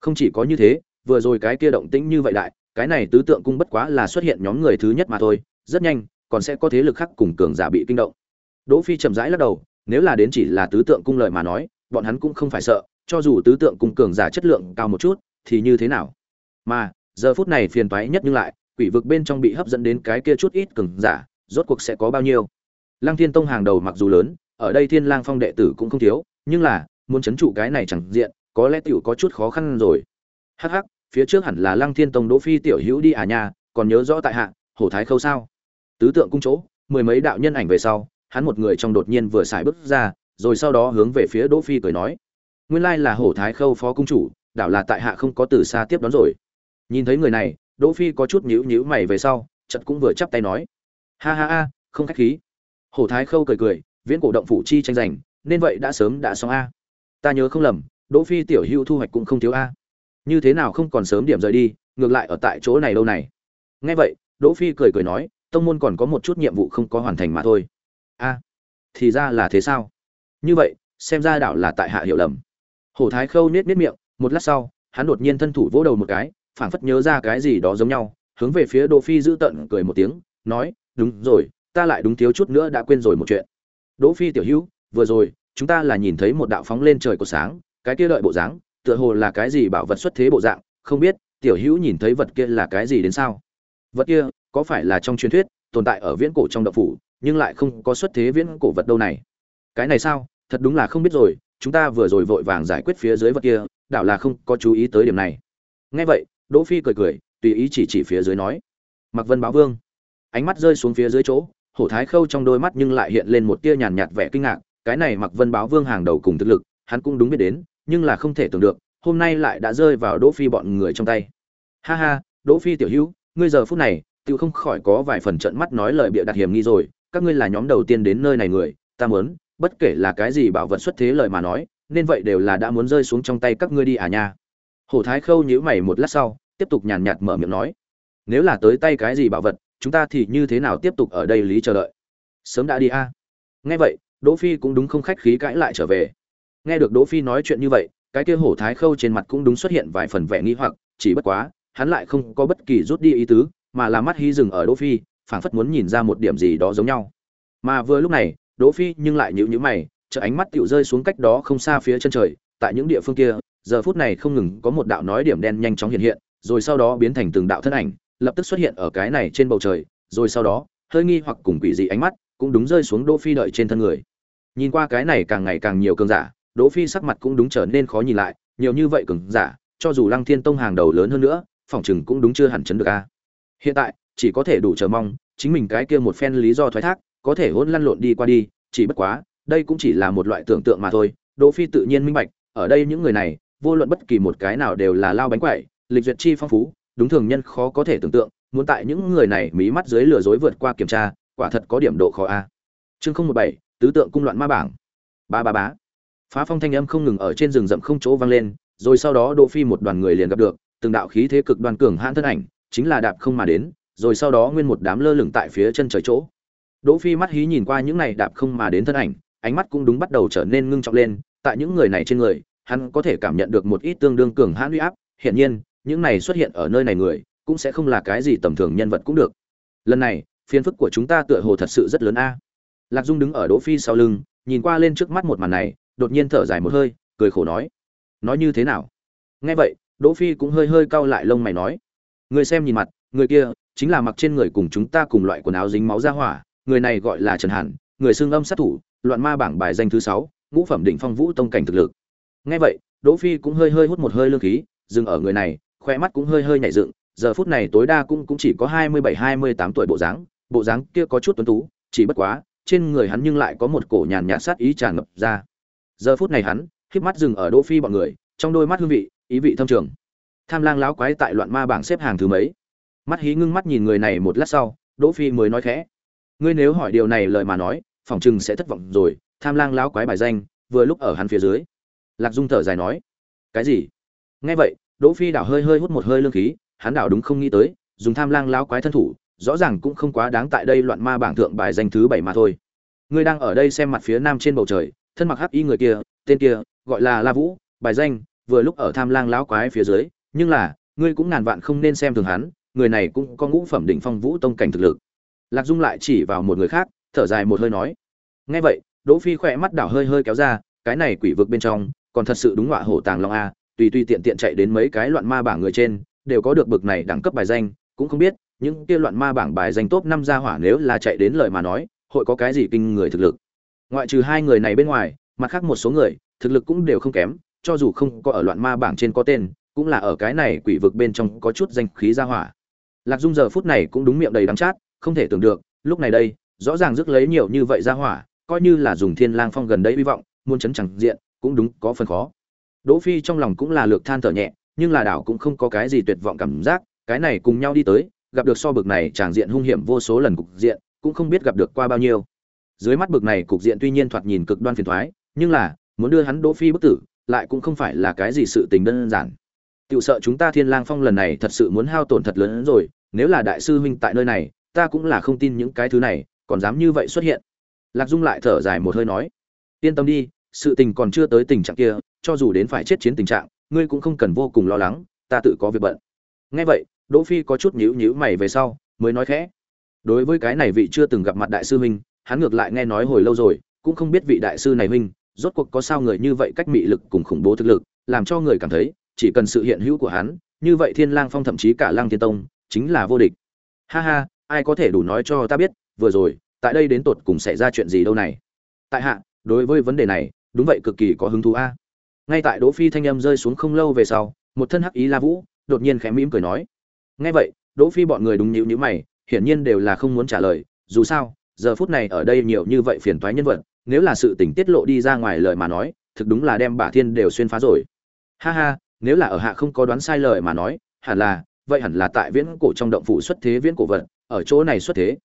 không chỉ có như thế, vừa rồi cái kia động tĩnh như vậy đại, cái này tứ tượng cung bất quá là xuất hiện nhóm người thứ nhất mà thôi, rất nhanh, còn sẽ có thế lực khác cùng cường giả bị kinh động. Đỗ phi chậm rãi lắc đầu, nếu là đến chỉ là tứ tượng cung lợi mà nói, bọn hắn cũng không phải sợ, cho dù tứ tượng cung cường giả chất lượng cao một chút, thì như thế nào? Mà, giờ phút này phiền toái nhất nhưng lại, quỷ vực bên trong bị hấp dẫn đến cái kia chút ít cường giả, rốt cuộc sẽ có bao nhiêu? Lăng thiên tông hàng đầu mặc dù lớn, ở đây thiên lang phong đệ tử cũng không thiếu, nhưng là, muốn chấn trụ cái này chẳng diện có lẽ tiểu có chút khó khăn rồi. Hắc hắc, phía trước hẳn là lăng thiên tông đỗ phi tiểu hữu đi à nha, còn nhớ rõ tại hạ, hổ thái khâu sao? Tứ tượng cung chỗ, mười mấy đạo nhân ảnh về sau, hắn một người trong đột nhiên vừa xài bước ra, rồi sau đó hướng về phía đỗ phi cười nói. Nguyên lai là hổ thái khâu phó cung chủ, đảo là tại hạ không có từ xa tiếp đón rồi. Nhìn thấy người này, đỗ phi có chút nhíu nhíu mày về sau, chợt cũng vừa chắp tay nói. Ha ha ha, không khách khí. Hổ thái khâu cười cười, viễn cổ động phủ chi tranh giành, nên vậy đã sớm đã xong a. Ta nhớ không lầm đỗ phi tiểu hưu thu hoạch cũng không thiếu a. Như thế nào không còn sớm điểm rời đi, ngược lại ở tại chỗ này lâu này. Nghe vậy, đỗ phi cười cười nói, tông môn còn có một chút nhiệm vụ không có hoàn thành mà thôi. A, thì ra là thế sao? Như vậy, xem ra đảo là tại hạ hiểu lầm. Hổ thái khâu nết nết miệng, một lát sau, hắn đột nhiên thân thủ vỗ đầu một cái, phảng phất nhớ ra cái gì đó giống nhau, hướng về phía đỗ phi giữ tận cười một tiếng, nói, đúng rồi, ta lại đúng thiếu chút nữa đã quên rồi một chuyện. Đỗ phi tiểu hữu, vừa rồi, chúng ta là nhìn thấy một đạo phóng lên trời của sáng cái kia đợi bộ dáng, tựa hồ là cái gì bảo vật xuất thế bộ dạng, không biết, tiểu hữu nhìn thấy vật kia là cái gì đến sao? Vật kia, có phải là trong truyền thuyết, tồn tại ở viễn cổ trong động phủ, nhưng lại không có xuất thế viễn cổ vật đâu này? Cái này sao? Thật đúng là không biết rồi, chúng ta vừa rồi vội vàng giải quyết phía dưới vật kia, đảo là không có chú ý tới điểm này. Nghe vậy, đỗ phi cười cười, tùy ý chỉ chỉ phía dưới nói. Mặc vân báo vương. Ánh mắt rơi xuống phía dưới chỗ, hổ thái khâu trong đôi mắt nhưng lại hiện lên một tia nhàn nhạt vẻ kinh ngạc, cái này mặc vân báo vương hàng đầu cùng thực lực, hắn cũng đúng biết đến nhưng là không thể tưởng được, hôm nay lại đã rơi vào đỗ phi bọn người trong tay. Ha ha, đỗ phi tiểu hữu, ngươi giờ phút này tự không khỏi có vài phần trận mắt nói lời bịa đặt hiểm nghi rồi, các ngươi là nhóm đầu tiên đến nơi này người, ta muốn, bất kể là cái gì bảo vật xuất thế lời mà nói, nên vậy đều là đã muốn rơi xuống trong tay các ngươi đi à nha. Hổ thái khâu nhíu mày một lát sau, tiếp tục nhàn nhạt mở miệng nói, nếu là tới tay cái gì bảo vật, chúng ta thì như thế nào tiếp tục ở đây lý chờ đợi? Sớm đã đi a. À? nghe vậy, đỗ phi cũng đúng không khách khí cãi lại trở về nghe được đỗ phi nói chuyện như vậy, cái kia hổ thái khâu trên mặt cũng đúng xuất hiện vài phần vẻ nghi hoặc, chỉ bất quá, hắn lại không có bất kỳ rút đi ý tứ, mà là mắt hí dừng ở đỗ phi, phảng phất muốn nhìn ra một điểm gì đó giống nhau. Mà vừa lúc này, đỗ phi nhưng lại nhíu nhíu mày chợ ánh mắt tiểu rơi xuống cách đó không xa phía chân trời, tại những địa phương kia, giờ phút này không ngừng có một đạo nói điểm đen nhanh chóng hiện hiện, rồi sau đó biến thành từng đạo thân ảnh, lập tức xuất hiện ở cái này trên bầu trời, rồi sau đó, hơi nghi hoặc cùng quỷ dị ánh mắt cũng đúng rơi xuống đỗ phi đợi trên thân người. Nhìn qua cái này càng ngày càng nhiều cường giả đỗ phi sắc mặt cũng đúng trở nên khó nhìn lại, nhiều như vậy cường giả, cho dù lăng thiên tông hàng đầu lớn hơn nữa, phòng chừng cũng đúng chưa hẳn chấn được a. Hiện tại, chỉ có thể đủ chờ mong, chính mình cái kia một phen lý do thoái thác, có thể hỗn lăn lộn đi qua đi, chỉ bất quá, đây cũng chỉ là một loại tưởng tượng mà thôi. Đỗ phi tự nhiên minh bạch, ở đây những người này, vô luận bất kỳ một cái nào đều là lao bánh quẩy, lịch duyệt chi phong phú, đúng thường nhân khó có thể tưởng tượng, muốn tại những người này mí mắt dưới lừa dối vượt qua kiểm tra, quả thật có điểm độ khó a. Chương không một bảy, tứ tượng cung loạn ma bảng. Ba ba bá phá phong thanh âm không ngừng ở trên rừng rậm không chỗ vang lên, rồi sau đó đỗ phi một đoàn người liền gặp được, từng đạo khí thế cực đoan cường hãn thân ảnh, chính là đạp không mà đến, rồi sau đó nguyên một đám lơ lửng tại phía chân trời chỗ. Đỗ phi mắt hí nhìn qua những này đạp không mà đến thân ảnh, ánh mắt cũng đúng bắt đầu trở nên ngưng trọng lên, tại những người này trên người, hắn có thể cảm nhận được một ít tương đương cường hãn uy áp Hiện nhiên, những này xuất hiện ở nơi này người, cũng sẽ không là cái gì tầm thường nhân vật cũng được. Lần này, phiền phức của chúng ta tựa hồ thật sự rất lớn a. Lạc dung đứng ở đỗ phi sau lưng, nhìn qua lên trước mắt một màn này đột nhiên thở dài một hơi, cười khổ nói. Nói như thế nào? Nghe vậy, đỗ phi cũng hơi hơi cau lại lông mày nói. Người xem nhìn mặt, người kia chính là mặc trên người cùng chúng ta cùng loại quần áo dính máu ra hỏa, người này gọi là trần hàn, người xương âm sát thủ, loạn ma bảng bài danh thứ sáu, ngũ phẩm đỉnh phong vũ tông cảnh thực lực. Nghe vậy, đỗ phi cũng hơi hơi hút một hơi lương khí, dừng ở người này khoe mắt cũng hơi hơi nhảy dựng, giờ phút này tối đa cũng cũng chỉ có hai mươi bảy, hai mươi tám tuổi bộ dáng bộ dáng kia có chút tuấn tú, chỉ bất quá, trên người hắn nhưng lại có một cổ nhàn nhạt sát ý tràn ngập ra giờ phút này hắn híp mắt dừng ở đỗ phi bọn người, trong đôi mắt hương vị, ý vị thâm trường. Tham lang láo quái tại loạn ma bảng xếp hàng thứ mấy? Mắt hí ngưng mắt nhìn người này một lát sau, đỗ phi mới nói khẽ. Ngươi nếu hỏi điều này lời mà nói phỏng chừng sẽ thất vọng rồi, tham lang láo quái bài danh, vừa lúc ở hắn phía dưới. Lạc dung thở dài nói. Cái gì? Nghe vậy, đỗ phi đảo hơi hơi hút một hơi lương khí, hắn đảo đúng không nghĩ tới, dùng tham lang láo quái thân thủ, rõ ràng cũng không quá đáng tại đây loạn ma bảng thượng bài danh thứ bảy mà thôi. Ngươi đang ở đây xem mặt phía nam trên bầu trời thân mặc hắc y người kia, tên kia, gọi là la vũ, bài danh, vừa lúc ở tham lang lão quái phía dưới, nhưng là, ngươi cũng ngàn vạn không nên xem thường hắn, người này cũng có ngũ phẩm đỉnh phong vũ tông cảnh thực lực. Lạc dung lại chỉ vào một người khác, thở dài một hơi nói, nghe vậy, đỗ phi khỏe mắt đảo hơi hơi kéo ra, cái này quỷ vực bên trong, còn thật sự đúng ngọa hổ tàng long a, tùy tùy tiện tiện chạy đến mấy cái loạn ma bảng người trên, đều có được bực này đẳng cấp bài danh, cũng không biết, những kia loạn ma bảng bài danh top năm gia hỏa nếu là chạy đến lời mà nói, hội có cái gì kinh người thực lực ngoại trừ hai người này bên ngoài, mặt khác một số người, thực lực cũng đều không kém, cho dù không có ở loạn ma bảng trên có tên, cũng là ở cái này quỷ vực bên trong có chút danh khí gia hỏa. Lạc dung giờ phút này cũng đúng miệng đầy đắng chát, không thể tưởng được, lúc này đây, rõ ràng rước lấy nhiều như vậy gia hỏa, coi như là dùng thiên lang phong gần đây hy vọng, muốn chấn chẳng diện, cũng đúng có phần khó. Đỗ phi trong lòng cũng là lược than thở nhẹ, nhưng là đảo cũng không có cái gì tuyệt vọng cảm giác, cái này cùng nhau đi tới, gặp được so bực này tràng diện hung hiểm vô số lần cục diện, cũng không biết gặp được qua bao nhiêu dưới mắt bực này cục diện tuy nhiên thoạt nhìn cực đoan phiền toái, nhưng là, muốn đưa hắn đỗ phi bất tử, lại cũng không phải là cái gì sự tình đơn giản. Tiểu sợ chúng ta thiên lang phong lần này thật sự muốn hao tổn thật lớn hơn rồi, nếu là đại sư huynh tại nơi này, ta cũng là không tin những cái thứ này, còn dám như vậy xuất hiện. Lạc dung lại thở dài một hơi nói, yên tâm đi, sự tình còn chưa tới tình trạng kia, cho dù đến phải chết chiến tình trạng, ngươi cũng không cần vô cùng lo lắng, ta tự có việc bận. Nghe vậy, đỗ phi có chút nhíu nhíu mày về sau, mới nói khẽ, đối với cái này vị chưa từng gặp mặt đại sư huynh hắn ngược lại nghe nói hồi lâu rồi, cũng không biết vị đại sư này huynh, rốt cuộc có sao người như vậy cách mị lực cùng khủng bố thực lực, làm cho người cảm thấy, chỉ cần sự hiện hữu của hắn, như vậy thiên lang phong thậm chí cả lang thiên tông, chính là vô địch. Ha ha, ai có thể đủ nói cho ta biết, vừa rồi, tại đây đến tột cùng xảy ra chuyện gì đâu này? Tại hạ, đối với vấn đề này, đúng vậy cực kỳ có hứng thú a. Ngay tại đỗ phi thanh âm rơi xuống không lâu về sau, một thân hắc ý la vũ, đột nhiên khẽ mỉm cười nói. Nghe vậy, đỗ phi bọn người đúng nhíu nhíu mày, hiển nhiên đều là không muốn trả lời, dù sao giờ phút này ở đây nhiều như vậy phiền toái nhân vật, nếu là sự tình tiết lộ đi ra ngoài lời mà nói, thực đúng là đem bả thiên đều xuyên phá rồi. Ha ha, nếu là ở hạ không có đoán sai lời mà nói, hẳn là, vậy hẳn là tại viễn cổ trong động phủ xuất thế viễn cổ vật, ở chỗ này xuất thế.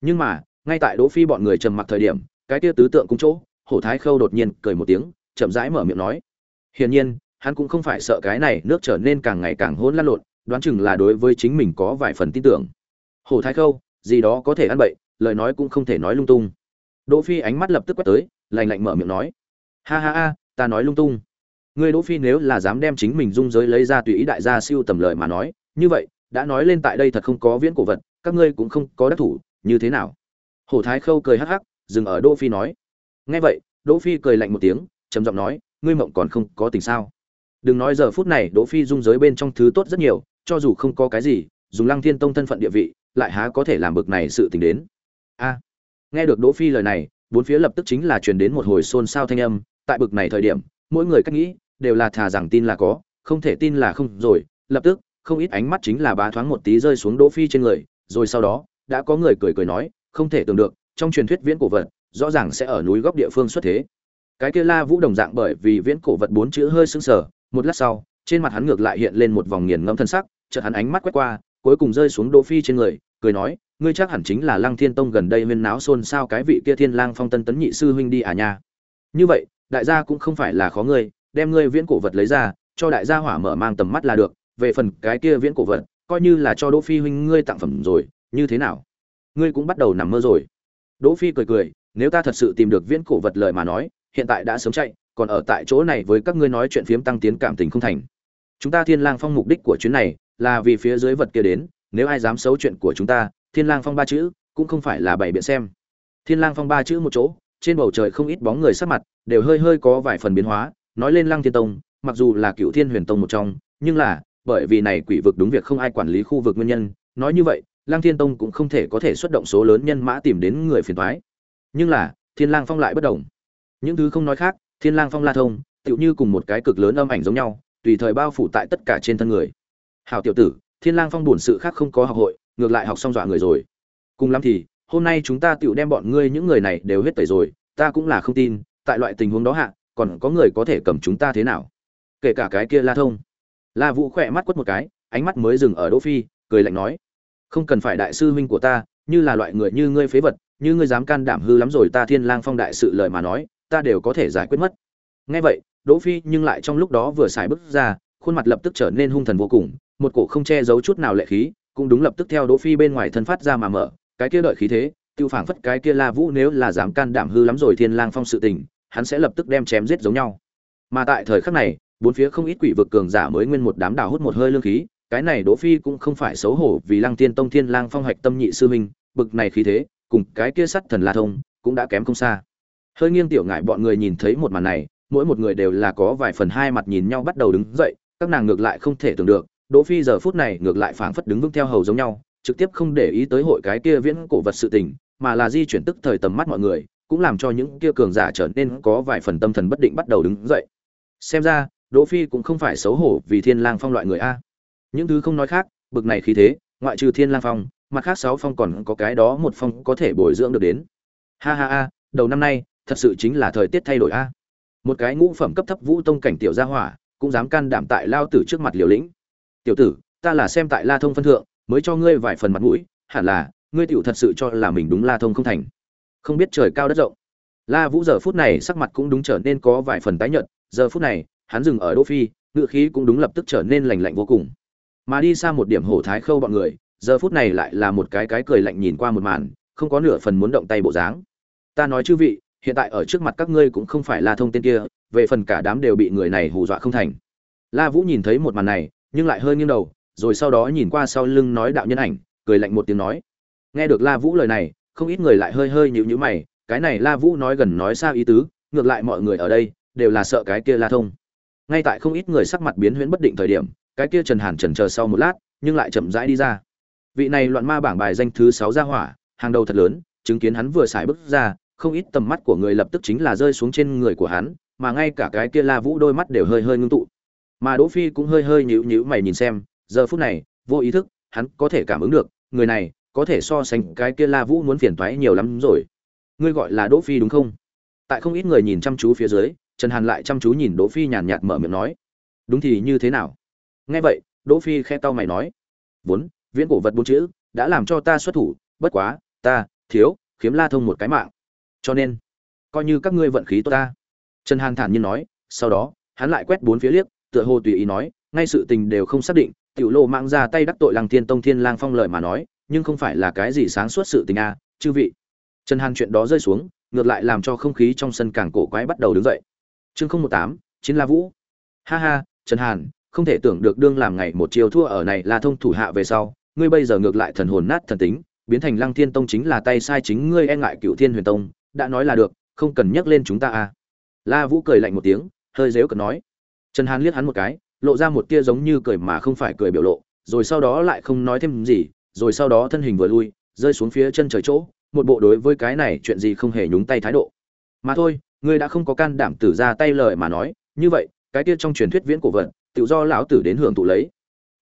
Nhưng mà, ngay tại đỗ phi bọn người trầm mặc thời điểm, cái kia tứ tượng cung chỗ, hổ thái khâu đột nhiên cười một tiếng, chậm rãi mở miệng nói. Hiển nhiên, hắn cũng không phải sợ cái này nước trở nên càng ngày càng hỗn lăn lộn đoán chừng là đối với chính mình có vài phần tin tưởng. Hổ thái khâu, gì đó có thể ăn bậy lời nói cũng không thể nói lung tung. Đỗ phi ánh mắt lập tức quét tới, lạnh lạnh mở miệng nói, ha ha ha, ta nói lung tung. Ngươi đỗ phi nếu là dám đem chính mình dung giới lấy ra tùy ý đại gia siêu tầm lời mà nói, như vậy, đã nói lên tại đây thật không có viễn cổ vật, các ngươi cũng không có đắc thủ, như thế nào? Hổ thái khâu cười hắc hắc, dừng ở đỗ phi nói, nghe vậy, đỗ phi cười lạnh một tiếng, trầm giọng nói, ngươi mộng còn không có tình sao? Đừng nói giờ phút này đỗ phi dung giới bên trong thứ tốt rất nhiều, cho dù không có cái gì, dùng lăng thiên tông thân phận địa vị, lại há có thể làm bực này sự tình đến? A. Nghe được đỗ phi lời này, bốn phía lập tức chính là truyền đến một hồi xôn xao thanh âm, tại bực này thời điểm, mỗi người cách nghĩ, đều là thà rằng tin là có, không thể tin là không rồi, lập tức, không ít ánh mắt chính là bá thoáng một tí rơi xuống đỗ phi trên người, rồi sau đó, đã có người cười cười nói, không thể tưởng được, trong truyền thuyết viễn cổ vật, rõ ràng sẽ ở núi góc địa phương xuất thế. Cái kia la vũ đồng dạng bởi vì viễn cổ vật bốn chữ hơi sưng sờ, một lát sau, trên mặt hắn ngược lại hiện lên một vòng nghiền ngẫm thân sắc, chợt hắn ánh mắt quét qua, cuối cùng rơi xuống đỗ phi trên người, cười nói ngươi chắc hẳn chính là lăng thiên tông gần đây huyên náo xôn xao cái vị kia thiên lang phong tân tấn nhị sư huynh đi à nha. Như vậy, đại gia cũng không phải là khó ngươi, đem ngươi viễn cổ vật lấy ra, cho đại gia hỏa mở mang tầm mắt là được. Về phần cái kia viễn cổ vật, coi như là cho đỗ phi huynh ngươi tặng phẩm rồi, như thế nào? Ngươi cũng bắt đầu nằm mơ rồi. Đỗ phi cười cười, nếu ta thật sự tìm được viễn cổ vật lời mà nói, hiện tại đã sớm chạy, còn ở tại chỗ này với các ngươi nói chuyện phiếm tăng tiến cảm tình không thành. Chúng ta thiên lang phong mục đích của chuyến này là vì phía dưới vật kia đến, nếu ai dám xấu chuyện của chúng ta thiên lang phong ba chữ, cũng không phải là bảy biện xem. Thiên lang phong ba chữ một chỗ, trên bầu trời không ít bóng người sắc mặt đều hơi hơi có vài phần biến hóa, nói lên lăng thiên tông, mặc dù là cựu thiên huyền tông một trong, nhưng là, bởi vì này quỷ vực đúng việc không ai quản lý khu vực nguyên nhân, nói như vậy, lăng thiên tông cũng không thể có thể xuất động số lớn nhân mã tìm đến người phiền toái. Nhưng là, thiên lang phong lại bất động. Những thứ không nói khác, thiên lang phong la thông, tựu như cùng một cái cực lớn âm ảnh giống nhau, tùy thời bao phủ tại tất cả trên thân người. Hảo tiểu tử, thiên lang phong buồn sự khác không có học hội ngược lại học xong dọa người rồi. Cùng lắm thì, hôm nay chúng ta tựu đem bọn ngươi những người này đều hết tẩy rồi, ta cũng là không tin, tại loại tình huống đó hạ, còn có người có thể cầm chúng ta thế nào? Kể cả cái kia la thông. La vũ khỏe mắt quất một cái, ánh mắt mới dừng ở đỗ phi, cười lạnh nói, không cần phải đại sư huynh của ta, như là loại người như ngươi phế vật, như ngươi dám can đảm hư lắm rồi ta thiên lang phong đại sự lời mà nói, ta đều có thể giải quyết mất. Nghe vậy, đỗ phi nhưng lại trong lúc đó vừa xài bước ra, khuôn mặt lập tức trở nên hung thần vô cùng, một cổ không che giấu chút nào lệ khí cũng đúng lập tức theo đỗ phi bên ngoài thân phát ra mà mở. Cái kia đợi khí thế, tiêu phảng phất cái kia la vũ nếu là dám can đảm hư lắm rồi thiên lang phong sự tình, hắn sẽ lập tức đem chém giết giống nhau. Mà tại thời khắc này, bốn phía không ít quỷ vực cường giả mới nguyên một đám đào hút một hơi lương khí, cái này đỗ phi cũng không phải xấu hổ vì lăng tiên tông, thiên lang phong hoạch tâm nhị sư minh bực này khí thế, cùng cái kia sắt thần la thông cũng đã kém không xa. Hơi nghiêng tiểu ngại bọn người nhìn thấy một màn này, mỗi một người đều là có vài phần hai mặt nhìn nhau bắt đầu đứng dậy, các nàng ngược lại không thể tưởng được đỗ phi giờ phút này ngược lại phảng phất đứng vững theo hầu giống nhau, trực tiếp không để ý tới hội cái kia viễn cổ vật sự tình, mà là di chuyển tức thời tầm mắt mọi người, cũng làm cho những kia cường giả trở nên có vài phần tâm thần bất định bắt đầu đứng dậy. Xem ra, đỗ phi cũng không phải xấu hổ vì thiên lang phong loại người a. Những thứ không nói khác, bực này khí thế, ngoại trừ thiên lang phong, mặt khác sáu phong còn có cái đó một phong có thể bồi dưỡng được đến. Ha ha ha, đầu năm nay, thật sự chính là thời tiết thay đổi a. Một cái ngũ phẩm cấp thấp vũ tông cảnh tiểu gia hỏa, cũng dám can đảm tại lao tử trước mặt liều lĩnh tiểu tử, ta là xem tại la thông phân thượng, mới cho ngươi vài phần mặt mũi, hẳn là, ngươi tiểu thật sự cho là mình đúng la thông không thành. Không biết trời cao đất rộng. La vũ giờ phút này sắc mặt cũng đúng trở nên có vài phần tái nhợt, giờ phút này, hắn dừng ở đỗ phi, ngựa khí cũng đúng lập tức trở nên lạnh lạnh vô cùng. Mà đi xa một điểm hổ thái khâu bọn người, giờ phút này lại là một cái cái cười lạnh nhìn qua một màn, không có nửa phần muốn động tay bộ dáng. Ta nói chư vị, hiện tại ở trước mặt các ngươi cũng không phải la thông tên kia, về phần cả đám đều bị người này hù dọa không thành. La vũ nhìn thấy một màn này nhưng lại hơi nghiêng đầu, rồi sau đó nhìn qua sau lưng nói đạo nhân ảnh, cười lạnh một tiếng nói. Nghe được la vũ lời này, không ít người lại hơi hơi nhíu nhíu mày, cái này la vũ nói gần nói xa ý tứ, ngược lại mọi người ở đây, đều là sợ cái kia la thông. Ngay tại không ít người sắc mặt biến huyễn bất định thời điểm, cái kia trần hàn trần chờ sau một lát, nhưng lại chậm rãi đi ra. Vị này loạn ma bảng bài danh thứ sáu ra hỏa, hàng đầu thật lớn, chứng kiến hắn vừa xài bước ra, không ít tầm mắt của người lập tức chính là rơi xuống trên người của hắn, mà ngay cả cái kia la vũ đôi mắt đều hơi hơi ngưng tụ mà đỗ phi cũng hơi hơi nhíu nhíu mày nhìn xem, giờ phút này, vô ý thức, hắn có thể cảm ứng được, người này có thể so sánh cái kia la vũ muốn phiền toái nhiều lắm rồi. Ngươi gọi là đỗ phi đúng không? Tại không ít người nhìn chăm chú phía dưới, trần hàn lại chăm chú nhìn đỗ phi nhàn nhạt mở miệng nói. Đúng thì như thế nào? Nghe vậy, đỗ phi khe tao mày nói. Vốn, viễn cổ vật bốn chữ, đã làm cho ta xuất thủ, bất quá, ta, thiếu khiếm la thông một cái mạng. Cho nên, coi như các ngươi vận khí tốt ta. Trần hàn thản nhiên nói, sau đó, hắn lại quét bốn phía liếc tựa hồ tùy ý nói ngay sự tình đều không xác định tiểu lô mạng ra tay đắc tội lăng thiên tông thiên lang phong lợi mà nói nhưng không phải là cái gì sáng suốt sự tình a à, chư vị. Trần hàn chuyện đó rơi xuống ngược lại làm cho không khí trong sân càng cổ quái bắt đầu đứng dậy. Chương không một tám chiến la vũ. Ha ha trần hàn không thể tưởng được đương làm ngày một chiều thua ở này là thông thủ hạ về sau ngươi bây giờ ngược lại thần hồn nát thần tính biến thành lăng thiên tông chính là tay sai chính ngươi e ngại cựu thiên huyền tông đã nói là được không cần nhắc lên chúng ta à. La vũ cười lạnh một tiếng hơi dếu cợt nói trần hàn liếc hắn một cái, lộ ra một tia giống như cười mà không phải cười biểu lộ, rồi sau đó lại không nói thêm gì, rồi sau đó thân hình vừa lui, rơi xuống phía chân trời chỗ, một bộ đối với cái này chuyện gì không hề nhúng tay thái độ. Mà thôi, ngươi đã không có can đảm tử ra tay lời mà nói, như vậy, cái kia trong truyền thuyết viễn cổ vật, tự do lão tử đến hưởng thụ lấy.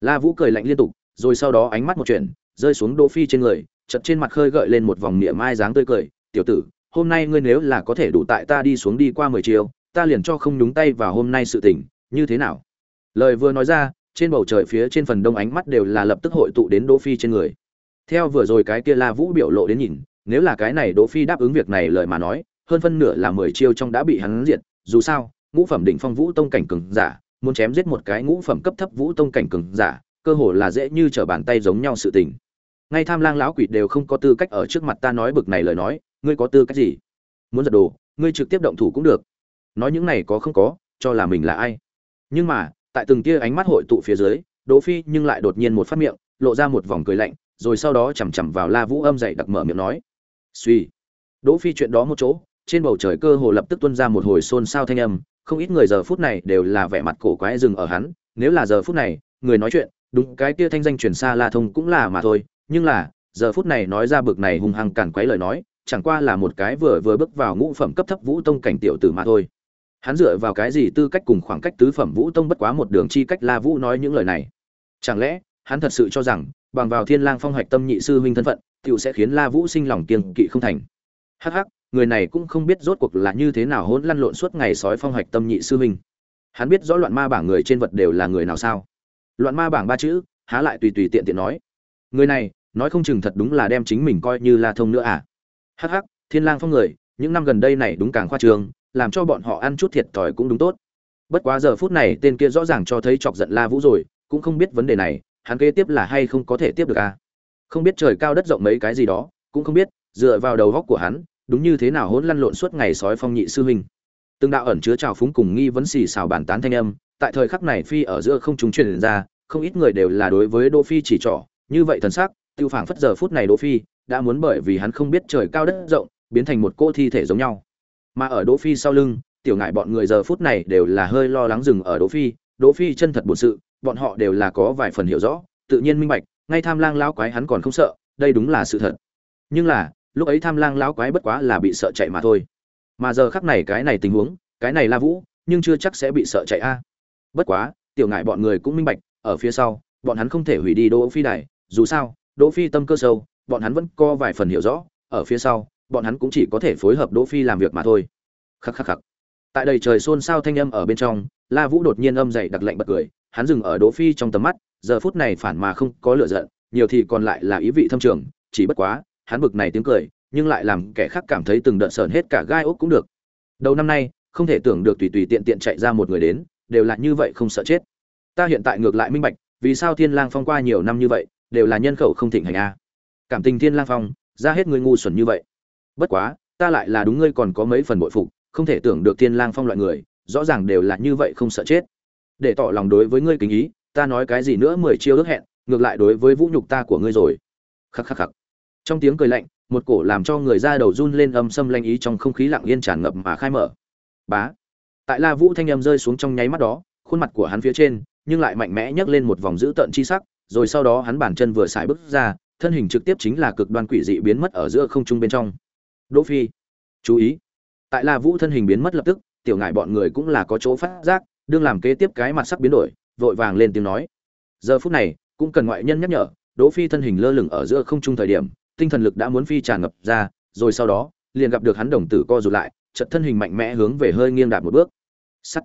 La vũ cười lạnh liên tục, rồi sau đó ánh mắt một chuyện, rơi xuống đỗ phi trên người chật trên mặt khơi gợi lên một vòng niệm mai dáng tươi cười, tiểu tử, hôm nay ngươi nếu là có thể đủ tại ta đi xuống đi qua mười chiều, ta liền cho không nhúng tay vào hôm nay sự tình như thế nào? Lời vừa nói ra, trên bầu trời phía trên phần đông ánh mắt đều là lập tức hội tụ đến đỗ phi trên người. Theo vừa rồi cái kia la vũ biểu lộ đến nhìn, nếu là cái này đỗ phi đáp ứng việc này lời mà nói, hơn phân nửa là mười chiêu trong đã bị hắn diệt, dù sao, ngũ phẩm đỉnh phong vũ tông cảnh cường giả, muốn chém giết một cái ngũ phẩm cấp thấp vũ tông cảnh cường giả, cơ hồ là dễ như trở bàn tay giống nhau sự tình. Ngay tham lang lão quỷ đều không có tư cách ở trước mặt ta nói bực này lời nói, ngươi có tư cách gì? Muốn giật đồ, ngươi trực tiếp động thủ cũng được. Nói những này có không có, cho là mình là ai? Nhưng mà, tại từng tia ánh mắt hội tụ phía dưới, đỗ phi nhưng lại đột nhiên một phát miệng, lộ ra một vòng cười lạnh, rồi sau đó chầm chầm vào la vũ âm dậy đặc mở miệng nói. Suy. Đỗ phi chuyện đó một chỗ, trên bầu trời cơ hồ lập tức tuôn ra một hồi xôn xao thanh âm, không ít người giờ phút này đều là vẻ mặt cổ quái dừng ở hắn, nếu là giờ phút này, người nói chuyện, đúng cái kia thanh danh truyền xa la thông cũng là mà thôi, nhưng là, giờ phút này nói ra bực này hung hăng cản quấy lời nói, chẳng qua là một cái vừa vừa bước vào ngũ phẩm cấp thấp vũ tông cảnh tiểu tử mà thôi hắn dựa vào cái gì tư cách cùng khoảng cách tứ phẩm vũ tông bất quá một đường chi cách la vũ nói những lời này? Chẳng lẽ, hắn thật sự cho rằng, bằng vào thiên lang phong hoạch tâm nhị sư huynh thân phận, tiểu sẽ khiến la vũ sinh lòng kiêng kỵ không thành? Hắc hắc, người này cũng không biết rốt cuộc là như thế nào hỗn lăn lộn suốt ngày sói phong hoạch tâm nhị sư huynh. Hắn biết rõ loạn ma bảng người trên vật đều là người nào sao? Loạn ma bảng ba chữ, há lại tùy tùy tiện tiện nói. Người này, nói không chừng thật đúng là đem chính mình coi như la thông nữa à? Hắc hắc, thiên lang phong người, những năm gần đây này đúng càng khoa trương làm cho bọn họ ăn chút thiệt thòi cũng đúng tốt. Bất quá giờ phút này tên kia rõ ràng cho thấy chọc giận la vũ rồi, cũng không biết vấn đề này, hắn kế tiếp là hay không có thể tiếp được à? Không biết trời cao đất rộng mấy cái gì đó, cũng không biết, dựa vào đầu góc của hắn, đúng như thế nào hỗn lăn lộn suốt ngày sói phong nhị sư huynh. Từng đạo ẩn chứa trào phúng cùng nghi vấn xì xào bàn tán thanh âm, tại thời khắc này phi ở giữa không trung truyền ra, không ít người đều là đối với đỗ phi chỉ trỏ, như vậy thần sắc, tiêu phảng phất giờ phút này đỗ phi, đã muốn bởi vì hắn không biết trời cao đất rộng, biến thành một cô thi thể giống nhau mà ở đỗ phi sau lưng, tiểu ngại bọn người giờ phút này đều là hơi lo lắng dừng ở đỗ phi. Đỗ phi chân thật buồn sự, bọn họ đều là có vài phần hiểu rõ, tự nhiên minh bạch, ngay tham lang lão quái hắn còn không sợ, đây đúng là sự thật. Nhưng là, lúc ấy tham lang lão quái bất quá là bị sợ chạy mà thôi. Mà giờ khắc này cái này tình huống, cái này la vũ, nhưng chưa chắc sẽ bị sợ chạy a. Bất quá, tiểu ngại bọn người cũng minh bạch, ở phía sau, bọn hắn không thể hủy đi đỗ phi đài. Dù sao, đỗ phi tâm cơ sâu, bọn hắn vẫn có vài phần hiểu rõ, ở phía sau bọn hắn cũng chỉ có thể phối hợp đỗ phi làm việc mà thôi. Khắc khắc khắc. Tại đầy trời xôn xao thanh âm ở bên trong, la vũ đột nhiên âm dậy đặc lạnh bật cười, hắn dừng ở đỗ phi trong tầm mắt, giờ phút này phản mà không có lửa giận, nhiều thì còn lại là ý vị thâm trường, chỉ bất quá, hắn bực này tiếng cười, nhưng lại làm kẻ khác cảm thấy từng đợt sờn hết cả gai ốc cũng được. Đầu năm nay, không thể tưởng được tùy tùy tiện tiện chạy ra một người đến, đều là như vậy không sợ chết. Ta hiện tại ngược lại minh bạch, vì sao thiên lang phong qua nhiều năm như vậy, đều là nhân khẩu không thịnh hành a. Cảm tình thiên lang phong, ra hết người ngu xuẩn như vậy bất quá, ta lại là đúng ngươi còn có mấy phần bội phục, không thể tưởng được thiên lang phong loại người, rõ ràng đều là như vậy không sợ chết. Để tỏ lòng đối với ngươi kính ý, ta nói cái gì nữa mười chiêu ước hẹn, ngược lại đối với vũ nhục ta của ngươi rồi. Khắc khắc khắc. Trong tiếng cười lạnh, một cổ làm cho người ra đầu run lên âm xâm lanh ý trong không khí lặng yên tràn ngập mà khai mở. Bá. Tại la vũ thanh âm rơi xuống trong nháy mắt đó, khuôn mặt của hắn phía trên, nhưng lại mạnh mẽ nhấc lên một vòng dữ tợn chi sắc, rồi sau đó hắn bản chân vừa xài bước ra, thân hình trực tiếp chính là cực đoan quỷ dị biến mất ở giữa không trung bên trong đỗ phi, chú ý. Tại la vũ thân hình biến mất lập tức, tiểu ngải bọn người cũng là có chỗ phát giác, đương làm kế tiếp cái mặt sắc biến đổi, vội vàng lên tiếng nói. Giờ phút này, cũng cần ngoại nhân nhắc nhở, đỗ phi thân hình lơ lửng ở giữa không trung thời điểm, tinh thần lực đã muốn phi tràn ngập ra, rồi sau đó, liền gặp được hắn đồng tử co rụt lại, chợt thân hình mạnh mẽ hướng về hơi nghiêng đạp một bước. Sắt.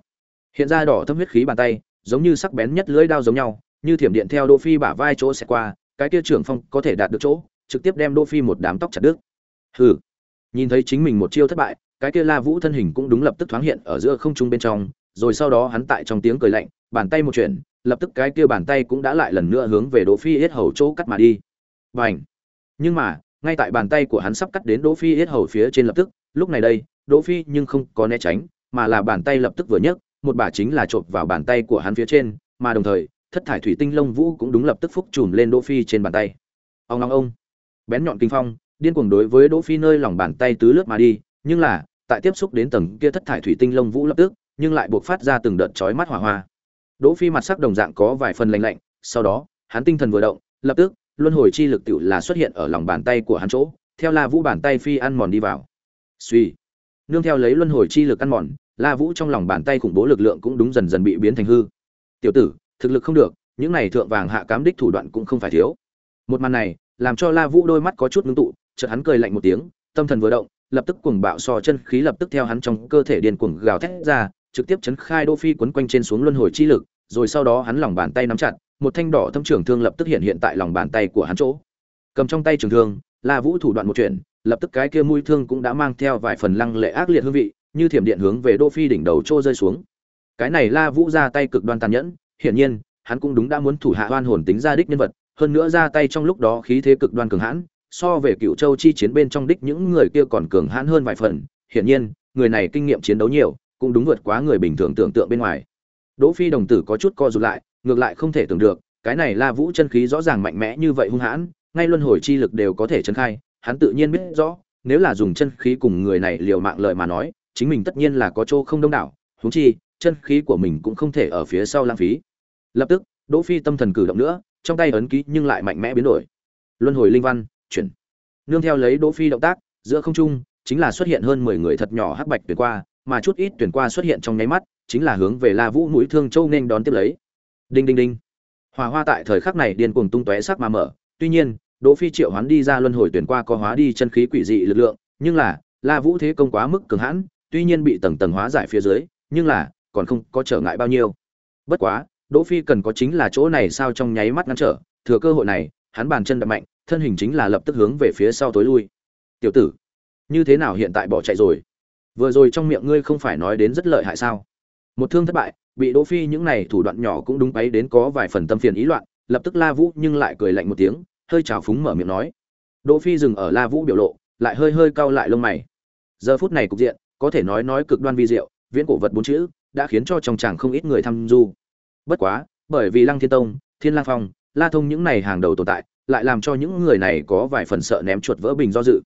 Hiện ra đỏ thâm huyết khí bàn tay, giống như sắc bén nhất lưỡi đao giống nhau, như thiểm điện theo đỗ phi bả vai chỗ sẽ qua, cái kia trưởng phong có thể đạt được chỗ, trực tiếp đem đỗ phi một đám tóc chặt đứt. Hừ nhìn thấy chính mình một chiêu thất bại, cái kia la vũ thân hình cũng đúng lập tức thoáng hiện ở giữa không trung bên trong, rồi sau đó hắn tại trong tiếng cười lạnh, bàn tay một chuyển, lập tức cái kia bàn tay cũng đã lại lần nữa hướng về đỗ phi yết hầu chỗ cắt mà đi. Bành! Nhưng mà, ngay tại bàn tay của hắn sắp cắt đến đỗ phi yết hầu phía trên lập tức, lúc này đây, đỗ phi nhưng không có né tránh, mà là bàn tay lập tức vừa nhấc, một bả chính là chộp vào bàn tay của hắn phía trên, mà đồng thời, thất thải thủy tinh lông vũ cũng đúng lập tức phúc chùm lên đỗ phi trên bàn tay. Ông ông ông! Bén nhọn kinh phong điên cuồng đối với đỗ phi nơi lòng bàn tay tứ lướt mà đi, nhưng là, tại tiếp xúc đến tầng kia thất thải thủy tinh lông vũ lập tức, nhưng lại buộc phát ra từng đợt chói mắt hỏa hoa. Đỗ phi mặt sắc đồng dạng có vài phần lạnh lạnh, sau đó, hắn tinh thần vừa động, lập tức, luân hồi chi lực tiểu là xuất hiện ở lòng bàn tay của hắn chỗ, theo la vũ bàn tay phi ăn mòn đi vào. Suy nương theo lấy luân hồi chi lực ăn mòn, la vũ trong lòng bàn tay khủng bố lực lượng cũng đúng dần dần bị biến thành hư. Tiểu tử, thực lực không được, những này thượng vàng hạ cám đích thủ đoạn cũng không phải thiếu. Một màn này, làm cho la vũ đôi mắt có chút ngưng tụ chợt hắn cười lạnh một tiếng, tâm thần vừa động, lập tức cuồng bạo so chân khí lập tức theo hắn trong cơ thể điên cuồng gào thét ra, trực tiếp chấn khai đô phi quấn quanh trên xuống luân hồi chi lực, rồi sau đó hắn lòng bàn tay nắm chặt, một thanh đỏ thâm trưởng thương lập tức hiện hiện tại lòng bàn tay của hắn chỗ. Cầm trong tay trường thương, la vũ thủ đoạn một chuyện, lập tức cái kia mũi thương cũng đã mang theo vài phần lăng lệ ác liệt hương vị, như thiểm điện hướng về đô phi đỉnh đầu trô rơi xuống. Cái này la vũ ra tay cực đoan tàn nhẫn, hiển nhiên, hắn cũng đúng đã muốn thủ hạ oan hồn tính ra đích nhân vật, hơn nữa ra tay trong lúc đó khí thế cực đoan cường hãn so về cựu châu chi chiến bên trong đích những người kia còn cường hãn hơn vài phần, hiển nhiên, người này kinh nghiệm chiến đấu nhiều, cũng đúng vượt quá người bình thường tưởng tượng bên ngoài. Đỗ phi đồng tử có chút co rụt lại, ngược lại không thể tưởng được, cái này la vũ chân khí rõ ràng mạnh mẽ như vậy hung hãn, ngay luân hồi chi lực đều có thể chấn khai, hắn tự nhiên biết rõ, nếu là dùng chân khí cùng người này liều mạng lời mà nói, chính mình tất nhiên là có chỗ không đông đảo, huống chi, chân khí của mình cũng không thể ở phía sau lãng phí. Lập tức, đỗ phi tâm thần cử động nữa, trong tay ấn ký nhưng lại mạnh mẽ biến đổi. Luân hồi linh văn chuyển. Nương theo lấy đỗ phi động tác, giữa không trung chính là xuất hiện hơn 10 người thật nhỏ hắc bạch tuyển qua, mà chút ít tuyển qua xuất hiện trong nháy mắt, chính là hướng về la vũ mũi thương châu nên đón tiếp lấy. Đinh đinh đinh. Hòa hoa tại thời khắc này điên cuồng tung tóe sắc mà mở. Tuy nhiên, đỗ phi triệu hoán đi ra luân hồi tuyển qua có hóa đi chân khí quỷ dị lực lượng, nhưng là, la vũ thế công quá mức cường hãn, tuy nhiên bị tầng tầng hóa giải phía dưới, nhưng là, còn không có trở ngại bao nhiêu. Bất quá, đỗ phi cần có chính là chỗ này sao trong nháy mắt ngăn trở, thừa cơ hội này, hắn bàn chân đập mạnh thân hình chính là lập tức hướng về phía sau tối lui. Tiểu tử, như thế nào hiện tại bỏ chạy rồi? Vừa rồi trong miệng ngươi không phải nói đến rất lợi hại sao? Một thương thất bại, bị đỗ phi những này thủ đoạn nhỏ cũng đúng bấy đến có vài phần tâm phiền ý loạn, lập tức la vũ nhưng lại cười lạnh một tiếng, hơi trào phúng mở miệng nói. Đỗ phi dừng ở la vũ biểu lộ, lại hơi hơi cau lại lông mày. Giờ phút này cục diện, có thể nói nói cực đoan vi diệu, viễn cổ vật bốn chữ, đã khiến cho trong chàng không ít người tham du. Bất quá, bởi vì lăng thiên tông, thiên lang phong, la thông những này hàng đầu tồn tại lại làm cho những người này có vài phần sợ ném chuột vỡ bình do dự.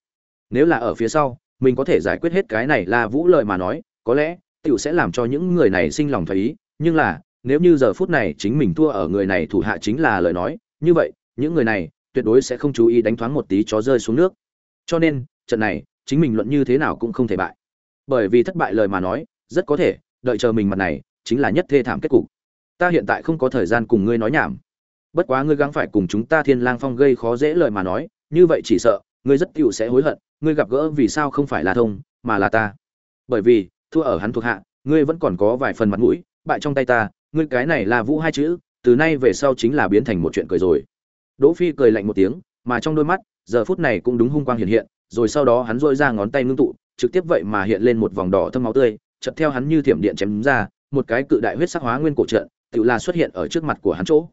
Nếu là ở phía sau, mình có thể giải quyết hết cái này là vũ lợi mà nói, có lẽ, tiểu sẽ làm cho những người này sinh lòng thấy ý. Nhưng là, nếu như giờ phút này chính mình thua ở người này thủ hạ chính là lời nói, như vậy, những người này, tuyệt đối sẽ không chú ý đánh thoáng một tí chó rơi xuống nước. Cho nên, trận này, chính mình luận như thế nào cũng không thể bại. Bởi vì thất bại lời mà nói, rất có thể, đợi chờ mình mặt này, chính là nhất thê thảm kết cục. Ta hiện tại không có thời gian cùng ngươi nói nhảm bất quá ngươi gắng phải cùng chúng ta thiên lang phong gây khó dễ lời mà nói, như vậy chỉ sợ, ngươi rất tựu sẽ hối hận, ngươi gặp gỡ vì sao không phải là thông, mà là ta. Bởi vì, thua ở hắn thuộc hạ, ngươi vẫn còn có vài phần mặt mũi, bại trong tay ta, ngươi cái này là vũ hai chữ, từ nay về sau chính là biến thành một chuyện cười rồi. Đỗ phi cười lạnh một tiếng, mà trong đôi mắt, giờ phút này cũng đúng hung quang hiện hiện, rồi sau đó hắn dội ra ngón tay ngưng tụ, trực tiếp vậy mà hiện lên một vòng đỏ thâm máu tươi, chợt theo hắn như thiểm điện chém ra, một cái cự đại huyết sắc hóa nguyên cổ trận, tự là xuất hiện ở trước mặt của hắn chỗ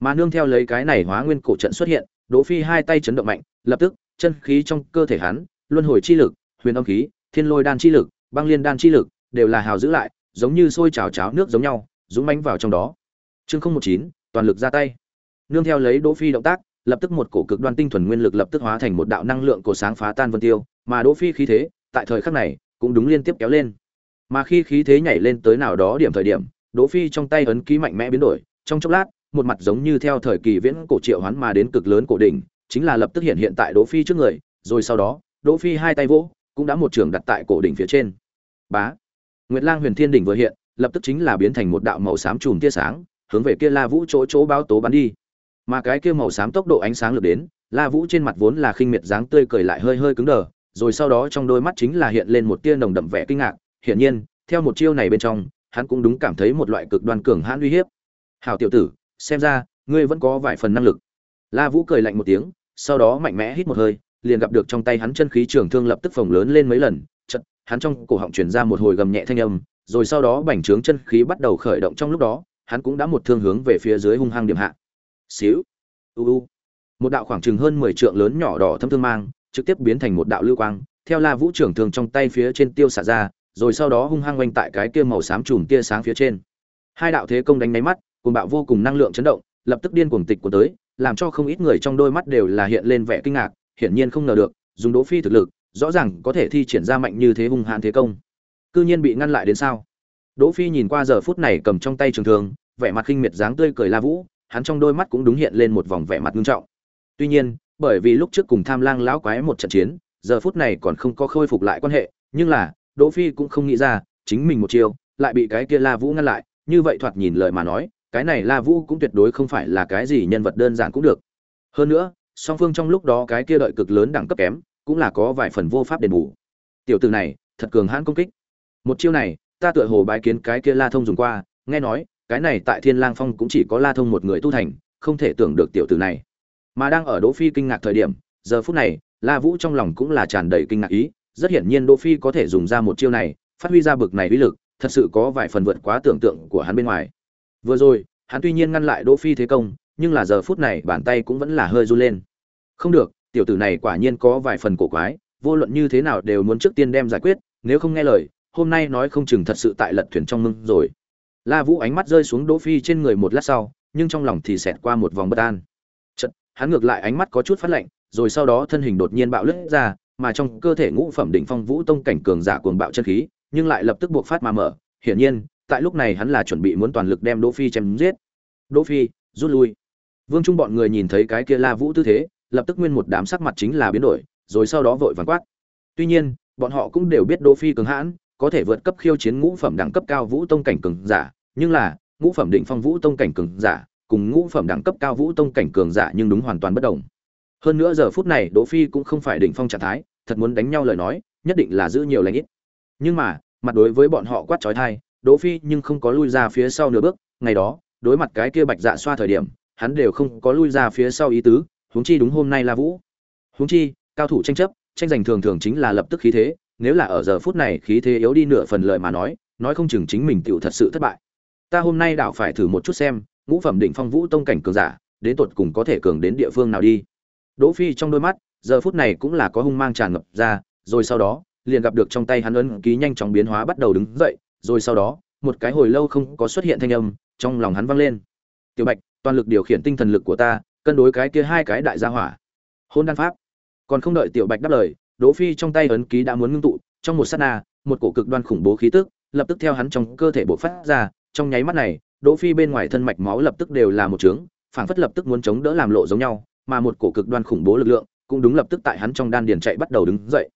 mà nương theo lấy cái này hóa nguyên cổ trận xuất hiện, đỗ phi hai tay chấn động mạnh, lập tức, chân khí trong cơ thể hắn, luân hồi chi lực, huyền âm khí, thiên lôi đan chi lực, băng liên đan chi lực đều là hào giữ lại, giống như sôi trào cháo nước giống nhau, dũng mãnh vào trong đó. Chương không một chín, toàn lực ra tay. Nương theo lấy đỗ phi động tác, lập tức một cổ cực đoan tinh thuần nguyên lực lập tức hóa thành một đạo năng lượng cổ sáng phá tan vân tiêu, mà đỗ phi khí thế, tại thời khắc này, cũng đúng liên tiếp kéo lên. Mà khi khí thế nhảy lên tới nào đó điểm thời điểm, đỗ phi trong tay ấn ký mạnh mẽ biến đổi, trong chốc lát một mặt giống như theo thời kỳ viễn cổ triệu hoán mà đến cực lớn cổ đỉnh, chính là lập tức hiện hiện tại đỗ phi trước người, rồi sau đó, đỗ phi hai tay vỗ, cũng đã một trường đặt tại cổ đỉnh phía trên. Bá! Nguyệt lang huyền thiên đỉnh vừa hiện, lập tức chính là biến thành một đạo màu xám chùm tia sáng, hướng về kia la vũ chỗ chỗ báo tố bắn đi. Mà cái kia màu xám tốc độ ánh sáng lược đến, la vũ trên mặt vốn là khinh miệt dáng tươi cười lại hơi hơi cứng đờ, rồi sau đó trong đôi mắt chính là hiện lên một tia nồng đậm vẻ kinh ngạc. Hiển nhiên, theo một chiêu này bên trong, hắn cũng đúng cảm thấy một loại cực đoan cường hãn uy hiếp. Hảo tiểu tử xem ra, ngươi vẫn có vài phần năng lực. La vũ cười lạnh một tiếng, sau đó mạnh mẽ hít một hơi, liền gặp được trong tay hắn chân khí trường thương lập tức phồng lớn lên mấy lần chật hắn trong cổ họng truyền ra một hồi gầm nhẹ thanh âm, rồi sau đó bành trướng chân khí bắt đầu khởi động trong lúc đó, hắn cũng đã một thương hướng về phía dưới hung hăng điểm hạ. Xíu, u u. Một đạo khoảng chừng hơn mười trượng lớn nhỏ đỏ thâm thương mang, trực tiếp biến thành một đạo lưu quang, theo la vũ trưởng thương trong tay phía trên tiêu xả ra, rồi sau đó hung hăng quanh tại cái kia màu xám chùm tia sáng phía trên. Hai đạo thế công đánh máy mắt cùng bạo vô cùng năng lượng chấn động, lập tức điên cuồng tịch của tới, làm cho không ít người trong đôi mắt đều là hiện lên vẻ kinh ngạc, hiển nhiên không ngờ được, dùng đỗ phi thực lực, rõ ràng có thể thi triển ra mạnh như thế hung hãn thế công. Cư nhiên bị ngăn lại đến sao? Đỗ phi nhìn qua giờ phút này cầm trong tay trường thương, vẻ mặt kinh miệt dáng tươi cười la vũ, hắn trong đôi mắt cũng đúng hiện lên một vòng vẻ mặt nghiêm trọng. Tuy nhiên, bởi vì lúc trước cùng tham lang lão quái một trận chiến, giờ phút này còn không có khôi phục lại quan hệ, nhưng là, đỗ phi cũng không nghĩ ra, chính mình một chiều lại bị cái kia la vũ ngăn lại, như vậy thoạt nhìn lời mà nói cái này la vũ cũng tuyệt đối không phải là cái gì nhân vật đơn giản cũng được. Hơn nữa, song phương trong lúc đó cái kia đợi cực lớn đẳng cấp kém, cũng là có vài phần vô pháp đền bù. Tiểu tử này, thật cường hãn công kích. Một chiêu này, ta tựa hồ bái kiến cái kia la thông dùng qua, nghe nói, cái này tại thiên lang phong cũng chỉ có la thông một người tu thành, không thể tưởng được tiểu tử này. Mà đang ở đỗ phi kinh ngạc thời điểm, giờ phút này, la vũ trong lòng cũng là tràn đầy kinh ngạc ý, rất hiển nhiên đỗ phi có thể dùng ra một chiêu này, phát huy ra bực này uy lực, thật sự có vài phần vượt quá tưởng tượng của hắn bên ngoài vừa rồi, hắn tuy nhiên ngăn lại đỗ phi thế công, nhưng là giờ phút này bàn tay cũng vẫn là hơi run lên. Không được, tiểu tử này quả nhiên có vài phần cổ quái, vô luận như thế nào đều muốn trước tiên đem giải quyết, nếu không nghe lời, hôm nay nói không chừng thật sự tại lật thuyền trong mưng rồi. La vũ ánh mắt rơi xuống đỗ phi trên người một lát sau, nhưng trong lòng thì xẹt qua một vòng bất an. Chật hắn ngược lại ánh mắt có chút phát lạnh, rồi sau đó thân hình đột nhiên bạo lướt ra, mà trong cơ thể ngũ phẩm đỉnh phong vũ tông cảnh cường giả cuồng bạo chân khí, nhưng lại lập tức buộc phát mà mở. Hiển nhiên tại lúc này hắn là chuẩn bị muốn toàn lực đem đỗ phi chém giết. Đỗ phi, rút lui. Vương trung bọn người nhìn thấy cái kia la vũ tư thế, lập tức nguyên một đám sắc mặt chính là biến đổi, rồi sau đó vội vàng quát. Tuy nhiên, bọn họ cũng đều biết đỗ phi cường hãn, có thể vượt cấp khiêu chiến ngũ phẩm đẳng cấp cao vũ tông cảnh cường giả, nhưng là, ngũ phẩm định phong vũ tông cảnh cường giả cùng ngũ phẩm đẳng cấp cao vũ tông cảnh cường giả nhưng đúng hoàn toàn bất động. hơn nữa giờ phút này đỗ phi cũng không phải đỉnh phong trạng thái, thật muốn đánh nhau lời nói, nhất định là giữ nhiều lãnh ít. Nhưng mà, mặt đối với bọn họ quát chói tai đỗ phi nhưng không có lui ra phía sau nửa bước, ngày đó, đối mặt cái kia bạch dạ xoa thời điểm, hắn đều không có lui ra phía sau ý tứ, huống chi đúng hôm nay là vũ. Huống chi, cao thủ tranh chấp, tranh giành thường thường chính là lập tức khí thế, nếu là ở giờ phút này khí thế yếu đi nửa phần lợi mà nói nói không chừng chính mình tiểu thật sự thất bại. Ta hôm nay đảo phải thử một chút xem, ngũ phẩm đỉnh phong vũ tông cảnh cường giả, đến tột cùng có thể cường đến địa phương nào đi. Đỗ phi trong đôi mắt, giờ phút này cũng là có hung mang tràn ngập ra, rồi sau đó, liền gặp được trong tay hắn ấn ký nhanh chóng biến hóa bắt đầu đứng dậy rồi sau đó, một cái hồi lâu không có xuất hiện thanh âm, trong lòng hắn vang lên. Tiểu bạch, toàn lực điều khiển tinh thần lực của ta, cân đối cái kia hai cái đại gia hỏa. Hôn đan pháp. Còn không đợi tiểu bạch đáp lời, đỗ phi trong tay ấn ký đã muốn ngưng tụ, trong một sát na, một cổ cực đoan khủng bố khí tức, lập tức theo hắn trong cơ thể bộc phát ra. Trong nháy mắt này, đỗ phi bên ngoài thân mạch máu lập tức đều là một trướng phảng phất lập tức muốn chống đỡ làm lộ giống nhau, mà một cổ cực đoan khủng bố lực lượng cũng đúng lập tức tại hắn trong đan điền chạy bắt đầu đứng dậy.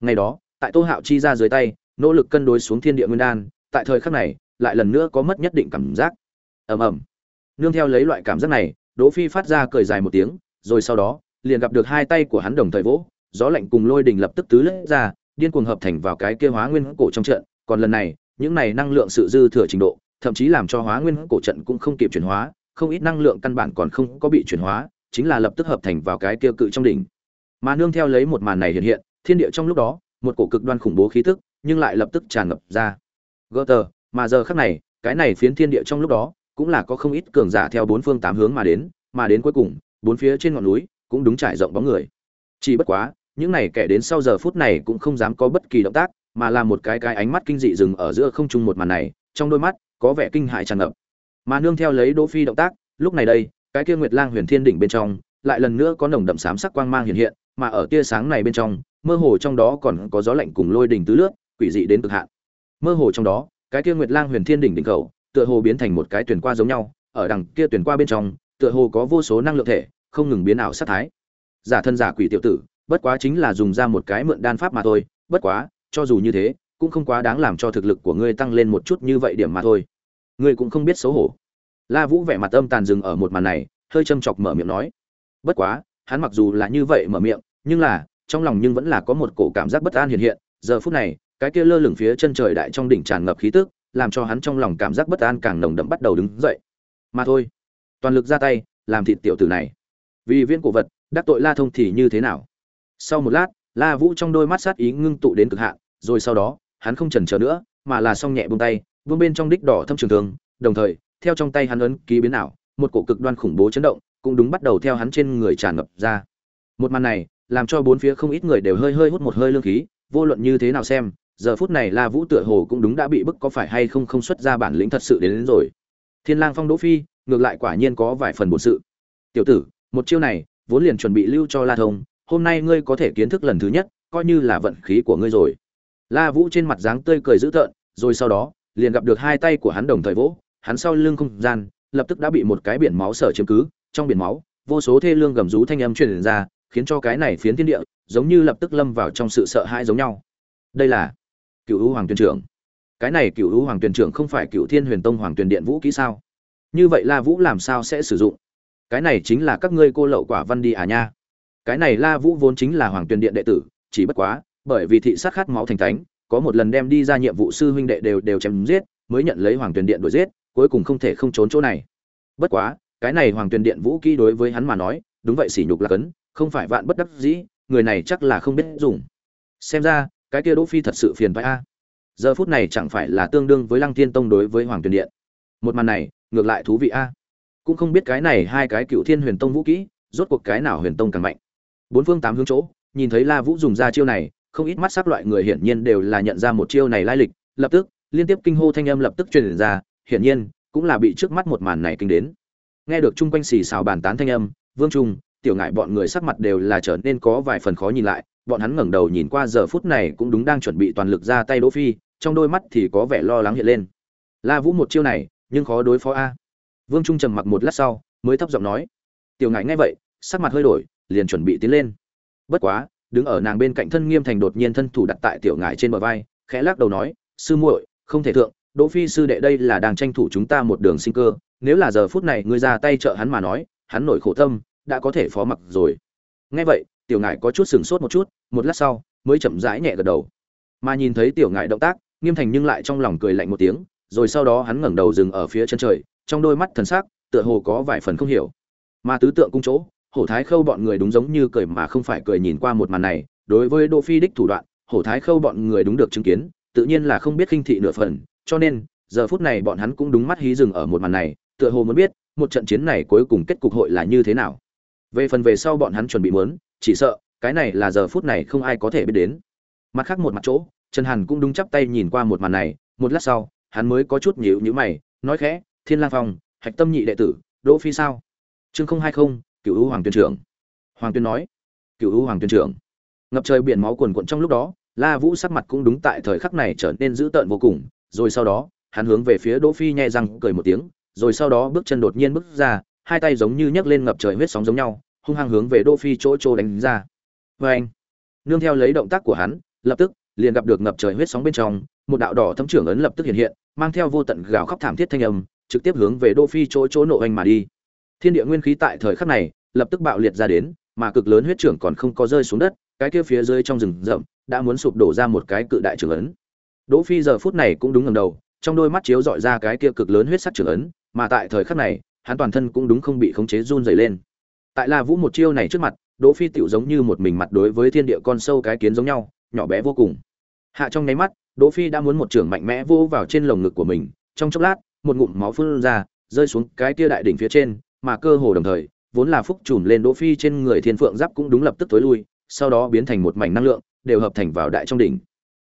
Ngày đó, tại tô hạo chi ra dưới tay nỗ lực cân đối xuống thiên địa nguyên đan, tại thời khắc này, lại lần nữa có mất nhất định cảm giác. Ầm ầm. Nương theo lấy loại cảm giác này, đỗ phi phát ra cười dài một tiếng, rồi sau đó, liền gặp được hai tay của hắn đồng thời vỗ, gió lạnh cùng lôi đình lập tức tứ lướt ra, điên cuồng hợp thành vào cái kia hóa nguyên cổ trong trận. Còn lần này, những này năng lượng sự dư thừa trình độ, thậm chí làm cho hóa nguyên cổ trận cũng không kịp chuyển hóa, không ít năng lượng căn bản còn không có bị chuyển hóa, chính là lập tức hợp thành vào cái kia cự trong đỉnh. Mà nương theo lấy một màn này hiện hiện, thiên địa trong lúc đó, một cổ cực đoan khủng bố khí tức nhưng lại lập tức tràn ngập ra. Gỡ tờ, mà giờ khắc này, cái này phiến thiên địa trong lúc đó, cũng là có không ít cường giả theo bốn phương tám hướng mà đến mà đến cuối cùng, bốn phía trên ngọn núi, cũng đúng trải rộng bóng người. Chỉ bất quá, những này kẻ đến sau giờ phút này cũng không dám có bất kỳ động tác, mà là một cái cái ánh mắt kinh dị dừng ở giữa không trung một màn này, trong đôi mắt, có vẻ kinh hại tràn ngập. Mà nương theo lấy đỗ phi động tác, lúc này đây, cái kia nguyệt lang huyền thiên đỉnh bên trong, lại lần nữa có nồng đậm xám sắc quang mang hiện hiện, mà ở tia sáng này bên trong, mơ hồ trong đó còn có gió lạnh cùng lôi đỉnh tứ lướt quỷ dị đến cực hạn. Mơ hồ trong đó, cái kia nguyệt lang huyền thiên đỉnh đỉnh cầu, tựa hồ biến thành một cái tuyển qua giống nhau, ở đằng kia tuyển qua bên trong, tựa hồ có vô số năng lượng thể, không ngừng biến ảo sát thái. Giả thân giả quỷ tiểu tử, bất quá chính là dùng ra một cái mượn đan pháp mà thôi, bất quá, cho dù như thế, cũng không quá đáng làm cho thực lực của ngươi tăng lên một chút như vậy điểm mà thôi. Ngươi cũng không biết xấu hổ. La vũ vẻ mặt âm tàn dừng ở một màn này, hơi châm chọc mở miệng nói. Bất quá, hắn mặc dù là như vậy mở miệng, nhưng là, trong lòng nhưng vẫn là có một cổ cảm giác bất an hiện hiện, giờ phút này cái kia lơ lửng phía chân trời đại trong đỉnh tràn ngập khí tức, làm cho hắn trong lòng cảm giác bất an càng nồng đậm bắt đầu đứng dậy. Mà thôi, toàn lực ra tay, làm thịt tiểu tử này. Vì viên cổ vật, đắc tội la thông thì như thế nào? Sau một lát, la vũ trong đôi mắt sát ý ngưng tụ đến cực hạn, rồi sau đó, hắn không chần chờ nữa, mà là song nhẹ buông tay, buông bên trong đích đỏ thâm trường thương, đồng thời, theo trong tay hắn ấn ký biến ảo, một cổ cực đoan khủng bố chấn động cũng đúng bắt đầu theo hắn trên người tràn ngập ra. Một màn này, làm cho bốn phía không ít người đều hơi hơi hút một hơi lương khí, vô luận như thế nào xem giờ phút này la vũ tựa hồ cũng đúng đã bị bức có phải hay không không xuất ra bản lĩnh thật sự đến, đến rồi. Thiên lang phong đỗ phi ngược lại quả nhiên có vài phần bổn sự. Tiểu tử một chiêu này vốn liền chuẩn bị lưu cho la thông hôm nay ngươi có thể kiến thức lần thứ nhất coi như là vận khí của ngươi rồi. La vũ trên mặt dáng tươi cười dữ tợn rồi sau đó liền gặp được hai tay của hắn đồng thời vỗ hắn sau lưng không gian lập tức đã bị một cái biển máu sở chiếm cứ. Trong biển máu vô số thê lương gầm rú thanh âm truyền ra khiến cho cái này phiến thiên địa giống như lập tức lâm vào trong sự sợ hãi giống nhau. Đây là cựu hữu hoàng tuyển trưởng. Cái này cựu hữu hoàng tuyển trưởng không phải cựu thiên huyền tông hoàng tuyển điện vũ kỹ sao? Như vậy la vũ làm sao sẽ sử dụng? Cái này chính là các ngươi cô lậu quả văn đi à nha. Cái này la vũ vốn chính là hoàng tuyển điện đệ tử, chỉ bất quá, bởi vì thị sát khát máu thành thánh, có một lần đem đi ra nhiệm vụ sư huynh đệ đều đều chém giết, mới nhận lấy hoàng tuyển điện đuổi giết, cuối cùng không thể không trốn chỗ này. Bất quá, cái này hoàng tuyển điện vũ kỹ đối với hắn mà nói, đúng vậy sỉ nhục là cấn, không phải vạn bất đắc dĩ, người này chắc là không biết dùng. Xem ra cái kia đỗ phi thật sự phiền vai a. Giờ phút này chẳng phải là tương đương với lăng thiên tông đối với hoàng tuyền điện. Một màn này, ngược lại thú vị a. Cũng không biết cái này hai cái cựu thiên huyền tông vũ kỹ, rốt cuộc cái nào huyền tông càng mạnh. Bốn phương tám hướng chỗ, nhìn thấy la vũ dùng ra chiêu này, không ít mắt sắc loại người hiển nhiên đều là nhận ra một chiêu này lai lịch, lập tức, liên tiếp kinh hô thanh âm lập tức truyền ra, hiển nhiên, cũng là bị trước mắt một màn này kinh đến. Nghe được chung quanh xì xào bàn tán thanh âm, vương trung tiểu ngại bọn người sắc mặt đều là trở nên có vài phần khó nhìn lại, bọn hắn ngẩng đầu nhìn qua giờ phút này cũng đúng đang chuẩn bị toàn lực ra tay đỗ phi, trong đôi mắt thì có vẻ lo lắng hiện lên. La vũ một chiêu này, nhưng khó đối phó a. Vương trung trầm mặc một lát sau, mới thấp giọng nói. Tiểu ngại nghe vậy, sắc mặt hơi đổi, liền chuẩn bị tiến lên. Bất quá, đứng ở nàng bên cạnh thân nghiêm thành đột nhiên thân thủ đặt tại tiểu ngại trên bờ vai, khẽ lắc đầu nói, sư muội, không thể thượng, đỗ phi sư đệ đây là đang tranh thủ chúng ta một đường sinh cơ, nếu là giờ phút này ngươi ra tay trợ hắn mà nói, hắn nổi khổ tâm đã có thể phó mặc rồi. Nghe vậy, tiểu ngại có chút sừng sốt một chút, một lát sau, mới chậm rãi nhẹ gật đầu. Mà nhìn thấy tiểu ngại động tác, nghiêm thành nhưng lại trong lòng cười lạnh một tiếng, rồi sau đó hắn ngẩng đầu dừng ở phía chân trời, trong đôi mắt thần sắc, tựa hồ có vài phần không hiểu. Mà tứ tượng cung chỗ, hổ thái khâu bọn người đúng giống như cười mà không phải cười nhìn qua một màn này, đối với đỗ phi đích thủ đoạn, hổ thái khâu bọn người đúng được chứng kiến, tự nhiên là không biết khinh thị nửa phần, cho nên, giờ phút này bọn hắn cũng đúng mắt hí dừng ở một màn này, tựa hồ muốn biết, một trận chiến này cuối cùng kết cục hội là như thế nào về phần về sau bọn hắn chuẩn bị muốn, chỉ sợ, cái này là giờ phút này không ai có thể biết đến. Mặt khác một mặt chỗ, trần hàn cũng đúng chắp tay nhìn qua một màn này, một lát sau, hắn mới có chút nhíu nhíu mày, nói khẽ, thiên lang phong, hạch tâm nhị đệ tử, đỗ phi sao? Chương không hai không cựu u hoàng tuyên trưởng. Hoàng tuyên nói cựu u hoàng tuyên trưởng. Ngập trời biển máu cuồn cuộn trong lúc đó, la vũ sắc mặt cũng đúng tại thời khắc này trở nên dữ tợn vô cùng, rồi sau đó, hắn hướng về phía đỗ phi nhẹ răng cười một tiếng, rồi sau đó bước chân đột nhiên bước ra hai tay giống như nhấc lên ngập trời huyết sóng giống nhau, hung hăng hướng về đỗ phi chỗ chỗ đánh ra. Với anh, nương theo lấy động tác của hắn, lập tức, liền gặp được ngập trời huyết sóng bên trong, một đạo đỏ thấm trưởng ấn lập tức hiện hiện, mang theo vô tận gào khóc thảm thiết thanh âm, trực tiếp hướng về đỗ phi chỗ chỗ nộ anh mà đi. Thiên địa nguyên khí tại thời khắc này, lập tức bạo liệt ra đến, mà cực lớn huyết trưởng còn không có rơi xuống đất, cái kia phía dưới trong rừng rậm, đã muốn sụp đổ ra một cái cự đại trưởng ấn. Đỗ phi giờ phút này cũng đúng ngẩng đầu, trong đôi mắt chiếu dọi ra cái kia cực lớn huyết sắc trưởng ấn, mà tại thời khắc này hắn toàn thân cũng đúng không bị khống chế run rẩy lên. Tại la vũ một chiêu này trước mặt, đỗ phi tiểu giống như một mình mặt đối với thiên địa con sâu cái kiến giống nhau, nhỏ bé vô cùng. Hạ trong nháy mắt, đỗ phi đã muốn một trưởng mạnh mẽ vô vào trên lồng ngực của mình, trong chốc lát, một ngụm máu phun ra, rơi xuống cái kia đại đỉnh phía trên, mà cơ hồ đồng thời, vốn là phúc trùm lên đỗ phi trên người thiên phượng giáp cũng đúng lập tức tối lui, sau đó biến thành một mảnh năng lượng, đều hợp thành vào đại trong đỉnh.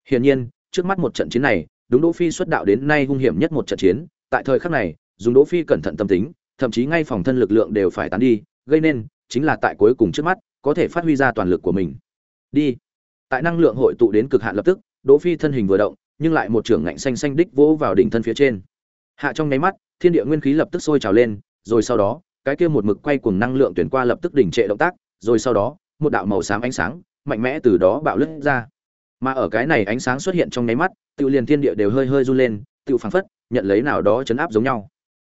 Hiển nhiên, trước mắt một trận chiến này, đúng đỗ phi xuất đạo đến nay hung hiểm nhất một trận chiến, tại thời khắc này, dùng đỗ phi cẩn thận tâm tính thậm chí ngay phòng thân lực lượng đều phải tán đi, gây nên chính là tại cuối cùng trước mắt, có thể phát huy ra toàn lực của mình. Đi. Tại năng lượng hội tụ đến cực hạn lập tức, đỗ phi thân hình vừa động, nhưng lại một trưởng ngạnh xanh xanh đích vỗ vào đỉnh thân phía trên. Hạ trong nháy mắt, thiên địa nguyên khí lập tức sôi trào lên, rồi sau đó, cái kia một mực quay cuồng năng lượng tuyển qua lập tức đỉnh trệ động tác, rồi sau đó, một đạo màu xám ánh sáng, mạnh mẽ từ đó bạo lướt ra. Mà ở cái này ánh sáng xuất hiện trong nháy mắt, tự liền thiên địa đều hơi hơi run lên, tự phảng phất, nhận lấy nào đó chấn áp giống nhau.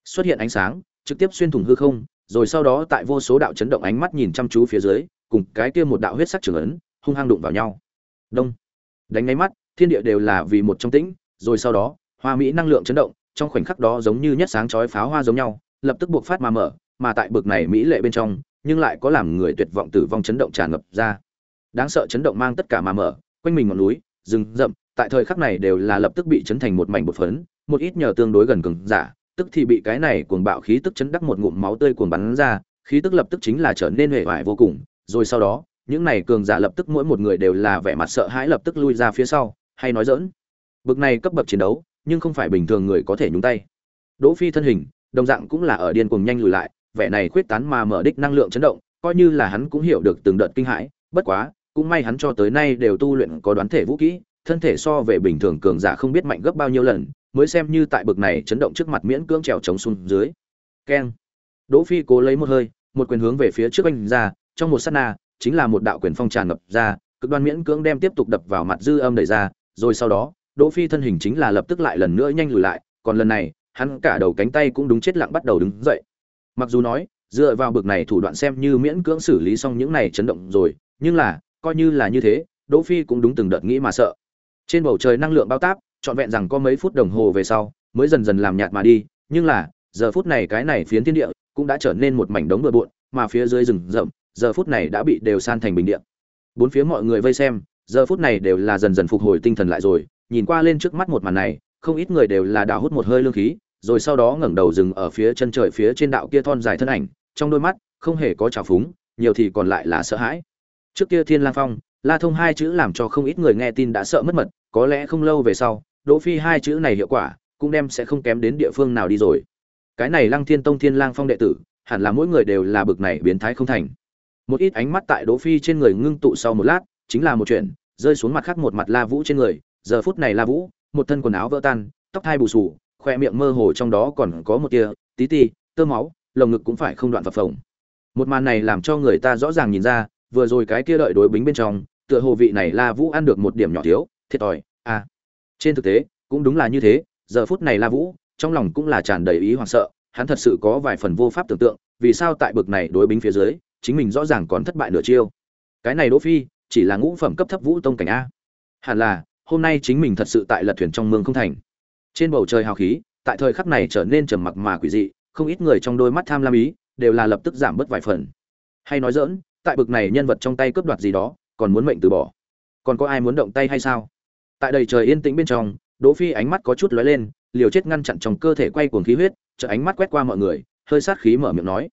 Xuất hiện ánh sáng trực tiếp xuyên thủng hư không, rồi sau đó tại vô số đạo chấn động ánh mắt nhìn chăm chú phía dưới, cùng cái kia một đạo huyết sắc trường ấn, hung hăng đụng vào nhau. Đông. Đánh ngay mắt, thiên địa đều là vì một trong tĩnh, rồi sau đó, hoa mỹ năng lượng chấn động, trong khoảnh khắc đó giống như nhất sáng chói pháo hoa giống nhau, lập tức buộc phát mà mở, mà tại bực này mỹ lệ bên trong, nhưng lại có làm người tuyệt vọng tử vong chấn động tràn ngập ra. Đáng sợ chấn động mang tất cả mà mở, quanh mình ngọn núi, rừng rậm, tại thời khắc này đều là lập tức bị chấn thành một mảnh bột phấn, một ít nhờ tương đối gần cường giả tức thì bị cái này cuồng bạo khí tức chấn đắc một ngụm máu tươi cuồng bắn ra, khí tức lập tức chính là trở nên hề hoại vô cùng, rồi sau đó, những này cường giả lập tức mỗi một người đều là vẻ mặt sợ hãi lập tức lui ra phía sau, hay nói giỡn. bực này cấp bậc chiến đấu, nhưng không phải bình thường người có thể nhúng tay đỗ phi thân hình, đồng dạng cũng là ở điên cuồng nhanh lùi lại, vẻ này khuyết tán mà mở đích năng lượng chấn động, coi như là hắn cũng hiểu được từng đợt kinh hãi, bất quá, cũng may hắn cho tới nay đều tu luyện có đoán thể vũ kỹ, thân thể so về bình thường cường giả không biết mạnh gấp bao nhiêu lần mới xem như tại bực này chấn động trước mặt miễn cưỡng trèo chống xuống dưới. Keng. Đỗ phi cố lấy một hơi, một quyền hướng về phía trước anh ra, trong một sát na, chính là một đạo quyền phong tràn ngập ra, cực đoan miễn cưỡng đem tiếp tục đập vào mặt dư âm đẩy ra, rồi sau đó, đỗ phi thân hình chính là lập tức lại lần nữa nhanh lùi lại, còn lần này, hắn cả đầu cánh tay cũng đúng chết lặng bắt đầu đứng dậy. Mặc dù nói, dựa vào bực này thủ đoạn xem như miễn cưỡng xử lý xong những này chấn động rồi, nhưng là, coi như là như thế, đỗ phi cũng đúng từng đợt nghĩ mà sợ. Trên bầu trời năng lượng bao táp trọn vẹn rằng có mấy phút đồng hồ về sau, mới dần dần làm nhạt mà đi, nhưng là, giờ phút này cái này phiến thiên địa cũng đã trở nên một mảnh đống bừa bộn, mà phía dưới rừng rậm, giờ phút này đã bị đều san thành bình địa. Bốn phía mọi người vây xem, giờ phút này đều là dần dần phục hồi tinh thần lại rồi, nhìn qua lên trước mắt một màn này, không ít người đều là đào hút một hơi lương khí, rồi sau đó ngẩng đầu dừng ở phía chân trời phía trên đạo kia thon dài thân ảnh, trong đôi mắt không hề có trào phúng, nhiều thì còn lại là sợ hãi. Trước kia thiên lang phong, la thông hai chữ làm cho không ít người nghe tin đã sợ mất mật, có lẽ không lâu về sau đỗ phi hai chữ này hiệu quả cũng đem sẽ không kém đến địa phương nào đi rồi. Cái này lăng thiên tông thiên lang phong đệ tử hẳn là mỗi người đều là bực này biến thái không thành. Một ít ánh mắt tại đỗ phi trên người ngưng tụ sau một lát chính là một chuyện rơi xuống mặt khác một mặt la vũ trên người giờ phút này la vũ một thân quần áo vỡ tan tóc hai bù xù, khoe miệng mơ hồ trong đó còn có một tia tí tí, tơ máu lồng ngực cũng phải không đoạn phập phồng. Một màn này làm cho người ta rõ ràng nhìn ra vừa rồi cái kia đợi đối bính bên trong tựa hồ vị này la vũ ăn được một điểm nhỏ thiếu thiệt thòi à trên thực tế, cũng đúng là như thế, giờ phút này la vũ, trong lòng cũng là tràn đầy ý hoảng sợ, hắn thật sự có vài phần vô pháp tưởng tượng, vì sao tại bực này đối bính phía dưới, chính mình rõ ràng còn thất bại nửa chiêu. Cái này đỗ phi, chỉ là ngũ phẩm cấp thấp vũ tông cảnh a. Hẳn là, hôm nay chính mình thật sự tại lật thuyền trong mương không thành. Trên bầu trời hào khí, tại thời khắc này trở nên trầm mặc mà quỷ dị, không ít người trong đôi mắt tham lam ý, đều là lập tức giảm bớt vài phần. Hay nói dỡn tại bực này nhân vật trong tay cướp đoạt gì đó, còn muốn mệnh từ bỏ. Còn có ai muốn động tay hay sao? Tại đầy trời yên tĩnh bên trong, đỗ phi ánh mắt có chút lóe lên, liều chết ngăn chặn trong cơ thể quay cuồng khí huyết chợ ánh mắt quét qua mọi người, hơi sát khí mở miệng nói.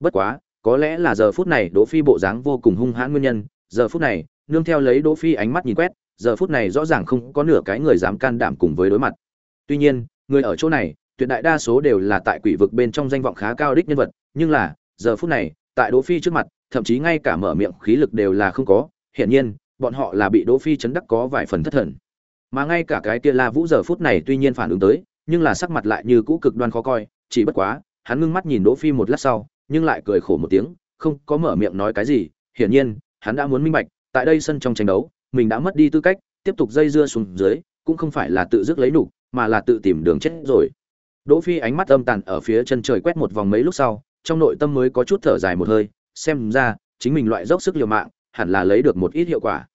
Bất quá, có lẽ là giờ phút này đỗ phi bộ dáng vô cùng hung hãn nguyên nhân, giờ phút này, nương theo lấy đỗ phi ánh mắt nhìn quét, giờ phút này rõ ràng không có nửa cái người dám can đảm cùng với đối mặt. Tuy nhiên, người ở chỗ này, tuyệt đại đa số đều là tại quỷ vực bên trong danh vọng khá cao đích nhân vật, nhưng là, giờ phút này, tại đỗ phi trước mặt, thậm chí ngay cả mở miệng khí lực đều là không có, hiển nhiên, bọn họ là bị đỗ phi chấn đắc có vài phần thất thần mà ngay cả cái kia la vũ giờ phút này tuy nhiên phản ứng tới, nhưng là sắc mặt lại như cũ cực đoan khó coi, chỉ bất quá, hắn ngưng mắt nhìn đỗ phi một lát sau, nhưng lại cười khổ một tiếng, không có mở miệng nói cái gì, hiển nhiên, hắn đã muốn minh bạch, tại đây sân trong tranh đấu, mình đã mất đi tư cách, tiếp tục dây dưa xuống dưới, cũng không phải là tự dứt lấy nục mà là tự tìm đường chết rồi. Đỗ phi ánh mắt âm tàn ở phía chân trời quét một vòng mấy lúc sau, trong nội tâm mới có chút thở dài một hơi, xem ra, chính mình loại dốc sức liều mạng, hẳn là lấy được một ít hiệu quả.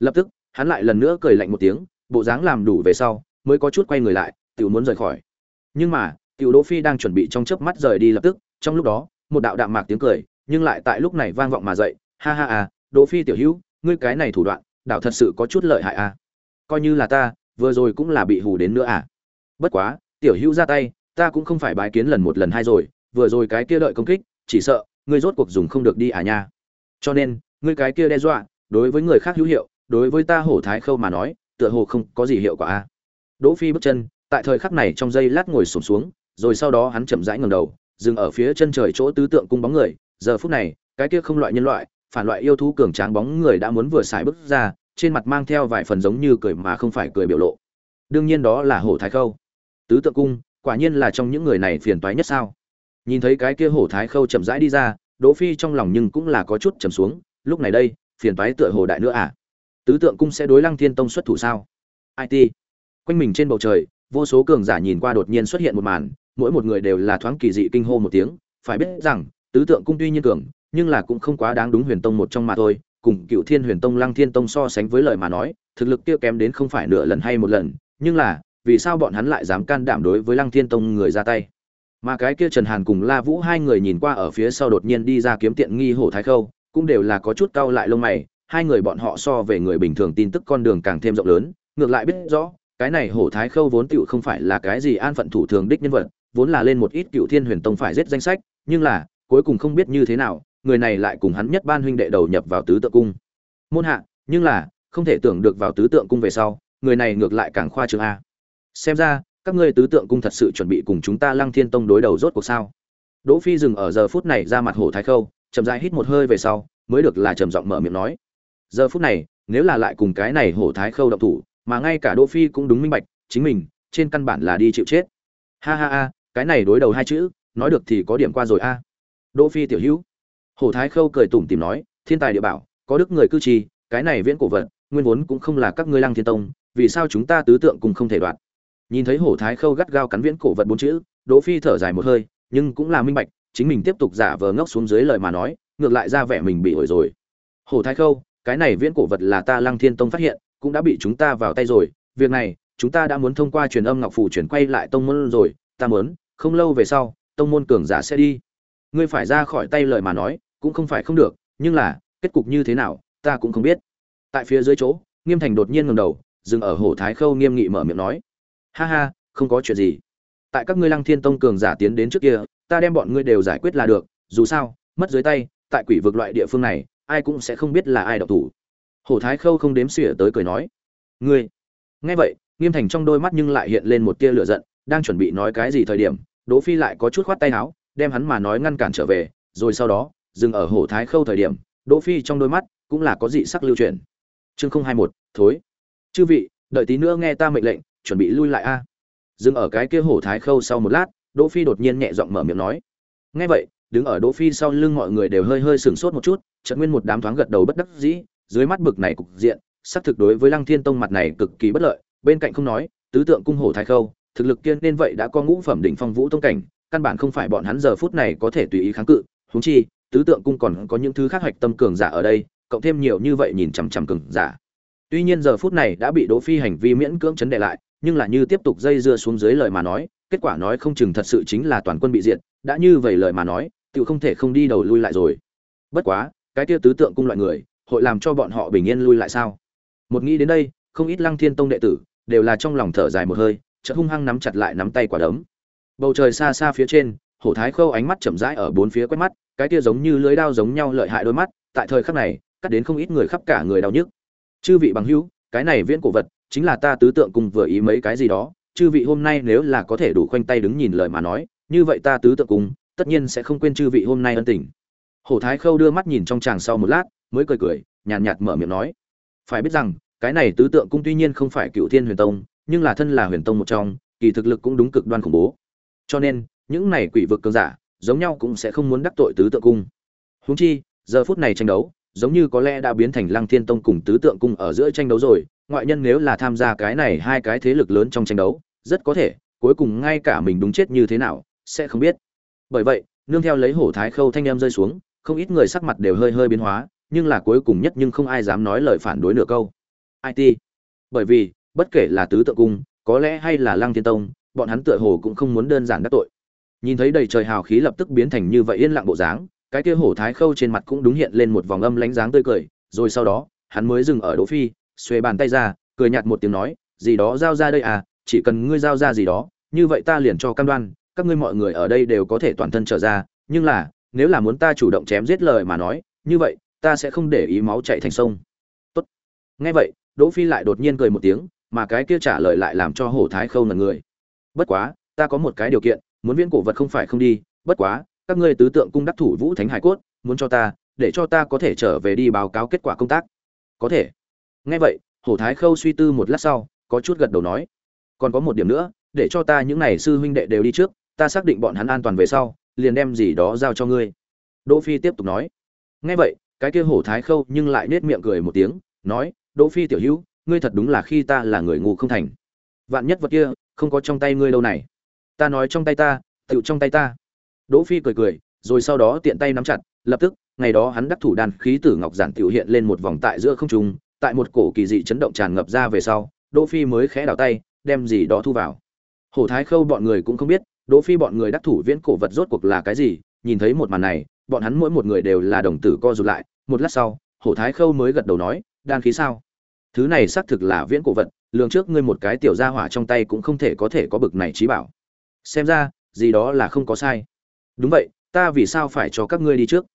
Lập tức, hắn lại lần nữa cười lạnh một tiếng bộ dáng làm đủ về sau, mới có chút quay người lại, tiểu muốn rời khỏi. Nhưng mà, tiểu đỗ phi đang chuẩn bị trong chớp mắt rời đi lập tức, trong lúc đó, một đạo đạm mạc tiếng cười, nhưng lại tại lúc này vang vọng mà dậy, ha ha à đỗ phi tiểu hữu, ngươi cái này thủ đoạn đạo thật sự có chút lợi hại à. Coi như là ta, vừa rồi cũng là bị hù đến nữa à. Bất quá, tiểu hữu ra tay, ta cũng không phải bái kiến lần một lần hai rồi, vừa rồi cái kia đợi công kích, chỉ sợ, ngươi rốt cuộc dùng không được đi à nha. Cho nên, ngươi cái kia đe dọa, đối với người khác hữu hiệu, đối với ta hổ thái khâu mà nói tựa hồ không có gì hiệu quả a. Đỗ phi bước chân tại thời khắc này trong giây lát ngồi sụp xuống, xuống rồi sau đó hắn chậm rãi ngẩng đầu dừng ở phía chân trời chỗ tứ tượng cung bóng người. Giờ phút này cái kia không loại nhân loại phản loại yêu thú cường tráng bóng người đã muốn vừa xài bước ra trên mặt mang theo vài phần giống như cười mà không phải cười biểu lộ. Đương nhiên đó là hổ thái khâu. Tứ tượng cung quả nhiên là trong những người này phiền toái nhất sao. Nhìn thấy cái kia hổ thái khâu chậm rãi đi ra đỗ phi trong lòng nhưng cũng là có chút trầm xuống. Lúc này đây phiền toái tựa hồ đại nữa à? Tứ tượng cung sẽ đối lăng thiên tông xuất thủ sao? It quanh mình trên bầu trời, vô số cường giả nhìn qua đột nhiên xuất hiện một màn, mỗi một người đều là thoáng kỳ dị kinh hô một tiếng. Phải biết rằng, tứ tượng cung tuy nhiên cường, nhưng là cũng không quá đáng đúng huyền tông một trong mà thôi. Cùng cựu thiên huyền tông, lăng thiên tông so sánh với lời mà nói, thực lực kia kém đến không phải nửa lần hay một lần. Nhưng là, vì sao bọn hắn lại dám can đảm đối với lăng thiên tông người ra tay? Mà cái kia trần hàn cùng la vũ hai người nhìn qua ở phía sau đột nhiên đi ra kiếm tiện nghi hổ thái khâu, cũng đều là có chút cau lại lông mày hai người bọn họ so về người bình thường tin tức con đường càng thêm rộng lớn, ngược lại biết rõ, cái này hổ thái khâu vốn tựu không phải là cái gì an phận thủ thường đích nhân vật, vốn là lên một ít cựu thiên huyền tông phải giết danh sách, nhưng là, cuối cùng không biết như thế nào, người này lại cùng hắn nhất ban huynh đệ đầu nhập vào tứ tượng cung. Môn hạ, nhưng là, không thể tưởng được vào tứ tượng cung về sau, người này ngược lại càng khoa trương a. Xem ra, các ngươi tứ tượng cung thật sự chuẩn bị cùng chúng ta lăng thiên tông đối đầu rốt cuộc sao? Đỗ phi dừng ở giờ phút này ra mặt hổ thái khâu, chậm rãi hít một hơi về sau, mới được là trầm giọng mở miệng nói giờ phút này, nếu là lại cùng cái này hổ thái khâu động thủ, mà ngay cả đỗ phi cũng đúng minh bạch, chính mình, trên căn bản là đi chịu chết. Ha ha ha, cái này đối đầu hai chữ, nói được thì có điểm qua rồi a. Đỗ phi tiểu hữu. Hổ thái khâu cười tủm tỉm nói, thiên tài địa bảo, có đức người cư trì, cái này viễn cổ vật, nguyên vốn cũng không là các ngươi lăng thiên tông, vì sao chúng ta tứ tượng cùng không thể đoạt? Nhìn thấy hổ thái khâu gắt gao cắn viễn cổ vật bốn chữ, đỗ phi thở dài một hơi, nhưng cũng là minh bạch, chính mình tiếp tục giả vờ ngốc xuống dưới lời mà nói, ngược lại ra vẻ mình bị ổi rồi. Hổ thái khâu cái này viễn cổ vật là ta lăng thiên tông phát hiện, cũng đã bị chúng ta vào tay rồi. Việc này, chúng ta đã muốn thông qua truyền âm ngọc phủ chuyển quay lại tông môn rồi. Ta muốn, không lâu về sau, tông môn cường giả sẽ đi. Ngươi phải ra khỏi tay lời mà nói, cũng không phải không được, nhưng là, kết cục như thế nào, ta cũng không biết. Tại phía dưới chỗ, nghiêm thành đột nhiên ngẩng đầu, dừng ở hổ thái khâu nghiêm nghị mở miệng nói. Ha ha, không có chuyện gì. Tại các ngươi lăng thiên tông cường giả tiến đến trước kia, ta đem bọn ngươi đều giải quyết là được. Dù sao, mất dưới tay, tại quỷ vực loại địa phương này ai cũng sẽ không biết là ai độc thủ. Hổ thái khâu không đếm xỉa tới cười nói, ngươi. Nghe vậy, nghiêm thành trong đôi mắt nhưng lại hiện lên một tia lửa giận, đang chuẩn bị nói cái gì thời điểm, đỗ phi lại có chút khoát tay áo, đem hắn mà nói ngăn cản trở về, rồi sau đó, dừng ở hổ thái khâu thời điểm, đỗ phi trong đôi mắt cũng là có dị sắc lưu truyền chương không hai một, thối. Chư vị, đợi tí nữa nghe ta mệnh lệnh, chuẩn bị lui lại a. Dừng ở cái kia hổ thái khâu sau một lát, đỗ phi đột nhiên nhẹ giọng mở miệng nói. Nghe vậy, đứng ở đỗ phi sau lưng mọi người đều hơi hơi sừng sốt một chút trận nguyên một đám thoáng gật đầu bất đắc dĩ, dưới mắt bực này cục diện, xác thực đối với lăng thiên tông mặt này cực kỳ bất lợi, bên cạnh không nói, tứ tượng cung hổ thái khâu, thực lực kiên nên vậy đã có ngũ phẩm đỉnh phong vũ tông cảnh, căn bản không phải bọn hắn giờ phút này có thể tùy ý kháng cự, huống chi, tứ tượng cung còn có những thứ khác hoạch tâm cường giả ở đây, cộng thêm nhiều như vậy nhìn chằm chằm cường giả. Tuy nhiên giờ phút này đã bị đỗ phi hành vi miễn cưỡng chấn đệ lại, nhưng là như tiếp tục dây dưa xuống dưới lời mà nói, kết quả nói không chừng thật sự chính là toàn quân bị diệt, đã như vậy lời mà nói tự không thể không đi đầu lui lại rồi. Bất quá cái kia tứ tượng cung loại người, hội làm cho bọn họ bình yên lui lại sao? Một nghĩ đến đây, không ít lăng thiên tông đệ tử đều là trong lòng thở dài một hơi, chợt hung hăng nắm chặt lại nắm tay quả đấm. Bầu trời xa xa phía trên, hổ thái khâu ánh mắt chậm rãi ở bốn phía quét mắt, cái kia giống như lưới đao giống nhau lợi hại đôi mắt, tại thời khắc này, cắt đến không ít người khắp cả người đau nhức. Chư vị bằng hữu, cái này viễn cổ vật chính là ta tứ tượng cùng vừa ý mấy cái gì đó, chư vị hôm nay nếu là có thể đủ khoanh tay đứng nhìn lời mà nói, như vậy ta tứ tượng cung tất nhiên sẽ không quên chư vị hôm nay ân tình hổ thái khâu đưa mắt nhìn trong chàng sau một lát mới cười cười nhàn nhạt, nhạt mở miệng nói. Phải biết rằng cái này tứ tượng cung tuy nhiên không phải cựu thiên huyền tông nhưng là thân là huyền tông một trong kỳ thực lực cũng đúng cực đoan khủng bố. Cho nên những này quỷ vực cường giả giống nhau cũng sẽ không muốn đắc tội tứ tượng cung. Huống chi giờ phút này tranh đấu giống như có lẽ đã biến thành lăng thiên tông cùng tứ tượng cung ở giữa tranh đấu rồi ngoại nhân nếu là tham gia cái này hai cái thế lực lớn trong tranh đấu rất có thể cuối cùng ngay cả mình đúng chết như thế nào sẽ không biết. Bởi vậy nương theo lấy hổ thái khâu thanh em rơi xuống không ít người sắc mặt đều hơi hơi biến hóa, nhưng là cuối cùng nhất nhưng không ai dám nói lời phản đối nửa câu. It bởi vì, bất kể là tứ tự cung, có lẽ hay là lăng thiên tông, bọn hắn tựa hồ cũng không muốn đơn giản đắc tội. Nhìn thấy đầy trời hào khí lập tức biến thành như vậy yên lặng bộ dáng, cái kia hổ thái khâu trên mặt cũng đúng hiện lên một vòng âm lánh dáng tươi cười, rồi sau đó, hắn mới dừng ở đỗ phi, xuề bàn tay ra, cười nhạt một tiếng nói, gì đó giao ra đây à chỉ cần ngươi giao ra gì đó, như vậy ta liền cho cam đoan, các ngươi mọi người ở đây đều có thể toàn thân trở ra, nhưng là nếu là muốn ta chủ động chém giết lời mà nói, như vậy, ta sẽ không để ý máu chảy thành sông. Tốt. Nghe vậy, đỗ phi lại đột nhiên cười một tiếng, mà cái kia trả lời lại làm cho hổ thái khâu ngẩn người. Bất quá, ta có một cái điều kiện, muốn viễn cổ vật không phải không đi, bất quá, các ngươi tứ tượng cung đắc thủ vũ thánh hải cốt, muốn cho ta, để cho ta có thể trở về đi báo cáo kết quả công tác. Có thể. Nghe vậy, hổ thái khâu suy tư một lát sau, có chút gật đầu nói. Còn có một điểm nữa, để cho ta những này sư huynh đệ đều đi trước, ta xác định bọn hắn an toàn về sau liền đem gì đó giao cho ngươi. Đỗ phi tiếp tục nói. Nghe vậy, cái kia hổ thái khâu nhưng lại nết miệng cười một tiếng, nói, đỗ phi tiểu hữu, ngươi thật đúng là khi ta là người ngu không thành. Vạn nhất vật kia không có trong tay ngươi đâu này. Ta nói trong tay ta, tựu trong tay ta. Đỗ phi cười cười, rồi sau đó tiện tay nắm chặt, lập tức, ngày đó hắn đắc thủ đàn khí tử ngọc giản tiểu hiện lên một vòng tại giữa không trung, tại một cổ kỳ dị chấn động tràn ngập ra về sau, đỗ phi mới khẽ đảo tay, đem gì đó thu vào. Hổ thái khâu bọn người cũng không biết đỗ phi bọn người đắc thủ viễn cổ vật rốt cuộc là cái gì? Nhìn thấy một màn này, bọn hắn mỗi một người đều là đồng tử co rụt lại. Một lát sau, hổ thái khâu mới gật đầu nói, đan khí sao? Thứ này xác thực là viễn cổ vật, lường trước ngươi một cái tiểu gia hỏa trong tay cũng không thể có thể có bực này trí bảo. Xem ra, gì đó là không có sai. Đúng vậy, ta vì sao phải cho các ngươi đi trước?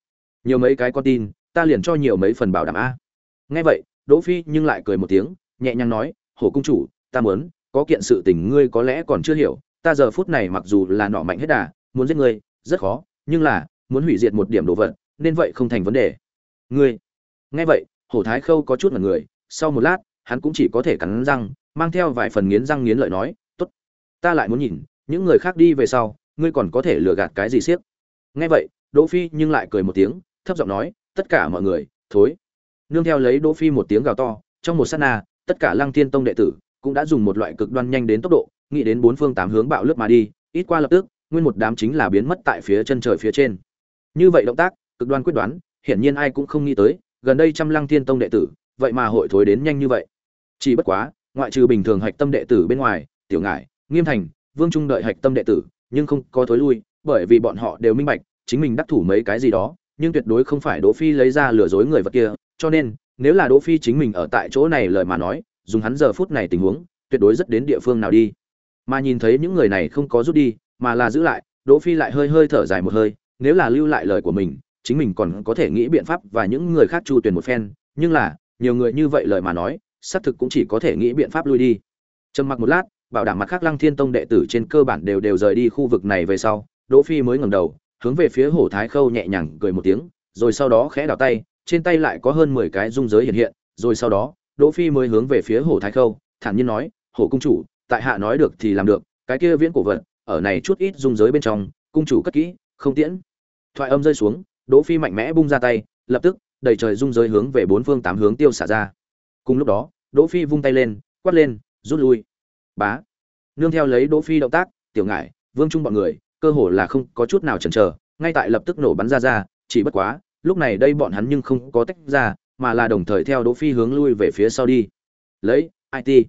Nhiều mấy cái con tin, ta liền cho nhiều mấy phần bảo đảm a. Nghe vậy, đỗ phi nhưng lại cười một tiếng, nhẹ nhàng nói, hổ cung chủ, ta muốn, có kiện sự tình ngươi có lẽ còn chưa hiểu ta giờ phút này mặc dù là nọ mạnh hết đà, muốn giết ngươi, rất khó, nhưng là, muốn hủy diệt một điểm đồ vật, nên vậy không thành vấn đề. Ngươi. Nghe vậy, hổ thái khâu có chút mặt người, sau một lát, hắn cũng chỉ có thể cắn răng, mang theo vài phần nghiến răng nghiến lợi nói, tốt, ta lại muốn nhìn, những người khác đi về sau, ngươi còn có thể lừa gạt cái gì siếc? Nghe vậy, đỗ phi nhưng lại cười một tiếng, thấp giọng nói, tất cả mọi người, thối. Nương theo lấy đỗ phi một tiếng gào to, trong một sát na, tất cả lăng thiên tông đệ tử cũng đã dùng một loại cực đoan nhanh đến tốc độ nghĩ đến bốn phương tám hướng bạo lướt mà đi, ít qua lập tức, nguyên một đám chính là biến mất tại phía chân trời phía trên. Như vậy động tác, cực đoan quyết đoán, hiển nhiên ai cũng không nghĩ tới, gần đây trăm lăng thiên tông đệ tử, vậy mà hội thối đến nhanh như vậy. Chỉ bất quá, ngoại trừ bình thường hạch tâm đệ tử bên ngoài, tiểu ngải, nghiêm thành, vương trung đợi hạch tâm đệ tử, nhưng không có thối lui, bởi vì bọn họ đều minh bạch, chính mình đắc thủ mấy cái gì đó, nhưng tuyệt đối không phải đỗ phi lấy ra lừa dối người vật kia, cho nên, nếu là đỗ phi chính mình ở tại chỗ này lời mà nói, dùng hắn giờ phút này tình huống, tuyệt đối rất đến địa phương nào đi mà nhìn thấy những người này không có rút đi, mà là giữ lại, đỗ phi lại hơi hơi thở dài một hơi, nếu là lưu lại lời của mình, chính mình còn có thể nghĩ biện pháp và những người khác chu tuyển một phen, nhưng là, nhiều người như vậy lời mà nói, xác thực cũng chỉ có thể nghĩ biện pháp lui đi. Trầm mặc một lát, bảo đảm mặt khác lăng thiên tông đệ tử trên cơ bản đều đều rời đi khu vực này về sau, đỗ phi mới ngẩng đầu, hướng về phía hổ thái khâu nhẹ nhàng cười một tiếng, rồi sau đó khẽ đảo tay, trên tay lại có hơn mười cái dung giới hiện hiện, rồi sau đó, đỗ phi mới hướng về phía hổ thái khâu, thản nhiên nói, hổ cung chủ tại hạ nói được thì làm được, cái kia viễn cổ vật, ở này chút ít dung giới bên trong, cung chủ cất kỹ, không tiễn. Thoại âm rơi xuống, đỗ phi mạnh mẽ bung ra tay, lập tức, đầy trời dung giới hướng về bốn phương tám hướng tiêu xả ra. Cùng lúc đó, đỗ phi vung tay lên, quát lên, rút lui. Bá. Nương theo lấy đỗ phi động tác, tiểu ngải, vương trung bọn người, cơ hồ là không có chút nào chần chờ, ngay tại lập tức nổ bắn ra ra, chỉ bất quá, lúc này đây bọn hắn nhưng không có tách ra, mà là đồng thời theo đỗ phi hướng lui về phía sau đi. Lấy it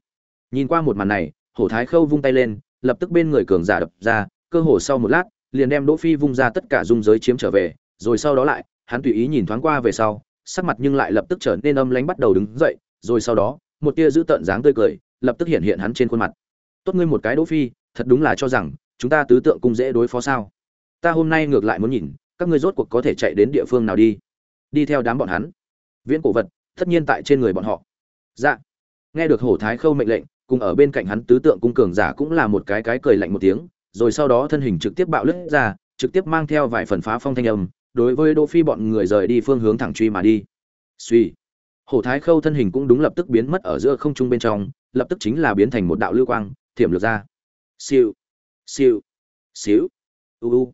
nhìn qua một màn này hổ thái khâu vung tay lên, lập tức bên người cường giả đập ra, cơ hồ sau một lát, liền đem đỗ phi vung ra tất cả dung giới chiếm trở về, rồi sau đó lại, hắn tùy ý nhìn thoáng qua về sau, sắc mặt nhưng lại lập tức trở nên âm lãnh bắt đầu đứng dậy, rồi sau đó, một tia giữ tợn dáng tươi cười, lập tức hiện hiện hắn trên khuôn mặt. Tốt ngươi một cái đỗ phi, thật đúng là cho rằng, chúng ta tứ tượng cung dễ đối phó sao? Ta hôm nay ngược lại muốn nhìn, các ngươi rốt cuộc có thể chạy đến địa phương nào đi? Đi theo đám bọn hắn. Viễn cổ vật, tất nhiên tại trên người bọn họ. Dạ. Nghe được hổ thái khâu mệnh lệnh cùng ở bên cạnh hắn tứ tượng cung cường giả cũng là một cái cái cười lạnh một tiếng, rồi sau đó thân hình trực tiếp bạo lướt ra, trực tiếp mang theo vài phần phá phong thanh âm, đối với đỗ phi bọn người rời đi phương hướng thẳng truy mà đi. Suy. Hổ thái khâu thân hình cũng đúng lập tức biến mất ở giữa không trung bên trong, lập tức chính là biến thành một đạo lưu quang, thiểm lược ra. Siêu. Siêu. Xíu. U u.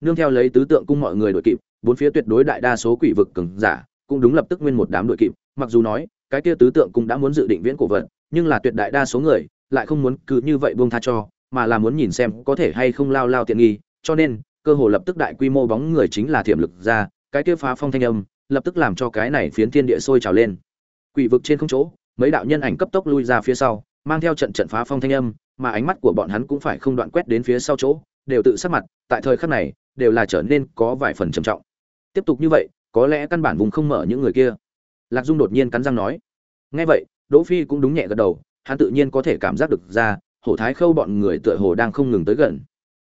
Nương theo lấy tứ tượng cung mọi người đội kịp, bốn phía tuyệt đối đại đa số quỷ vực cường giả cũng đúng lập tức nguyên một đám đội kịp, mặc dù nói, cái kia tứ tượng cung đã muốn dự định viễn cổ vận nhưng là tuyệt đại đa số người lại không muốn cứ như vậy buông tha cho, mà là muốn nhìn xem có thể hay không lao lao tiện nghi. Cho nên, cơ hồ lập tức đại quy mô bóng người chính là thiểm lực ra, cái kia phá phong thanh âm lập tức làm cho cái này phiến thiên địa sôi trào lên. Quỷ vực trên không chỗ, mấy đạo nhân ảnh cấp tốc lui ra phía sau, mang theo trận trận phá phong thanh âm, mà ánh mắt của bọn hắn cũng phải không đoạn quét đến phía sau chỗ, đều tự sắc mặt, tại thời khắc này, đều là trở nên có vài phần trầm trọng. Tiếp tục như vậy, có lẽ căn bản vùng không mở những người kia. Lạc dung đột nhiên cắn răng nói ngay vậy đỗ phi cũng đúng nhẹ gật đầu, hắn tự nhiên có thể cảm giác được ra, hổ thái khâu bọn người tựa hồ đang không ngừng tới gần.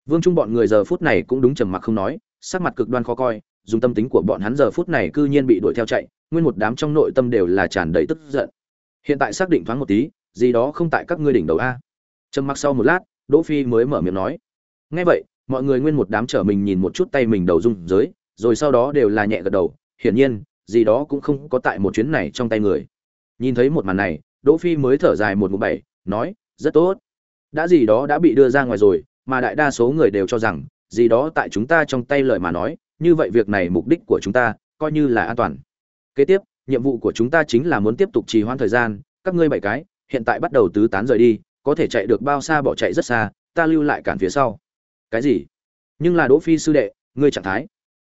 Vương trung bọn người giờ phút này cũng đúng trầm mặc không nói, sắc mặt cực đoan khó coi, dùng tâm tính của bọn hắn giờ phút này cư nhiên bị đuổi theo chạy, nguyên một đám trong nội tâm đều là tràn đầy tức giận. Hiện tại xác định thoáng một tí, gì đó không tại các ngươi đỉnh đầu a. Trầm mặc sau một lát, đỗ phi mới mở miệng nói. Nghe vậy, mọi người nguyên một đám trở mình nhìn một chút tay mình đầu rung dưới rồi sau đó đều là nhẹ gật đầu, hiển nhiên, gì đó cũng không có tại một chuyến này trong tay người nhìn thấy một màn này, đỗ phi mới thở dài một ngụm bảy, nói, rất tốt. Đã gì đó đã bị đưa ra ngoài rồi, mà đại đa số người đều cho rằng, gì đó tại chúng ta trong tay lời mà nói, như vậy việc này mục đích của chúng ta, coi như là an toàn. Kế tiếp, nhiệm vụ của chúng ta chính là muốn tiếp tục trì hoãn thời gian, các ngươi bảy cái, hiện tại bắt đầu tứ tán rời đi, có thể chạy được bao xa bỏ chạy rất xa, ta lưu lại cản phía sau. Cái gì? Nhưng là đỗ phi sư đệ, ngươi trạng thái.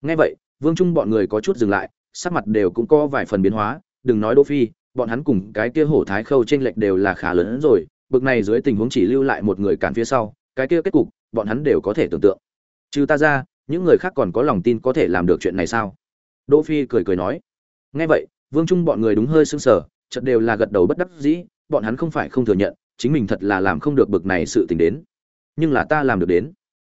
Nghe vậy, vương trung bọn người có chút dừng lại, sắc mặt đều cũng có vài phần biến hóa, đừng nói đỗ phi bọn hắn cùng cái kia hổ thái khâu trên lệch đều là khá lớn hơn rồi, bực này dưới tình huống chỉ lưu lại một người cản phía sau, cái kia kết cục, bọn hắn đều có thể tưởng tượng. Trừ ta ra, những người khác còn có lòng tin có thể làm được chuyện này sao? Đỗ phi cười cười nói. Nghe vậy, vương trung bọn người đúng hơi sưng sờ, chợt đều là gật đầu bất đắc dĩ, bọn hắn không phải không thừa nhận, chính mình thật là làm không được bực này sự tình đến. Nhưng là ta làm được đến.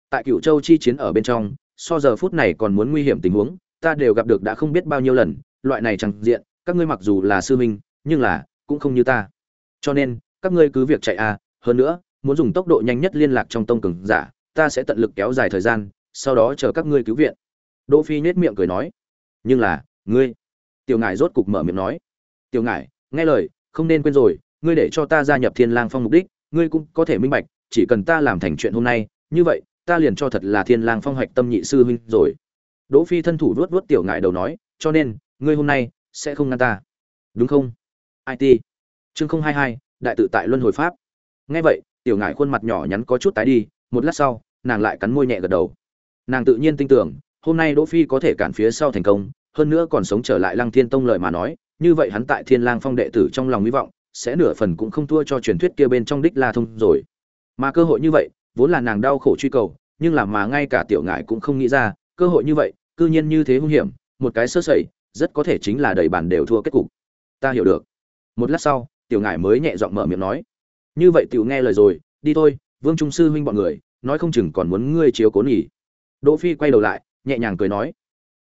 Tại cựu châu chi chiến ở bên trong, so giờ phút này còn muốn nguy hiểm tình huống, ta đều gặp được đã không biết bao nhiêu lần, loại này chẳng diện, các ngươi mặc dù là sư minh nhưng là, cũng không như ta. Cho nên, các ngươi cứ việc chạy à hơn nữa, muốn dùng tốc độ nhanh nhất liên lạc trong tông cường giả, ta sẽ tận lực kéo dài thời gian, sau đó chờ các ngươi cứu viện. Đỗ phi nhếch miệng cười nói. Nhưng là, ngươi tiểu ngải rốt cục mở miệng nói. Tiểu ngải, nghe lời, không nên quên rồi, ngươi để cho ta gia nhập thiên lang phong mục đích, ngươi cũng có thể minh bạch, chỉ cần ta làm thành chuyện hôm nay, như vậy, ta liền cho thật là thiên lang phong hoạch tâm nhị sư huynh rồi. Đỗ phi thân thủ vuốt vuốt tiểu ngải đầu nói. Cho nên, ngươi hôm nay sẽ không ngăn ta. Đúng không? It chương không hai hai, đại tự tại luân hồi pháp. Nghe vậy, tiểu ngải khuôn mặt nhỏ nhắn có chút tái đi, một lát sau, nàng lại cắn môi nhẹ gật đầu. Nàng tự nhiên tin tưởng, hôm nay đỗ phi có thể cản phía sau thành công, hơn nữa còn sống trở lại lăng thiên tông lời mà nói, như vậy hắn tại thiên lang phong đệ tử trong lòng hy vọng, sẽ nửa phần cũng không thua cho truyền thuyết kia bên trong đích la thông rồi. Mà cơ hội như vậy, vốn là nàng đau khổ truy cầu, nhưng là mà ngay cả tiểu ngải cũng không nghĩ ra, cơ hội như vậy, cư nhiên như thế hung hiểm, một cái sơ sẩy, rất có thể chính là đầy bàn đều thua kết cục. Ta hiểu được một lát sau, tiểu ngải mới nhẹ giọng mở miệng nói. Như vậy tiểu nghe lời rồi, đi thôi, vương trung sư huynh bọn người, nói không chừng còn muốn ngươi chiếu cố nghỉ đỗ phi quay đầu lại, nhẹ nhàng cười nói.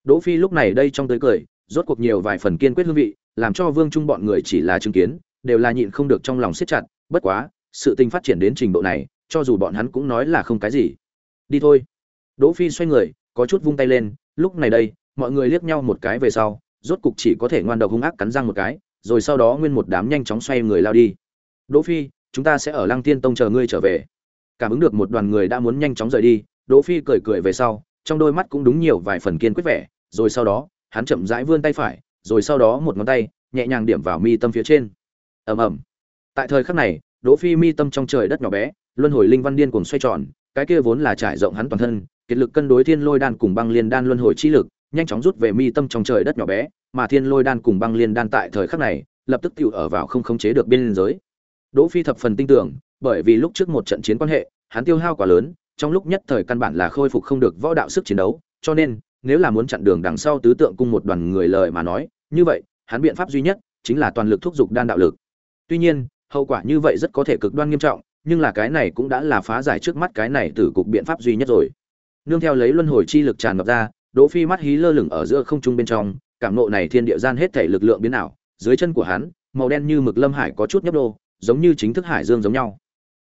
Đỗ phi lúc này đây trong tới cười, rốt cuộc nhiều vài phần kiên quyết hương vị, làm cho vương trung bọn người chỉ là chứng kiến, đều là nhịn không được trong lòng siết chặt. Bất quá, sự tình phát triển đến trình độ này, cho dù bọn hắn cũng nói là không cái gì. Đi thôi. Đỗ phi xoay người, có chút vung tay lên, lúc này đây, mọi người liếc nhau một cái về sau, rốt cục chỉ có thể ngoan độc hung ác cắn răng một cái rồi sau đó nguyên một đám nhanh chóng xoay người lao đi. Đỗ phi, chúng ta sẽ ở lăng tiên tông chờ ngươi trở về. Cảm ứng được một đoàn người đã muốn nhanh chóng rời đi, đỗ phi cười cười về sau, trong đôi mắt cũng đúng nhiều vài phần kiên quyết vẻ, rồi sau đó, hắn chậm rãi vươn tay phải, rồi sau đó một ngón tay, nhẹ nhàng điểm vào mi tâm phía trên. Ầm ầm. Tại thời khắc này, đỗ phi mi tâm trong trời đất nhỏ bé, luân hồi linh văn điên cuồng xoay tròn, cái kia vốn là trải rộng hắn toàn thân, kiệt lực cân đối thiên lôi đan cùng băng liên đan luân hồi chi lực, nhanh chóng rút về mi tâm trong trời đất nhỏ bé mà thiên lôi đan cùng băng liên đan tại thời khắc này, lập tức tiêu ở vào không khống chế được biên giới. Đỗ phi thập phần tin tưởng, bởi vì lúc trước một trận chiến quan hệ, hắn tiêu hao quá lớn, trong lúc nhất thời căn bản là khôi phục không được võ đạo sức chiến đấu, cho nên, nếu là muốn chặn đường đằng sau tứ tượng cung một đoàn người lời mà nói, như vậy, hắn biện pháp duy nhất chính là toàn lực thúc giục đan đạo lực. Tuy nhiên, hậu quả như vậy rất có thể cực đoan nghiêm trọng, nhưng là cái này cũng đã là phá giải trước mắt cái này từ cục biện pháp duy nhất rồi. Nương theo lấy luân hồi chi lực tràn ngập ra, đỗ phi mắt hí lơ lửng ở giữa không trung bên trong cảm nộ này thiên địa gian hết thể lực lượng biến ảo, dưới chân của hắn, màu đen như mực lâm hải có chút nhấp đô, giống như chính thức hải dương giống nhau.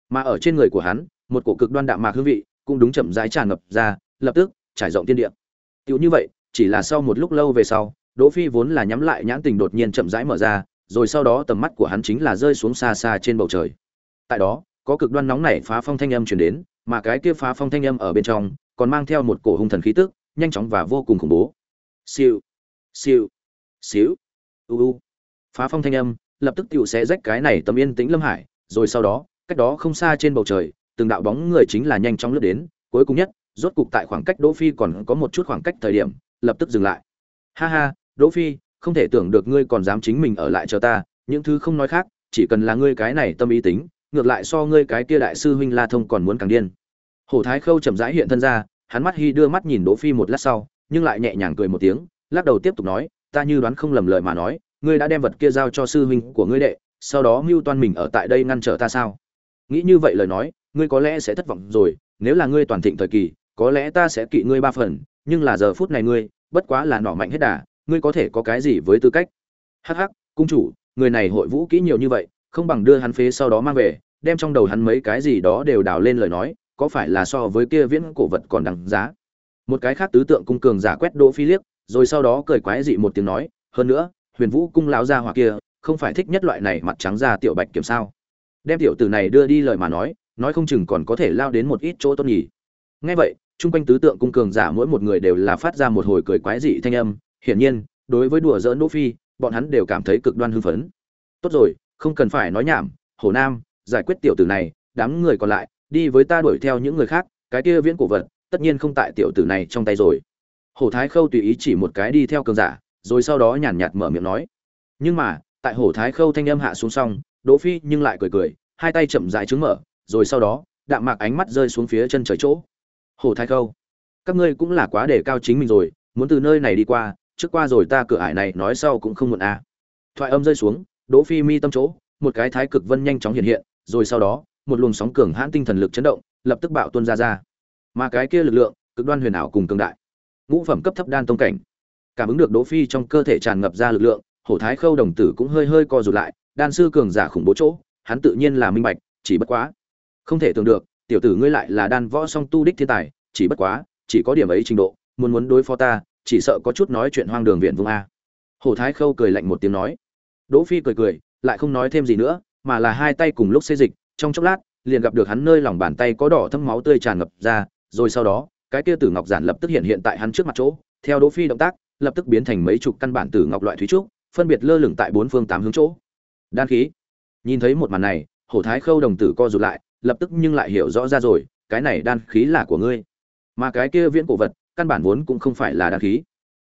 Mà ở trên người của hắn, một cổ cực đoan đạm mạc hương vị cũng đúng chậm rãi tràn ngập ra, lập tức trải rộng thiên địa. Tựu như vậy, chỉ là sau một lúc lâu về sau, đỗ phi vốn là nhắm lại nhãn tình đột nhiên chậm rãi mở ra, rồi sau đó tầm mắt của hắn chính là rơi xuống xa xa trên bầu trời. Tại đó, có cực đoan nóng này phá phong thanh âm truyền đến, mà cái kia phá phong thanh âm ở bên trong còn mang theo một cổ hung thần khí tức, nhanh chóng và vô cùng khủng bố. Siêu siêu siêu u u. Phá phong thanh âm, lập tức tiểu sẽ rách cái này tầm yên tĩnh lâm hải, rồi sau đó, cách đó không xa trên bầu trời, từng đạo bóng người chính là nhanh chóng lướt đến, cuối cùng nhất, rốt cục tại khoảng cách đỗ phi còn có một chút khoảng cách thời điểm, lập tức dừng lại. Ha ha, đỗ phi, không thể tưởng được ngươi còn dám chính mình ở lại chờ ta, những thứ không nói khác, chỉ cần là ngươi cái này tâm ý tính, ngược lại so ngươi cái kia đại sư huynh la thông còn muốn càng điên. Hổ thái khâu chậm rãi hiện thân ra, hắn mắt hi đưa mắt nhìn đỗ phi một lát sau, nhưng lại nhẹ nhàng cười một tiếng lắc đầu tiếp tục nói, ta như đoán không lầm lời mà nói, ngươi đã đem vật kia giao cho sư huynh của ngươi đệ, sau đó mưu toan mình ở tại đây ngăn trở ta sao? Nghĩ như vậy lời nói, ngươi có lẽ sẽ thất vọng rồi, nếu là ngươi toàn thịnh thời kỳ, có lẽ ta sẽ kỵ ngươi ba phần, nhưng là giờ phút này ngươi, bất quá là nỏ mạnh hết đà, ngươi có thể có cái gì với tư cách? Hắc hắc, cung chủ, người này hội vũ kỹ nhiều như vậy, không bằng đưa hắn phế sau đó mang về, đem trong đầu hắn mấy cái gì đó đều đào lên lời nói, có phải là so với kia viễn cổ vật còn đằng giá? Một cái khác tứ tượng cung cường giả quét đỗ phi liếc rồi sau đó cười quái dị một tiếng nói, hơn nữa, huyền vũ cung lão gia hỏa kia, không phải thích nhất loại này mặt trắng da tiểu bạch kiểm sao? Đem tiểu tử này đưa đi lời mà nói nói không chừng còn có thể lao đến một ít chỗ tốt nhỉ. Nghe vậy, chung quanh tứ tượng cung cường giả mỗi một người đều là phát ra một hồi cười quái dị thanh âm. Hiển nhiên, đối với đùa giỡn đỗ phi, bọn hắn đều cảm thấy cực đoan hưng phấn. Tốt rồi, không cần phải nói nhảm, hồ nam, giải quyết tiểu tử này, đám người còn lại, đi với ta đuổi theo những người khác, cái kia viễn cổ vật, tất nhiên không tại tiểu tử này trong tay rồi hổ thái khâu tùy ý chỉ một cái đi theo cường giả, rồi sau đó nhàn nhạt mở miệng nói. Nhưng mà, tại hổ thái khâu thanh âm hạ xuống xong, đỗ phi nhưng lại cười cười, hai tay chậm rãi trứng mở, rồi sau đó, đạm mạc ánh mắt rơi xuống phía chân trời chỗ. Hổ thái khâu, các ngươi cũng là quá để cao chính mình rồi, muốn từ nơi này đi qua, trước qua rồi ta cửa ải này nói sau cũng không muộn à. thoại âm rơi xuống, đỗ phi mi tâm chỗ, một cái thái cực vân nhanh chóng hiện hiện, rồi sau đó, một luồng sóng cường hãn tinh thần lực chấn động, lập tức bạo tuôn ra ra. Mà cái kia lực lượng, cực đoan huyền ảo cùng cường đại ngũ phẩm cấp thấp đan tông cảnh. Cảm ứng được đỗ phi trong cơ thể tràn ngập ra lực lượng, hổ thái khâu đồng tử cũng hơi hơi co rụt lại, đan sư cường giả khủng bố chỗ, hắn tự nhiên là minh bạch, chỉ bất quá. Không thể tưởng được, tiểu tử ngươi lại là đan võ song tu đích thiên tài, chỉ bất quá, chỉ có điểm ấy trình độ, muốn muốn đối phó ta, chỉ sợ có chút nói chuyện hoang đường viện vương a. Hổ thái khâu cười lạnh một tiếng nói. Đỗ phi cười cười, lại không nói thêm gì nữa, mà là hai tay cùng lúc xê dịch, trong chốc lát, liền gặp được hắn nơi lòng bàn tay có đỏ thâm máu tươi tràn ngập ra, rồi sau đó cái kia tử ngọc giản lập tức hiện hiện tại hắn trước mặt chỗ, theo đỗ phi động tác, lập tức biến thành mấy chục căn bản tử ngọc loại thúy trúc, phân biệt lơ lửng tại bốn phương tám hướng chỗ. Đan khí. Nhìn thấy một màn này, hổ thái khâu đồng tử co rụt lại, lập tức nhưng lại hiểu rõ ra rồi, cái này đan khí là của ngươi. Mà cái kia viễn cổ vật, căn bản vốn cũng không phải là đan khí.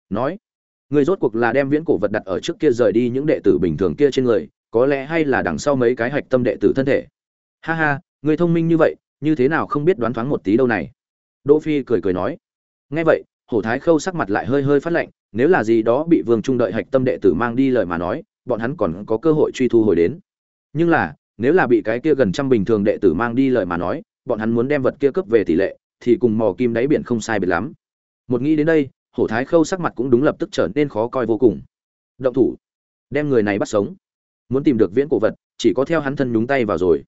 Nói, ngươi rốt cuộc là đem viễn cổ vật đặt ở trước kia rời đi những đệ tử bình thường kia trên người, có lẽ hay là đằng sau mấy cái hạch tâm đệ tử thân thể. Ha ha, ngươi thông minh như vậy, như thế nào không biết đoán thoáng một tí đâu này đỗ phi cười cười nói, nghe vậy, hổ thái khâu sắc mặt lại hơi hơi phát lạnh, nếu là gì đó bị vương trung đợi hạch tâm đệ tử mang đi lời mà nói, bọn hắn còn có cơ hội truy thu hồi đến. Nhưng là, nếu là bị cái kia gần trăm bình thường đệ tử mang đi lời mà nói, bọn hắn muốn đem vật kia cướp về tỷ lệ, thì cùng mò kim đáy biển không sai biệt lắm. Một nghĩ đến đây, hổ thái khâu sắc mặt cũng đúng lập tức trở nên khó coi vô cùng. Động thủ, đem người này bắt sống. Muốn tìm được viễn cổ vật, chỉ có theo hắn thân nhúng tay vào rồi.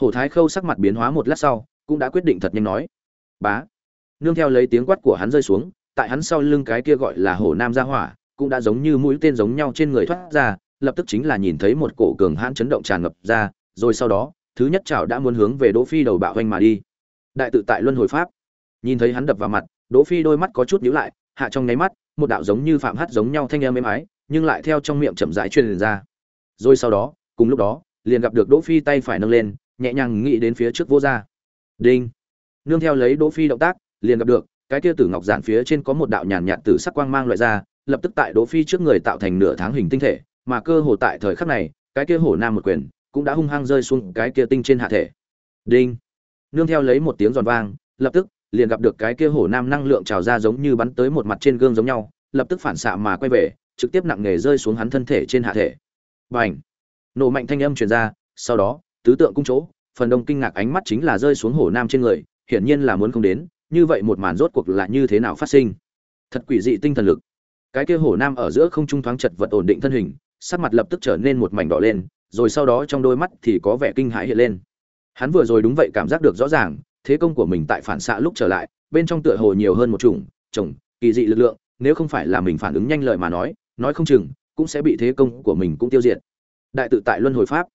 Hổ thái khâu sắc mặt biến hóa một lát sau, cũng đã quyết định thật nhanh nói bá. Nương theo lấy tiếng quát của hắn rơi xuống, tại hắn sau lưng cái kia gọi là hổ nam gia hỏa, cũng đã giống như mũi tên giống nhau trên người thoát ra, lập tức chính là nhìn thấy một cổ cường hãn chấn động tràn ngập ra, rồi sau đó, thứ nhất chảo đã muốn hướng về đỗ phi đầu bạo hoành mà đi. Đại tự tại luân hồi pháp. Nhìn thấy hắn đập vào mặt, đỗ phi đôi mắt có chút nhíu lại, hạ trong nháy mắt, một đạo giống như phạm hát giống nhau thanh âm êm ái, nhưng lại theo trong miệng chậm rãi truyền ra. Rồi sau đó, cùng lúc đó, liền gặp được đỗ phi tay phải nâng lên, nhẹ nhàng nghĩ đến phía trước vô ra đinh! Nương theo lấy đỗ phi động tác, liền gặp được, cái kia tử ngọc giản phía trên có một đạo nhàn nhạt tử sắc quang mang loại ra, lập tức tại đỗ phi trước người tạo thành nửa tháng hình tinh thể, mà cơ hồ tại thời khắc này, cái kia hổ nam một quyền cũng đã hung hăng rơi xuống cái kia tinh trên hạ thể. Đinh! Nương theo lấy một tiếng giòn vang, lập tức, liền gặp được cái kia hổ nam năng lượng trào ra giống như bắn tới một mặt trên gương giống nhau, lập tức phản xạ mà quay về, trực tiếp nặng nề rơi xuống hắn thân thể trên hạ thể. Bành! Nổ mạnh thanh âm truyền ra, sau đó, tứ tượng cung chỗ, phần đông kinh ngạc ánh mắt chính là rơi xuống hổ nam trên người hiển nhiên là muốn không đến, như vậy một màn rốt cuộc là như thế nào phát sinh? Thật quỷ dị tinh thần lực. Cái kia hổ nam ở giữa không trung thoáng chật vật ổn định thân hình, sắc mặt lập tức trở nên một mảnh đỏ lên, rồi sau đó trong đôi mắt thì có vẻ kinh hãi hiện lên. Hắn vừa rồi đúng vậy cảm giác được rõ ràng, thế công của mình tại phản xạ lúc trở lại, bên trong tựa hồ nhiều hơn một chủng chủng, kỳ dị lực lượng, nếu không phải là mình phản ứng nhanh lợi mà nói nói không chừng, cũng sẽ bị thế công của mình cũng tiêu diệt. Đại tự tại luân hồi pháp.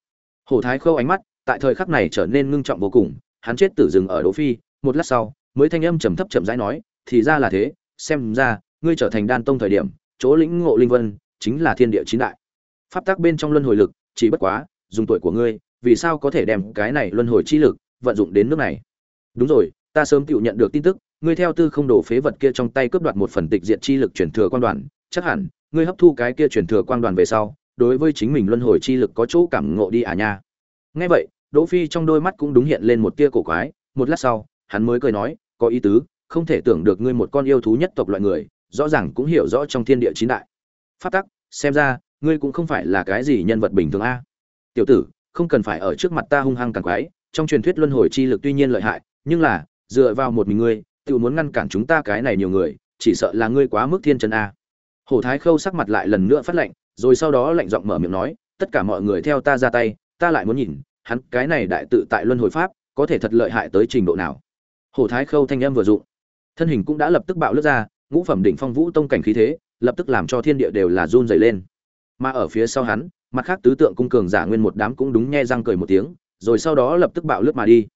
Hổ thái khâu ánh mắt, tại thời khắc này trở nên ngưng trọng vô cùng, hắn chết tử dừng ở đỗ phi một lát sau, mới thanh âm trầm thấp chậm rãi nói, thì ra là thế, xem ra, ngươi trở thành đan tông thời điểm, chỗ lĩnh ngộ linh vân, chính là thiên địa chín đại. Pháp tắc bên trong luân hồi lực, chỉ bất quá, dùng tuổi của ngươi, vì sao có thể đem cái này luân hồi chi lực vận dụng đến nước này? Đúng rồi, ta sớm tự nhận được tin tức, ngươi theo tư không đổ phế vật kia trong tay cướp đoạt một phần tịch diện chi lực chuyển thừa quan đoàn, chắc hẳn, ngươi hấp thu cái kia chuyển thừa quan đoàn về sau, đối với chính mình luân hồi chi lực có chỗ cảm ngộ đi à nha. Nghe vậy, đỗ phi trong đôi mắt cũng đúng hiện lên một tia cổ quái, một lát sau hắn mới cười nói, có ý tứ, không thể tưởng được ngươi một con yêu thú nhất tộc loại người, rõ ràng cũng hiểu rõ trong thiên địa chín đại. Pháp tắc, xem ra, ngươi cũng không phải là cái gì nhân vật bình thường a. Tiểu tử, không cần phải ở trước mặt ta hung hăng càng quái, trong truyền thuyết luân hồi chi lực tuy nhiên lợi hại, nhưng là, dựa vào một mình ngươi tự muốn ngăn cản chúng ta cái này nhiều người, chỉ sợ là ngươi quá mức thiên chân a. Hổ thái khâu sắc mặt lại lần nữa phát lệnh rồi sau đó lạnh giọng mở miệng nói, tất cả mọi người theo ta ra tay, ta lại muốn nhìn, hắn cái này đại tự tại luân hồi pháp, có thể thật lợi hại tới trình độ nào? Hổ thái khâu thanh âm vừa dụng. Thân hình cũng đã lập tức bạo lướt ra, ngũ phẩm đỉnh phong vũ tông cảnh khí thế, lập tức làm cho thiên địa đều là run rẩy lên. Mà ở phía sau hắn, mặt khác tứ tượng cung cường giả nguyên một đám cũng đúng nhe răng cười một tiếng, rồi sau đó lập tức bạo lướt mà đi.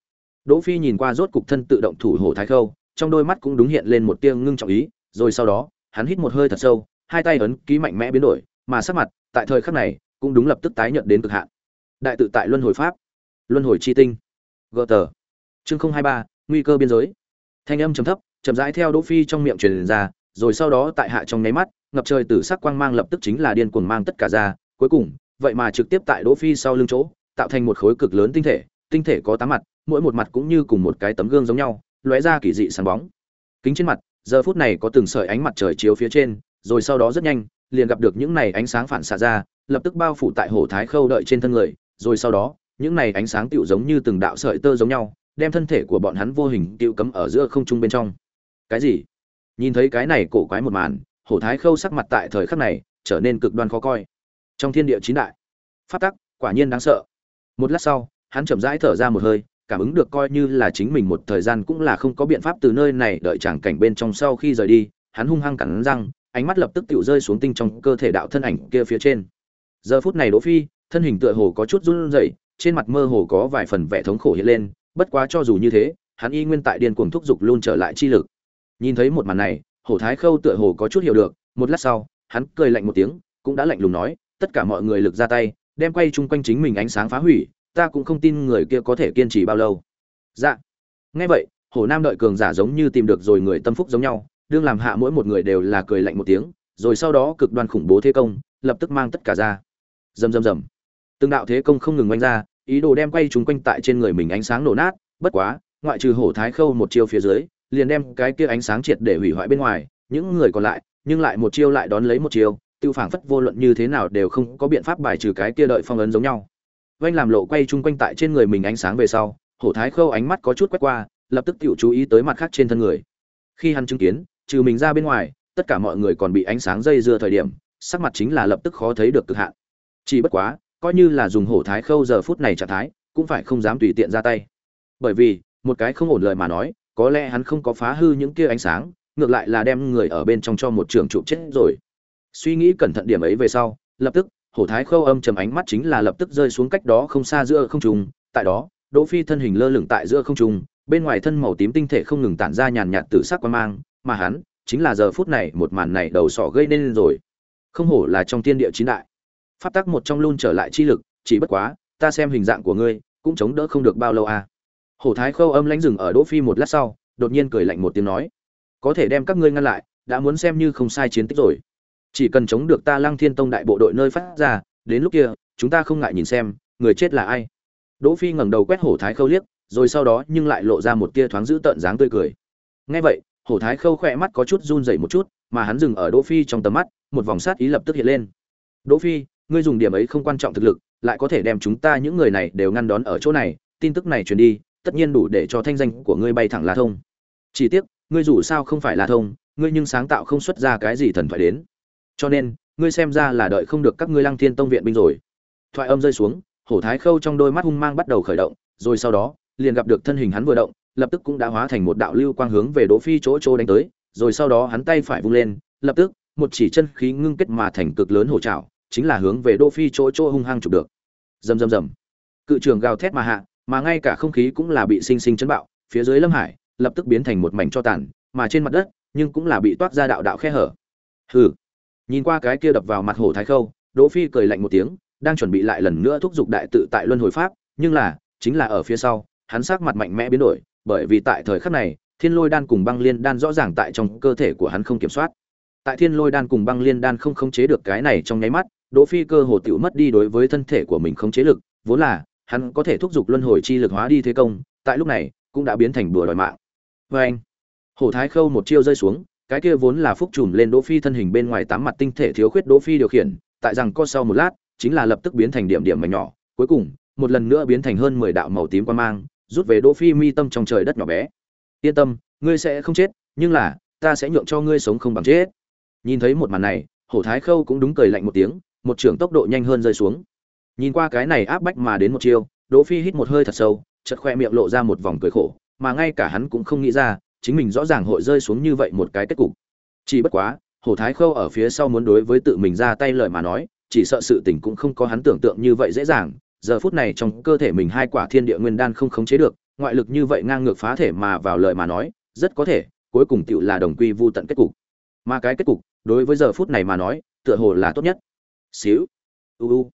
Đỗ phi nhìn qua rốt cục thân tự động thủ hổ thái khâu, trong đôi mắt cũng đúng hiện lên một tia ngưng trọng ý, rồi sau đó, hắn hít một hơi thật sâu, hai tay ấn ký mạnh mẽ biến đổi, mà sắc mặt, tại thời khắc này, cũng đúng lập tức tái nhận đến cực hạn. Đại tự tại luân hồi pháp. Luân hồi chi tinh. Gờ tờ. Chương không hai ba nguy cơ biên giới. Thanh âm trầm thấp, chậm rãi theo đỗ phi trong miệng truyền ra, rồi sau đó tại hạ trong nháy mắt, ngập trời tử sắc quang mang lập tức chính là điên cuồng mang tất cả ra. Cuối cùng, vậy mà trực tiếp tại đỗ phi sau lưng chỗ, tạo thành một khối cực lớn tinh thể tinh thể có tám mặt, mỗi một mặt cũng như cùng một cái tấm gương giống nhau, lóe ra kỳ dị sáng bóng. Kính trên mặt, giờ phút này có từng sợi ánh mặt trời chiếu phía trên, rồi sau đó rất nhanh, liền gặp được những này ánh sáng phản xạ ra, lập tức bao phủ tại hổ thái khâu đợi trên thân người, rồi sau đó, những này ánh sáng tựu giống như từng đạo sợi tơ giống nhau đem thân thể của bọn hắn vô hình tiêu cấm ở giữa không trung bên trong. Cái gì? Nhìn thấy cái này cổ quái một màn, hổ thái khâu sắc mặt tại thời khắc này trở nên cực đoan khó coi. Trong thiên địa chín đại phát tắc quả nhiên đáng sợ. Một lát sau, hắn chậm rãi thở ra một hơi, cảm ứng được coi như là chính mình một thời gian cũng là không có biện pháp từ nơi này đợi chẳng cảnh bên trong sau khi rời đi, hắn hung hăng cắn răng, ánh mắt lập tức tự rơi xuống tinh trong cơ thể đạo thân ảnh kia phía trên. Giờ phút này đỗ phi, thân hình tựa hồ có chút run rẩy, trên mặt mơ hồ có vài phần vẻ thống khổ hiện lên bất quá cho dù như thế, hắn y nguyên tại điên cuồng thúc giục luôn trở lại chi lực. Nhìn thấy một màn này, hổ thái khâu tựa hồ có chút hiểu được, một lát sau, hắn cười lạnh một tiếng, cũng đã lạnh lùng nói, tất cả mọi người lực ra tay, đem quay chung quanh chính mình ánh sáng phá hủy, ta cũng không tin người kia có thể kiên trì bao lâu. Dạ. Nghe vậy, hổ nam đợi cường giả giống như tìm được rồi người tâm phúc giống nhau, đương làm hạ mỗi một người đều là cười lạnh một tiếng, rồi sau đó cực đoan khủng bố thế công, lập tức mang tất cả ra. Rầm rầm rầm. Từng đạo thế công không ngừng oanh ra ý đồ đem quay chúng quanh tại trên người mình ánh sáng nổ nát, bất quá, ngoại trừ hổ thái khâu một chiêu phía dưới, liền đem cái kia ánh sáng triệt để hủy hoại bên ngoài, những người còn lại, nhưng lại một chiêu lại đón lấy một chiêu, tiêu phảng phất vô luận như thế nào đều không có biện pháp bài trừ cái kia đợi phong ấn giống nhau. Vanh làm lộ quay chung quanh tại trên người mình ánh sáng về sau, hổ thái khâu ánh mắt có chút quét qua, lập tức tự chú ý tới mặt khác trên thân người. Khi hắn chứng kiến, trừ mình ra bên ngoài, tất cả mọi người còn bị ánh sáng dây dưa thời điểm, sắc mặt chính là lập tức khó thấy được cực hạn. Chỉ bất quá coi như là dùng hổ thái khâu giờ phút này trạng thái, cũng phải không dám tùy tiện ra tay. Bởi vì, một cái không ổn lời mà nói, có lẽ hắn không có phá hư những kia ánh sáng, ngược lại là đem người ở bên trong cho một trường trụ chết rồi. Suy nghĩ cẩn thận điểm ấy về sau, lập tức, hổ thái khâu âm trầm ánh mắt chính là lập tức rơi xuống cách đó không xa giữa không trung, tại đó, đỗ phi thân hình lơ lửng tại giữa không trung, bên ngoài thân màu tím tinh thể không ngừng tản ra nhàn nhạt tử sắc quan mang, mà hắn, chính là giờ phút này một màn này đầu sỏ gây nên rồi. Không hổ là trong tiên địa chín đại pháp tắc một trong luôn trở lại chi lực, chỉ bất quá, ta xem hình dạng của ngươi, cũng chống đỡ không được bao lâu à. Hổ thái khâu âm lãnh dừng ở đỗ phi một lát sau, đột nhiên cười lạnh một tiếng nói, có thể đem các ngươi ngăn lại, đã muốn xem như không sai chiến tích rồi. Chỉ cần chống được ta lăng thiên tông đại bộ đội nơi phát ra, đến lúc kia, chúng ta không ngại nhìn xem, người chết là ai. Đỗ phi ngẩng đầu quét hổ thái khâu liếc, rồi sau đó nhưng lại lộ ra một tia thoáng dữ tợn dáng tươi cười. Nghe vậy, hổ thái khâu khỏe mắt có chút run rẩy một chút, mà hắn dừng ở đỗ phi trong tầm mắt, một vòng sát ý lập tức hiện lên. Đỗ phi ngươi dùng điểm ấy không quan trọng thực lực, lại có thể đem chúng ta những người này đều ngăn đón ở chỗ này, tin tức này truyền đi, tất nhiên đủ để cho thanh danh của ngươi bay thẳng la thông. Chỉ tiếc, ngươi dù sao không phải la thông, ngươi nhưng sáng tạo không xuất ra cái gì thần thoại đến. Cho nên, ngươi xem ra là đợi không được các ngươi lăng thiên tông viện binh rồi. Thoại âm rơi xuống, hổ thái khâu trong đôi mắt hung mang bắt đầu khởi động, rồi sau đó, liền gặp được thân hình hắn vừa động, lập tức cũng đã hóa thành một đạo lưu quang hướng về đỗ phi chỗ chỗ đánh tới, rồi sau đó hắn tay phải vung lên, lập tức, một chỉ chân khí ngưng kết mà thành cực lớn hổ trảo chính là hướng về đỗ phi chỗ chỗ hung hăng chụp được. Rầm rầm rầm. Cự trường gào thét mà hạ, mà ngay cả không khí cũng là bị sinh sinh chấn bạo, phía dưới lâm hải lập tức biến thành một mảnh cho tàn, mà trên mặt đất nhưng cũng là bị toát ra đạo đạo khe hở. Hừ. Nhìn qua cái kia đập vào mặt hổ thái khâu, đỗ phi cười lạnh một tiếng, đang chuẩn bị lại lần nữa thúc giục đại tự tại luân hồi pháp, nhưng là, chính là ở phía sau, hắn sắc mặt mạnh mẽ biến đổi, bởi vì tại thời khắc này, thiên lôi đan cùng băng liên đan rõ ràng tại trong cơ thể của hắn không kiểm soát. Tại thiên lôi đan cùng băng liên đan không khống chế được cái này trong nháy mắt đỗ phi cơ hồ tiểu mất đi đối với thân thể của mình không chế lực, vốn là, hắn có thể thúc giục luân hồi chi lực hóa đi thế công, tại lúc này, cũng đã biến thành bừa đòi mạng. Với anh, hổ thái khâu một chiêu rơi xuống, cái kia vốn là phúc trùm lên đỗ phi thân hình bên ngoài tám mặt tinh thể thiếu khuyết đỗ phi điều khiển, tại rằng co sau một lát, chính là lập tức biến thành điểm điểm mảnh nhỏ, cuối cùng, một lần nữa biến thành hơn mười đạo màu tím quan mang, rút về đỗ phi mi tâm trong trời đất nhỏ bé. Yên tâm, ngươi sẽ không chết, nhưng là, ta sẽ nhượng cho ngươi sống không bằng chết. Nhìn thấy một màn này, hổ thái khâu cũng đúng cười lạnh một tiếng một trưởng tốc độ nhanh hơn rơi xuống. Nhìn qua cái này áp bách mà đến một chiêu, đỗ phi hít một hơi thật sâu, chợt khoe miệng lộ ra một vòng cười khổ, mà ngay cả hắn cũng không nghĩ ra, chính mình rõ ràng hội rơi xuống như vậy một cái kết cục. Chỉ bất quá, Hồ thái khâu ở phía sau muốn đối với tự mình ra tay lời mà nói, chỉ sợ sự tình cũng không có hắn tưởng tượng như vậy dễ dàng. Giờ phút này trong cơ thể mình hai quả thiên địa nguyên đan không khống chế được, ngoại lực như vậy ngang ngược phá thể mà vào lời mà nói, rất có thể, cuối cùng tựu là đồng quy vu tận kết cục. Mà cái kết cục, đối với giờ phút này mà nói, tựa hồ là tốt nhất xíu. U u.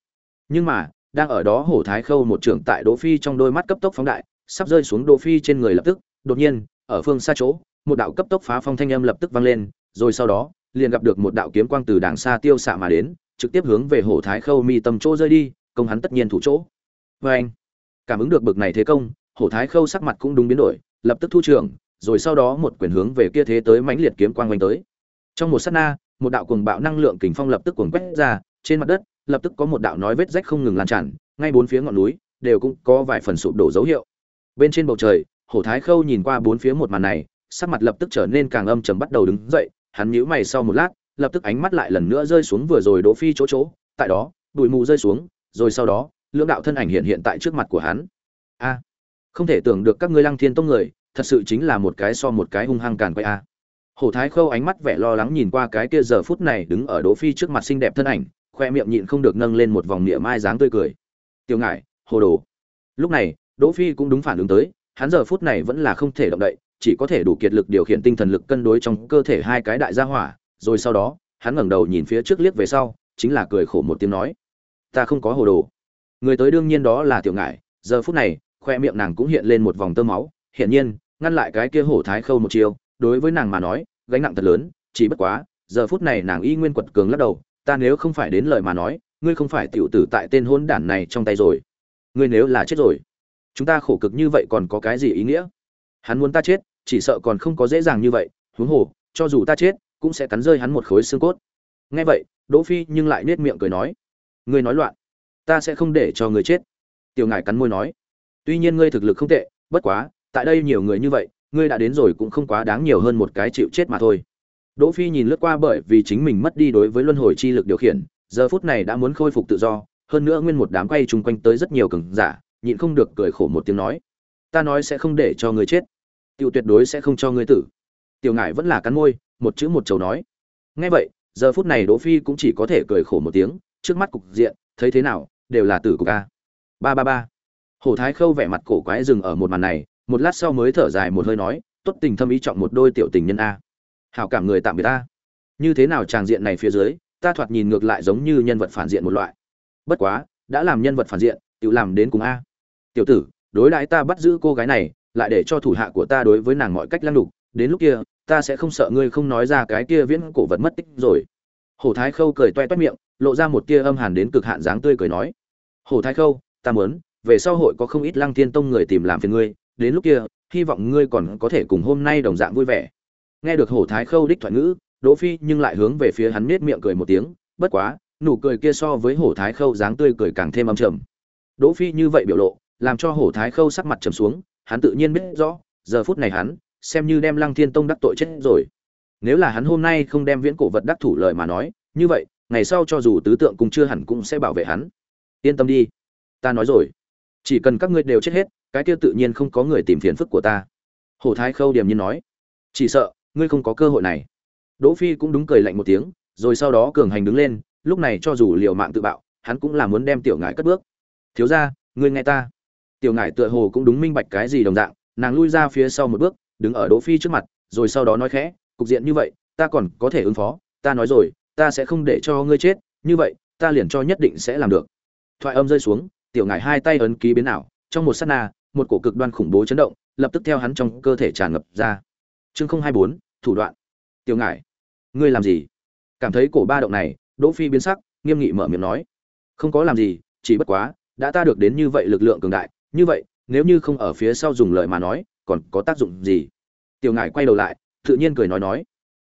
Nhưng mà, đang ở đó hổ thái khâu một trưởng tại đỗ phi trong đôi mắt cấp tốc phóng đại, sắp rơi xuống đỗ phi trên người lập tức, đột nhiên, ở phương xa chỗ, một đạo cấp tốc phá phong thanh âm lập tức vang lên, rồi sau đó, liền gặp được một đạo kiếm quang từ đàng xa tiêu xạ mà đến, trực tiếp hướng về hổ thái khâu mi tâm chỗ rơi đi, công hắn tất nhiên thủ chỗ. Với anh cảm ứng được bực này thế công, hổ thái khâu sắc mặt cũng đúng biến đổi, lập tức thu trưởng, rồi sau đó một quyền hướng về kia thế tới mãnh liệt kiếm quang quanh tới. Trong một sát na, một đạo cuồng bạo năng lượng kình phong lập tức cuồng quét ra trên mặt đất, lập tức có một đạo nói vết rách không ngừng lan tràn, ngay bốn phía ngọn núi đều cũng có vài phần sụp đổ dấu hiệu. Bên trên bầu trời, hổ thái khâu nhìn qua bốn phía một màn này, sắc mặt lập tức trở nên càng âm trầm bắt đầu đứng dậy, hắn nhíu mày sau một lát, lập tức ánh mắt lại lần nữa rơi xuống vừa rồi đỗ phi chỗ chỗ, tại đó, bụi mù rơi xuống, rồi sau đó, lưỡng đạo thân ảnh hiện hiện tại trước mặt của hắn. A, không thể tưởng được các ngươi lăng thiên tông người, thật sự chính là một cái so một cái hung hăng càn quay a. Hổ thái khâu ánh mắt vẻ lo lắng nhìn qua cái kia giờ phút này đứng ở đỗ phi trước mặt xinh đẹp thân ảnh khoe miệng nhịn không được nâng lên một vòng niệm mai dáng tươi cười. Tiêu ngại hồ đồ. Lúc này, đỗ phi cũng đúng phản ứng tới, hắn giờ phút này vẫn là không thể động đậy, chỉ có thể đủ kiệt lực điều khiển tinh thần lực cân đối trong cơ thể hai cái đại gia hỏa, rồi sau đó, hắn ngẩng đầu nhìn phía trước liếc về sau, chính là cười khổ một tiếng nói, ta không có hồ đồ. Người tới đương nhiên đó là tiểu ngải, giờ phút này, khoe miệng nàng cũng hiện lên một vòng tơ máu, hiển nhiên, ngăn lại cái kia hổ thái khâu một chiều đối với nàng mà nói, gánh nặng thật lớn, chỉ bất quá, giờ phút này nàng y nguyên quật cường lắc đầu ta nếu không phải đến lời mà nói, ngươi không phải tiểu tử tại tên hôn đản này trong tay rồi. Ngươi nếu là chết rồi, chúng ta khổ cực như vậy còn có cái gì ý nghĩa? Hắn muốn ta chết, chỉ sợ còn không có dễ dàng như vậy, huống hồ, cho dù ta chết, cũng sẽ cắn rơi hắn một khối xương cốt. Nghe vậy, đỗ phi nhưng lại nết miệng cười nói, ngươi nói loạn, ta sẽ không để cho ngươi chết. Tiểu ngải cắn môi nói, tuy nhiên ngươi thực lực không tệ, bất quá, tại đây nhiều người như vậy, ngươi đã đến rồi cũng không quá đáng nhiều hơn một cái chịu chết mà thôi đỗ phi nhìn lướt qua bởi vì chính mình mất đi đối với luân hồi chi lực điều khiển, giờ phút này đã muốn khôi phục tự do, hơn nữa nguyên một đám quay chung quanh tới rất nhiều cường giả, nhịn không được cười khổ một tiếng nói, ta nói sẽ không để cho ngươi chết, tiểu tuyệt đối sẽ không cho ngươi tử. Tiểu ngải vẫn là cắn môi, một chữ một chầu nói. Nghe vậy, giờ phút này đỗ phi cũng chỉ có thể cười khổ một tiếng, trước mắt cục diện, thấy thế nào, đều là tử của ca. Ba ba ba. Hổ thái khâu vẻ mặt cổ quái dừng ở một màn này, một lát sau mới thở dài một hơi nói, tốt tình thâm ý trọng một đôi tiểu tình nhân a hảo cảm người tạm biệt ta. Như thế nào tràng diện này phía dưới, ta thoạt nhìn ngược lại giống như nhân vật phản diện một loại. Bất quá, đã làm nhân vật phản diện, tự làm đến cùng a. Tiểu tử, đối đãi ta bắt giữ cô gái này, lại để cho thủ hạ của ta đối với nàng mọi cách lăng đục, đến lúc kia, ta sẽ không sợ ngươi không nói ra cái kia viễn cổ vật mất tích rồi. Hổ thái khâu cười toe toét miệng, lộ ra một tia âm hàn đến cực hạn dáng tươi cười nói. Hổ thái khâu, ta muốn, về sau hội có không ít lăng thiên tông người tìm làm phiền ngươi, đến lúc kia, hy vọng ngươi còn có thể cùng hôm nay đồng dạng vui vẻ nghe được hổ thái khâu đích thoại ngữ, đỗ phi nhưng lại hướng về phía hắn nết miệng cười một tiếng, bất quá, nụ cười kia so với hổ thái khâu dáng tươi cười càng thêm âm trầm. Đỗ phi như vậy biểu lộ, làm cho hổ thái khâu sắc mặt trầm xuống, hắn tự nhiên biết rõ, giờ phút này hắn, xem như đem lăng thiên tông đắc tội chết rồi. Nếu là hắn hôm nay không đem viễn cổ vật đắc thủ lời mà nói, như vậy, ngày sau cho dù tứ tượng cùng chưa hẳn cũng sẽ bảo vệ hắn. Yên tâm đi. Ta nói rồi. Chỉ cần các ngươi đều chết hết, cái kia tự nhiên không có người tìm phiền phức của ta. Hổ thái khâu điềm nhiên nói. Chỉ sợ ngươi không có cơ hội này. Đỗ phi cũng đúng cười lạnh một tiếng, rồi sau đó cường hành đứng lên, lúc này cho dù liều mạng tự bạo, hắn cũng là muốn đem tiểu ngải cất bước. Thiếu gia, ngươi nghe ta. Tiểu ngải tựa hồ cũng đúng minh bạch cái gì đồng dạng, nàng lui ra phía sau một bước, đứng ở đỗ phi trước mặt, rồi sau đó nói khẽ, cục diện như vậy, ta còn có thể ứng phó, ta nói rồi, ta sẽ không để cho ngươi chết, như vậy, ta liền cho nhất định sẽ làm được. Thoại âm rơi xuống, tiểu ngải hai tay ấn ký biến ảo, trong một sát na, một cổ cực đoan khủng bố chấn động, lập tức theo hắn trong cơ thể tràn ngập ra. Chương không hai bốn thủ đoạn. Tiểu ngải, ngươi làm gì? Cảm thấy cổ ba động này, đỗ phi biến sắc, nghiêm nghị mở miệng nói. Không có làm gì, chỉ bất quá, đã ta được đến như vậy lực lượng cường đại, như vậy, nếu như không ở phía sau dùng lời mà nói, còn có tác dụng gì? Tiểu ngải quay đầu lại, tự nhiên cười nói nói.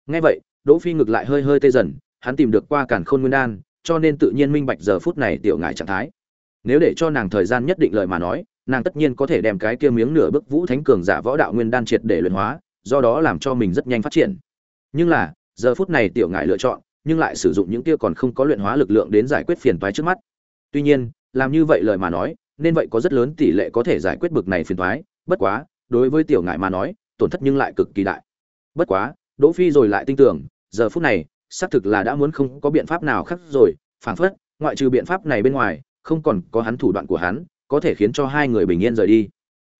Nghe vậy, đỗ phi ngược lại hơi hơi tê dần, hắn tìm được qua cản khôn nguyên đan, cho nên tự nhiên minh bạch giờ phút này tiểu ngải trạng thái. Nếu để cho nàng thời gian nhất định lời mà nói, nàng tất nhiên có thể đem cái kia miếng nửa bức vũ thánh cường giả võ đạo nguyên đan triệt để luyện hóa do đó làm cho mình rất nhanh phát triển. Nhưng là, giờ phút này tiểu ngải lựa chọn, nhưng lại sử dụng những kia còn không có luyện hóa lực lượng đến giải quyết phiền toái trước mắt. Tuy nhiên, làm như vậy lời mà nói, nên vậy có rất lớn tỷ lệ có thể giải quyết bực này phiền toái, bất quá, đối với tiểu ngải mà nói, tổn thất nhưng lại cực kỳ đại. Bất quá, đỗ phi rồi lại tin tưởng, giờ phút này, xác thực là đã muốn không có biện pháp nào khác rồi, phảng phất, ngoại trừ biện pháp này bên ngoài, không còn có hắn thủ đoạn của hắn, có thể khiến cho hai người bình yên rời đi.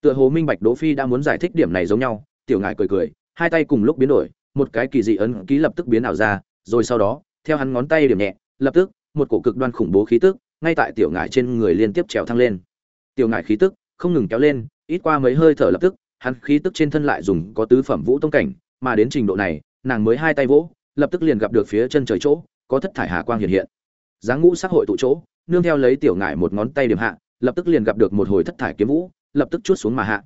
Tựa hồ minh bạch đỗ phi đã muốn giải thích điểm này giống nhau tiểu ngải cười cười, hai tay cùng lúc biến đổi, một cái kỳ dị ấn ký lập tức biến ảo ra, rồi sau đó, theo hắn ngón tay điểm nhẹ, lập tức, một cổ cực đoan khủng bố khí tức, ngay tại tiểu ngải trên người liên tiếp trèo thăng lên. Tiểu ngải khí tức, không ngừng kéo lên, ít qua mấy hơi thở lập tức, hắn khí tức trên thân lại dùng có tứ phẩm vũ tông cảnh, mà đến trình độ này, nàng mới hai tay vỗ, lập tức liền gặp được phía chân trời chỗ, có thất thải hà quang hiện hiện. Dáng ngũ sắc hội tụ chỗ, nương theo lấy tiểu ngải một ngón tay điểm hạ, lập tức liền gặp được một hồi thất thải kiếm vũ, lập tức chuốt xuống mà hạ.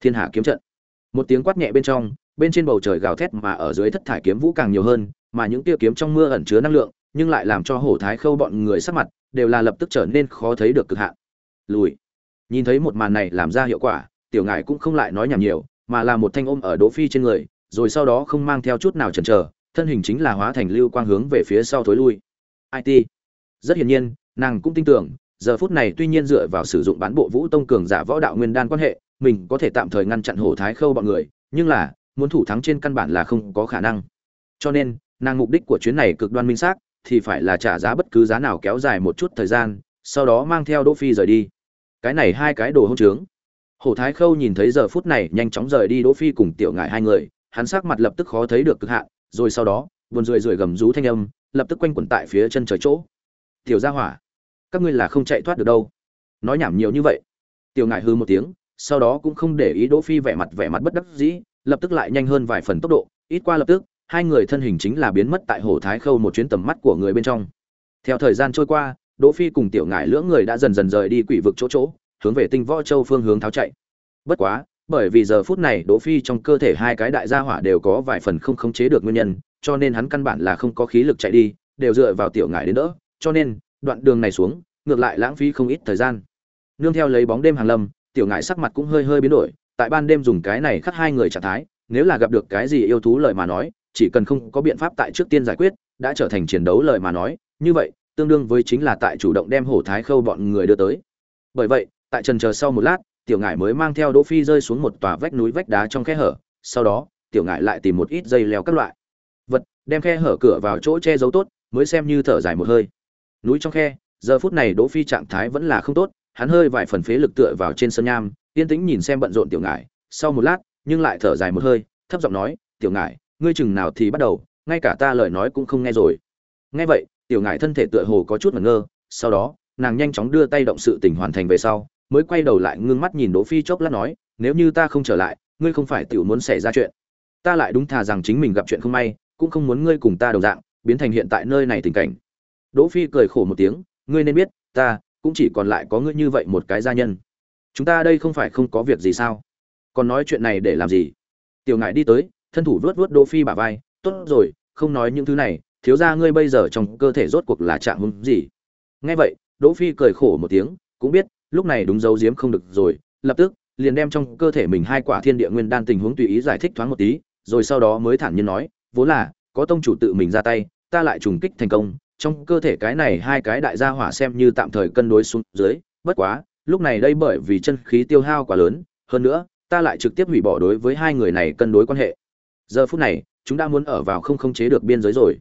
Thiên hạ kiếm trận một tiếng quát nhẹ bên trong, bên trên bầu trời gào thét mà ở dưới thất thải kiếm vũ càng nhiều hơn, mà những tia kiếm trong mưa ẩn chứa năng lượng, nhưng lại làm cho hổ thái khâu bọn người sắc mặt đều là lập tức trở nên khó thấy được cực hạn. Lùi. Nhìn thấy một màn này làm ra hiệu quả, tiểu ngải cũng không lại nói nhảm nhiều, mà là một thanh ôm ở đỗ phi trên người, rồi sau đó không mang theo chút nào chần chờ, thân hình chính là hóa thành lưu quang hướng về phía sau thối lui. It rất hiển nhiên, nàng cũng tin tưởng, giờ phút này tuy nhiên dựa vào sử dụng bán bộ vũ tông cường giả võ đạo nguyên đan quan hệ mình có thể tạm thời ngăn chặn hổ thái khâu bọn người, nhưng là, muốn thủ thắng trên căn bản là không có khả năng. Cho nên, nàng mục đích của chuyến này cực đoan minh xác, thì phải là trả giá bất cứ giá nào kéo dài một chút thời gian, sau đó mang theo đỗ phi rời đi. Cái này hai cái đồ hỗn trướng. Hổ thái khâu nhìn thấy giờ phút này nhanh chóng rời đi đỗ phi cùng tiểu ngải hai người, hắn sắc mặt lập tức khó thấy được cực hạn, rồi sau đó, buồn rười rượi gầm rú thanh âm, lập tức quanh quẩn tại phía chân trời chỗ. Tiểu gia hỏa, các ngươi là không chạy thoát được đâu. Nói nhảm nhiều như vậy. Tiểu ngải hư một tiếng sau đó cũng không để ý đỗ phi vẻ mặt vẻ mặt bất đắc dĩ, lập tức lại nhanh hơn vài phần tốc độ. Ít qua lập tức, hai người thân hình chính là biến mất tại hồ thái khâu một chuyến tầm mắt của người bên trong. Theo thời gian trôi qua, đỗ phi cùng tiểu ngải lưỡng người đã dần dần rời đi quỷ vực chỗ chỗ, hướng về tinh võ châu phương hướng tháo chạy. Bất quá, bởi vì giờ phút này đỗ phi trong cơ thể hai cái đại gia hỏa đều có vài phần không khống chế được nguyên nhân, cho nên hắn căn bản là không có khí lực chạy đi, đều dựa vào tiểu ngải đến đỡ. Cho nên, đoạn đường này xuống, ngược lại lãng phí không ít thời gian. Nương theo lấy bóng đêm hàng lâm tiểu ngải sắc mặt cũng hơi hơi biến đổi, tại ban đêm dùng cái này khắc hai người trạng thái, nếu là gặp được cái gì yêu thú lời mà nói, chỉ cần không có biện pháp tại trước tiên giải quyết, đã trở thành chiến đấu lời mà nói, như vậy, tương đương với chính là tại chủ động đem hổ thái khâu bọn người đưa tới. Bởi vậy, tại trần chờ sau một lát, tiểu ngải mới mang theo đỗ phi rơi xuống một tòa vách núi vách đá trong khe hở, sau đó, tiểu ngải lại tìm một ít dây leo các loại. Vật, đem khe hở cửa vào chỗ che giấu tốt, mới xem như thở dài một hơi. Núi trong khe, giờ phút này đỗ phi trạng thái vẫn là không tốt hắn hơi vài phần phế lực tựa vào trên sân nham, yên tĩnh nhìn xem bận rộn tiểu ngải, sau một lát, nhưng lại thở dài một hơi, thấp giọng nói, tiểu ngải, ngươi chừng nào thì bắt đầu, ngay cả ta lời nói cũng không nghe rồi. Nghe vậy, tiểu ngải thân thể tựa hồ có chút ngẩn ngơ, sau đó, nàng nhanh chóng đưa tay động sự tình hoàn thành về sau, mới quay đầu lại ngưng mắt nhìn đỗ phi chốc lát nói, nếu như ta không trở lại, ngươi không phải tiểu muốn xảy ra chuyện. Ta lại đúng thà rằng chính mình gặp chuyện không may, cũng không muốn ngươi cùng ta đồng dạng, biến thành hiện tại nơi này tình cảnh. Đỗ phi cười khổ một tiếng, ngươi nên biết, ta cũng chỉ còn lại có ngươi như vậy một cái gia nhân. Chúng ta đây không phải không có việc gì sao? Còn nói chuyện này để làm gì? Tiểu ngải đi tới, thân thủ vớt vớt đỗ phi bả vai. Tốt rồi, không nói những thứ này, thiếu gia ngươi bây giờ trong cơ thể rốt cuộc là trạng huống gì? Nghe vậy, đỗ phi cười khổ một tiếng, cũng biết, lúc này đúng dấu giếm không được rồi. Lập tức, liền đem trong cơ thể mình hai quả thiên địa nguyên đan tình huống tùy ý giải thích thoáng một tí, rồi sau đó mới thản nhiên nói, vốn là, có tông chủ tự mình ra tay, ta lại trùng kích thành công trong cơ thể cái này hai cái đại gia hỏa xem như tạm thời cân đối xuống dưới, bất quá, lúc này đây bởi vì chân khí tiêu hao quá lớn, hơn nữa, ta lại trực tiếp hủy bỏ đối với hai người này cân đối quan hệ. Giờ phút này, chúng đã muốn ở vào không khống chế được biên giới rồi.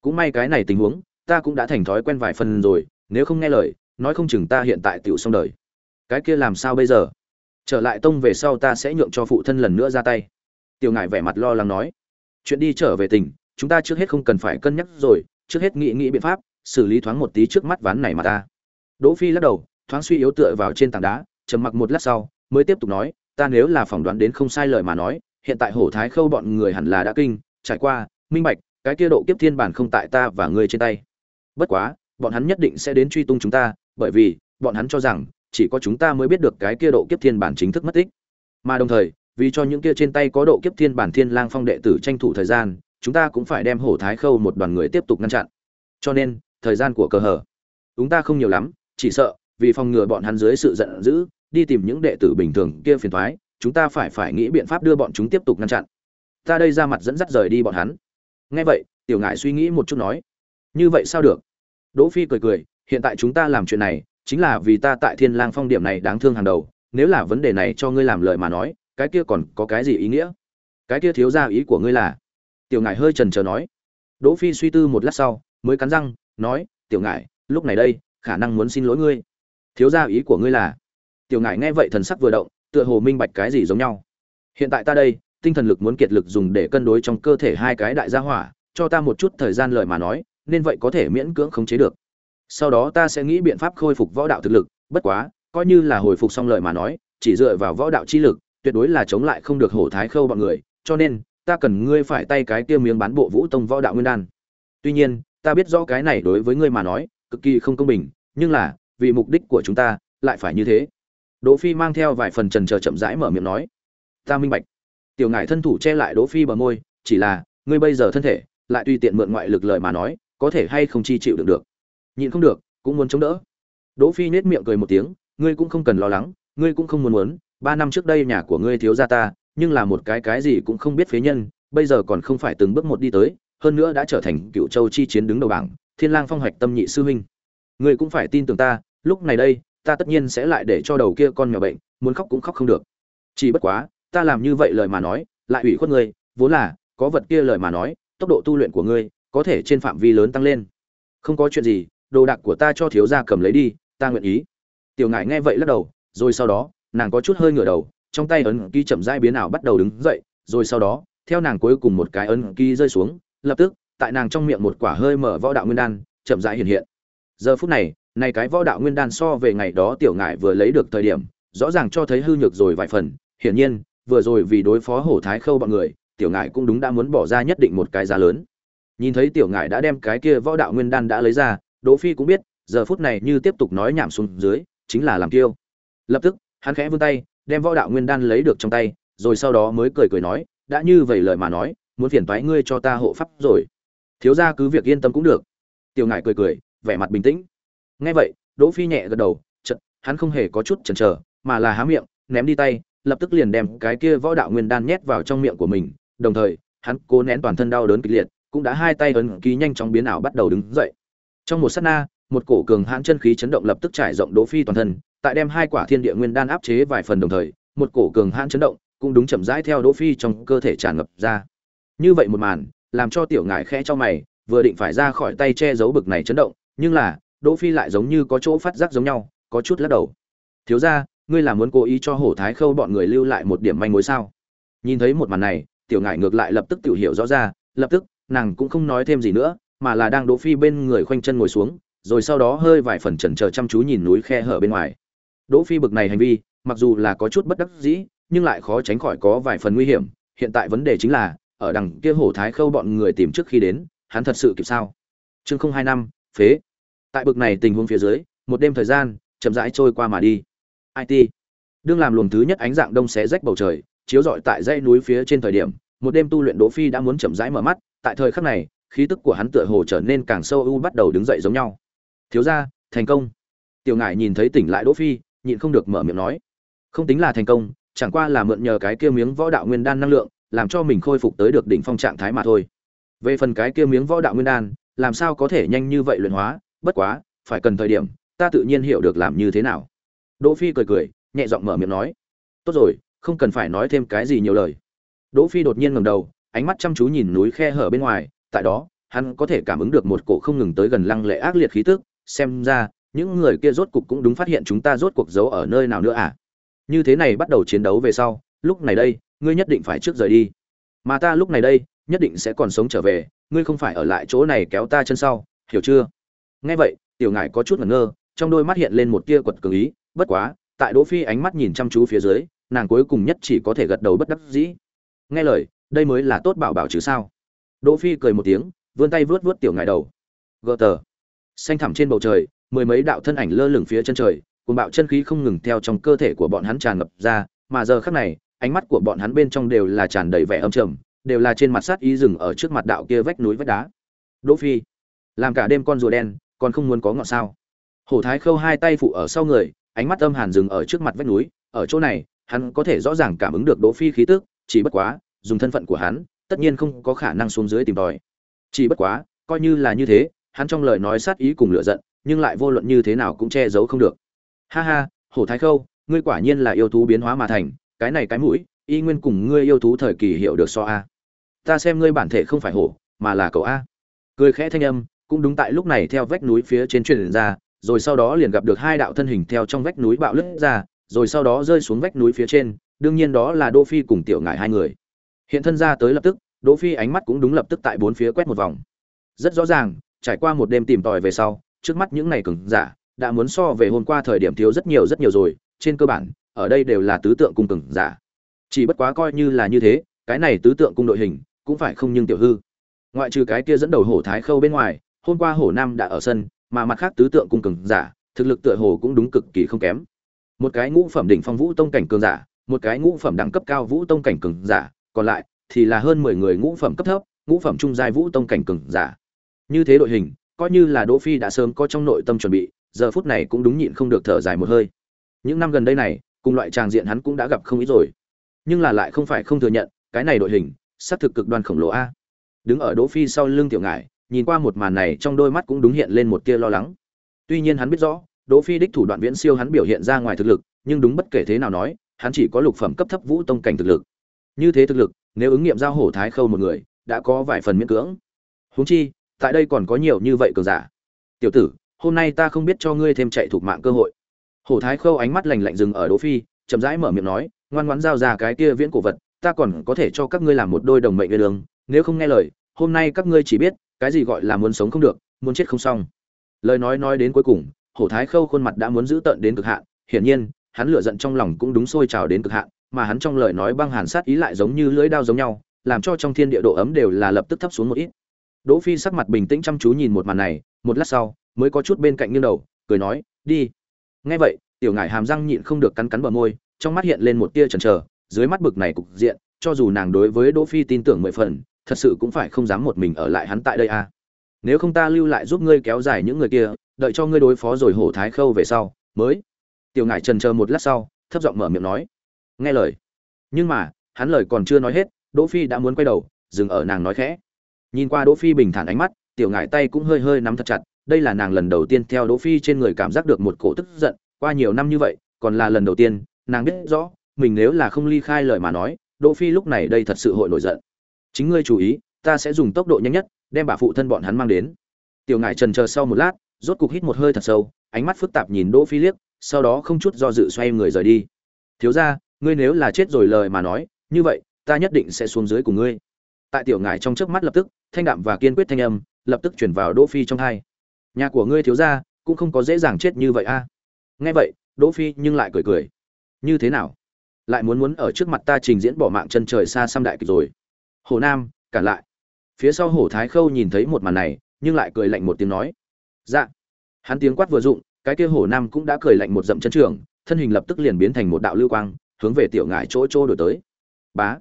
Cũng may cái này tình huống, ta cũng đã thành thói quen vài phần rồi, nếu không nghe lời, nói không chừng ta hiện tại tựu xong đời. Cái kia làm sao bây giờ? Trở lại tông về sau ta sẽ nhượng cho phụ thân lần nữa ra tay. Tiểu ngại vẻ mặt lo lắng nói. Chuyện đi trở về tỉnh, chúng ta trước hết không cần phải cân nhắc rồi trước hết nghĩ nghĩ biện pháp, xử lý thoáng một tí trước mắt ván này mà ta. Đỗ phi lắc đầu, thoáng suy yếu tựa vào trên tảng đá, trầm mặc một lát sau, mới tiếp tục nói, ta nếu là phỏng đoán đến không sai lời mà nói, hiện tại hổ thái khâu bọn người hẳn là đã kinh, trải qua, minh bạch, cái kia độ kiếp thiên bản không tại ta và ngươi trên tay. Bất quá, bọn hắn nhất định sẽ đến truy tung chúng ta, bởi vì, bọn hắn cho rằng, chỉ có chúng ta mới biết được cái kia độ kiếp thiên bản chính thức mất tích. Mà đồng thời, vì cho những kia trên tay có độ kiếp thiên bản thiên lang phong đệ tử tranh thủ thời gian chúng ta cũng phải đem hổ thái khâu một đoàn người tiếp tục ngăn chặn. Cho nên, thời gian của cờ hở chúng ta không nhiều lắm, chỉ sợ, vì phòng ngừa bọn hắn dưới sự giận dữ, đi tìm những đệ tử bình thường kia phiền thoái chúng ta phải phải nghĩ biện pháp đưa bọn chúng tiếp tục ngăn chặn. Ta đây ra mặt dẫn dắt rời đi bọn hắn. Nghe vậy, tiểu ngại suy nghĩ một chút nói, như vậy sao được? Đỗ phi cười cười, hiện tại chúng ta làm chuyện này, chính là vì ta tại thiên lang phong điểm này đáng thương hàng đầu. Nếu là vấn đề này cho ngươi làm lời mà nói, cái kia còn có cái gì ý nghĩa? Cái kia thiếu ra ý của ngươi là tiểu ngải hơi trần trờ nói. Đỗ phi suy tư một lát sau, mới cắn răng, nói, tiểu ngải, lúc này đây, khả năng muốn xin lỗi ngươi. Thiếu gia ý của ngươi là tiểu ngải nghe vậy thần sắc vừa động, tựa hồ minh bạch cái gì giống nhau. Hiện tại ta đây, tinh thần lực muốn kiệt lực dùng để cân đối trong cơ thể hai cái đại gia hỏa, cho ta một chút thời gian lời mà nói, nên vậy có thể miễn cưỡng khống chế được. Sau đó ta sẽ nghĩ biện pháp khôi phục võ đạo thực lực, bất quá, coi như là hồi phục xong lời mà nói, chỉ dựa vào võ đạo chi lực, tuyệt đối là chống lại không được hổ thái khâu bọn người, cho nên ta cần ngươi phải tay cái kia miếng bán bộ vũ tông võ đạo nguyên đan. Tuy nhiên, ta biết rõ cái này đối với ngươi mà nói, cực kỳ không công bình, nhưng là, vì mục đích của chúng ta, lại phải như thế. Đỗ phi mang theo vài phần trần chờ chậm rãi mở miệng nói, ta minh bạch. Tiểu ngải thân thủ che lại đỗ phi bờ môi, chỉ là, ngươi bây giờ thân thể, lại tùy tiện mượn ngoại lực lời mà nói, có thể hay không chi chịu được được. Nhịn không được, cũng muốn chống đỡ. Đỗ phi nết miệng cười một tiếng, ngươi cũng không cần lo lắng, ngươi cũng không muốn muốn, ba năm trước đây nhà của ngươi thiếu gia ta nhưng là một cái cái gì cũng không biết phế nhân, bây giờ còn không phải từng bước một đi tới, hơn nữa đã trở thành cựu châu chi chiến đứng đầu bảng, thiên lang phong hoạch tâm nhị sư huynh. Ngươi cũng phải tin tưởng ta, lúc này đây, ta tất nhiên sẽ lại để cho đầu kia con nhỏ bệnh, muốn khóc cũng khóc không được. Chỉ bất quá, ta làm như vậy lời mà nói, lại ủy khuất ngươi, vốn là, có vật kia lời mà nói, tốc độ tu luyện của ngươi, có thể trên phạm vi lớn tăng lên. Không có chuyện gì, đồ đạc của ta cho thiếu gia cầm lấy đi, ta nguyện ý. Tiểu ngải nghe vậy lắc đầu, rồi sau đó, nàng có chút hơi ngửa đầu trong tay ấn ký chậm rãi biến ảo bắt đầu đứng dậy, rồi sau đó, theo nàng cuối cùng một cái ấn ký rơi xuống, lập tức, tại nàng trong miệng một quả hơi mở võ đạo nguyên đan chậm rãi hiện hiện. Giờ phút này này cái võ đạo nguyên đan so về ngày đó tiểu ngải vừa lấy được thời điểm, rõ ràng cho thấy hư nhược rồi vài phần, hiển nhiên, vừa rồi vì đối phó hổ thái khâu bọn người, tiểu ngải cũng đúng đã muốn bỏ ra nhất định một cái giá lớn. Nhìn thấy tiểu ngải đã đem cái kia võ đạo nguyên đan đã lấy ra, đỗ phi cũng biết, giờ phút này như tiếp tục nói nhảm xuống dưới, chính là làm kiêu. Lập tức, hắn khẽ vươn tay đem võ đạo nguyên đan lấy được trong tay, rồi sau đó mới cười cười nói, đã như vậy lời mà nói, muốn phiền toái ngươi cho ta hộ pháp rồi. Thiếu gia cứ việc yên tâm cũng được. Tiểu ngải cười cười, vẻ mặt bình tĩnh. Nghe vậy, đỗ phi nhẹ gật đầu chật hắn không hề có chút chần chờ, mà là há miệng, ném đi tay, lập tức liền đem cái kia võ đạo nguyên đan nhét vào trong miệng của mình. Đồng thời, hắn cố nén toàn thân đau đớn kịch liệt, cũng đã hai tay ấn ký nhanh chóng biến ảo bắt đầu đứng dậy. Trong một sát na, một cổ cường hãn chân khí chấn động lập tức trải rộng đỗ phi toàn thân tại đem hai quả thiên địa nguyên đan áp chế vài phần đồng thời, một cổ cường hãn chấn động cũng đúng chậm rãi theo đỗ phi trong cơ thể tràn ngập ra. Như vậy một màn, làm cho tiểu ngải khẽ cho mày, vừa định phải ra khỏi tay che giấu bực này chấn động, nhưng là, đỗ phi lại giống như có chỗ phát giác giống nhau, có chút lắc đầu. Thiếu gia, ngươi là muốn cố ý cho hổ thái khâu bọn người lưu lại một điểm manh mối sao? Nhìn thấy một màn này, tiểu ngải ngược lại lập tức tiểu hiểu rõ ra, lập tức, nàng cũng không nói thêm gì nữa, mà là đang đỗ phi bên người khoanh chân ngồi xuống, rồi sau đó hơi vài phần chần chờ chăm chú nhìn núi khe hở bên ngoài đỗ phi bực này hành vi, mặc dù là có chút bất đắc dĩ, nhưng lại khó tránh khỏi có vài phần nguy hiểm. Hiện tại vấn đề chính là, ở đằng kia hổ thái khâu bọn người tìm trước khi đến, hắn thật sự kịp sao? Chương không hai năm, phế. Tại bực này tình huống phía dưới, một đêm thời gian, chậm rãi trôi qua mà đi. It đương làm luồng thứ nhất ánh dạng đông xé rách bầu trời, chiếu rọi tại dãy núi phía trên thời điểm, một đêm tu luyện đỗ phi đã muốn chậm rãi mở mắt. Tại thời khắc này, khí tức của hắn tựa hồ trở nên càng sâu u bắt đầu đứng dậy giống nhau. Thiếu gia, thành công. Tiểu ngải nhìn thấy tỉnh lại đỗ phi nhịn không được mở miệng nói. Không tính là thành công, chẳng qua là mượn nhờ cái kia miếng võ đạo nguyên đan năng lượng, làm cho mình khôi phục tới được đỉnh phong trạng thái mà thôi. Về phần cái kia miếng võ đạo nguyên đan, làm sao có thể nhanh như vậy luyện hóa? Bất quá, phải cần thời điểm, ta tự nhiên hiểu được làm như thế nào. Đỗ phi cười cười, nhẹ giọng mở miệng nói. Tốt rồi, không cần phải nói thêm cái gì nhiều lời. Đỗ phi đột nhiên ngẩng đầu, ánh mắt chăm chú nhìn núi khe hở bên ngoài, tại đó, hắn có thể cảm ứng được một cổ không ngừng tới gần lăng lệ ác liệt khí tức, xem ra những người kia rốt cục cũng đúng phát hiện chúng ta rốt cuộc giấu ở nơi nào nữa à? Như thế này bắt đầu chiến đấu về sau, lúc này đây, ngươi nhất định phải trước rời đi. Mà ta lúc này đây, nhất định sẽ còn sống trở về, ngươi không phải ở lại chỗ này kéo ta chân sau, hiểu chưa? Nghe vậy, tiểu ngải có chút ngẩn ngơ, trong đôi mắt hiện lên một tia quật cường ý, bất quá, tại đỗ phi ánh mắt nhìn chăm chú phía dưới, nàng cuối cùng nhất chỉ có thể gật đầu bất đắc dĩ. Nghe lời, đây mới là tốt bảo bảo chứ sao? Đỗ phi cười một tiếng, vươn tay vớt vớt tiểu ngải đầu. Gờ tờ. Xanh thẳm trên bầu trời mười mấy đạo thân ảnh lơ lửng phía chân trời cùng bạo chân khí không ngừng theo trong cơ thể của bọn hắn tràn ngập ra, mà giờ khắc này, ánh mắt của bọn hắn bên trong đều là tràn đầy vẻ âm trầm, đều là trên mặt sát ý rừng ở trước mặt đạo kia vách núi vách đá. Đỗ phi, làm cả đêm con rùa đen, còn không muốn có ngọn sao? Hổ thái khâu hai tay phụ ở sau người, ánh mắt âm hàn dừng ở trước mặt vách núi, ở chỗ này, hắn có thể rõ ràng cảm ứng được đỗ phi khí tức, chỉ bất quá, dùng thân phận của hắn, tất nhiên không có khả năng xuống dưới tìm tòi. Chỉ bất quá, coi như là như thế, hắn trong lời nói sát ý cùng lửa giận nhưng lại vô luận như thế nào cũng che giấu không được. Ha ha, hổ thái khâu, ngươi quả nhiên là yêu thú biến hóa mà thành, cái này cái mũi, y nguyên cùng ngươi yêu thú thời kỳ hiểu được so a. Ta xem ngươi bản thể không phải hổ, mà là cậu a. Cười khẽ thanh âm, cũng đúng tại lúc này theo vách núi phía trên truyền ra, rồi sau đó liền gặp được hai đạo thân hình theo trong vách núi bạo lướt ra, rồi sau đó rơi xuống vách núi phía trên, đương nhiên đó là đỗ phi cùng tiểu ngải hai người. Hiện thân ra tới lập tức, đỗ phi ánh mắt cũng đúng lập tức tại bốn phía quét một vòng. Rất rõ ràng, trải qua một đêm tìm tòi về sau trước mắt những này cường giả đã muốn so về hôm qua thời điểm thiếu rất nhiều rất nhiều rồi, trên cơ bản, ở đây đều là tứ tượng cung cường giả. Chỉ bất quá coi như là như thế, cái này tứ tượng cung đội hình cũng phải không nhưng tiểu hư. Ngoại trừ cái kia dẫn đầu hổ thái khâu bên ngoài, hôm qua hổ nam đã ở sân, mà mặt khác tứ tượng cung cường giả, thực lực tựa hồ cũng đúng cực kỳ không kém. Một cái ngũ phẩm đỉnh phong vũ tông cảnh cường giả, một cái ngũ phẩm đẳng cấp cao vũ tông cảnh cường giả, còn lại thì là hơn mười người ngũ phẩm cấp thấp, ngũ phẩm trung giai vũ tông cảnh cường giả. Như thế đội hình coi như là đỗ phi đã sớm có trong nội tâm chuẩn bị, giờ phút này cũng đúng nhịn không được thở dài một hơi. Những năm gần đây này, cùng loại tràng diện hắn cũng đã gặp không ít rồi. Nhưng là lại không phải không thừa nhận, cái này đội hình sát thực cực đoan khổng lồ a. Đứng ở đỗ phi sau lưng tiểu ngải, nhìn qua một màn này trong đôi mắt cũng đúng hiện lên một tia lo lắng. Tuy nhiên hắn biết rõ, đỗ phi đích thủ đoạn viễn siêu hắn biểu hiện ra ngoài thực lực, nhưng đúng bất kể thế nào nói, hắn chỉ có lục phẩm cấp thấp vũ tông cảnh thực lực. Như thế thực lực, nếu ứng nghiệm giao hổ thái khâu một người, đã có vài phần miễn cưỡng. Huống chi tại đây còn có nhiều như vậy cường giả. Tiểu tử, hôm nay ta không biết cho ngươi thêm chạy thuộc mạng cơ hội. Hổ thái khâu ánh mắt lạnh lạnh dừng ở đỗ phi, chậm rãi mở miệng nói, ngoan ngoãn giao ra cái kia viễn cổ vật, ta còn có thể cho các ngươi làm một đôi đồng mệnh về đường, nếu không nghe lời, hôm nay các ngươi chỉ biết, cái gì gọi là muốn sống không được, muốn chết không xong. Lời nói nói đến cuối cùng, hổ thái khâu khuôn mặt đã muốn giữ tận đến cực hạn, hiển nhiên, hắn lửa giận trong lòng cũng đúng sôi trào đến cực hạn, mà hắn trong lời nói băng hàn sát ý lại giống như lưỡi dao giống nhau, làm cho trong thiên địa độ ấm đều là lập tức thấp xuống một ít đỗ phi sắc mặt bình tĩnh chăm chú nhìn một màn này, một lát sau, mới có chút bên cạnh nghiêng đầu, cười nói, đi. Nghe vậy, tiểu ngải hàm răng nhịn không được cắn cắn bờ môi, trong mắt hiện lên một tia chần chờ, dưới mắt bực này cục diện, cho dù nàng đối với đỗ phi tin tưởng mười phần, thật sự cũng phải không dám một mình ở lại hắn tại đây à. Nếu không ta lưu lại giúp ngươi kéo dài những người kia, đợi cho ngươi đối phó rồi hổ thái khâu về sau, mới. Tiểu ngải trần chờ một lát sau, thấp giọng mở miệng nói. Nghe lời. Nhưng mà, hắn lời còn chưa nói hết, đỗ phi đã muốn quay đầu, dừng ở nàng nói khẽ nhìn qua đỗ phi bình thản ánh mắt, tiểu ngải tay cũng hơi hơi nắm thật chặt, đây là nàng lần đầu tiên theo đỗ phi trên người cảm giác được một cổ tức giận, qua nhiều năm như vậy, còn là lần đầu tiên, nàng biết rõ, mình nếu là không ly khai lời mà nói, đỗ phi lúc này đây thật sự hội nổi giận. Chính ngươi chú ý, ta sẽ dùng tốc độ nhanh nhất, đem bà phụ thân bọn hắn mang đến. Tiểu ngải trần chờ sau một lát, rốt cục hít một hơi thật sâu, ánh mắt phức tạp nhìn đỗ phi liếc, sau đó không chút do dự xoay người rời đi. Thiếu gia, ngươi nếu là chết rồi lời mà nói, như vậy, ta nhất định sẽ xuống dưới cùng ngươi tại tiểu ngải trong chớp mắt lập tức, thanh đạm và kiên quyết thanh âm lập tức chuyển vào đỗ phi trong hai. Nhà của ngươi thiếu gia cũng không có dễ dàng chết như vậy a. Nghe vậy, đỗ phi nhưng lại cười cười. Như thế nào? Lại muốn muốn ở trước mặt ta trình diễn bỏ mạng chân trời xa xăm đại kịch rồi. Hồ nam, cản lại. Phía sau hổ thái khâu nhìn thấy một màn này, nhưng lại cười lạnh một tiếng nói. Dạ. Hắn tiếng quát vừa dụng cái kia hổ nam cũng đã cười lạnh một dậm chân trường, thân hình lập tức liền biến thành một đạo lưu quang, hướng về tiểu ngải chỗ chỗ đổi tới. Bá.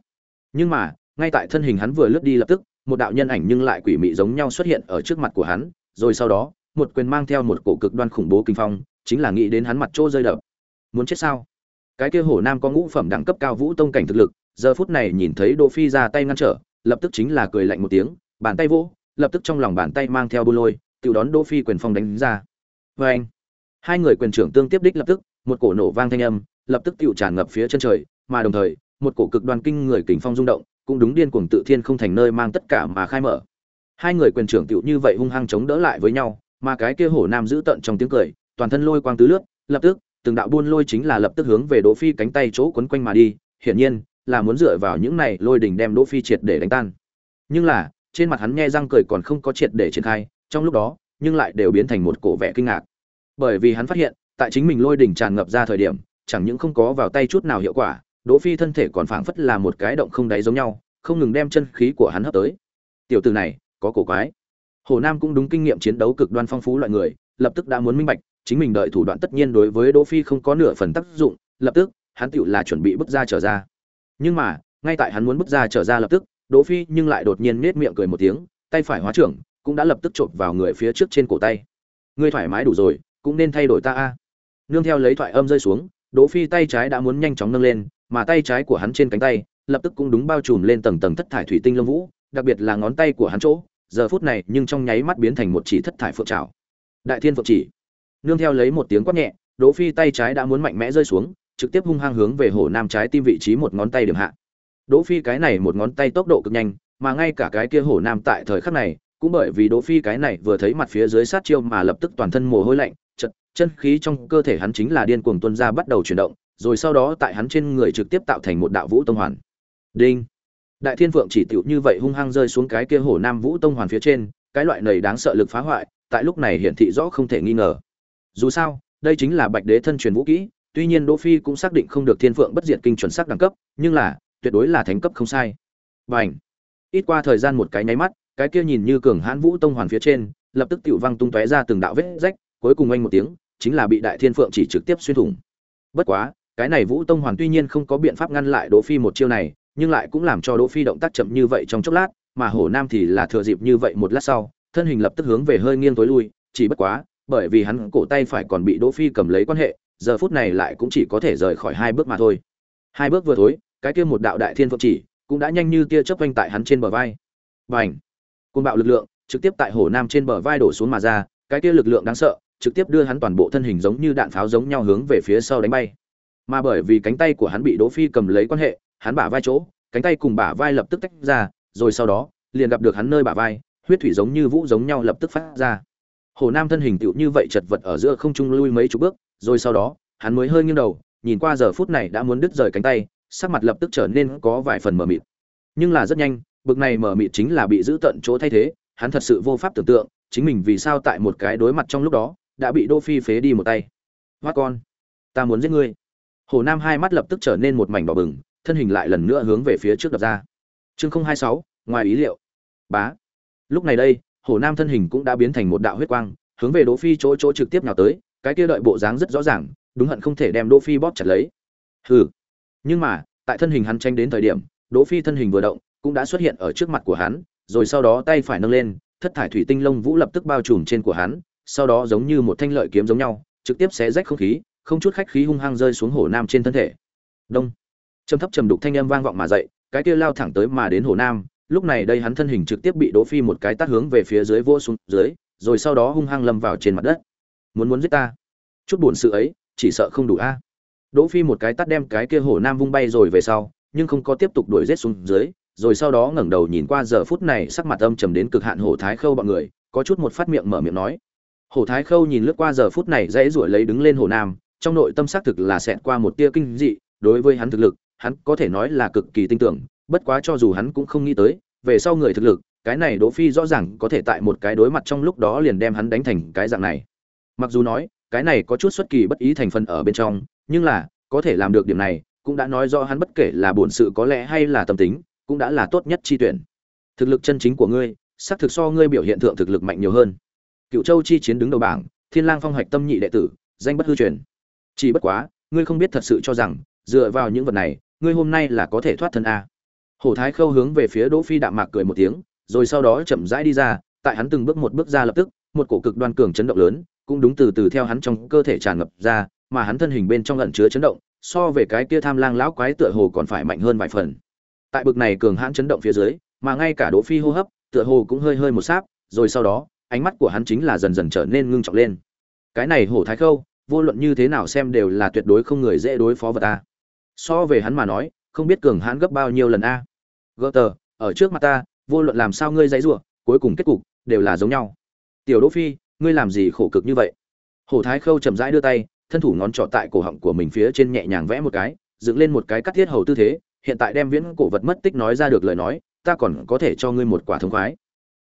Nhưng mà ngay tại thân hình hắn vừa lướt đi lập tức, một đạo nhân ảnh nhưng lại quỷ mị giống nhau xuất hiện ở trước mặt của hắn, rồi sau đó, một quyền mang theo một cổ cực đoan khủng bố kinh phong, chính là nghĩ đến hắn mặt chỗ rơi đập. Muốn chết sao? Cái kia hổ nam có ngũ phẩm đẳng cấp cao vũ tông cảnh thực lực, giờ phút này nhìn thấy đỗ phi ra tay ngăn trở, lập tức chính là cười lạnh một tiếng, bàn tay vỗ, lập tức trong lòng bàn tay mang theo bu lôi, tự đón đỗ phi quyền phong đánh ra. Với anh, hai người quyền trưởng tương tiếp đích lập tức, một cổ nổ vang thanh âm, lập tức tựu tràn ngập phía chân trời, mà đồng thời, một cổ cực đoan kinh người kình phong rung động cũng đúng điên cuồng tự thiên không thành nơi mang tất cả mà khai mở. Hai người quyền trưởng tựu như vậy hung hăng chống đỡ lại với nhau, mà cái kia hổ nam giữ tận trong tiếng cười, toàn thân lôi quang tứ lướt, lập tức, từng đạo buôn lôi chính là lập tức hướng về đỗ phi cánh tay chỗ quấn quanh mà đi, hiển nhiên, là muốn dựa vào những này lôi đỉnh đem đỗ phi triệt để đánh tan. Nhưng là, trên mặt hắn nghe răng cười còn không có triệt để triển khai, trong lúc đó, nhưng lại đều biến thành một cổ vẻ kinh ngạc. Bởi vì hắn phát hiện, tại chính mình lôi đỉnh tràn ngập ra thời điểm, chẳng những không có vào tay chút nào hiệu quả đỗ phi thân thể còn phảng phất là một cái động không đáy giống nhau, không ngừng đem chân khí của hắn hấp tới. Tiểu tử này, có cổ quái. Hồ nam cũng đúng kinh nghiệm chiến đấu cực đoan phong phú loại người, lập tức đã muốn minh bạch, chính mình đợi thủ đoạn tất nhiên đối với đỗ phi không có nửa phần tác dụng, lập tức, hắn tựu là chuẩn bị bước ra trở ra. Nhưng mà, ngay tại hắn muốn bước ra trở ra lập tức, đỗ phi nhưng lại đột nhiên nhếch miệng cười một tiếng, tay phải hóa trưởng, cũng đã lập tức chộp vào người phía trước trên cổ tay. Ngươi thoải mái đủ rồi, cũng nên thay đổi ta a. Nương theo lấy thoại âm rơi xuống, đỗ phi tay trái đã muốn nhanh chóng nâng lên mà tay trái của hắn trên cánh tay lập tức cũng đúng bao trùm lên tầng tầng thất thải thủy tinh lông vũ, đặc biệt là ngón tay của hắn chỗ. Giờ phút này, nhưng trong nháy mắt biến thành một chỉ thất thải phượng trảo. Đại thiên phượng chỉ. Nương theo lấy một tiếng quát nhẹ, đỗ phi tay trái đã muốn mạnh mẽ rơi xuống, trực tiếp hung hăng hướng về hổ nam trái tim vị trí một ngón tay điểm hạ. Đỗ phi cái này một ngón tay tốc độ cực nhanh, mà ngay cả cái kia hổ nam tại thời khắc này, cũng bởi vì đỗ phi cái này vừa thấy mặt phía dưới sát chiêu mà lập tức toàn thân mồ hôi lạnh, chật, chân khí trong cơ thể hắn chính là điên cuồng tuôn ra bắt đầu chuyển động rồi sau đó tại hắn trên người trực tiếp tạo thành một đạo vũ tông hoàn. Đinh. Đại thiên phượng chỉ tiểu như vậy hung hăng rơi xuống cái kia hổ nam vũ tông hoàn phía trên, cái loại này đáng sợ lực phá hoại, tại lúc này hiển thị rõ không thể nghi ngờ. Dù sao, đây chính là bạch đế thân truyền vũ kỹ, tuy nhiên đỗ phi cũng xác định không được thiên phượng bất diệt kinh chuẩn xác đẳng cấp, nhưng là, tuyệt đối là thánh cấp không sai. Bành. Ít qua thời gian một cái nháy mắt, cái kia nhìn như cường hãn vũ tông hoàn phía trên, lập tức tiểu văng tung tóe ra từng đạo vết rách, cuối cùng anh một tiếng, chính là bị đại thiên phượng chỉ trực tiếp xuyên thủng. Bất quá cái này vũ tông hoàn tuy nhiên không có biện pháp ngăn lại đỗ phi một chiêu này, nhưng lại cũng làm cho đỗ phi động tác chậm như vậy trong chốc lát, mà hổ nam thì là thừa dịp như vậy một lát sau, thân hình lập tức hướng về hơi nghiêng tối lui, chỉ bất quá, bởi vì hắn cổ tay phải còn bị đỗ phi cầm lấy quan hệ, giờ phút này lại cũng chỉ có thể rời khỏi hai bước mà thôi. Hai bước vừa thối, cái kia một đạo đại thiên phượng chỉ cũng đã nhanh như tia chớp quanh tại hắn trên bờ vai. Bành! Côn bạo lực lượng trực tiếp tại hổ nam trên bờ vai đổ xuống mà ra, cái kia lực lượng đáng sợ trực tiếp đưa hắn toàn bộ thân hình giống như đạn pháo giống nhau hướng về phía sau đánh bay mà bởi vì cánh tay của hắn bị đỗ phi cầm lấy quan hệ, hắn bả vai chỗ, cánh tay cùng bả vai lập tức tách ra, rồi sau đó, liền gặp được hắn nơi bả vai, huyết thủy giống như vũ giống nhau lập tức phát ra. Hồ nam thân hình tựu như vậy chật vật ở giữa không trung lui mấy chục bước, rồi sau đó, hắn mới hơi nghiêng đầu, nhìn qua giờ phút này đã muốn đứt rời cánh tay, sắc mặt lập tức trở nên có vài phần mờ mịt. Nhưng là rất nhanh, bực này mờ mịt chính là bị giữ tận chỗ thay thế, hắn thật sự vô pháp tưởng tượng, chính mình vì sao tại một cái đối mặt trong lúc đó, đã bị Đỗ phi phế đi một tay. Hoa con, ta muốn giết ngươi hồ nam hai mắt lập tức trở nên một mảnh đỏ bừng, thân hình lại lần nữa hướng về phía trước đập ra. Chương không hai sáu, ngoài ý liệu. Bá. Lúc này đây, hồ nam thân hình cũng đã biến thành một đạo huyết quang, hướng về đỗ phi chỗ chỗ trực tiếp nhào tới, cái kia đợi bộ dáng rất rõ ràng, đúng hận không thể đem đỗ phi bóp chặt lấy. Hừ. Nhưng mà, tại thân hình hắn tranh đến thời điểm, đỗ phi thân hình vừa động, cũng đã xuất hiện ở trước mặt của hắn, rồi sau đó tay phải nâng lên, thất thải thủy tinh lông vũ lập tức bao trùm trên của hắn, sau đó giống như một thanh lợi kiếm giống nhau, trực tiếp xé rách không khí không chút khách khí hung hăng rơi xuống hổ nam trên thân thể. Đông. Trầm thấp trầm đục thanh âm vang vọng mà dậy, cái kia lao thẳng tới mà đến hổ nam, lúc này đây hắn thân hình trực tiếp bị đỗ phi một cái tát hướng về phía dưới vô xuống dưới, rồi sau đó hung hăng lâm vào trên mặt đất. Muốn muốn giết ta? Chút buồn sự ấy, chỉ sợ không đủ a. Đỗ phi một cái tát đem cái kia hổ nam vung bay rồi về sau, nhưng không có tiếp tục đuổi giết xuống dưới, rồi sau đó ngẩng đầu nhìn qua giờ phút này sắc mặt âm trầm đến cực hạn hổ thái khâu bọn người, có chút một phát miệng mở miệng nói. Hổ thái khâu nhìn lướt qua giờ phút này dãy ruổi lấy đứng lên hổ nam trong nội tâm xác thực là xẹt qua một tia kinh dị, đối với hắn thực lực, hắn có thể nói là cực kỳ tin tưởng, bất quá cho dù hắn cũng không nghĩ tới, về sau người thực lực, cái này đỗ phi rõ ràng có thể tại một cái đối mặt trong lúc đó liền đem hắn đánh thành cái dạng này. Mặc dù nói, cái này có chút xuất kỳ bất ý thành phần ở bên trong, nhưng là, có thể làm được điểm này, cũng đã nói rõ hắn bất kể là bổn sự có lẽ hay là tâm tính, cũng đã là tốt nhất chi tuyển. Thực lực chân chính của ngươi, xác thực so ngươi biểu hiện thượng thực lực mạnh nhiều hơn. Cựu châu chi chiến đứng đầu bảng, thiên lang phong hoạch tâm nhị đệ tử, danh bất hư truyền chỉ bất quá, ngươi không biết thật sự cho rằng, dựa vào những vật này, ngươi hôm nay là có thể thoát thân a. Hổ thái khâu hướng về phía đỗ phi đạm mạc cười một tiếng, rồi sau đó chậm rãi đi ra, tại hắn từng bước một bước ra lập tức, một cổ cực đoan cường chấn động lớn, cũng đúng từ từ theo hắn trong cơ thể tràn ngập ra, mà hắn thân hình bên trong ẩn chứa chấn động, so về cái kia tham lang lão quái tựa hồ còn phải mạnh hơn vài phần. Tại bực này cường hãn chấn động phía dưới, mà ngay cả đỗ phi hô hấp, tựa hồ cũng hơi hơi một sáp, rồi sau đó, ánh mắt của hắn chính là dần dần trở nên ngưng trọng lên. Cái này hổ thái khâu vô luận như thế nào xem đều là tuyệt đối không người dễ đối phó vật ta. So về hắn mà nói, không biết cường hãn gấp bao nhiêu lần a. Gỡ tờ, ở trước mặt ta, vô luận làm sao ngươi dãy giụa cuối cùng kết cục đều là giống nhau. Tiểu đỗ phi, ngươi làm gì khổ cực như vậy? Hồ thái khâu chậm rãi đưa tay, thân thủ ngón trỏ tại cổ họng của mình phía trên nhẹ nhàng vẽ một cái, dựng lên một cái cắt thiết hầu tư thế, hiện tại đem viễn cổ vật mất tích nói ra được lời nói, ta còn có thể cho ngươi một quả thông khoái.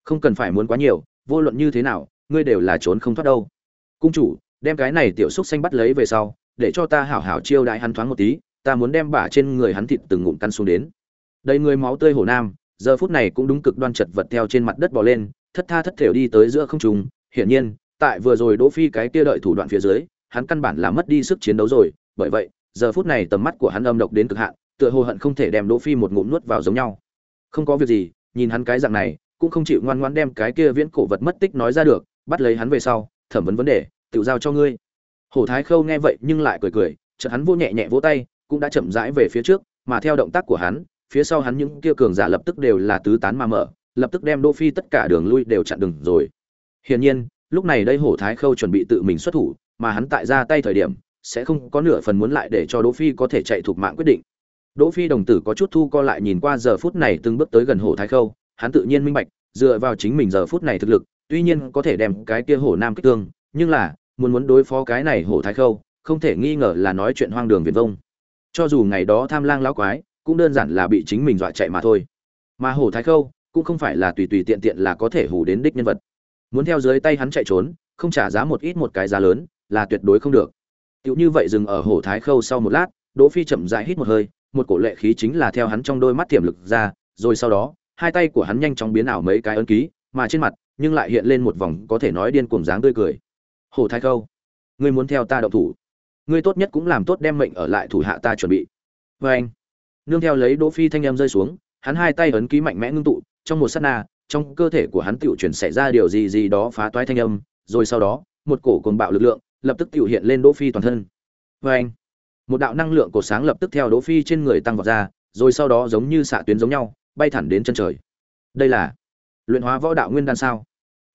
Không cần phải muốn quá nhiều, vô luận như thế nào, ngươi đều là trốn không thoát đâu. Cung chủ đem cái này tiểu xúc xanh bắt lấy về sau, để cho ta hảo hảo chiêu đại hắn thoáng một tí, ta muốn đem bả trên người hắn thịt từng ngụm căn xuống đến. Đầy người máu tươi hổ nam, giờ phút này cũng đúng cực đoan chật vật theo trên mặt đất bò lên, thất tha thất thểu đi tới giữa không trung. Hiển nhiên, tại vừa rồi đỗ phi cái kia đợi thủ đoạn phía dưới, hắn căn bản là mất đi sức chiến đấu rồi. Bởi vậy, giờ phút này tầm mắt của hắn âm độc đến cực hạn, tựa hồ hận không thể đem đỗ phi một ngụm nuốt vào giống nhau. Không có việc gì, nhìn hắn cái dạng này, cũng không chịu ngoan ngoãn đem cái kia viễn cổ vật mất tích nói ra được, bắt lấy hắn về sau, thẩm vấn vấn đề tự giao cho ngươi. Hổ thái khâu nghe vậy nhưng lại cười cười, chợt hắn vô nhẹ nhẹ vỗ tay, cũng đã chậm rãi về phía trước, mà theo động tác của hắn, phía sau hắn những kia cường giả lập tức đều là tứ tán mà mở, lập tức đem đỗ phi tất cả đường lui đều chặn đường rồi. Hiển nhiên, lúc này đây hổ thái khâu chuẩn bị tự mình xuất thủ, mà hắn tại ra tay thời điểm, sẽ không có nửa phần muốn lại để cho đỗ phi có thể chạy thuộc mạng quyết định. Đỗ phi đồng tử có chút thu co lại nhìn qua giờ phút này từng bước tới gần hổ thái khâu, hắn tự nhiên minh bạch, dựa vào chính mình giờ phút này thực lực, tuy nhiên có thể đem cái kia hổ nam kích thương, nhưng là muốn muốn đối phó cái này hổ thái khâu, không thể nghi ngờ là nói chuyện hoang đường viền vông. Cho dù ngày đó tham lang lão quái, cũng đơn giản là bị chính mình dọa chạy mà thôi. Mà hổ thái khâu, cũng không phải là tùy tùy tiện tiện là có thể hù đến đích nhân vật. Muốn theo dưới tay hắn chạy trốn, không trả giá một ít một cái giá lớn, là tuyệt đối không được. Tựu như vậy dừng ở hổ thái khâu sau một lát, đỗ phi chậm rãi hít một hơi, một cổ lệ khí chính là theo hắn trong đôi mắt tiềm lực ra, rồi sau đó, hai tay của hắn nhanh chóng biến ảo mấy cái ấn ký, mà trên mặt, nhưng lại hiện lên một vòng có thể nói điên cuồng dáng tươi cười hổ thái khâu, ngươi muốn theo ta động thủ. Ngươi tốt nhất cũng làm tốt đem mệnh ở lại thủ hạ ta chuẩn bị. Vê anh, nương theo lấy đỗ phi thanh em rơi xuống, hắn hai tay ấn ký mạnh mẽ ngưng tụ, trong một sát na, trong cơ thể của hắn tiểu chuyển xảy ra điều gì gì đó phá toái thanh âm, rồi sau đó, một cổ cồn bạo lực lượng lập tức tiểu hiện lên đỗ phi toàn thân. Vê anh, một đạo năng lượng cột sáng lập tức theo đỗ phi trên người tăng vọt ra, rồi sau đó giống như xạ tuyến giống nhau, bay thẳng đến chân trời. Đây là luyện hóa võ đạo nguyên đan sao?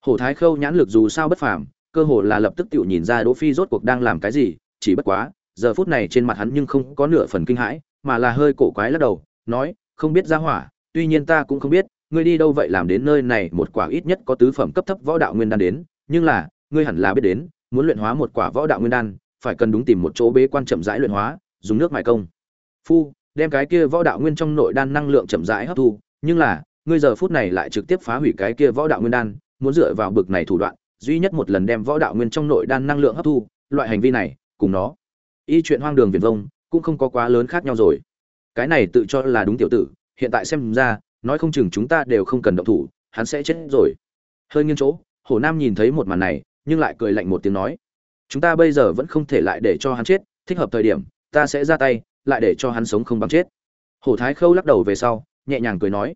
Hổ thái khâu nhãn lực dù sao bất phàm cơ hồ là lập tức tiểu nhìn ra đỗ phi rốt cuộc đang làm cái gì, chỉ bất quá, giờ phút này trên mặt hắn nhưng không có nửa phần kinh hãi, mà là hơi cổ quái lắc đầu, nói, không biết ra hỏa, tuy nhiên ta cũng không biết, ngươi đi đâu vậy làm đến nơi này, một quả ít nhất có tứ phẩm cấp thấp võ đạo nguyên đan đến, nhưng là, ngươi hẳn là biết đến, muốn luyện hóa một quả võ đạo nguyên đan, phải cần đúng tìm một chỗ bế quan chậm rãi luyện hóa, dùng nước mài công. Phu, đem cái kia võ đạo nguyên trong nội đan năng lượng chậm rãi hấp thu, nhưng là, ngươi giờ phút này lại trực tiếp phá hủy cái kia võ đạo nguyên đan, muốn dựa vào bực này thủ đoạn duy nhất một lần đem võ đạo nguyên trong nội đan năng lượng hấp thu, loại hành vi này, cùng nó, y chuyện hoang đường viền vông, cũng không có quá lớn khác nhau rồi. Cái này tự cho là đúng tiểu tử, hiện tại xem ra, nói không chừng chúng ta đều không cần động thủ, hắn sẽ chết rồi. Hơi nghiêng chỗ, hồ nam nhìn thấy một màn này, nhưng lại cười lạnh một tiếng nói, chúng ta bây giờ vẫn không thể lại để cho hắn chết, thích hợp thời điểm, ta sẽ ra tay, lại để cho hắn sống không bằng chết. Hồ thái khâu lắc đầu về sau, nhẹ nhàng cười nói,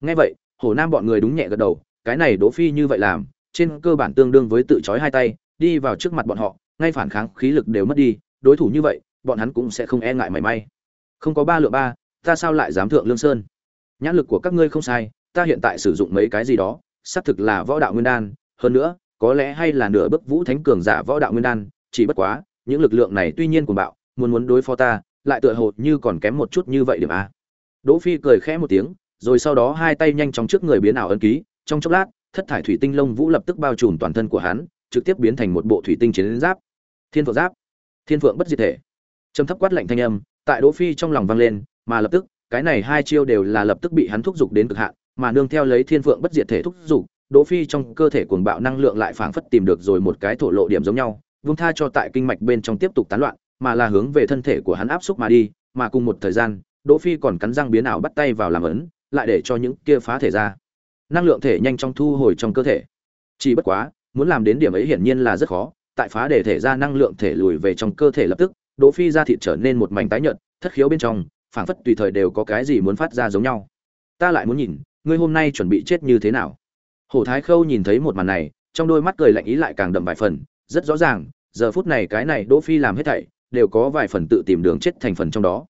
nghe vậy, hồ nam bọn người đúng nhẹ gật đầu, cái này đỗ phi như vậy làm trên cơ bản tương đương với tự chói hai tay, đi vào trước mặt bọn họ, ngay phản kháng khí lực đều mất đi, đối thủ như vậy, bọn hắn cũng sẽ không e ngại mảy may. Không có ba lượng ba, ta sao lại dám thượng lương sơn? Nhãn lực của các ngươi không sai, ta hiện tại sử dụng mấy cái gì đó, xác thực là võ đạo nguyên đan, hơn nữa, có lẽ hay là nửa bức vũ thánh cường giả võ đạo nguyên đan, chỉ bất quá, những lực lượng này tuy nhiên cuồng bạo, muốn muốn đối phó ta, lại tựa hồ như còn kém một chút như vậy điểm a. Đỗ phi cười khẽ một tiếng, rồi sau đó hai tay nhanh chóng trước người biến ảo ấn ký, trong chốc lát thất thải thủy tinh lông vũ lập tức bao trùm toàn thân của hắn, trực tiếp biến thành một bộ thủy tinh chiến giáp. Thiên phượng giáp. Thiên phượng bất diệt thể. Trầm thấp quát lạnh thanh âm, tại đỗ phi trong lòng vang lên, mà lập tức, cái này hai chiêu đều là lập tức bị hắn thúc giục đến cực hạn, mà nương theo lấy thiên phượng bất diệt thể thúc giục, đỗ phi trong cơ thể cuồng bạo năng lượng lại phảng phất tìm được rồi một cái thổ lộ điểm giống nhau, vung tha cho tại kinh mạch bên trong tiếp tục tán loạn, mà là hướng về thân thể của hắn áp xúc mà đi, mà cùng một thời gian, đỗ phi còn cắn răng biến ảo bắt tay vào làm ấn, lại để cho những kia phá thể ra năng lượng thể nhanh chóng thu hồi trong cơ thể. Chỉ bất quá, muốn làm đến điểm ấy hiển nhiên là rất khó, tại phá để thể ra năng lượng thể lùi về trong cơ thể lập tức, đỗ phi ra thịt trở nên một mảnh tái nhợt, thất khiếu bên trong, phảng phất tùy thời đều có cái gì muốn phát ra giống nhau. Ta lại muốn nhìn, ngươi hôm nay chuẩn bị chết như thế nào? Hổ thái khâu nhìn thấy một màn này, trong đôi mắt cười lạnh ý lại càng đậm vài phần, rất rõ ràng, giờ phút này cái này đỗ phi làm hết thảy, đều có vài phần tự tìm đường chết thành phần trong đó.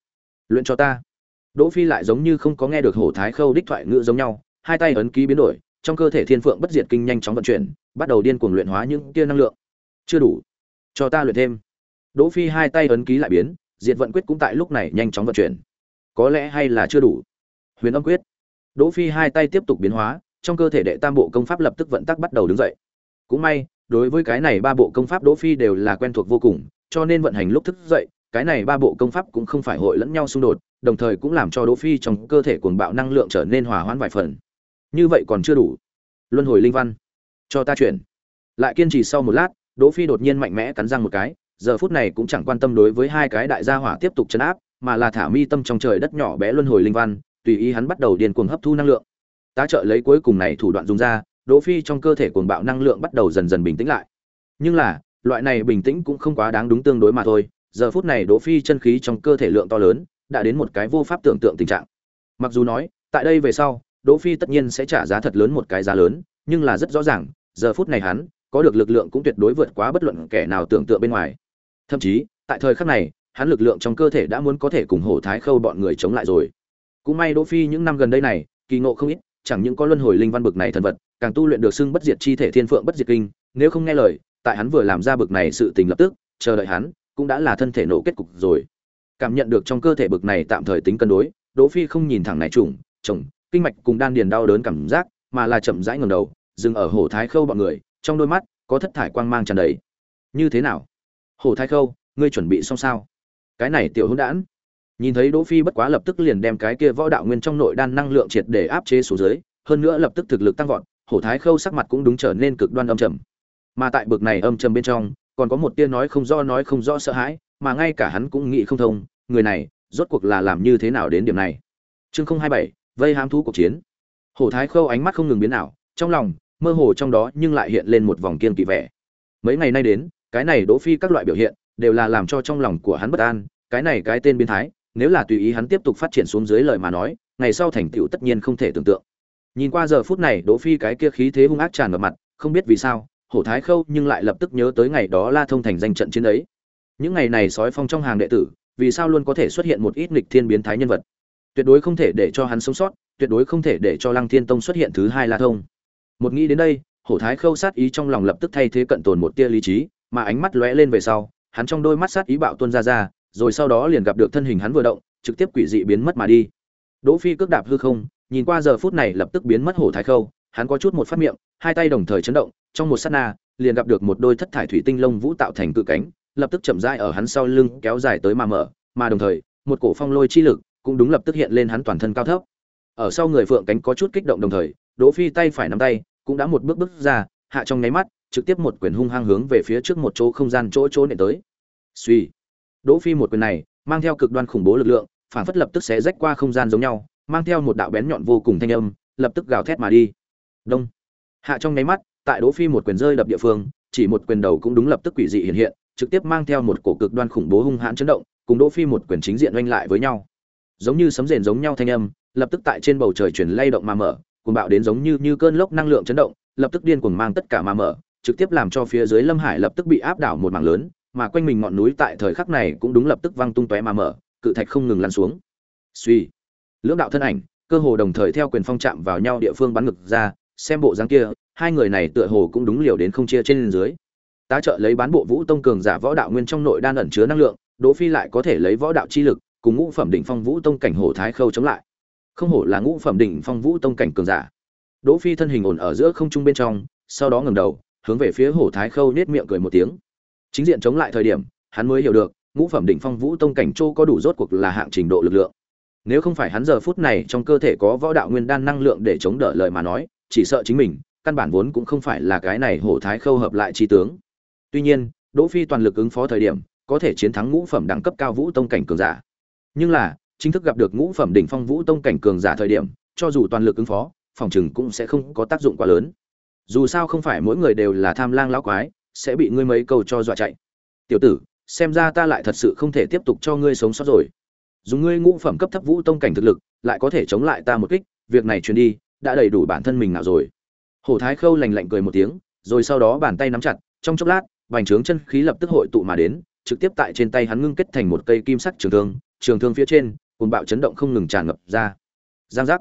Luyện cho ta. Đỗ phi lại giống như không có nghe được hổ thái khâu đích thoại ngữ giống nhau hai tay ấn ký biến đổi, trong cơ thể thiên phượng bất diệt kinh nhanh chóng vận chuyển, bắt đầu điên cuồng luyện hóa những kia năng lượng. Chưa đủ. Cho ta luyện thêm. Đỗ phi hai tay ấn ký lại biến, diệt vận quyết cũng tại lúc này nhanh chóng vận chuyển. Có lẽ hay là chưa đủ. Huyền âm quyết. Đỗ phi hai tay tiếp tục biến hóa, trong cơ thể đệ tam bộ công pháp lập tức vận tắc bắt đầu đứng dậy. Cũng may, đối với cái này ba bộ công pháp đỗ phi đều là quen thuộc vô cùng, cho nên vận hành lúc thức dậy, cái này ba bộ công pháp cũng không phải hội lẫn nhau xung đột, đồng thời cũng làm cho đỗ phi trong cơ thể cuồng bạo năng lượng trở nên hòa hoãn vài phần như vậy còn chưa đủ. Luân hồi linh văn. Cho ta chuyển. Lại kiên trì sau một lát, đỗ phi đột nhiên mạnh mẽ cắn răng một cái, giờ phút này cũng chẳng quan tâm đối với hai cái đại gia hỏa tiếp tục chấn áp, mà là thả mi tâm trong trời đất nhỏ bé luân hồi linh văn, tùy ý hắn bắt đầu điên cuồng hấp thu năng lượng. Tá trợ lấy cuối cùng này thủ đoạn dùng ra, đỗ phi trong cơ thể cuồng bạo năng lượng bắt đầu dần dần bình tĩnh lại. Nhưng là, loại này bình tĩnh cũng không quá đáng đúng tương đối mà thôi, giờ phút này đỗ phi chân khí trong cơ thể lượng to lớn, đã đến một cái vô pháp tưởng tượng tình trạng. Mặc dù nói, tại đây về sau đỗ phi tất nhiên sẽ trả giá thật lớn một cái giá lớn, nhưng là rất rõ ràng, giờ phút này hắn có được lực lượng cũng tuyệt đối vượt quá bất luận kẻ nào tưởng tượng bên ngoài. Thậm chí, tại thời khắc này, hắn lực lượng trong cơ thể đã muốn có thể cùng hổ thái khâu bọn người chống lại rồi. Cũng may đỗ phi những năm gần đây này, kỳ ngộ không ít, chẳng những có luân hồi linh văn bực này thần vật, càng tu luyện được xưng bất diệt chi thể thiên phượng bất diệt kinh, nếu không nghe lời, tại hắn vừa làm ra bực này sự tình lập tức, chờ đợi hắn cũng đã là thân thể nổ kết cục rồi. Cảm nhận được trong cơ thể bực này tạm thời tính cân đối, đỗ phi không nhìn thẳng này trùng, chồng kinh mạch cùng đan điền đau đớn cảm giác, mà là chậm rãi ngẩng đầu, dừng ở hổ thái khâu bọn người, trong đôi mắt có thất thải quang mang tràn đầy. Như thế nào? Hổ thái khâu, ngươi chuẩn bị xong sao? Cái này tiểu hỗn đản. Nhìn thấy đỗ phi bất quá lập tức liền đem cái kia võ đạo nguyên trong nội đan năng lượng triệt để áp chế xuống dưới, hơn nữa lập tức thực lực tăng vọt, hổ thái khâu sắc mặt cũng đúng trở nên cực đoan âm trầm. Mà tại bực này âm trầm bên trong, còn có một tia nói không rõ nói không rõ sợ hãi, mà ngay cả hắn cũng nghĩ không thông, người này rốt cuộc là làm như thế nào đến điểm này? Chương không hai bảy vây hám thú cuộc chiến. Hổ thái khâu ánh mắt không ngừng biến ảo, trong lòng, mơ hồ trong đó nhưng lại hiện lên một vòng kiên kỵ vẻ. Mấy ngày nay đến, cái này đỗ phi các loại biểu hiện đều là làm cho trong lòng của hắn bất an, cái này cái tên biến thái, nếu là tùy ý hắn tiếp tục phát triển xuống dưới lời mà nói, ngày sau thành tựu tất nhiên không thể tưởng tượng. Nhìn qua giờ phút này, đỗ phi cái kia khí thế hung ác tràn ngập mặt, không biết vì sao, hổ thái khâu nhưng lại lập tức nhớ tới ngày đó la thông thành danh trận chiến ấy. Những ngày này sói phong trong hàng đệ tử, vì sao luôn có thể xuất hiện một ít nghịch thiên biến thái nhân vật? Tuyệt đối không thể để cho hắn sống sót, tuyệt đối không thể để cho lăng thiên tông xuất hiện thứ hai la thông. Một nghĩ đến đây, hổ thái khâu sát ý trong lòng lập tức thay thế cận tồn một tia lý trí, mà ánh mắt lóe lên về sau, hắn trong đôi mắt sát ý bạo tuôn ra ra, rồi sau đó liền gặp được thân hình hắn vừa động, trực tiếp quỷ dị biến mất mà đi. Đỗ phi cước đạp hư không, nhìn qua giờ phút này lập tức biến mất hổ thái khâu, hắn có chút một phát miệng, hai tay đồng thời chấn động, trong một sát na, liền gặp được một đôi thất thải thủy tinh lông vũ tạo thành cự cánh, lập tức chậm rãi ở hắn sau lưng kéo dài tới mà mở, mà đồng thời, một cổ phong lôi chi lực cũng đúng lập tức hiện lên hắn toàn thân cao thấp. Ở sau người phượng cánh có chút kích động đồng thời, đỗ phi tay phải nắm tay, cũng đã một bước bước ra, hạ trong nháy mắt, trực tiếp một quyền hung hăng hướng về phía trước một chỗ không gian chỗ chỗ nện tới. Suy đỗ phi một quyền này, mang theo cực đoan khủng bố lực lượng, phản phất lập tức sẽ rách qua không gian giống nhau, mang theo một đạo bén nhọn vô cùng thanh âm, lập tức gào thét mà đi. Đông. Hạ trong nháy mắt, tại đỗ phi một quyền rơi đập địa phương, chỉ một quyền đầu cũng đúng lập tức quỷ dị hiện hiện, trực tiếp mang theo một cổ cực đoan khủng bố hung hãn chấn động, cùng đỗ phi một quyền chính diện oanh lại với nhau giống như sấm rền giống nhau thanh âm, lập tức tại trên bầu trời chuyển lay động mà mở, cuồng bạo đến giống như như cơn lốc năng lượng chấn động, lập tức điên cuồng mang tất cả mà mở, trực tiếp làm cho phía dưới lâm hải lập tức bị áp đảo một mảng lớn, mà quanh mình ngọn núi tại thời khắc này cũng đúng lập tức văng tung tóe mà mở, cự thạch không ngừng lăn xuống. Suy lưỡng đạo thân ảnh, cơ hồ đồng thời theo quyền phong chạm vào nhau địa phương bắn ngực ra, xem bộ dáng kia, hai người này tựa hồ cũng đúng liều đến không chia trên dưới. Tá trợ lấy bán bộ vũ tông cường giả võ đạo nguyên trong nội đan ẩn chứa năng lượng, đỗ phi lại có thể lấy võ đạo chi lực cùng ngũ phẩm đỉnh phong vũ tông cảnh hổ thái khâu chống lại. Không hổ là ngũ phẩm đỉnh phong vũ tông cảnh cường giả. Đỗ phi thân hình ổn ở giữa không trung bên trong, sau đó ngẩng đầu, hướng về phía hổ thái khâu nết miệng cười một tiếng. Chính diện chống lại thời điểm, hắn mới hiểu được, ngũ phẩm đỉnh phong vũ tông cảnh châu có đủ rốt cuộc là hạng trình độ lực lượng. Nếu không phải hắn giờ phút này trong cơ thể có võ đạo nguyên đan năng lượng để chống đỡ lời mà nói, chỉ sợ chính mình, căn bản vốn cũng không phải là cái này hổ thái khâu hợp lại chi tướng. Tuy nhiên, đỗ phi toàn lực ứng phó thời điểm, có thể chiến thắng ngũ phẩm đẳng cấp cao vũ tông cảnh cường giả nhưng là, chính thức gặp được ngũ phẩm đỉnh phong vũ tông cảnh cường giả thời điểm, cho dù toàn lực ứng phó, phòng chừng cũng sẽ không có tác dụng quá lớn. Dù sao không phải mỗi người đều là tham lang lão quái, sẽ bị ngươi mấy câu cho dọa chạy. Tiểu tử, xem ra ta lại thật sự không thể tiếp tục cho ngươi sống sót rồi. Dùng ngươi ngũ phẩm cấp thấp vũ tông cảnh thực lực, lại có thể chống lại ta một kích, việc này truyền đi, đã đầy đủ bản thân mình nào rồi. Hổ thái khâu lành lạnh cười một tiếng, rồi sau đó bàn tay nắm chặt, trong chốc lát, vành trướng chân khí lập tức hội tụ mà đến, trực tiếp tại trên tay hắn ngưng kết thành một cây kim sắc trường thương trường thương phía trên cồn bạo chấn động không ngừng tràn ngập ra. Giang giác.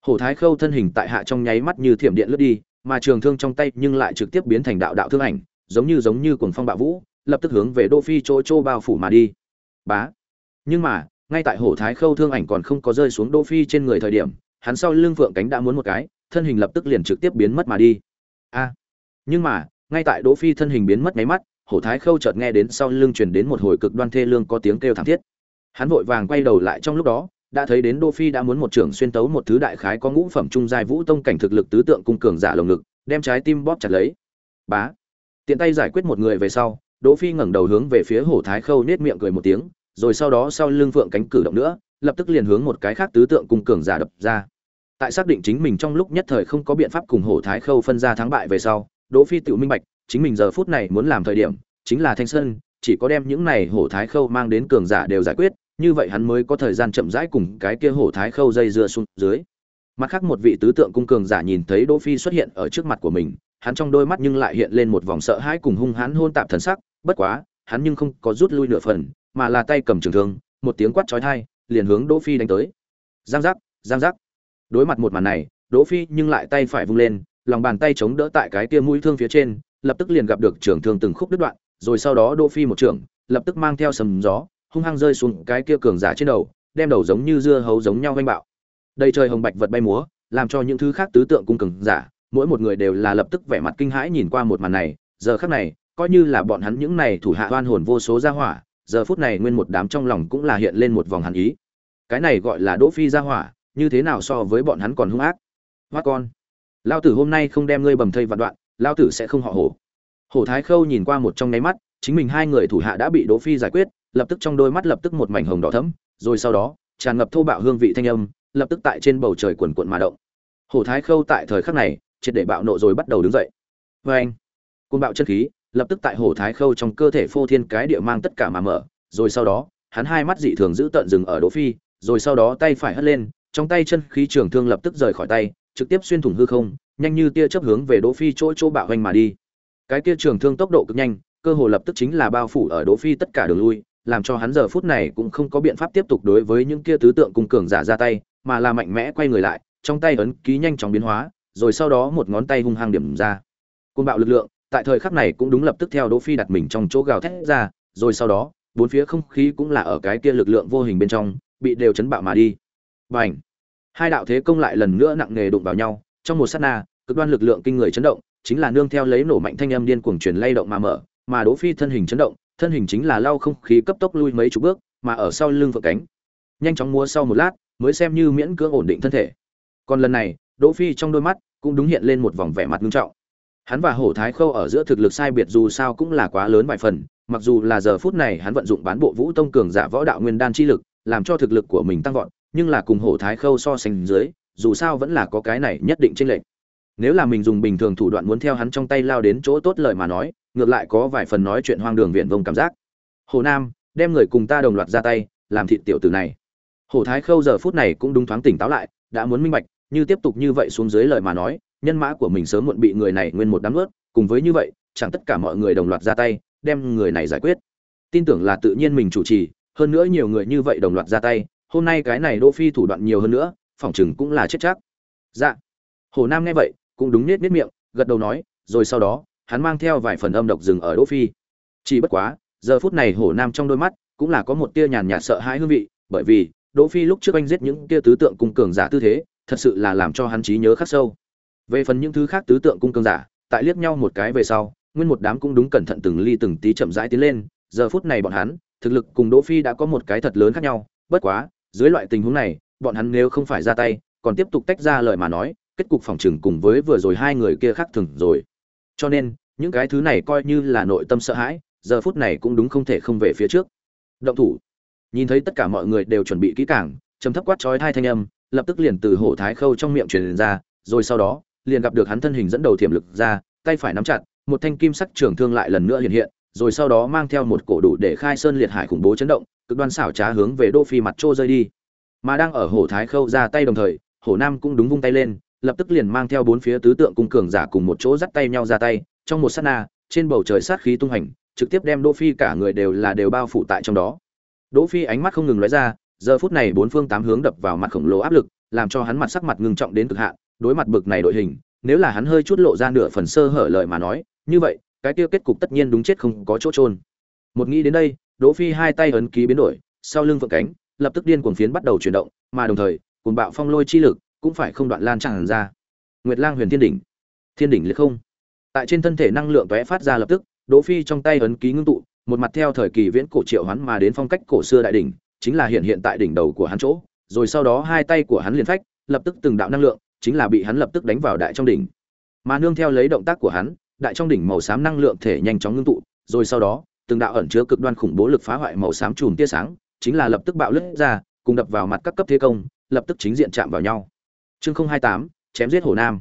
Hổ thái khâu thân hình tại hạ trong nháy mắt như thiểm điện lướt đi, mà trường thương trong tay nhưng lại trực tiếp biến thành đạo đạo thương ảnh, giống như giống như cuồng phong bạo vũ, lập tức hướng về đỗ phi chỗ chỗ bao phủ mà đi. Bá. Nhưng mà, ngay tại hổ thái khâu thương ảnh còn không có rơi xuống đỗ phi trên người thời điểm, hắn sau lưng phượng cánh đã muốn một cái, thân hình lập tức liền trực tiếp biến mất mà đi. A. Nhưng mà, ngay tại đỗ phi thân hình biến mất nháy mắt, hổ thái khâu chợt nghe đến sau lưng truyền đến một hồi cực đoan thê lương có tiếng kêu thảm thiết hắn vội vàng quay đầu lại trong lúc đó, đã thấy đến đỗ phi đã muốn một trưởng xuyên tấu một thứ đại khái có ngũ phẩm trung giai vũ tông cảnh thực lực tứ tượng cung cường giả lồng ngực, đem trái tim bóp chặt lấy. Bá. Tiện tay giải quyết một người về sau, đỗ phi ngẩng đầu hướng về phía hổ thái khâu nết miệng cười một tiếng, rồi sau đó sau lưng phượng cánh cử động nữa, lập tức liền hướng một cái khác tứ tượng cung cường giả đập ra. Tại xác định chính mình trong lúc nhất thời không có biện pháp cùng hổ thái khâu phân ra thắng bại về sau, đỗ phi tự minh bạch, chính mình giờ phút này muốn làm thời điểm, chính là thanh sơn chỉ có đem những này hổ thái khâu mang đến cường giả đều giải quyết, như vậy hắn mới có thời gian chậm rãi cùng cái kia hổ thái khâu dây dưa xuống dưới. Mặt khác một vị tứ tượng cung cường giả nhìn thấy đỗ phi xuất hiện ở trước mặt của mình, hắn trong đôi mắt nhưng lại hiện lên một vòng sợ hãi cùng hung hãn hôn tạp thần sắc, bất quá, hắn nhưng không có rút lui nửa phần, mà là tay cầm trường thương, một tiếng quát chói tai, liền hướng đỗ phi đánh tới. Giang giác giang giác. Đối mặt một màn này, đỗ phi nhưng lại tay phải vung lên, lòng bàn tay chống đỡ tại cái kia mũi thương phía trên, lập tức liền gặp được trường thương từng khúc đứt đoạn rồi sau đó đỗ phi một trường lập tức mang theo sầm gió, hung hăng rơi xuống cái kia cường giả trên đầu, đem đầu giống như dưa hấu giống nhau vênh bạo. Đây trời hồng bạch vật bay múa, làm cho những thứ khác tứ tượng cung cường giả, mỗi một người đều là lập tức vẻ mặt kinh hãi nhìn qua một màn này, giờ khắc này, coi như là bọn hắn những này thủ hạ oan hồn vô số gia hỏa, giờ phút này nguyên một đám trong lòng cũng là hiện lên một vòng hàn ý. Cái này gọi là đỗ phi gia hỏa, như thế nào so với bọn hắn còn hung ác? Hoa con Lão tử hôm nay không đem ngươi bầm thây vạn đoạn Lão tử sẽ không họ hổ hổ thái khâu nhìn qua một trong nháy mắt chính mình hai người thủ hạ đã bị đỗ phi giải quyết lập tức trong đôi mắt lập tức một mảnh hồng đỏ thẫm rồi sau đó tràn ngập thô bạo hương vị thanh âm lập tức tại trên bầu trời cuộn cuộn mà động. Hổ thái khâu tại thời khắc này triệt để bạo nộ rồi bắt đầu đứng dậy. Vâng! Vô hình, côn bạo chân khí lập tức tại hổ thái khâu trong cơ thể phô thiên cái địa mang tất cả mà mở rồi sau đó hắn hai mắt dị thường giữ tận dừng ở đỗ phi rồi sau đó tay phải hất lên trong tay chân khí trường thương lập tức rời khỏi tay trực tiếp xuyên thủng hư không nhanh như tia chớp hướng về đỗ phi chỗ chỗ bạo hoành mà đi cái kia trường thương tốc độ cực nhanh, cơ hồ lập tức chính là bao phủ ở đỗ phi tất cả đường lui, làm cho hắn giờ phút này cũng không có biện pháp tiếp tục đối với những kia tứ tượng cung cường giả ra tay, mà là mạnh mẽ quay người lại, trong tay ấn ký nhanh chóng biến hóa, rồi sau đó một ngón tay hung hăng điểm ra. Côn bạo lực lượng, tại thời khắc này cũng đúng lập tức theo đỗ phi đặt mình trong chỗ gào thét ra, rồi sau đó, bốn phía không khí cũng là ở cái kia lực lượng vô hình bên trong, bị đều chấn bạo mà đi. Bành! Hai đạo thế công lại lần nữa nặng nề đụng vào nhau, trong một sát na, cực đoan lực lượng kinh người chấn động chính là nương theo lấy nổ mạnh thanh âm điên cuồng truyền lay động mà mở, mà đỗ phi thân hình chấn động, thân hình chính là lao không khí cấp tốc lui mấy chục bước, mà ở sau lưng vượng cánh. Nhanh chóng múa sau một lát, mới xem như miễn cưỡng ổn định thân thể. Còn lần này, đỗ phi trong đôi mắt cũng đúng hiện lên một vòng vẻ mặt nghiêm trọng. Hắn và hổ thái khâu ở giữa thực lực sai biệt dù sao cũng là quá lớn vài phần, mặc dù là giờ phút này hắn vận dụng bán bộ vũ tông cường giả võ đạo nguyên đan chi lực, làm cho thực lực của mình tăng vọt, nhưng là cùng hổ thái khâu so sánh dưới, dù sao vẫn là có cái này nhất định trên lệnh nếu là mình dùng bình thường thủ đoạn muốn theo hắn trong tay lao đến chỗ tốt lợi mà nói, ngược lại có vài phần nói chuyện hoang đường viện vông cảm giác. Hồ nam, đem người cùng ta đồng loạt ra tay, làm thịt tiểu tử này. Hồ thái khâu giờ phút này cũng đúng thoáng tỉnh táo lại, đã muốn minh bạch, như tiếp tục như vậy xuống dưới lời mà nói, nhân mã của mình sớm muộn bị người này nguyên một đám ướt cùng với như vậy, chẳng tất cả mọi người đồng loạt ra tay, đem người này giải quyết. Tin tưởng là tự nhiên mình chủ trì, hơn nữa nhiều người như vậy đồng loạt ra tay, hôm nay cái này đỗ phi thủ đoạn nhiều hơn nữa, phỏng chừng cũng là chết chắc. Dạ. Hồ nam nghe vậy cũng đúng nết nết miệng, gật đầu nói, rồi sau đó, hắn mang theo vài phần âm độc dừng ở đỗ phi. Chỉ bất quá, giờ phút này Hổ nam trong đôi mắt cũng là có một tia nhàn nhạt sợ hãi hương vị, bởi vì đỗ phi lúc trước anh giết những tia tứ tượng cung cường giả tư thế, thật sự là làm cho hắn trí nhớ khắc sâu. Về phần những thứ khác tứ tượng cung cường giả, tại liếc nhau một cái về sau, nguyên một đám cũng đúng cẩn thận từng ly từng tí chậm rãi tiến lên, giờ phút này bọn hắn, thực lực cùng đỗ phi đã có một cái thật lớn khác nhau, bất quá, dưới loại tình huống này, bọn hắn nếu không phải ra tay, còn tiếp tục tách ra lời mà nói kết cục phòng trừng cùng với vừa rồi hai người kia khác thường rồi. Cho nên, những cái thứ này coi như là nội tâm sợ hãi, giờ phút này cũng đúng không thể không về phía trước. Động thủ. Nhìn thấy tất cả mọi người đều chuẩn bị kỹ càng chấm thấp quát chói hai thanh âm, lập tức liền từ hổ thái khâu trong miệng truyền ra, rồi sau đó, liền gặp được hắn thân hình dẫn đầu thiểm lực ra, tay phải nắm chặt, một thanh kim sắc trường thương lại lần nữa hiện hiện, rồi sau đó mang theo một cổ đủ để khai sơn liệt hải khủng bố chấn động, cực đoan xảo trá hướng về đô phi mặt trô rơi đi. Mà đang ở hổ thái khâu ra tay đồng thời, hổ nam cũng đúng vung tay lên lập tức liền mang theo bốn phía tứ tượng cung cường giả cùng một chỗ dắt tay nhau ra tay, trong một sát na, trên bầu trời sát khí tung hành, trực tiếp đem đỗ phi cả người đều là đều bao phủ tại trong đó. Đỗ phi ánh mắt không ngừng lóe ra, giờ phút này bốn phương tám hướng đập vào mặt khổng lồ áp lực, làm cho hắn mặt sắc mặt ngưng trọng đến cực hạn, đối mặt bực này đội hình, nếu là hắn hơi chút lộ ra nửa phần sơ hở lời mà nói, như vậy, cái tiêu kết cục tất nhiên đúng chết không có chỗ trôn một nghĩ đến đây, đỗ phi hai tay ấn ký biến đổi, sau lưng vượng cánh, lập tức điên cuồng phiến bắt đầu chuyển động, mà đồng thời, cuồng bạo phong lôi chi lực cũng phải không đoạn lan tràn ra. Nguyệt lang huyền thiên đỉnh. Thiên đỉnh liệt không. Tại trên thân thể năng lượng tóe phát ra lập tức, đỗ phi trong tay ấn ký ngưng tụ, một mặt theo thời kỳ viễn cổ triệu hoán mà đến phong cách cổ xưa đại đỉnh, chính là hiện hiện tại đỉnh đầu của hắn chỗ. Rồi sau đó hai tay của hắn liền phách, lập tức từng đạo năng lượng, chính là bị hắn lập tức đánh vào đại trong đỉnh. Mà nương theo lấy động tác của hắn, đại trong đỉnh màu xám năng lượng thể nhanh chóng ngưng tụ, rồi sau đó, từng đạo ẩn chứa cực đoan khủng bố lực phá hoại màu xám chùm tia sáng, chính là lập tức bạo lướt ra, cùng đập vào mặt các cấp thế công, lập tức chính diện chạm vào nhau chương không hai tám, chém giết Hồ nam.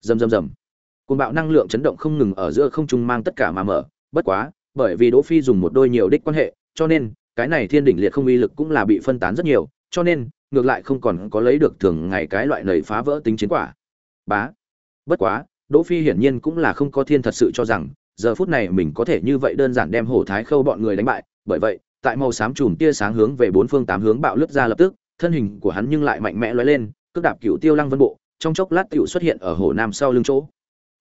Rầm rầm rầm. Côn bạo năng lượng chấn động không ngừng ở giữa không trung mang tất cả mà mở. Bất quá, bởi vì đỗ phi dùng một đôi nhiều đích quan hệ, cho nên, cái này thiên đỉnh liệt không uy lực cũng là bị phân tán rất nhiều, cho nên, ngược lại không còn có lấy được thường ngày cái loại nầy phá vỡ tính chiến quả. Bá. Bất quá, đỗ phi hiển nhiên cũng là không có thiên thật sự cho rằng, giờ phút này mình có thể như vậy đơn giản đem hổ thái khâu bọn người đánh bại. Bởi vậy, tại màu xám chùm tia sáng hướng về bốn phương tám hướng bạo lướt ra lập tức, thân hình của hắn nhưng lại mạnh mẽ lóe lên cước đạp cửu tiêu lăng vân bộ, trong chốc lát tiểu xuất hiện ở hồ nam sau lưng chỗ.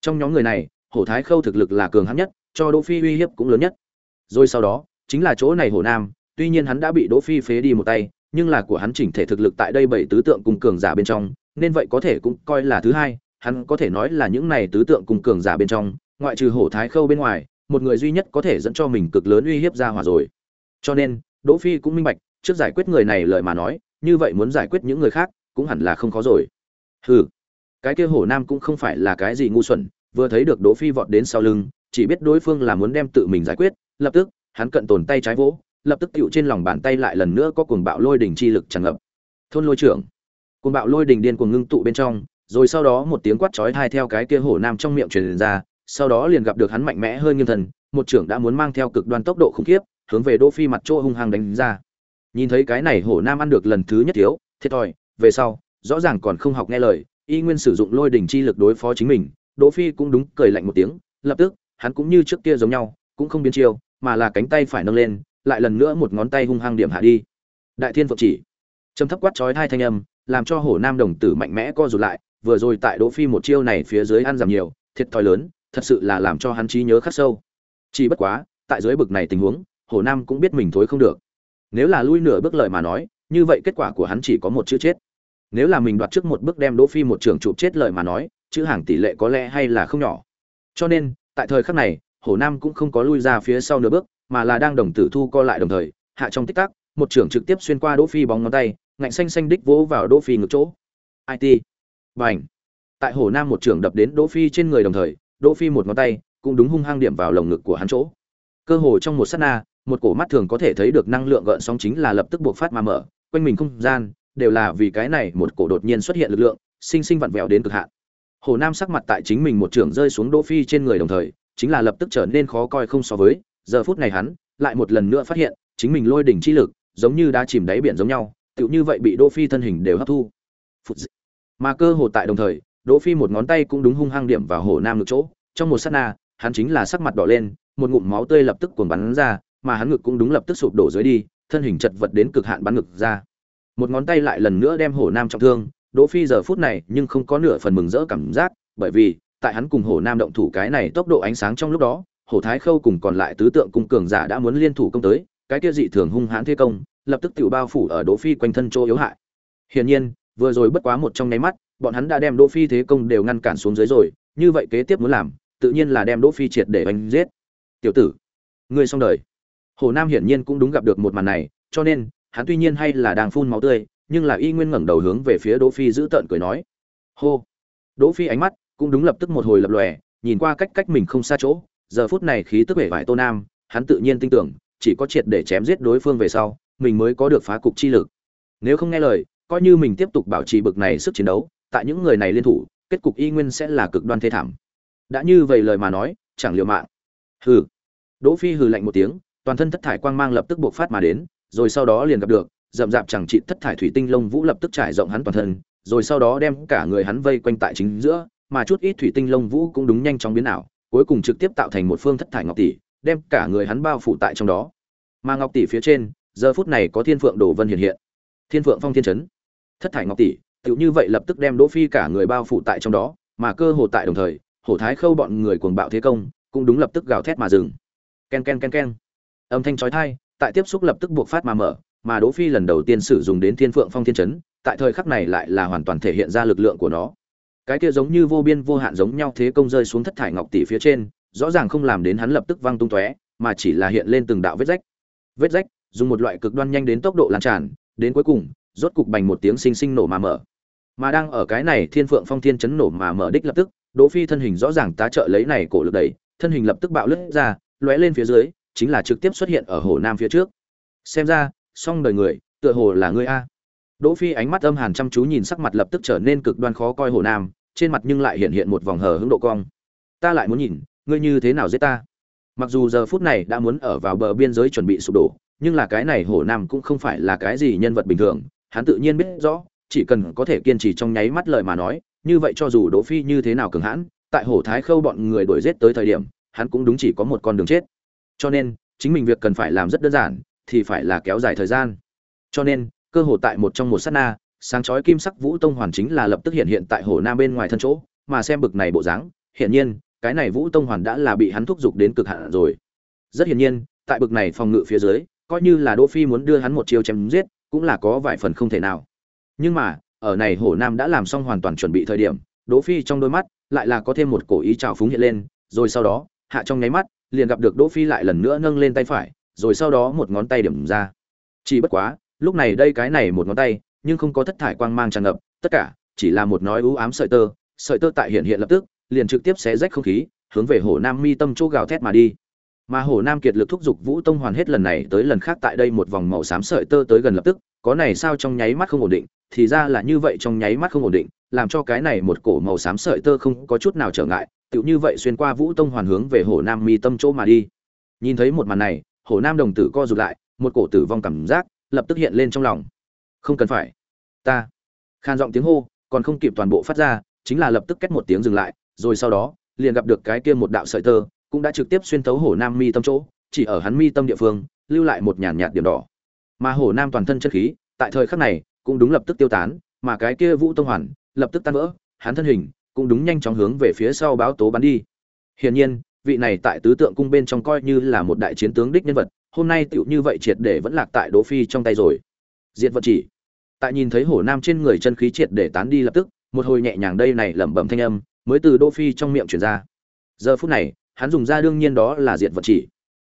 Trong nhóm người này, hồ thái khâu thực lực là cường hãn nhất, cho đỗ phi uy hiếp cũng lớn nhất. Rồi sau đó, chính là chỗ này hồ nam, tuy nhiên hắn đã bị đỗ phi phế đi một tay, nhưng là của hắn chỉnh thể thực lực tại đây bảy tứ tượng cùng cường giả bên trong, nên vậy có thể cũng coi là thứ hai, hắn có thể nói là những này tứ tượng cùng cường giả bên trong, ngoại trừ hổ thái khâu bên ngoài, một người duy nhất có thể dẫn cho mình cực lớn uy hiếp ra hòa rồi. Cho nên, đỗ phi cũng minh bạch, trước giải quyết người này lời mà nói, như vậy muốn giải quyết những người khác cũng hẳn là không khó rồi. Hừ, cái kia hổ nam cũng không phải là cái gì ngu xuẩn, vừa thấy được đỗ phi vọt đến sau lưng, chỉ biết đối phương là muốn đem tự mình giải quyết, lập tức, hắn cận tồn tay trái vỗ, lập tức tựu trên lòng bàn tay lại lần nữa có cuồng bạo lôi đỉnh chi lực tràn ngập. Thôn lôi trưởng. Cuồng bạo lôi đỉnh điên cuồng ngưng tụ bên trong, rồi sau đó một tiếng quát chói tai theo cái kia hổ nam trong miệng truyền ra, sau đó liền gặp được hắn mạnh mẽ hơn nghiêng thần, một trưởng đã muốn mang theo cực đoan tốc độ khủng khiếp, hướng về đỗ phi mặt chỗ hung hăng đánh ra. Nhìn thấy cái này hổ nam ăn được lần thứ nhất thiếu, thiệt thòi về sau, rõ ràng còn không học nghe lời, y nguyên sử dụng lôi đỉnh chi lực đối phó chính mình, đỗ phi cũng đúng cười lạnh một tiếng, lập tức, hắn cũng như trước kia giống nhau, cũng không biến chiêu, mà là cánh tay phải nâng lên, lại lần nữa một ngón tay hung hăng điểm hạ đi. Đại thiên phượng chỉ, trầm thấp quát chói hai thanh âm, làm cho hổ nam đồng tử mạnh mẽ co rụt lại, vừa rồi tại đỗ phi một chiêu này phía dưới ăn giảm nhiều, thiệt thòi lớn, thật sự là làm cho hắn trí nhớ khắc sâu. Chỉ bất quá, tại dưới bực này tình huống, hổ nam cũng biết mình thối không được. Nếu là lui nửa bước lời mà nói, như vậy kết quả của hắn chỉ có một chữ chết nếu là mình đoạt trước một bước đem đỗ phi một trường chụp chết lời mà nói, chữ hàng tỷ lệ có lẽ hay là không nhỏ. Cho nên, tại thời khắc này, Hồ nam cũng không có lui ra phía sau nửa bước, mà là đang đồng tử thu co lại đồng thời, hạ trong tích tắc, một trưởng trực tiếp xuyên qua đỗ phi bóng ngón tay, ngạnh xanh xanh đích vỗ vào đỗ phi ngực chỗ. It bành. Tại Hồ nam một trưởng đập đến đỗ phi trên người đồng thời, đỗ phi một ngón tay cũng đúng hung hăng điểm vào lồng ngực của hắn chỗ. Cơ hồ trong một sát na, một cổ mắt thường có thể thấy được năng lượng gợn sóng chính là lập tức buộc phát mà mở, quanh mình không gian đều là vì cái này một cổ đột nhiên xuất hiện lực lượng, sinh sinh vặn vẹo đến cực hạn. Hồ nam sắc mặt tại chính mình một trưởng rơi xuống đỗ phi trên người đồng thời, chính là lập tức trở nên khó coi không so với, giờ phút này hắn lại một lần nữa phát hiện, chính mình lôi đỉnh chi lực, giống như đã chìm đáy biển giống nhau, tựu như vậy bị đỗ phi thân hình đều hấp thu. Mà cơ hồ tại đồng thời, đỗ phi một ngón tay cũng đúng hung hăng điểm vào hồ nam ngực chỗ, trong một sát na, hắn chính là sắc mặt đỏ lên, một ngụm máu tươi lập tức cuồn bắn ra, mà hắn ngực cũng đúng lập tức sụp đổ dưới đi, thân hình chật vật đến cực hạn bắn ngực ra một ngón tay lại lần nữa đem hổ nam trọng thương. Đỗ phi giờ phút này nhưng không có nửa phần mừng rỡ cảm giác, bởi vì, tại hắn cùng hổ nam động thủ cái này tốc độ ánh sáng trong lúc đó, hổ thái khâu cùng còn lại tứ tượng cung cường giả đã muốn liên thủ công tới, cái kia dị thường hung hãn thế công, lập tức tiểu bao phủ ở đỗ phi quanh thân chỗ yếu hại. Hiển nhiên, vừa rồi bất quá một trong nháy mắt, bọn hắn đã đem đỗ phi thế công đều ngăn cản xuống dưới rồi, như vậy kế tiếp muốn làm, tự nhiên là đem đỗ phi triệt để đánh giết. Tiểu tử, ngươi xong đời. Hồ nam hiển nhiên cũng đúng gặp được một màn này, cho nên hắn tuy nhiên hay là đang phun máu tươi, nhưng là y nguyên ngẩng đầu hướng về phía đỗ phi giữ tợn cười nói, hô. Đỗ phi ánh mắt cũng đúng lập tức một hồi lập lòe, nhìn qua cách cách mình không xa chỗ, giờ phút này khí tức vẻ vải tô nam, hắn tự nhiên tin tưởng, chỉ có triệt để chém giết đối phương về sau, mình mới có được phá cục chi lực. Nếu không nghe lời, coi như mình tiếp tục bảo trì bực này sức chiến đấu, tại những người này liên thủ, kết cục y nguyên sẽ là cực đoan thê thảm. Đã như vậy lời mà nói, chẳng liều mạng. Hừ. Đỗ phi hừ lạnh một tiếng, toàn thân thất thải quang mang lập tức bộc phát mà đến rồi sau đó liền gặp được, rậm rạp chẳng trị thất thải thủy tinh lông vũ lập tức trải rộng hắn toàn thân, rồi sau đó đem cả người hắn vây quanh tại chính giữa, mà chút ít thủy tinh lông vũ cũng đúng nhanh chóng biến ảo, cuối cùng trực tiếp tạo thành một phương thất thải ngọc tỷ, đem cả người hắn bao phủ tại trong đó. Mà ngọc tỷ phía trên, giờ phút này có thiên phượng đồ vân hiện hiện. Thiên phượng phong thiên chấn. Thất thải ngọc tỷ, tựu như vậy lập tức đem đỗ phi cả người bao phủ tại trong đó, mà cơ hồ tại đồng thời, hổ thái khâu bọn người cuồng bạo thế công, cũng đúng lập tức gào thét mà dừng. Ken ken ken ken âm thanh chói tai tại tiếp xúc lập tức buộc phát mà mở, mà đỗ phi lần đầu tiên sử dụng đến thiên phượng phong thiên chấn, tại thời khắc này lại là hoàn toàn thể hiện ra lực lượng của nó. Cái kia giống như vô biên vô hạn giống nhau thế công rơi xuống thất thải ngọc tỷ phía trên, rõ ràng không làm đến hắn lập tức văng tung tóe, mà chỉ là hiện lên từng đạo vết rách. Vết rách, dùng một loại cực đoan nhanh đến tốc độ lan tràn, đến cuối cùng, rốt cục bành một tiếng sinh sinh nổ mà mở. Mà đang ở cái này thiên phượng phong thiên chấn nổ mà mở đích lập tức, đỗ phi thân hình rõ ràng tá trợ lấy này cổ lực đẩy, thân hình lập tức bạo lướt ra, lóe lên phía dưới chính là trực tiếp xuất hiện ở hồ nam phía trước. Xem ra, song đời người, tựa hồ là ngươi a. Đỗ phi ánh mắt âm hàn chăm chú nhìn sắc mặt lập tức trở nên cực đoan khó coi hồ nam, trên mặt nhưng lại hiện hiện một vòng hờ hững độ cong. Ta lại muốn nhìn, ngươi như thế nào giết ta? Mặc dù giờ phút này đã muốn ở vào bờ biên giới chuẩn bị sụp đổ, nhưng là cái này hồ nam cũng không phải là cái gì nhân vật bình thường, hắn tự nhiên biết rõ, chỉ cần có thể kiên trì trong nháy mắt lời mà nói, như vậy cho dù đỗ phi như thế nào cường hãn, tại hồ thái khâu bọn người đuổi giết tới thời điểm, hắn cũng đúng chỉ có một con đường chết cho nên, chính mình việc cần phải làm rất đơn giản, thì phải là kéo dài thời gian. Cho nên, cơ hồ tại một trong một sát na, sáng chói kim sắc vũ tông hoàn chính là lập tức hiện hiện tại hồ nam bên ngoài thân chỗ, mà xem bực này bộ dáng, hiển nhiên, cái này vũ tông hoàn đã là bị hắn thúc giục đến cực hạn rồi. Rất hiển nhiên, tại bực này phòng ngự phía dưới, coi như là đỗ phi muốn đưa hắn một chiêu chém giết, cũng là có vài phần không thể nào. Nhưng mà, ở này hổ nam đã làm xong hoàn toàn chuẩn bị thời điểm, đỗ phi trong đôi mắt lại là có thêm một cổ ý trào phúng hiện lên, rồi sau đó, hạ trong nháy mắt liền gặp được đỗ phi lại lần nữa nâng lên tay phải, rồi sau đó một ngón tay điểm ra. Chỉ bất quá, lúc này đây cái này một ngón tay, nhưng không có thất thải quang mang tràn ngập, tất cả chỉ là một nói u ám sợi tơ sợi tơ tại hiện hiện lập tức, liền trực tiếp xé rách không khí, hướng về Hồ nam mi tâm chỗ gào thét mà đi. Mà Hồ nam kiệt lực thúc giục vũ tông hoàn hết lần này tới lần khác tại đây một vòng màu xám sợi tơ tới gần lập tức, có này sao trong nháy mắt không ổn định, thì ra là như vậy trong nháy mắt không ổn định, làm cho cái này một cổ màu xám sợi tơ không có chút nào trở ngại tựu như vậy xuyên qua vũ tông hoàn hướng về hồ nam mi tâm chỗ mà đi. Nhìn thấy một màn này, hồ nam đồng tử co rụt lại, một cổ tử vong cảm giác lập tức hiện lên trong lòng. Không cần phải. Ta. Khan giọng tiếng hô, còn không kịp toàn bộ phát ra, chính là lập tức kết một tiếng dừng lại, rồi sau đó, liền gặp được cái kia một đạo sợi tơ cũng đã trực tiếp xuyên thấu hồ nam mi tâm chỗ, chỉ ở hắn mi tâm địa phương, lưu lại một nhàn nhạt điểm đỏ. Mà hồ nam toàn thân chất khí, tại thời khắc này, cũng đúng lập tức tiêu tán, mà cái kia vũ tông hoàn lập tức tan vỡ, hắn thân hình cũng đúng nhanh chóng hướng về phía sau báo tố bắn đi. Hiển nhiên, vị này tại tứ tượng cung bên trong coi như là một đại chiến tướng đích nhân vật, hôm nay tựu như vậy triệt để vẫn lạc tại đỗ phi trong tay rồi. Diệt vật chỉ. Tại nhìn thấy hổ nam trên người chân khí triệt để tán đi lập tức, một hồi nhẹ nhàng đây này lẩm bẩm thanh âm, mới từ đỗ phi trong miệng truyền ra. Giờ phút này, hắn dùng ra đương nhiên đó là diệt vật chỉ.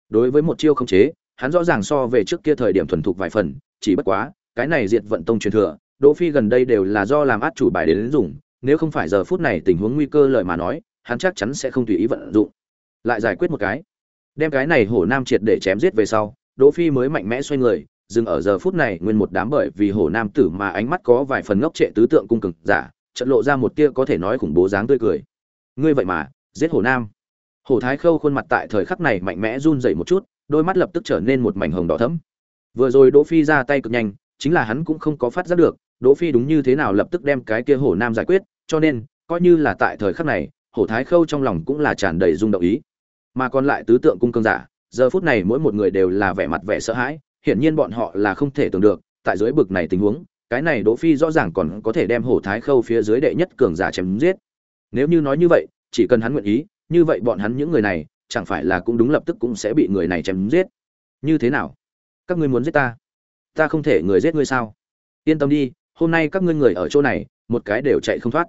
Đối với một chiêu không chế, hắn rõ ràng so về trước kia thời điểm thuần thục vài phần, chỉ bất quá, cái này diệt vận tông truyền thừa, đỗ phi gần đây đều là do làm át chủ bài đến dùng nếu không phải giờ phút này tình huống nguy cơ lời mà nói, hắn chắc chắn sẽ không tùy ý vận dụng. Lại giải quyết một cái. Đem cái này hổ nam triệt để chém giết về sau, đỗ phi mới mạnh mẽ xoay người, dừng ở giờ phút này nguyên một đám bởi vì hổ nam tử mà ánh mắt có vài phần ngốc trệ tứ tượng cung cực giả trận lộ ra một tia có thể nói khủng bố dáng tươi cười. Ngươi vậy mà, giết hổ nam. Hổ thái khâu khuôn mặt tại thời khắc này mạnh mẽ run rẩy một chút, đôi mắt lập tức trở nên một mảnh hồng đỏ thẫm. Vừa rồi đỗ phi ra tay cực nhanh, chính là hắn cũng không có phát giác được đỗ phi đúng như thế nào lập tức đem cái kia hổ nam giải quyết, cho nên, coi như là tại thời khắc này, hổ thái khâu trong lòng cũng là tràn đầy rung động ý. Mà còn lại tứ tượng cung cương giả, giờ phút này mỗi một người đều là vẻ mặt vẻ sợ hãi, hiển nhiên bọn họ là không thể tưởng được, tại dưới bực này tình huống, cái này đỗ phi rõ ràng còn có thể đem hổ thái khâu phía dưới đệ nhất cường giả chém giết. Nếu như nói như vậy, chỉ cần hắn nguyện ý, như vậy bọn hắn những người này, chẳng phải là cũng đúng lập tức cũng sẽ bị người này chém giết. Như thế nào? Các ngươi muốn giết ta? Ta không thể người giết ngươi sao? Yên tâm đi hôm nay các ngươi người ở chỗ này, một cái đều chạy không thoát.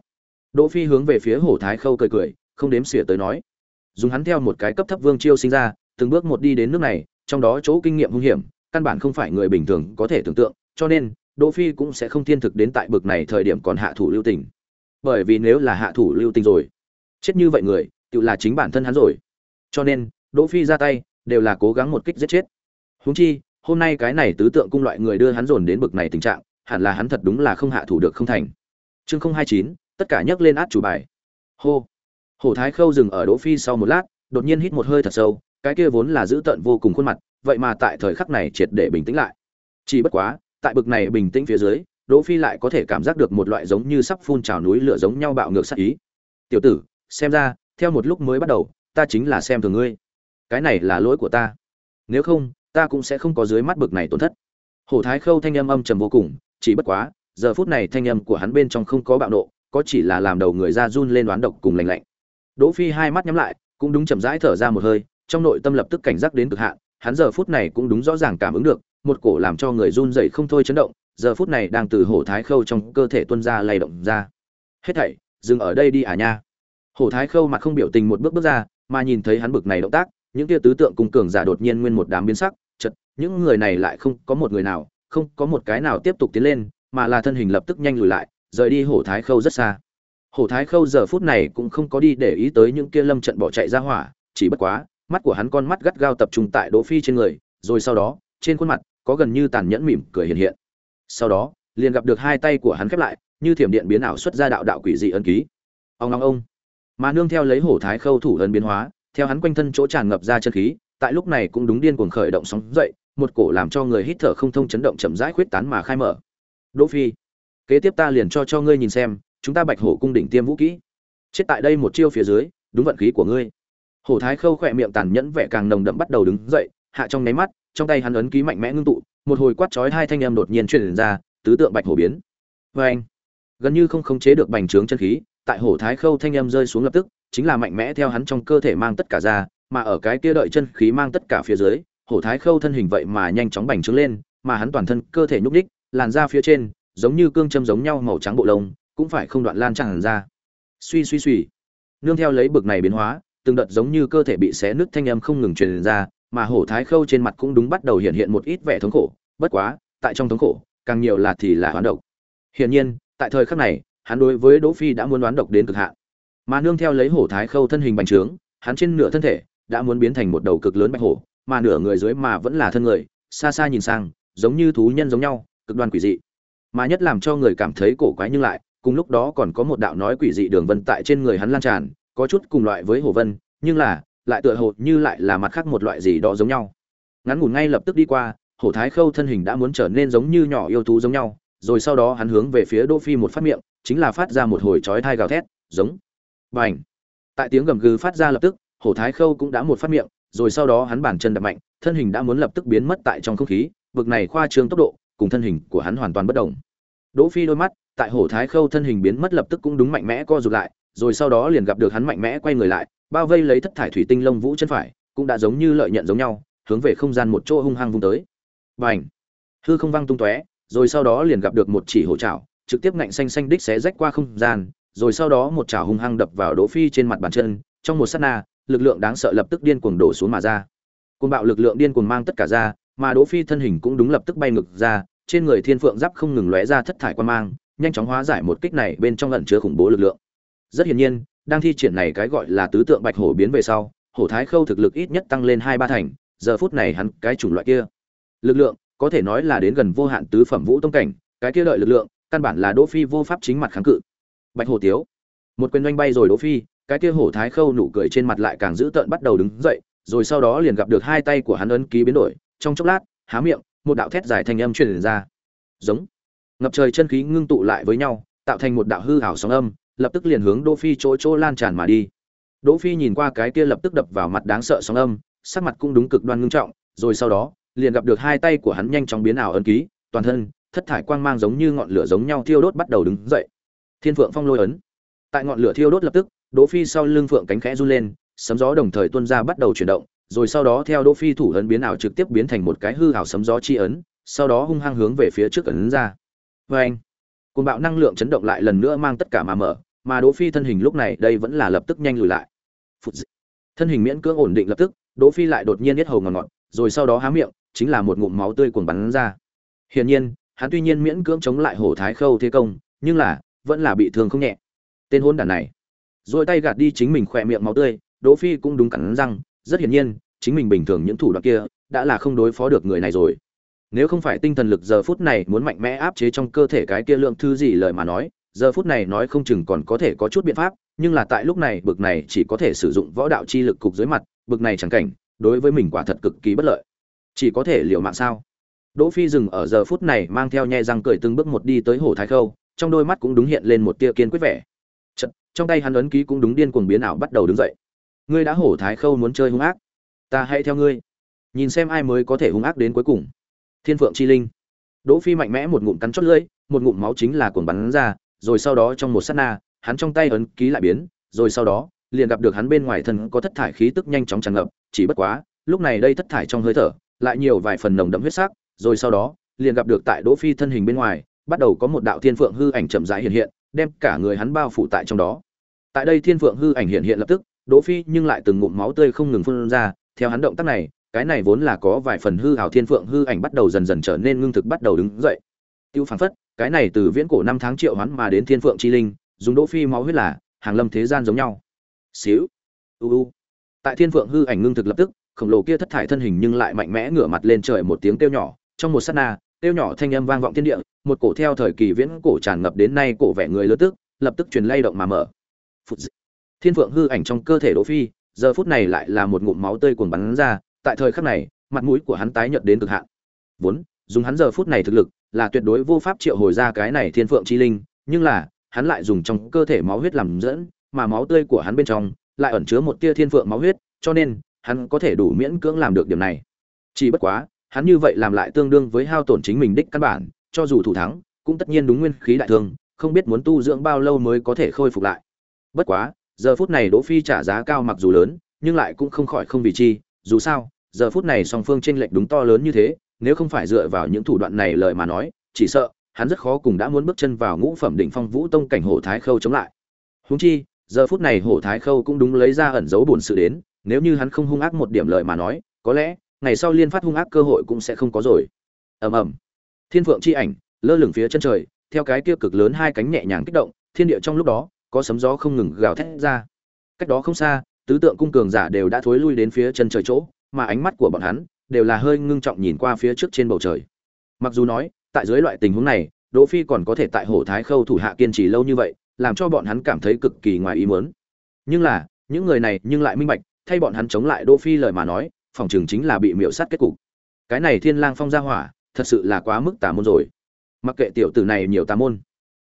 Đỗ phi hướng về phía hổ thái khâu cười cười, không đếm xỉa tới nói. Dùng hắn theo một cái cấp thấp vương chiêu sinh ra, từng bước một đi đến nước này, trong đó chỗ kinh nghiệm hung hiểm, căn bản không phải người bình thường có thể tưởng tượng, cho nên, đỗ phi cũng sẽ không thiên thực đến tại bực này thời điểm còn hạ thủ lưu tình. Bởi vì nếu là hạ thủ lưu tình rồi, chết như vậy người, tự là chính bản thân hắn rồi. Cho nên, đỗ phi ra tay, đều là cố gắng một kích giết chết. Huống chi, hôm nay cái này tứ tượng cung loại người đưa hắn dồn đến bực này tình trạng hẳn là hắn thật đúng là không hạ thủ được không thành. Chương không hai chín, tất cả nhấc lên át chủ bài. Hô. Hổ thái khâu dừng ở đỗ phi sau một lát, đột nhiên hít một hơi thật sâu, cái kia vốn là giữ tận vô cùng khuôn mặt, vậy mà tại thời khắc này triệt để bình tĩnh lại. Chỉ bất quá, tại bực này bình tĩnh phía dưới, đỗ phi lại có thể cảm giác được một loại giống như sắp phun trào núi lửa giống nhau bạo ngược sát ý. Tiểu tử, xem ra, theo một lúc mới bắt đầu, ta chính là xem thường ngươi. Cái này là lỗi của ta. Nếu không, ta cũng sẽ không có dưới mắt bực này tổn thất. Hổ thái khâu thanh âm âm trầm vô cùng chỉ bất quá, giờ phút này thanh âm của hắn bên trong không có bạo nộ, có chỉ là làm đầu người ra run lên đoán độc cùng lành lạnh. Đỗ phi hai mắt nhắm lại, cũng đúng chậm rãi thở ra một hơi, trong nội tâm lập tức cảnh giác đến cực hạn, hắn giờ phút này cũng đúng rõ ràng cảm ứng được, một cổ làm cho người run rẩy không thôi chấn động, giờ phút này đang từ hổ thái khâu trong cơ thể tuôn ra lay động ra. Hết thảy, dừng ở đây đi à nha. Hổ thái khâu mặt không biểu tình một bước bước ra, mà nhìn thấy hắn bực này động tác, những kia tứ tượng cung cường giả đột nhiên nguyên một đám biến sắc chật những người này lại không có một người nào không có một cái nào tiếp tục tiến lên, mà là thân hình lập tức nhanh lùi lại, rời đi hổ thái khâu rất xa. Hổ thái khâu giờ phút này cũng không có đi để ý tới những kia lâm trận bỏ chạy ra hỏa, chỉ bất quá, mắt của hắn con mắt gắt gao tập trung tại đỗ phi trên người, rồi sau đó, trên khuôn mặt có gần như tàn nhẫn mỉm cười hiện hiện. Sau đó, liền gặp được hai tay của hắn khép lại, như thiểm điện biến ảo xuất ra đạo đạo quỷ dị ân ký. Ông long ông mà nương theo lấy hổ thái khâu thủ ân biến hóa, theo hắn quanh thân chỗ tràn ngập ra chân khí, tại lúc này cũng đúng điên cuồng khởi động sóng dậy một cổ làm cho người hít thở không thông chấn động chậm rãi khuyết tán mà khai mở. Đỗ phi, kế tiếp ta liền cho cho ngươi nhìn xem, chúng ta bạch hổ cung đỉnh tiêm vũ kỹ. Chết tại đây một chiêu phía dưới, đúng vận khí của ngươi. Hổ thái khâu khỏe miệng tàn nhẫn vẻ càng nồng đậm bắt đầu đứng dậy, hạ trong nháy mắt, trong tay hắn ấn ký mạnh mẽ ngưng tụ, một hồi quát chói hai thanh em đột nhiên truyền ra, tứ tượng bạch hổ biến. Với anh, gần như không khống chế được bành trướng chân khí, tại hổ thái khâu thanh em rơi xuống lập tức, chính là mạnh mẽ theo hắn trong cơ thể mang tất cả ra, mà ở cái kia đợi chân khí mang tất cả phía dưới hổ thái khâu thân hình vậy mà nhanh chóng bành trướng lên mà hắn toàn thân cơ thể nhúc ních, làn da phía trên giống như cương châm giống nhau màu trắng bộ lông cũng phải không đoạn lan tràn ra. Suy suy suy. Nương theo lấy bực này biến hóa từng đợt giống như cơ thể bị xé nứt thanh âm không ngừng truyền ra mà hổ thái khâu trên mặt cũng đúng bắt đầu hiện hiện một ít vẻ thống khổ. Bất quá tại trong thống khổ càng nhiều là thì là hoán độc. Hiển nhiên tại thời khắc này hắn đối với đỗ phi đã muốn đoán độc đến cực hạn. Mà nương theo lấy hổ thái khâu thân hình bành trướng hắn trên nửa thân thể đã muốn biến thành một đầu cực lớn bạch hổ mà nửa người dưới mà vẫn là thân người, xa xa nhìn sang, giống như thú nhân giống nhau, cực đoan quỷ dị. Mà nhất làm cho người cảm thấy cổ quái nhưng lại, cùng lúc đó còn có một đạo nói quỷ dị đường vân tại trên người hắn lan tràn, có chút cùng loại với hồ vân, nhưng là, lại tựa hồ như lại là mặt khác một loại gì đó giống nhau. Ngắn ngủn ngay lập tức đi qua hổ thái khâu thân hình đã muốn trở nên giống như nhỏ yêu thú giống nhau, rồi sau đó hắn hướng về phía đỗ phi một phát miệng, chính là phát ra một hồi chói thai gào thét, giống, bành. Tại tiếng gầm gừ phát ra lập tức hổ thái khâu cũng đã một phát miệng rồi sau đó hắn bản chân đập mạnh, thân hình đã muốn lập tức biến mất tại trong không khí vực này khoa trương tốc độ, cùng thân hình của hắn hoàn toàn bất động đỗ phi đôi mắt, tại hổ thái khâu thân hình biến mất lập tức cũng đúng mạnh mẽ co rụt lại, rồi sau đó liền gặp được hắn mạnh mẽ quay người lại, bao vây lấy thất thải thủy tinh lông vũ chân phải, cũng đã giống như lợi nhận giống nhau, hướng về không gian một chỗ hung hăng vung tới. Bành! Hư không vang tung tóe, rồi sau đó liền gặp được một chỉ hổ chảo, trực tiếp ngạnh xanh xanh đích xé rách qua không gian, rồi sau đó một chảo hung hăng đập vào đỗ phi trên mặt bàn chân, trong một sát na lực lượng đáng sợ lập tức điên cuồng đổ xuống mà ra. Côn bạo lực lượng điên cuồng mang tất cả ra, mà đỗ phi thân hình cũng đúng lập tức bay ngược ra, trên người thiên phượng giáp không ngừng lóe ra thất thải quan mang, nhanh chóng hóa giải một kích này bên trong ẩn chứa khủng bố lực lượng. Rất hiển nhiên, đang thi triển này cái gọi là tứ tượng bạch hổ biến về sau, hổ thái khâu thực lực ít nhất tăng lên hai ba thành, giờ phút này hắn cái chủng loại kia. Lực lượng, có thể nói là đến gần vô hạn tứ phẩm vũ tông cảnh, cái kia đợi lực lượng, căn bản là đỗ phi vô pháp chính mặt kháng cự. Bạch hổ tiếu. Một quyền doanh bay rồi đỗ phi cái kia hổ thái khâu nụ cười trên mặt lại càng dữ tợn bắt đầu đứng dậy, rồi sau đó liền gặp được hai tay của hắn ấn ký biến đổi, trong chốc lát, há miệng, một đạo thét dài thanh âm truyền ra. Giống. Ngập trời chân khí ngưng tụ lại với nhau, tạo thành một đạo hư ảo sóng âm, lập tức liền hướng đỗ phi chỗ chỗ lan tràn mà đi. Đỗ phi nhìn qua cái kia lập tức đập vào mặt đáng sợ sóng âm, sắc mặt cũng đúng cực đoan ngưng trọng, rồi sau đó, liền gặp được hai tay của hắn nhanh chóng biến ảo ấn ký, toàn thân, thất thải quang mang giống như ngọn lửa giống nhau thiêu đốt bắt đầu đứng dậy. Thiên phượng phong lôi ấn. Tại ngọn lửa thiêu đốt lập tức đỗ phi sau lưng phượng cánh khẽ run lên, sấm gió đồng thời tuôn ra bắt đầu chuyển động, rồi sau đó theo đỗ phi thủ ấn biến ảo trực tiếp biến thành một cái hư ảo sấm gió chi ấn, sau đó hung hăng hướng về phía trước ấn ra. Với anh cuồng bạo năng lượng chấn động lại lần nữa mang tất cả mà mở, mà đỗ phi thân hình lúc này đây vẫn là lập tức nhanh lùi lại. Phụt dị. thân hình miễn cưỡng ổn định lập tức, đỗ phi lại đột nhiên nhếch hầu ngọt ngọt rồi sau đó há miệng, chính là một ngụm máu tươi cuồng bắn ra. Hiển nhiên, hắn tuy nhiên miễn cưỡng chống lại hổ thái khâu thế công, nhưng là, vẫn là bị thương không nhẹ. Tên hôn đản này rồi tay gạt đi chính mình khỏe miệng máu tươi, đỗ phi cũng đúng cắn răng, rất hiển nhiên, chính mình bình thường những thủ đoạn kia đã là không đối phó được người này rồi. Nếu không phải tinh thần lực giờ phút này muốn mạnh mẽ áp chế trong cơ thể cái kia lượng thư gì lời mà nói, giờ phút này nói không chừng còn có thể có chút biện pháp, nhưng là tại lúc này, bực này chỉ có thể sử dụng võ đạo chi lực cục dưới mặt, bực này chẳng cảnh, đối với mình quả thật cực kỳ bất lợi. Chỉ có thể liều mạng sao? Đỗ phi dừng ở giờ phút này, mang theo nhe răng cười từng bước một đi tới hồ thái khâu, trong đôi mắt cũng đúng hiện lên một tia kiên quyết vẻ trong tay hắn ấn ký cũng đúng điên cuồng biến ảo bắt đầu đứng dậy. Ngươi đã hổ thái khâu muốn chơi hung ác. Ta hãy theo ngươi. Nhìn xem ai mới có thể hung ác đến cuối cùng. Thiên phượng chi linh. Đỗ phi mạnh mẽ một ngụm cắn chót lưỡi, một ngụm máu chính là cuồng bắn ra, rồi sau đó trong một sát na, hắn trong tay ấn ký lại biến, rồi sau đó, liền gặp được hắn bên ngoài thân có thất thải khí tức nhanh chóng tràn ngập, chỉ bất quá, lúc này đây thất thải trong hơi thở, lại nhiều vài phần nồng đậm huyết sắc, rồi sau đó, liền gặp được tại đỗ phi thân hình bên ngoài, bắt đầu có một đạo thiên phượng hư ảnh chậm rãi hiện hiện đem cả người hắn bao phủ tại trong đó. Tại đây thiên phượng hư ảnh hiện hiện lập tức, đỗ phi nhưng lại từng ngụm máu tươi không ngừng phun ra, theo hắn động tác này, cái này vốn là có vài phần hư hào thiên phượng hư ảnh bắt đầu dần dần trở nên ngưng thực bắt đầu đứng dậy. Tiêu phảng phất, cái này từ viễn cổ năm tháng triệu hắn mà đến thiên phượng chi linh, dùng đỗ phi máu huyết là, hàng lâm thế gian giống nhau. Xíu, u u. Tại thiên phượng hư ảnh ngưng thực lập tức, khổng lồ kia thất thải thân hình nhưng lại mạnh mẽ ngửa mặt lên trời một tiếng kêu nhỏ, trong một sát na tiêu nhỏ thanh âm vang vọng thiên địa, một cổ theo thời kỳ viễn cổ tràn ngập đến nay cổ vẻ người lớn tức, lập tức truyền lay động mà mở. Phụt thiên phượng hư ảnh trong cơ thể đỗ phi, giờ phút này lại là một ngụm máu tươi cuồn bắn ra, tại thời khắc này, mặt mũi của hắn tái nhợt đến cực hạn. Vốn, dùng hắn giờ phút này thực lực, là tuyệt đối vô pháp triệu hồi ra cái này thiên phượng chi linh, nhưng là, hắn lại dùng trong cơ thể máu huyết làm dẫn, mà máu tươi của hắn bên trong, lại ẩn chứa một tia thiên phượng máu huyết, cho nên, hắn có thể đủ miễn cưỡng làm được điểm này. Chỉ bất quá hắn như vậy làm lại tương đương với hao tổn chính mình đích căn bản, cho dù thủ thắng, cũng tất nhiên đúng nguyên khí đại thương, không biết muốn tu dưỡng bao lâu mới có thể khôi phục lại. Bất quá, giờ phút này đỗ phi trả giá cao mặc dù lớn, nhưng lại cũng không khỏi không vì chi, dù sao, giờ phút này song phương chênh lệch đúng to lớn như thế, nếu không phải dựa vào những thủ đoạn này lời mà nói, chỉ sợ, hắn rất khó cùng đã muốn bước chân vào ngũ phẩm đỉnh phong vũ tông cảnh hổ thái khâu chống lại. Huống chi, giờ phút này hổ thái khâu cũng đúng lấy ra ẩn giấu buồn sự đến, nếu như hắn không hung ác một điểm lời mà nói, có lẽ ngày sau liên phát hung ác cơ hội cũng sẽ không có rồi. Ầm ầm. Thiên phượng chi ảnh, lơ lửng phía chân trời, theo cái kia cực lớn hai cánh nhẹ nhàng kích động, thiên địa trong lúc đó, có sấm gió không ngừng gào thét ra. Cách đó không xa, tứ tượng cung cường giả đều đã thối lui đến phía chân trời chỗ, mà ánh mắt của bọn hắn đều là hơi ngưng trọng nhìn qua phía trước trên bầu trời. Mặc dù nói, tại dưới loại tình huống này, đỗ phi còn có thể tại hổ thái khâu thủ hạ kiên trì lâu như vậy, làm cho bọn hắn cảm thấy cực kỳ ngoài ý muốn. Nhưng là, những người này nhưng lại minh bạch, thay bọn hắn chống lại đỗ phi lời mà nói phòng trường chính là bị miểu sát kết cục. Cái này thiên lang phong gia hỏa, thật sự là quá mức tà môn rồi. Mặc kệ tiểu tử này nhiều tà môn,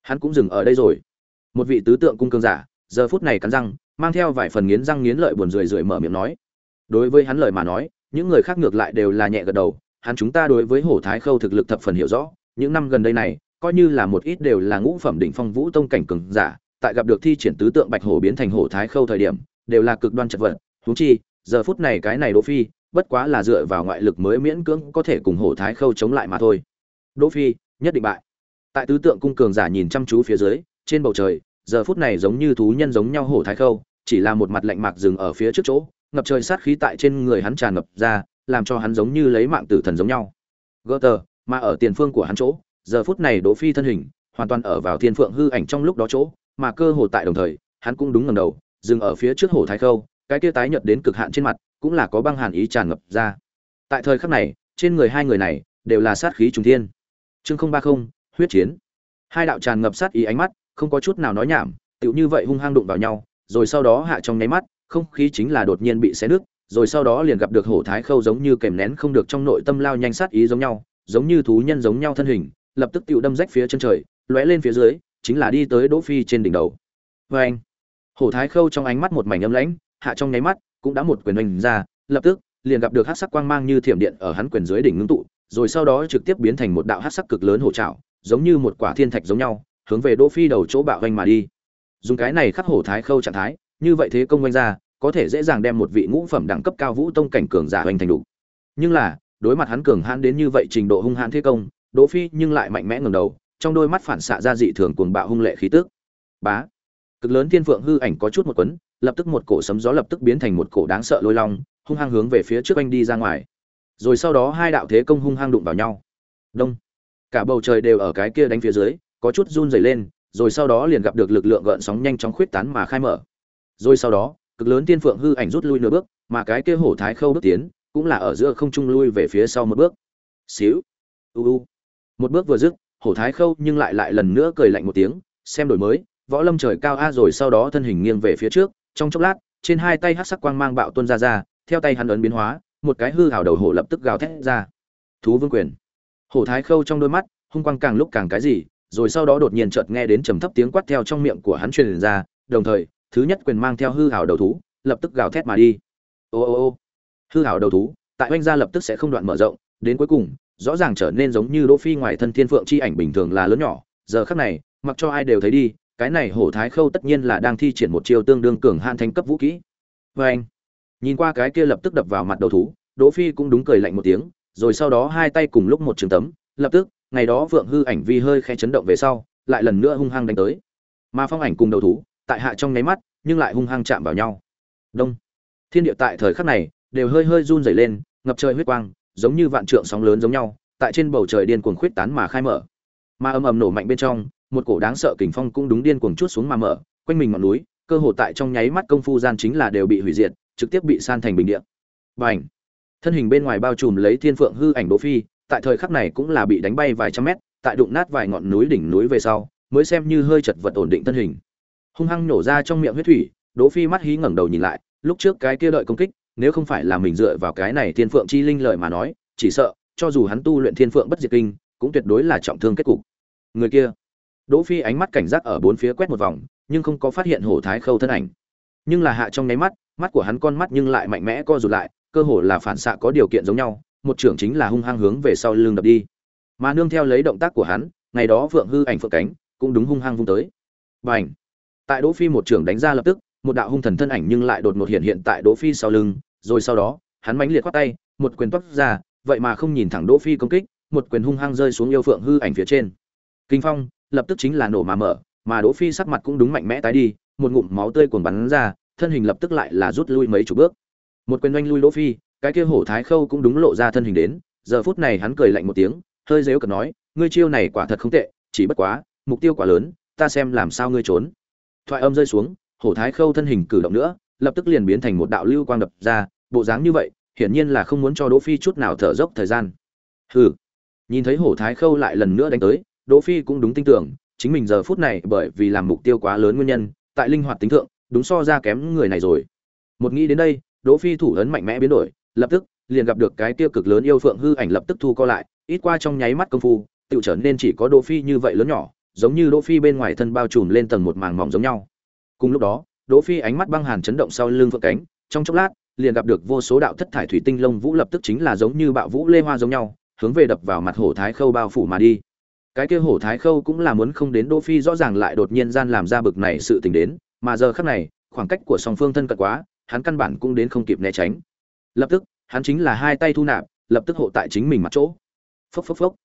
hắn cũng dừng ở đây rồi. Một vị tứ tượng cung cường giả, giờ phút này cắn răng, mang theo vài phần nghiến răng nghiến lợi buồn rười rượi mở miệng nói. Đối với hắn lời mà nói, những người khác ngược lại đều là nhẹ gật đầu, hắn chúng ta đối với hổ thái khâu thực lực thập phần hiểu rõ, những năm gần đây này, coi như là một ít đều là ngũ phẩm đỉnh phong vũ tông cảnh cường giả, tại gặp được thi triển tứ tượng bạch hổ biến thành hổ thái khâu thời điểm, đều là cực đoan chật vật, huống chi giờ phút này cái này đỗ phi bất quá là dựa vào ngoại lực mới miễn cưỡng có thể cùng hổ thái khâu chống lại mà thôi. Đỗ phi nhất định bại. Tại tứ tượng cung cường giả nhìn chăm chú phía dưới trên bầu trời giờ phút này giống như thú nhân giống nhau hổ thái khâu chỉ là một mặt lạnh mạc dừng ở phía trước chỗ ngập trời sát khí tại trên người hắn tràn ngập ra làm cho hắn giống như lấy mạng tử thần giống nhau. Gutter, mà ở tiền phương của hắn chỗ giờ phút này đỗ phi thân hình hoàn toàn ở vào thiên phượng hư ảnh trong lúc đó chỗ mà cơ hồ tại đồng thời hắn cũng đúng ngẩng đầu dừng ở phía trước hổ thái khâu cái kia tái nhợt đến cực hạn trên mặt, cũng là có băng hàn ý tràn ngập ra. Tại thời khắc này, trên người hai người này đều là sát khí trùng thiên. Chương không ba không, huyết chiến. Hai đạo tràn ngập sát ý ánh mắt, không có chút nào nói nhảm, tựu như vậy hung hăng đụng vào nhau, rồi sau đó hạ trong nháy mắt, không khí chính là đột nhiên bị xé nứt, rồi sau đó liền gặp được hổ thái khâu giống như kèm nén không được trong nội tâm lao nhanh sát ý giống nhau, giống như thú nhân giống nhau thân hình, lập tức tựu đâm rách phía chân trời, lóe lên phía dưới, chính là đi tới đỗ phi trên đỉnh đầu. Vê anh hổ thái khâu trong ánh mắt một mảnh âm lãnh hạ trong nháy mắt, cũng đã một quyền oanh ra, lập tức, liền gặp được hắc sắc quang mang như thiểm điện ở hắn quyền dưới đỉnh ngưng tụ, rồi sau đó trực tiếp biến thành một đạo hắc sắc cực lớn hổ trảo, giống như một quả thiên thạch giống nhau, hướng về đỗ phi đầu chỗ bạo vanh mà đi. Dùng cái này khắc hổ thái khâu trạng thái, như vậy thế công vanh ra, có thể dễ dàng đem một vị ngũ phẩm đẳng cấp cao vũ tông cảnh cường giả hoành thành đủ nhưng là, đối mặt hắn cường hãn đến như vậy trình độ hung hãn thế công, đỗ phi nhưng lại mạnh mẽ ngẩng đầu, trong đôi mắt phản xạ ra dị thường cuồng bạo hung lệ khí tức. Bá! Cực lớn thiên phượng hư ảnh có chút một quấn lập tức một cổ sấm gió lập tức biến thành một cổ đáng sợ lôi long, hung hăng hướng về phía trước anh đi ra ngoài. Rồi sau đó hai đạo thế công hung hăng đụng vào nhau. Đông. Cả bầu trời đều ở cái kia đánh phía dưới, có chút run rẩy lên, rồi sau đó liền gặp được lực lượng gợn sóng nhanh chóng khuyết tán mà khai mở. Rồi sau đó, cực lớn tiên phượng hư ảnh rút lui nửa bước, mà cái kia hổ thái khâu bước tiến, cũng là ở giữa không trung lui về phía sau một bước. Xíu. U u. Một bước vừa dứt, hổ thái khâu nhưng lại lại lần nữa cười lạnh một tiếng, xem đổi mới, võ lâm trời cao a, rồi sau đó thân hình nghiêng về phía trước trong chốc lát, trên hai tay hát sắc quang mang bạo tuân ra ra, theo tay hắn ấn biến hóa, một cái hư hào đầu hổ lập tức gào thét ra. Thú vương quyền. Hổ thái khâu trong đôi mắt, hung quang càng lúc càng cái gì, rồi sau đó đột nhiên chợt nghe đến trầm thấp tiếng quát theo trong miệng của hắn truyền ra, đồng thời, thứ nhất quyền mang theo hư hào đầu thú, lập tức gào thét mà đi. Ô ô ô. Hư hào đầu thú, tại oanh gia lập tức sẽ không đoạn mở rộng, đến cuối cùng, rõ ràng trở nên giống như đỗ phi ngoài thân thiên phượng chi ảnh bình thường là lớn nhỏ, giờ khắc này, mặc cho ai đều thấy đi cái này hổ thái khâu tất nhiên là đang thi triển một chiêu tương đương cường hạn thành cấp vũ kỹ với anh nhìn qua cái kia lập tức đập vào mặt đầu thú Đỗ Phi cũng đúng cười lạnh một tiếng, rồi sau đó hai tay cùng lúc một trường tấm, lập tức, ngày đó vượng hư ảnh vi hơi khẽ chấn động về sau, lại lần nữa hung hăng đánh tới. Mà phong ảnh cùng đầu thú, tại hạ trong nháy mắt, nhưng lại hung hăng chạm vào nhau. Đông. Thiên địa tại thời khắc này đều hơi hơi run rẩy lên, ngập trời huyết quang, giống như vạn trượng sóng lớn giống nhau, tại trên bầu trời điên cuồng khuyết tán mà khai mở. Mà ầm ầm nổ mạnh bên trong, một cổ đáng sợ kình phong cũng đúng điên cuồng chuốt xuống mà mở, quanh mình ngọn núi, cơ hồ tại trong nháy mắt công phu gian chính là đều bị hủy diệt, trực tiếp bị san thành bình địa. Bành! Thân hình bên ngoài bao trùm lấy thiên phượng hư ảnh Đỗ Phi, tại thời khắc này cũng là bị đánh bay vài trăm mét, tại đụng nát vài ngọn núi đỉnh núi về sau, mới xem như hơi chật vật ổn định thân hình. Hung hăng nổ ra trong miệng huyết thủy, Đỗ Phi mắt hí ngẩng đầu nhìn lại, lúc trước cái kia đợi công kích, nếu không phải là mình dựa vào cái này thiên phượng chi linh lợi mà nói, chỉ sợ cho dù hắn tu luyện thiên phượng bất diệt kinh, cũng tuyệt đối là trọng thương kết cục. Người kia, Đỗ Phi ánh mắt cảnh giác ở bốn phía quét một vòng, nhưng không có phát hiện Hổ Thái Khâu thân ảnh. Nhưng là hạ trong nháy mắt, mắt của hắn con mắt nhưng lại mạnh mẽ co rụt lại, cơ hồ là phản xạ có điều kiện giống nhau, một trưởng chính là hung hăng hướng về sau lưng đập đi. Mà nương theo lấy động tác của hắn, ngày đó Phượng hư ảnh phượng cánh, cũng đúng hung hăng vung tới. Bành! Tại Đỗ Phi một trưởng đánh ra lập tức, một đạo hung thần thân ảnh nhưng lại đột ngột hiện hiện tại Đỗ Phi sau lưng, rồi sau đó, hắn mãnh liệt quát tay, một quyền toát ra, vậy mà không nhìn thẳng Đỗ Phi công kích, một quyền hung hăng rơi xuống yêu phượng hư ảnh phía trên. Kinh phong, lập tức chính là nổ mà mở, mà Đỗ Phi sắc mặt cũng đúng mạnh mẽ tái đi, một ngụm máu tươi cuồn bắn ra, thân hình lập tức lại là rút lui mấy chục bước. Một quyền oanh lui Đỗ Phi, cái kia hổ thái khâu cũng đúng lộ ra thân hình đến, giờ phút này hắn cười lạnh một tiếng, hơi giễu cợt nói, ngươi chiêu này quả thật không tệ, chỉ bất quá, mục tiêu quá lớn, ta xem làm sao ngươi trốn. Thoại âm rơi xuống, hổ thái khâu thân hình cử động nữa, lập tức liền biến thành một đạo lưu quang đập ra, bộ dáng như vậy, hiển nhiên là không muốn cho Đỗ Phi chút nào thở dốc thời gian. Hừ. Nhìn thấy hổ thái khâu lại lần nữa đánh tới, Đỗ Phi cũng đúng tin tưởng, chính mình giờ phút này bởi vì làm mục tiêu quá lớn nguyên nhân, tại linh hoạt tính thượng, đúng so ra kém người này rồi. Một nghĩ đến đây, Đỗ Phi thủ ấn mạnh mẽ biến đổi, lập tức liền gặp được cái tiêu cực lớn yêu phượng hư ảnh lập tức thu co lại, ít qua trong nháy mắt công phu, tự trở nên chỉ có Đỗ Phi như vậy lớn nhỏ, giống như Đỗ Phi bên ngoài thân bao trùm lên tầng một màng mỏng giống nhau. Cùng lúc đó, Đỗ Phi ánh mắt băng hàn chấn động sau lưng phượng cánh, trong chốc lát, liền gặp được vô số đạo thất thải thủy tinh lông vũ lập tức chính là giống như bạo vũ lê hoa giống nhau, hướng về đập vào mặt hổ thái khâu bao phủ mà đi cái kia hổ thái khâu cũng là muốn không đến đỗ phi rõ ràng lại đột nhiên gian làm ra bực này sự tình đến, mà giờ khắc này, khoảng cách của song phương thân cận quá, hắn căn bản cũng đến không kịp né tránh. Lập tức, hắn chính là hai tay thu nạp, lập tức hộ tại chính mình mặt chỗ. Phốc phốc phốc.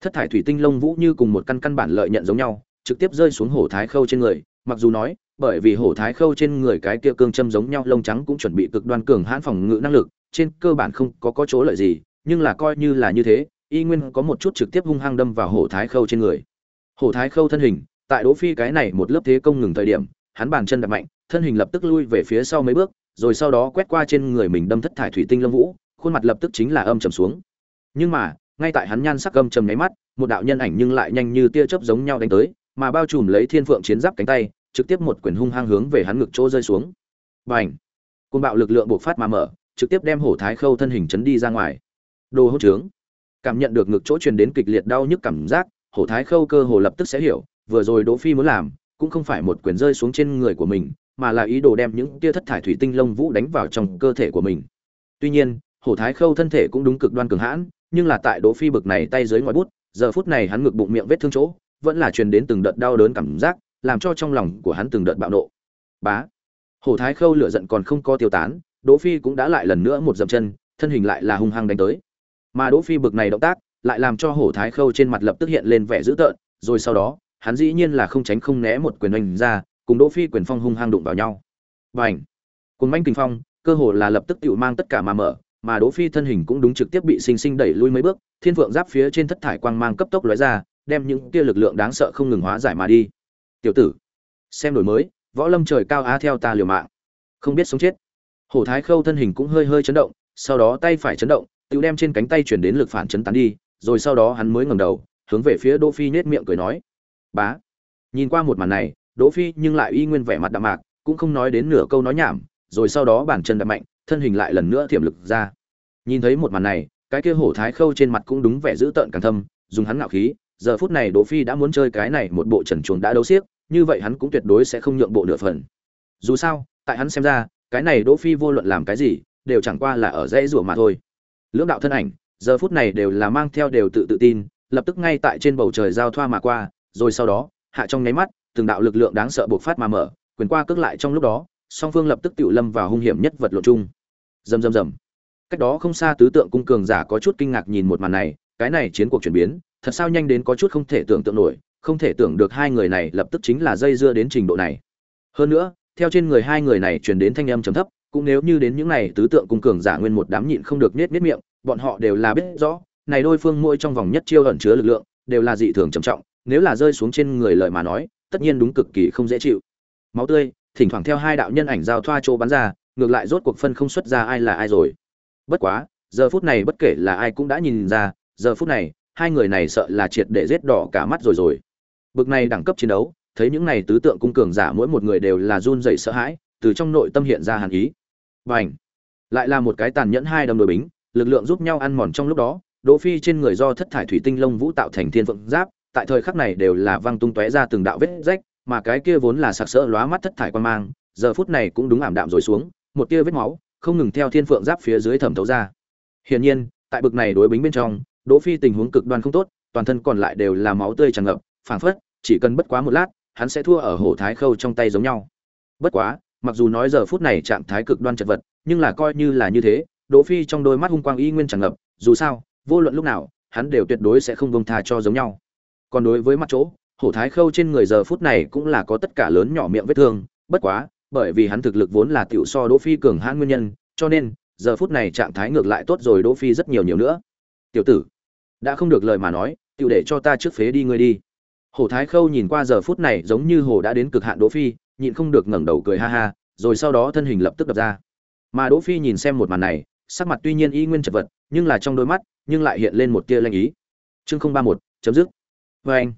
Thất thải thủy tinh lông vũ như cùng một căn căn bản lợi nhận giống nhau, trực tiếp rơi xuống hổ thái khâu trên người, mặc dù nói, bởi vì hổ thái khâu trên người cái kia cương châm giống nhau, lông trắng cũng chuẩn bị cực đoan cường hãn phòng ngự năng lực, trên cơ bản không có có chỗ lợi gì, nhưng là coi như là như thế y nguyên có một chút trực tiếp hung hăng đâm vào hổ thái khâu trên người. Hổ thái khâu thân hình, tại đỗ phi cái này một lớp thế công ngừng thời điểm, hắn bàn chân đập mạnh, thân hình lập tức lui về phía sau mấy bước, rồi sau đó quét qua trên người mình đâm thất thải thủy tinh lâm vũ, khuôn mặt lập tức chính là âm trầm xuống. Nhưng mà, ngay tại hắn nhan sắc âm trầm nháy mắt, một đạo nhân ảnh nhưng lại nhanh như tia chớp giống nhau đánh tới, mà bao trùm lấy thiên phượng chiến giáp cánh tay, trực tiếp một quyền hung hăng hướng về hắn ngực chỗ rơi xuống. Bành! Côn bạo lực lượng bộc phát mà mở, trực tiếp đem hổ thái khâu thân hình chấn đi ra ngoài. Đồ hỗn trướng! Cảm nhận được ngực chỗ truyền đến kịch liệt đau nhức cảm giác, hổ thái khâu cơ hồ lập tức sẽ hiểu, vừa rồi đỗ phi muốn làm, cũng không phải một quyền rơi xuống trên người của mình, mà là ý đồ đem những tia thất thải thủy tinh lông vũ đánh vào trong cơ thể của mình. Tuy nhiên, hổ thái khâu thân thể cũng đúng cực đoan cường hãn, nhưng là tại đỗ phi bực này tay dưới ngoài bút, giờ phút này hắn ngực bụng miệng vết thương chỗ, vẫn là truyền đến từng đợt đau đớn cảm giác, làm cho trong lòng của hắn từng đợt bạo nộ. Bá! Hổ thái khâu lửa giận còn không có tiêu tán, đỗ phi cũng đã lại lần nữa một dậm chân, thân hình lại là hung hăng đánh tới mà đỗ phi bực này động tác lại làm cho hổ thái khâu trên mặt lập tức hiện lên vẻ dữ tợn, rồi sau đó, hắn dĩ nhiên là không tránh không né một quyền oanh ra, cùng đỗ phi quyền phong hung hăng đụng vào nhau. Bành! Cùng manh kinh phong, cơ hồ là lập tức tự mang tất cả mà mở, mà đỗ phi thân hình cũng đúng trực tiếp bị sinh sinh đẩy lui mấy bước, thiên vượng giáp phía trên thất thải quang mang cấp tốc lóe ra, đem những kia lực lượng đáng sợ không ngừng hóa giải mà đi. Tiểu tử, xem đổi mới, võ lâm trời cao á theo ta liều mạng. Không biết sống chết. Hổ thái khâu thân hình cũng hơi hơi chấn động, sau đó tay phải chấn động tự đem trên cánh tay chuyển đến lực phản chấn tán đi, rồi sau đó hắn mới ngẩng đầu, hướng về phía đỗ phi nhếch miệng cười nói, bá. Nhìn qua một màn này, đỗ phi nhưng lại y nguyên vẻ mặt đạm mạc, cũng không nói đến nửa câu nói nhảm, rồi sau đó bản chân đạp mạnh, thân hình lại lần nữa thiểm lực ra. Nhìn thấy một màn này, cái kia hổ thái khâu trên mặt cũng đúng vẻ dữ tợn càng thâm, dùng hắn ngạo khí, giờ phút này đỗ phi đã muốn chơi cái này một bộ trần chuồng đã đấu xiếc như vậy hắn cũng tuyệt đối sẽ không nhượng bộ nửa phần. Dù sao, tại hắn xem ra, cái này đỗ phi vô luận làm cái gì, đều chẳng qua là ở dãy rủa mà thôi lưỡng đạo thân ảnh, giờ phút này đều là mang theo đều tự tự tin, lập tức ngay tại trên bầu trời giao thoa mà qua, rồi sau đó, hạ trong nháy mắt, từng đạo lực lượng đáng sợ bộc phát mà mở, quyền qua cước lại trong lúc đó, song phương lập tức tự lâm vào hung hiểm nhất vật lộ chung. Rầm rầm rầm. Cách đó không xa tứ tượng cung cường giả có chút kinh ngạc nhìn một màn này, cái này chiến cuộc chuyển biến, thật sao nhanh đến có chút không thể tưởng tượng nổi, không thể tưởng được hai người này lập tức chính là dây dưa đến trình độ này. Hơn nữa, theo trên người hai người này truyền đến thanh âm trầm thấp cũng nếu như đến những này tứ tượng cung cường giả nguyên một đám nhịn không được nết nết miệng, bọn họ đều là biết rõ, này đôi phương mỗi trong vòng nhất chiêu ẩn chứa lực lượng, đều là dị thường trầm trọng, nếu là rơi xuống trên người lời mà nói, tất nhiên đúng cực kỳ không dễ chịu. Máu tươi, thỉnh thoảng theo hai đạo nhân ảnh giao thoa chỗ bắn ra, ngược lại rốt cuộc phân không xuất ra ai là ai rồi. Bất quá, giờ phút này bất kể là ai cũng đã nhìn ra, giờ phút này, hai người này sợ là triệt để rết đỏ cả mắt rồi rồi. Bực này đẳng cấp chiến đấu, thấy những này tứ tượng cung cường giả mỗi một người đều là run rẩy sợ hãi, từ trong nội tâm hiện ra hàn ý và ảnh. Lại là một cái tàn nhẫn hai đâm đội bính, lực lượng giúp nhau ăn mòn trong lúc đó, đỗ phi trên người do thất thải thủy tinh lông vũ tạo thành thiên phượng giáp, tại thời khắc này đều là văng tung tóe ra từng đạo vết rách, mà cái kia vốn là sặc sỡ lóa mắt thất thải quan mang, giờ phút này cũng đúng ảm đạm rồi xuống, một tia vết máu, không ngừng theo thiên phượng giáp phía dưới thẩm thấu ra. Hiển nhiên, tại bực này đối bính bên trong, đỗ phi tình huống cực đoan không tốt, toàn thân còn lại đều là máu tươi tràn ngập, phảng phất, chỉ cần bất quá một lát, hắn sẽ thua ở hổ thái khâu trong tay giống nhau. Bất quá mặc dù nói giờ phút này trạng thái cực đoan chật vật, nhưng là coi như là như thế, đỗ phi trong đôi mắt hung quang y nguyên tràn ngập, dù sao, vô luận lúc nào, hắn đều tuyệt đối sẽ không buông tha cho giống nhau. Còn đối với mặt chỗ, hổ thái khâu trên người giờ phút này cũng là có tất cả lớn nhỏ miệng vết thương, bất quá, bởi vì hắn thực lực vốn là tiểu so đỗ phi cường hãn nguyên nhân, cho nên, giờ phút này trạng thái ngược lại tốt rồi đỗ phi rất nhiều nhiều nữa. Tiểu tử, đã không được lời mà nói, tiểu để cho ta trước phế đi ngươi đi. Hổ thái khâu nhìn qua giờ phút này giống như hồ đã đến cực hạn đỗ phi nhịn không được ngẩng đầu cười ha ha, rồi sau đó thân hình lập tức đập ra. Mà đỗ phi nhìn xem một màn này, sắc mặt tuy nhiên y nguyên chật vật, nhưng là trong đôi mắt, nhưng lại hiện lên một tia lanh ý. Chương không ba một chấm dứt. Với anh,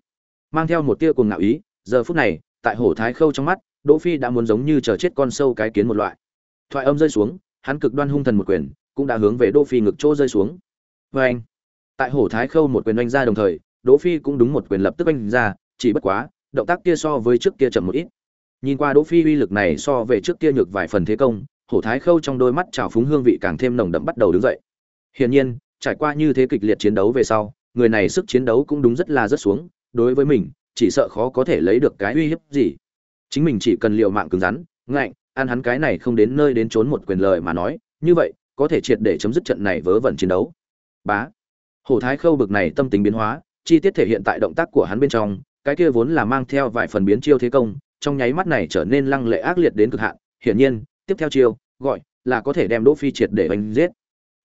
mang theo một tia cuồng ngạo ý, giờ phút này, tại hổ thái khâu trong mắt, đỗ phi đã muốn giống như chờ chết con sâu cái kiến một loại. Thoại âm rơi xuống, hắn cực đoan hung thần một quyền, cũng đã hướng về đỗ phi ngực chỗ rơi xuống. Với anh, tại hổ thái khâu một quyền đánh ra đồng thời, đỗ phi cũng đúng một quyền lập tức đánh ra, chỉ bất quá, động tác kia so với trước kia chậm một ít nhìn qua đỗ phi uy lực này so về trước kia nhược vài phần thế công, hổ thái khâu trong đôi mắt trào phúng hương vị càng thêm nồng đậm bắt đầu đứng dậy. Hiển nhiên, trải qua như thế kịch liệt chiến đấu về sau, người này sức chiến đấu cũng đúng rất là rất xuống, đối với mình, chỉ sợ khó có thể lấy được cái uy hiếp gì. Chính mình chỉ cần liều mạng cứng rắn, ngạnh, ăn hắn cái này không đến nơi đến trốn một quyền lời mà nói, như vậy, có thể triệt để chấm dứt trận này vớ vẩn chiến đấu. Bá. Hổ thái khâu bực này tâm tính biến hóa, chi tiết thể hiện tại động tác của hắn bên trong, cái kia vốn là mang theo vài phần biến chiêu thế công trong nháy mắt này trở nên lăng lệ ác liệt đến cực hạn. Hiển nhiên, tiếp theo chiêu, gọi là có thể đem đỗ phi triệt để đánh giết.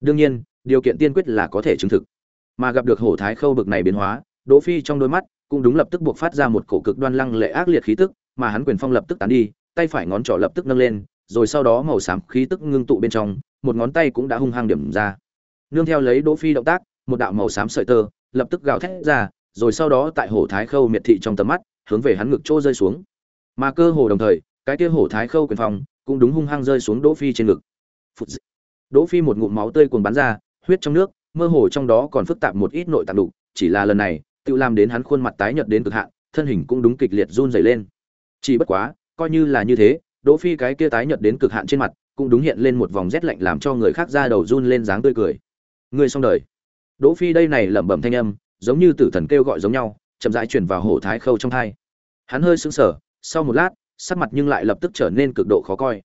Đương nhiên, điều kiện tiên quyết là có thể chứng thực. Mà gặp được hổ thái khâu bực này biến hóa, đỗ phi trong đôi mắt cũng đúng lập tức buộc phát ra một cổ cực đoan lăng lệ ác liệt khí tức, mà hắn quyền phong lập tức tán đi, tay phải ngón trỏ lập tức nâng lên, rồi sau đó màu xám khí tức ngưng tụ bên trong, một ngón tay cũng đã hung hăng điểm ra. Nương theo lấy đỗ phi động tác, một đạo màu xám sợi tơ lập tức gào thét ra, rồi sau đó tại hổ thái khâu miệt thị trong tầm mắt, hướng về hắn ngực chỗ rơi xuống mà cơ hồ đồng thời, cái kia hổ thái khâu quyền phòng cũng đúng hung hăng rơi xuống đỗ phi trên ngực. Phụt đỗ phi một ngụm máu tươi cuồn bắn ra, huyết trong nước, mơ hồ trong đó còn phức tạp một ít nội tạng đủ chỉ là lần này, tự làm đến hắn khuôn mặt tái nhợt đến cực hạn, thân hình cũng đúng kịch liệt run rẩy lên. Chỉ bất quá, coi như là như thế, đỗ phi cái kia tái nhợt đến cực hạn trên mặt, cũng đúng hiện lên một vòng rét lạnh làm cho người khác ra đầu run lên dáng tươi cười. Người xong đời. Đỗ phi đây này lẩm bẩm thanh âm, giống như tử thần kêu gọi giống nhau, chậm rãi truyền vào hổ thái khâu trong hai hắn hơi sững sờ sau một lát, sắc mặt nhưng lại lập tức trở nên cực độ khó coi.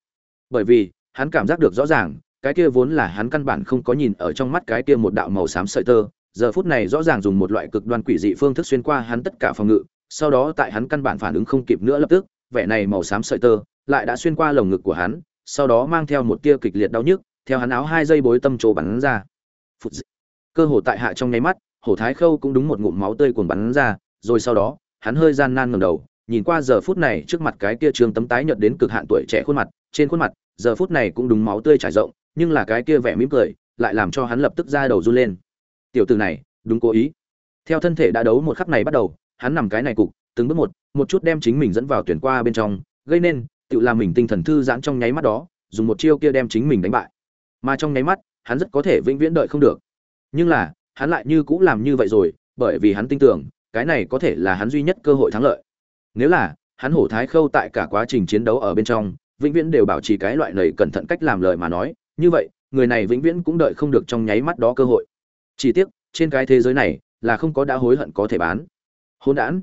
Bởi vì, hắn cảm giác được rõ ràng, cái kia vốn là hắn căn bản không có nhìn ở trong mắt cái kia một đạo màu xám sợi tơ. Giờ phút này rõ ràng dùng một loại cực đoan quỷ dị phương thức xuyên qua hắn tất cả phòng ngự, sau đó tại hắn căn bản phản ứng không kịp nữa lập tức, vẻ này màu xám sợi tơ lại đã xuyên qua lồng ngực của hắn, sau đó mang theo một tia kịch liệt đau nhức, theo hắn áo hai dây bối tâm chỗ bắn ra. Phụt dị. cơ hồ tại hạ trong nháy mắt, hổ thái khâu cũng đúng một ngụm máu tươi cuồng bắn ra, rồi sau đó, hắn hơi gian nan ngẩng đầu nhìn qua giờ phút này trước mặt cái kia trương tấm tái nhợt đến cực hạn tuổi trẻ khuôn mặt, trên khuôn mặt, giờ phút này cũng đúng máu tươi trải rộng, nhưng là cái kia vẻ mỉm cười, lại làm cho hắn lập tức ra đầu run lên. Tiểu tử này, đúng cố ý. Theo thân thể đã đấu một khắc này bắt đầu, hắn nằm cái này cục, từng bước một một chút đem chính mình dẫn vào tuyển qua bên trong, gây nên, tự làm mình tinh thần thư giãn trong nháy mắt đó, dùng một chiêu kia đem chính mình đánh bại. Mà trong nháy mắt, hắn rất có thể vĩnh viễn đợi không được. Nhưng là, hắn lại như cũng làm như vậy rồi, bởi vì hắn tin tưởng, cái này có thể là hắn duy nhất cơ hội thắng lợi nếu là, hắn hổ thái khâu tại cả quá trình chiến đấu ở bên trong, vĩnh viễn đều bảo trì cái loại này cẩn thận cách làm lời mà nói, như vậy, người này vĩnh viễn cũng đợi không được trong nháy mắt đó cơ hội. Chỉ tiếc, trên cái thế giới này, là không có đã hối hận có thể bán. Hôn đản.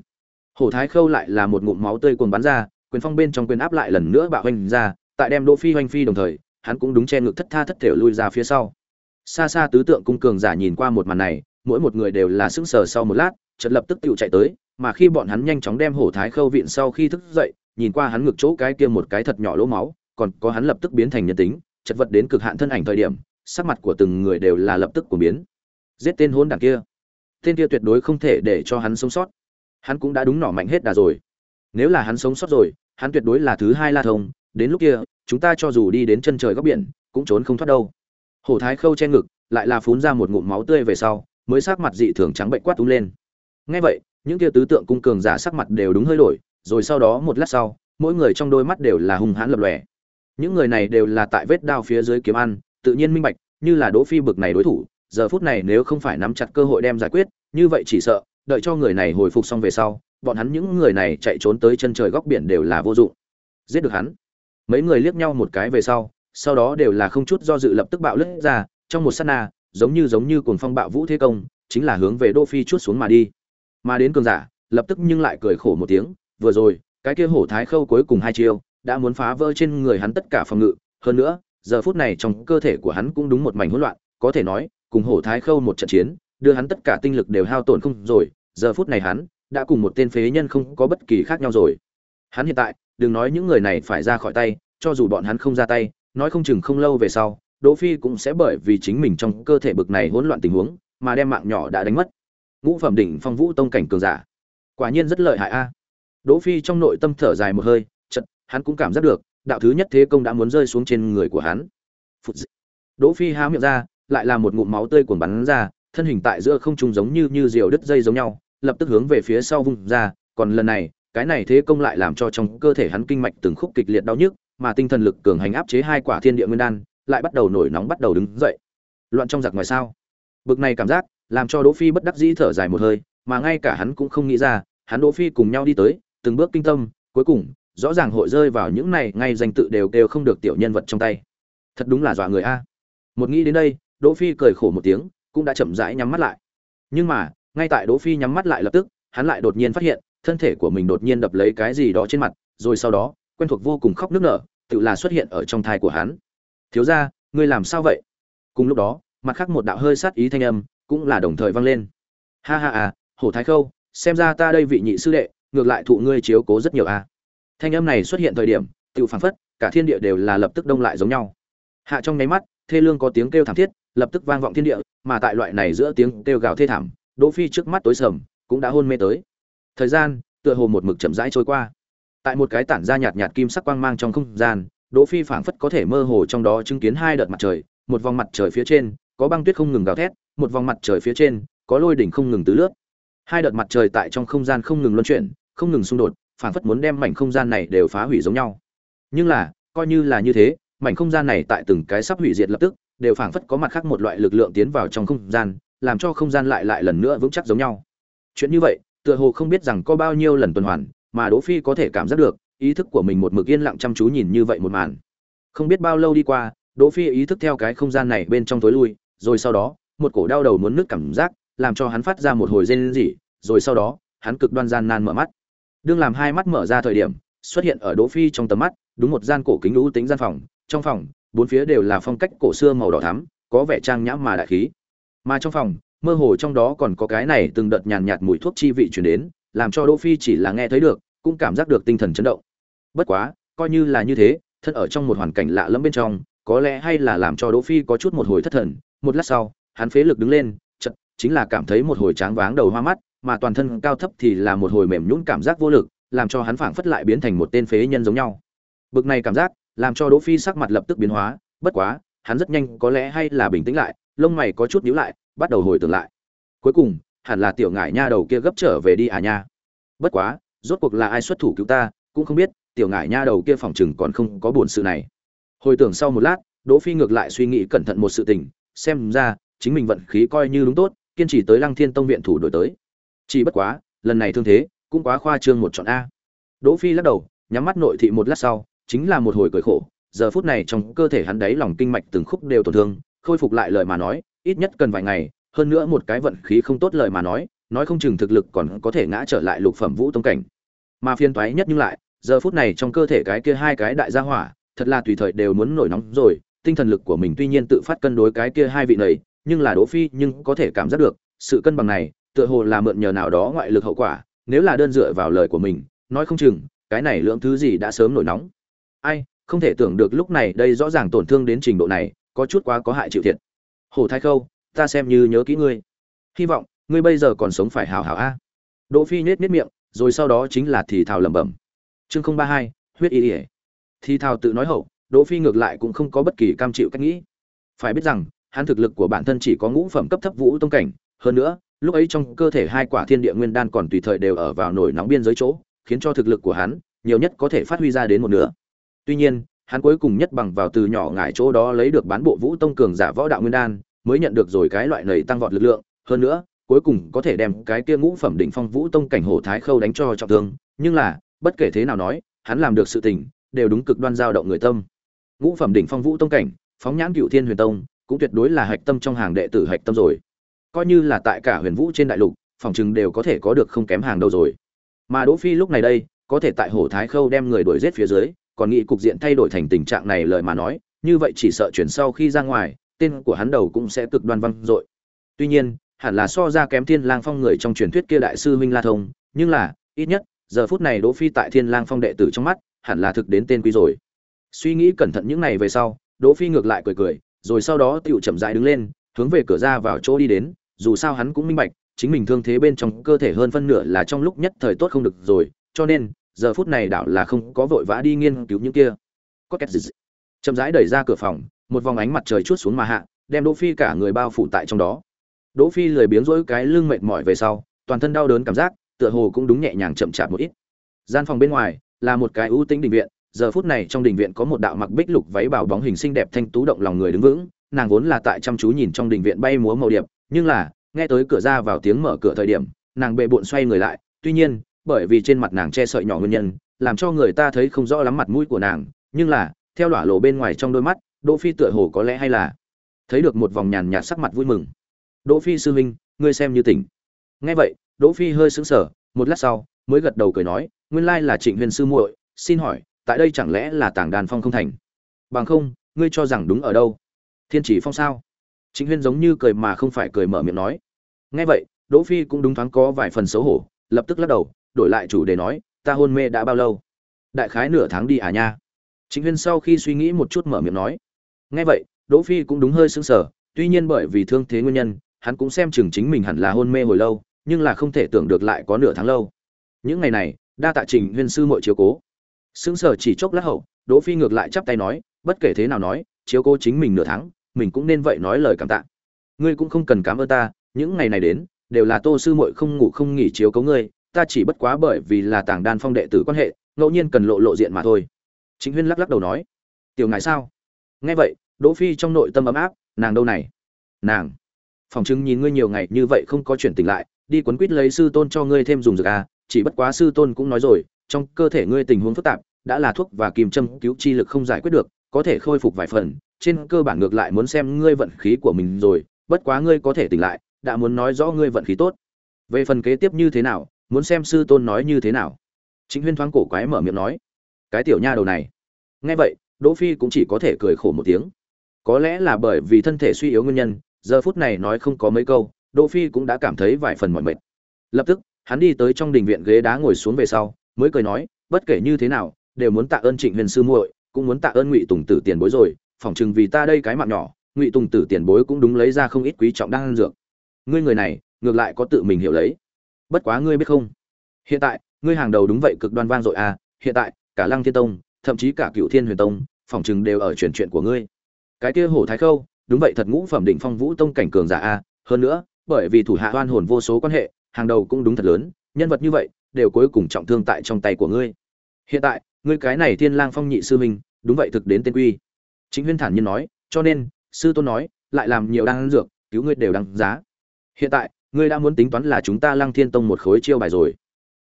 Hổ thái khâu lại là một ngụm máu tươi cuồng bắn ra, quyền phong bên trong quyền áp lại lần nữa bạo hoành ra, tại đem đỗ phi hoành phi đồng thời, hắn cũng đúng che ngực thất tha thất thể lui ra phía sau. Xa xa tứ tượng cung cường giả nhìn qua một màn này, mỗi một người đều là sững sờ sau một lát, chợt lập tức tựu chạy tới mà khi bọn hắn nhanh chóng đem hổ thái khâu viện sau khi thức dậy, nhìn qua hắn ngực chỗ cái kia một cái thật nhỏ lỗ máu, còn có hắn lập tức biến thành nhân tính, chật vật đến cực hạn thân ảnh thời điểm, sắc mặt của từng người đều là lập tức của biến. Giết tên hôn đảng kia. Tên kia tuyệt đối không thể để cho hắn sống sót. Hắn cũng đã đúng nỏ mạnh hết đà rồi. Nếu là hắn sống sót rồi, hắn tuyệt đối là thứ hai la thông, đến lúc kia, chúng ta cho dù đi đến chân trời góc biển, cũng trốn không thoát đâu. Hổ thái khâu che ngực, lại là phun ra một ngụm máu tươi về sau, mới sắc mặt dị thường trắng bệnh quát túm lên. Ngay vậy những kia tứ tượng cung cường giả sắc mặt đều đúng hơi đổi, rồi sau đó một lát sau, mỗi người trong đôi mắt đều là hung hãn lập lòe. Những người này đều là tại vết đao phía dưới kiếm ăn, tự nhiên minh bạch, như là đỗ phi bực này đối thủ, giờ phút này nếu không phải nắm chặt cơ hội đem giải quyết, như vậy chỉ sợ, đợi cho người này hồi phục xong về sau, bọn hắn những người này chạy trốn tới chân trời góc biển đều là vô dụng. Giết được hắn. Mấy người liếc nhau một cái về sau sau đó đều là không chút do dự lập tức bạo lướt ra, trong một sát na, giống như giống như cuồng phong bạo vũ thế công, chính là hướng về đỗ phi chuốt xuống mà đi mà đến cường giả, lập tức nhưng lại cười khổ một tiếng, vừa rồi, cái kia hổ thái khâu cuối cùng hai chiêu, đã muốn phá vỡ trên người hắn tất cả phòng ngự. Hơn nữa, giờ phút này trong cơ thể của hắn cũng đúng một mảnh hỗn loạn, có thể nói, cùng hổ thái khâu một trận chiến, đưa hắn tất cả tinh lực đều hao tổn không rồi, giờ phút này hắn đã cùng một tên phế nhân không có bất kỳ khác nhau rồi. Hắn hiện tại, đừng nói những người này phải ra khỏi tay, cho dù bọn hắn không ra tay, nói không chừng không lâu về sau, đỗ phi cũng sẽ bởi vì chính mình trong cơ thể bực này hỗn loạn tình huống, mà đem mạng nhỏ đã đánh mất ngũ phẩm đỉnh phong vũ tông cảnh cường giả. Quả nhiên rất lợi hại a. Đỗ phi trong nội tâm thở dài một hơi chật hắn cũng cảm giác được, đạo thứ nhất thế công đã muốn rơi xuống trên người của hắn. Phụt đỗ phi há miệng ra, lại là một ngụm máu tươi cuồn bắn ra, thân hình tại giữa không trung giống như như diều đứt dây giống nhau, lập tức hướng về phía sau vung ra, còn lần này, cái này thế công lại làm cho trong cơ thể hắn kinh mạch từng khúc kịch liệt đau nhức, mà tinh thần lực cường hành áp chế hai quả thiên địa nguyên đan, lại bắt đầu nổi nóng bắt đầu đứng dậy. Loạn trong giặc ngoài sao. Bực này cảm giác làm cho đỗ phi bất đắc dĩ thở dài một hơi, mà ngay cả hắn cũng không nghĩ ra, hắn đỗ phi cùng nhau đi tới, từng bước kinh tâm, cuối cùng, rõ ràng hội rơi vào những này, ngay danh tự đều đều không được tiểu nhân vật trong tay. Thật đúng là dọa người a. Một nghĩ đến đây, đỗ phi cười khổ một tiếng, cũng đã chậm rãi nhắm mắt lại. Nhưng mà, ngay tại đỗ phi nhắm mắt lại lập tức, hắn lại đột nhiên phát hiện, thân thể của mình đột nhiên đập lấy cái gì đó trên mặt, rồi sau đó, quen thuộc vô cùng khóc nức nở, tự là xuất hiện ở trong thai của hắn. Thiếu gia, ngươi làm sao vậy? Cùng lúc đó, mặt khác một đạo hơi sát ý thanh âm cũng là đồng thời vang lên. Ha ha à hổ thái khâu, xem ra ta đây vị nhị sư đệ, ngược lại thụ ngươi chiếu cố rất nhiều a à. thanh âm này xuất hiện thời điểm tự phảng phất, cả thiên địa đều là lập tức đông lại giống nhau. Hạ trong nháy mắt, thê lương có tiếng kêu thảm thiết, lập tức vang vọng thiên địa, mà tại loại này giữa tiếng kêu gào thê thảm, đỗ phi trước mắt tối sầm, cũng đã hôn mê tới. Thời gian, tựa hồ một mực chậm rãi trôi qua. Tại một cái tản ra nhạt nhạt kim sắc quang mang trong không gian, đỗ phi phảng phất có thể mơ hồ trong đó chứng kiến hai đợt mặt trời, một vòng mặt trời phía trên có băng tuyết không ngừng gào thét, một vòng mặt trời phía trên, có lôi đỉnh không ngừng tứ lướt. Hai đợt mặt trời tại trong không gian không ngừng luân chuyển, không ngừng xung đột, phảng phất muốn đem mảnh không gian này đều phá hủy giống nhau. Nhưng là, coi như là như thế, mảnh không gian này tại từng cái sắp hủy diệt lập tức, đều phảng phất có mặt khác một loại lực lượng tiến vào trong không gian, làm cho không gian lại lại lần nữa vững chắc giống nhau. Chuyện như vậy, tựa hồ không biết rằng có bao nhiêu lần tuần hoàn, mà đỗ phi có thể cảm giác được, ý thức của mình một mực yên lặng chăm chú nhìn như vậy một màn. Không biết bao lâu đi qua, đỗ phi ý thức theo cái không gian này bên trong tối lui rồi sau đó, một cổ đau đầu muốn nứt cảm giác, làm cho hắn phát ra một hồi rên rỉ, rồi sau đó, hắn cực đoan gian nan mở mắt. Đương làm hai mắt mở ra thời điểm, xuất hiện ở đỗ phi trong tầm mắt, đúng một gian cổ kính lũ tính gian phòng, trong phòng, bốn phía đều là phong cách cổ xưa màu đỏ thắm, có vẻ trang nhã mà đại khí. Mà trong phòng, mơ hồ trong đó còn có cái này từng đợt nhàn nhạt mùi thuốc chi vị truyền đến, làm cho đỗ phi chỉ là nghe thấy được, cũng cảm giác được tinh thần chấn động. Bất quá, coi như là như thế, thân ở trong một hoàn cảnh lạ lẫm bên trong, có lẽ hay là làm cho đỗ phi có chút một hồi thất thần một lát sau, hắn phế lực đứng lên, chợt, chính là cảm thấy một hồi tráng váng đầu hoa mắt, mà toàn thân cao thấp thì là một hồi mềm nhũn cảm giác vô lực, làm cho hắn phảng phất lại biến thành một tên phế nhân giống nhau. Bực này cảm giác, làm cho đỗ phi sắc mặt lập tức biến hóa, bất quá, hắn rất nhanh có lẽ hay là bình tĩnh lại, lông mày có chút nhíu lại, bắt đầu hồi tưởng lại. Cuối cùng, hẳn là tiểu ngải nha đầu kia gấp trở về đi à nha. Bất quá, rốt cuộc là ai xuất thủ cứu ta, cũng không biết, tiểu ngải nha đầu kia phòng chừng còn không có buồn sự này. Hồi tưởng sau một lát, đỗ phi ngược lại suy nghĩ cẩn thận một sự tình xem ra, chính mình vận khí coi như đúng tốt, kiên trì tới lăng thiên tông viện thủ đổi tới. Chỉ bất quá, lần này thương thế cũng quá khoa trương một chọn a. Đỗ phi lắc đầu, nhắm mắt nội thị một lát sau, chính là một hồi cười khổ, giờ phút này trong cơ thể hắn đấy lòng kinh mạch từng khúc đều tổn thương, khôi phục lại lời mà nói, ít nhất cần vài ngày, hơn nữa một cái vận khí không tốt lời mà nói nói không chừng thực lực còn có thể ngã trở lại lục phẩm vũ tông cảnh. Mà phiên toái nhất nhưng lại, giờ phút này trong cơ thể cái kia hai cái đại gia hỏa, thật là tùy thời đều muốn nổi nóng rồi tinh thần lực của mình tuy nhiên tự phát cân đối cái kia hai vị này, nhưng là đỗ phi nhưng có thể cảm giác được, sự cân bằng này, tựa hồ là mượn nhờ nào đó ngoại lực hậu quả, nếu là đơn dựa vào lời của mình, nói không chừng, cái này lượng thứ gì đã sớm nổi nóng. Ai, không thể tưởng được lúc này đây rõ ràng tổn thương đến trình độ này, có chút quá có hại chịu thiệt. Hồ thái khâu, ta xem như nhớ kỹ ngươi. Hy vọng, ngươi bây giờ còn sống phải hào hào a. Đỗ phi nhếch nhếch miệng, rồi sau đó chính là thì thào lẩm bẩm. Chương không ba hai, huyết y ỉa thì thào tự nói hậu đỗ phi ngược lại cũng không có bất kỳ cam chịu cách nghĩ. Phải biết rằng, hắn thực lực của bản thân chỉ có ngũ phẩm cấp thấp vũ tông cảnh. Hơn nữa, lúc ấy trong cơ thể hai quả thiên địa nguyên đan còn tùy thời đều ở vào nổi nóng biên giới chỗ, khiến cho thực lực của hắn nhiều nhất có thể phát huy ra đến một nửa. Tuy nhiên, hắn cuối cùng nhất bằng vào từ nhỏ ngải chỗ đó lấy được bán bộ vũ tông cường giả võ đạo nguyên đan, mới nhận được rồi cái loại nảy tăng vọt lực lượng. Hơn nữa, cuối cùng có thể đem cái kia ngũ phẩm đỉnh phong vũ tông cảnh hổ thái khâu đánh cho trọng thương. Nhưng là, bất kể thế nào nói, hắn làm được sự tình, đều đúng cực đoan dao động người tâm ngũ phẩm đỉnh phong vũ tông cảnh, phóng nhãn cựu thiên huyền tông, cũng tuyệt đối là hạch tâm trong hàng đệ tử hạch tâm rồi. Coi như là tại cả huyền vũ trên đại lục, phòng chừng đều có thể có được không kém hàng đầu rồi. Mà đỗ phi lúc này đây, có thể tại hổ thái khâu đem người đuổi giết phía dưới, còn nghĩ cục diện thay đổi thành tình trạng này lời mà nói, như vậy chỉ sợ chuyển sau khi ra ngoài, tên của hắn đầu cũng sẽ cực đoan văng dội. Tuy nhiên, hẳn là so ra kém thiên lang phong người trong truyền thuyết kia đại sư huynh la thông, nhưng là, ít nhất, giờ phút này đỗ phi tại thiên lang phong đệ tử trong mắt, hẳn là thực đến tên quý rồi suy nghĩ cẩn thận những này về sau, đỗ phi ngược lại cười cười, rồi sau đó tiểu chậm rãi đứng lên, hướng về cửa ra vào chỗ đi đến, dù sao hắn cũng minh bạch, chính mình thương thế bên trong cơ thể hơn phân nửa là trong lúc nhất thời tốt không được rồi, cho nên, giờ phút này đảo là không có vội vã đi nghiên cứu những kia. Có két chậm rãi đẩy ra cửa phòng, một vòng ánh mặt trời chút xuống mà hạ, đem đỗ phi cả người bao phủ tại trong đó. Đỗ phi lười biếng rỗi cái lưng mệt mỏi về sau, toàn thân đau đớn cảm giác, tựa hồ cũng đúng nhẹ nhàng chậm chạp một ít. Gian phòng bên ngoài là một cái ưu tĩnh đình viện giờ phút này trong đình viện có một đạo mặc bích lục váy bảo bóng hình xinh đẹp thanh tú động lòng người đứng vững. Nàng vốn là tại chăm chú nhìn trong đình viện bay múa màu điệp, nhưng là, nghe tới cửa ra vào tiếng mở cửa thời điểm, nàng bệ bộn xoay người lại. Tuy nhiên, bởi vì trên mặt nàng che sợi nhỏ nguyên nhân, làm cho người ta thấy không rõ lắm mặt mũi của nàng. Nhưng là, theo lỏa lộ bên ngoài trong đôi mắt, đỗ phi tựa hồ có lẽ hay là thấy được một vòng nhàn nhạt sắc mặt vui mừng. Đỗ phi sư huynh, ngươi xem như tỉnh. Nghe vậy, đỗ phi hơi sững sờ, một lát sau, mới gật đầu cười nói, nguyên lai là trịnh huyền sư muội, xin hỏi tại đây chẳng lẽ là tảng đàn phong không thành? Bằng không, ngươi cho rằng đúng ở đâu? Thiên chỉ phong sao? Chính huyên giống như cười mà không phải cười mở miệng nói. Nghe vậy, đỗ phi cũng đúng thoáng có vài phần xấu hổ, lập tức lắc đầu, đổi lại chủ đề nói, ta hôn mê đã bao lâu? Đại khái nửa tháng đi à nha. Chính huyên sau khi suy nghĩ một chút mở miệng nói. Nghe vậy, đỗ phi cũng đúng hơi sững sờ, tuy nhiên bởi vì thương thế nguyên nhân, hắn cũng xem chừng chính mình hẳn là hôn mê hồi lâu, nhưng là không thể tưởng được lại có nửa tháng lâu. Những ngày này, đa tạ trình huyên sư mọi chiếu cố sững sờ chỉ chốc lát hậu, đỗ phi ngược lại chắp tay nói, bất kể thế nào nói, chiếu cố chính mình nửa tháng, mình cũng nên vậy nói lời cảm tạ. Ngươi cũng không cần cảm ơn ta, những ngày này đến, đều là tô sư muội không ngủ không nghỉ chiếu cố ngươi, ta chỉ bất quá bởi vì là tàng đan phong đệ tử quan hệ, ngẫu nhiên cần lộ lộ diện mà thôi. Chính huyên lắc lắc đầu nói, tiểu ngài sao? Nghe vậy, đỗ phi trong nội tâm ấm áp, nàng đâu này? Nàng, phòng chứng nhìn ngươi nhiều ngày như vậy không có chuyển tỉnh lại, đi quấn quýt lấy sư tôn cho ngươi thêm dùng dược à chỉ bất quá sư tôn cũng nói rồi trong cơ thể ngươi tình huống phức tạp, đã là thuốc và kim châm cứu chi lực không giải quyết được, có thể khôi phục vài phần, trên cơ bản ngược lại muốn xem ngươi vận khí của mình rồi, bất quá ngươi có thể tỉnh lại, đã muốn nói rõ ngươi vận khí tốt. Về phần kế tiếp như thế nào, muốn xem sư tôn nói như thế nào. Chính huyên thoáng cổ quái mở miệng nói, cái tiểu nha đầu này. Nghe vậy, đỗ phi cũng chỉ có thể cười khổ một tiếng. Có lẽ là bởi vì thân thể suy yếu nguyên nhân, giờ phút này nói không có mấy câu, đỗ phi cũng đã cảm thấy vài phần mỏi mệt. Lập tức, hắn đi tới trong đình viện ghế đá ngồi xuống về sau mới cười nói, bất kể như thế nào, đều muốn tạ ơn trịnh huyền sư muội, cũng muốn tạ ơn ngụy tùng tử tiền bối rồi, phỏng chừng vì ta đây cái mạng nhỏ, ngụy tùng tử tiền bối cũng đúng lấy ra không ít quý trọng đang ăn dược. Ngươi người này, ngược lại có tự mình hiểu lấy. Bất quá ngươi biết không? Hiện tại, ngươi hàng đầu đúng vậy cực đoan vang dội à hiện tại, cả lăng thiên tông, thậm chí cả cựu thiên huyền tông, phỏng chừng đều ở truyền chuyện của ngươi. Cái kia hổ thái khâu, đúng vậy thật ngũ phẩm định phong vũ tông cảnh cường giả a hơn nữa, bởi vì thủ hạ oan hồn vô số quan hệ, hàng đầu cũng đúng thật lớn, nhân vật như vậy đều cuối cùng trọng thương tại trong tay của ngươi. Hiện tại, ngươi cái này thiên lang phong nhị sư huynh đúng vậy thực đến tên quy. Chính huyên thản nhiên nói, cho nên, sư tôn nói, lại làm nhiều đan dược, cứu ngươi đều đáng giá. Hiện tại, ngươi đã muốn tính toán là chúng ta lăng thiên tông một khối chiêu bài rồi.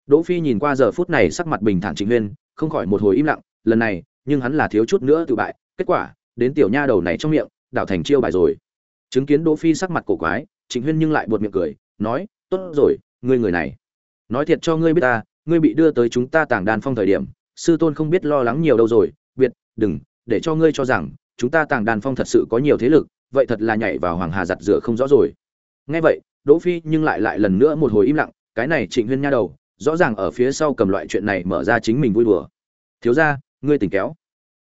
Đỗ phi nhìn qua giờ phút này sắc mặt bình thản chính huyên, không khỏi một hồi im lặng, lần này, nhưng hắn là thiếu chút nữa tự bại, kết quả, đến tiểu nha đầu này trong miệng, đảo thành chiêu bài rồi. Chứng kiến đỗ phi sắc mặt cổ quái, chính huyên nhưng lại buột miệng cười, nói, tốt rồi, ngươi người này nói thiệt cho ngươi biết ta, ngươi bị đưa tới chúng ta tàng đàn phong thời điểm, sư tôn không biết lo lắng nhiều đâu rồi, biệt, đừng, để cho ngươi cho rằng, chúng ta tàng đàn phong thật sự có nhiều thế lực, vậy thật là nhảy vào hoàng hà giặt rửa không rõ rồi. Nghe vậy, đỗ phi nhưng lại lại lần nữa một hồi im lặng, cái này trịnh huyên nha đầu, rõ ràng ở phía sau cầm loại chuyện này mở ra chính mình vui đùa. Thiếu gia, ngươi tỉnh kéo.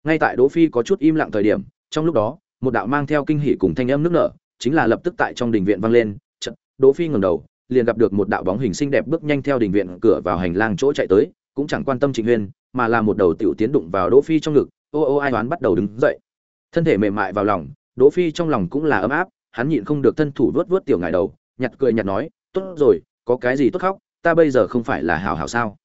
Ngay tại đỗ phi có chút im lặng thời điểm, trong lúc đó, một đạo mang theo kinh hỉ cùng thanh âm nước nở, chính là lập tức tại trong đình viện vang lên, chợt, đỗ phi ngẩng đầu liền gặp được một đạo bóng hình xinh đẹp bước nhanh theo đình viện cửa vào hành lang chỗ chạy tới, cũng chẳng quan tâm trịnh huyên, mà là một đầu tiểu tiến đụng vào đỗ phi trong ngực, ô ô ai đoán bắt đầu đứng dậy. Thân thể mềm mại vào lòng, đỗ phi trong lòng cũng là ấm áp, hắn nhịn không được thân thủ vuốt vuốt tiểu ngải đầu, nhặt cười nhặt nói, tốt rồi, có cái gì tốt khóc, ta bây giờ không phải là hảo hảo sao?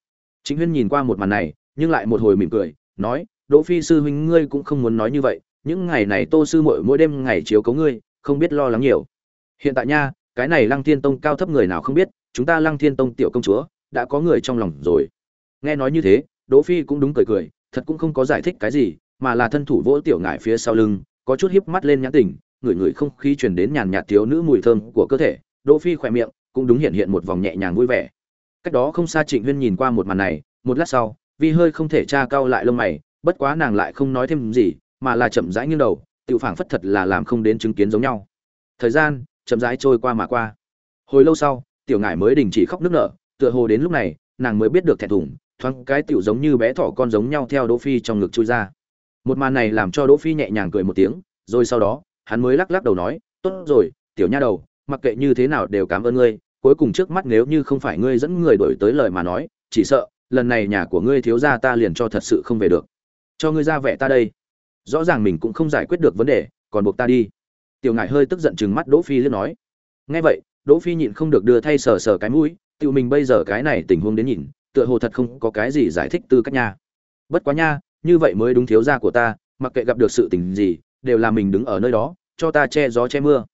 Chính huyên nhìn qua một màn này, nhưng lại một hồi mỉm cười, nói, đỗ phi sư huynh ngươi cũng không muốn nói như vậy, những ngày này tô sư muội mỗi đêm ngày chiếu cố ngươi, không biết lo lắng nhiều. Hiện tại nha cái này lăng thiên tông cao thấp người nào không biết, chúng ta lăng thiên tông tiểu công chúa, đã có người trong lòng rồi. Nghe nói như thế, đỗ phi cũng đúng cười cười, thật cũng không có giải thích cái gì, mà là thân thủ vỗ tiểu ngải phía sau lưng, có chút hiếp mắt lên nhãn tình, ngửi ngửi không khí truyền đến nhàn nhạt thiếu nữ mùi thơm của cơ thể. Đỗ phi khỏe miệng cũng đúng hiện hiện một vòng nhẹ nhàng vui vẻ. Cách đó không xa trịnh huyên nhìn qua một màn này, một lát sau vi hơi không thể tra cao lại lông mày, bất quá nàng lại không nói thêm gì, mà là chậm rãi nghiêng đầu tự phảng phất thật là làm không đến chứng kiến giống nhau. Thời gian chậm rãi trôi qua mà qua. Hồi lâu sau, tiểu ngải mới đình chỉ khóc nức nở, tựa hồ đến lúc này, nàng mới biết được thẹn thùng, thoáng cái tiểu giống như bé thỏ con giống nhau theo đỗ phi trong ngực chui ra. Một màn này làm cho đỗ phi nhẹ nhàng cười một tiếng, rồi sau đó, hắn mới lắc lắc đầu nói, tốt rồi, tiểu nha đầu, mặc kệ như thế nào đều cảm ơn ngươi, cuối cùng trước mắt nếu như không phải ngươi dẫn người đổi tới lời mà nói, chỉ sợ, lần này nhà của ngươi thiếu gia ta liền cho thật sự không về được. Cho ngươi ra vẻ ta đây. Rõ ràng mình cũng không giải quyết được vấn đề, còn buộc ta đi tiểu ngải hơi tức giận chừng mắt đỗ phi liếc nói. Nghe vậy, đỗ phi nhịn không được đưa thay sờ sờ cái mũi, tự mình bây giờ cái này tình huống đến nhìn, tựa hồ thật không có cái gì giải thích tư cách nha. Bất quá nha, như vậy mới đúng thiếu gia của ta, mặc kệ gặp được sự tình gì, đều là mình đứng ở nơi đó, cho ta che gió che mưa.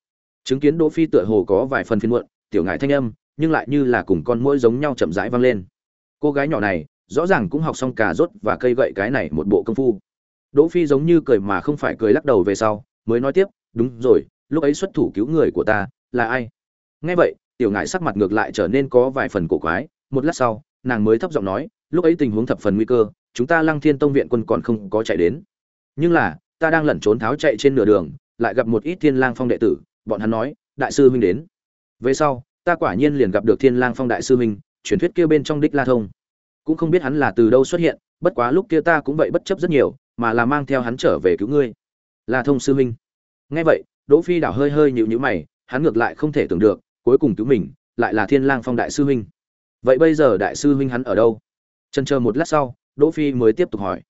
Chứng kiến đỗ phi tựa hồ có vài phần phiền muộn, tiểu ngải thanh âm, nhưng lại như là cùng con mũi giống nhau chậm rãi vang lên. Cô gái nhỏ này, rõ ràng cũng học xong cà rốt và cây gậy cái này một bộ công phu. Đỗ phi giống như cười mà không phải cười lắc đầu về sau, mới nói tiếp đúng rồi, lúc ấy xuất thủ cứu người của ta là ai? Nghe vậy, tiểu ngại sắc mặt ngược lại trở nên có vài phần cổ quái. Một lát sau, nàng mới thấp giọng nói, lúc ấy tình huống thập phần nguy cơ, chúng ta lăng thiên tông viện quân còn không có chạy đến. Nhưng là, ta đang lẩn trốn tháo chạy trên nửa đường, lại gặp một ít thiên lang phong đệ tử. Bọn hắn nói, đại sư huynh đến. Về sau, ta quả nhiên liền gặp được thiên lang phong đại sư huynh, truyền thuyết kia bên trong đích la thông. Cũng không biết hắn là từ đâu xuất hiện, bất quá lúc kia ta cũng vậy bất chấp rất nhiều, mà là mang theo hắn trở về cứu ngươi. La thông sư huynh nghe vậy, đỗ phi đảo hơi hơi nhíu nhíu mày, hắn ngược lại không thể tưởng được, cuối cùng cứu mình, lại là thiên lang phong đại sư huynh. Vậy bây giờ đại sư huynh hắn ở đâu? Chần chờ một lát sau, đỗ phi mới tiếp tục hỏi.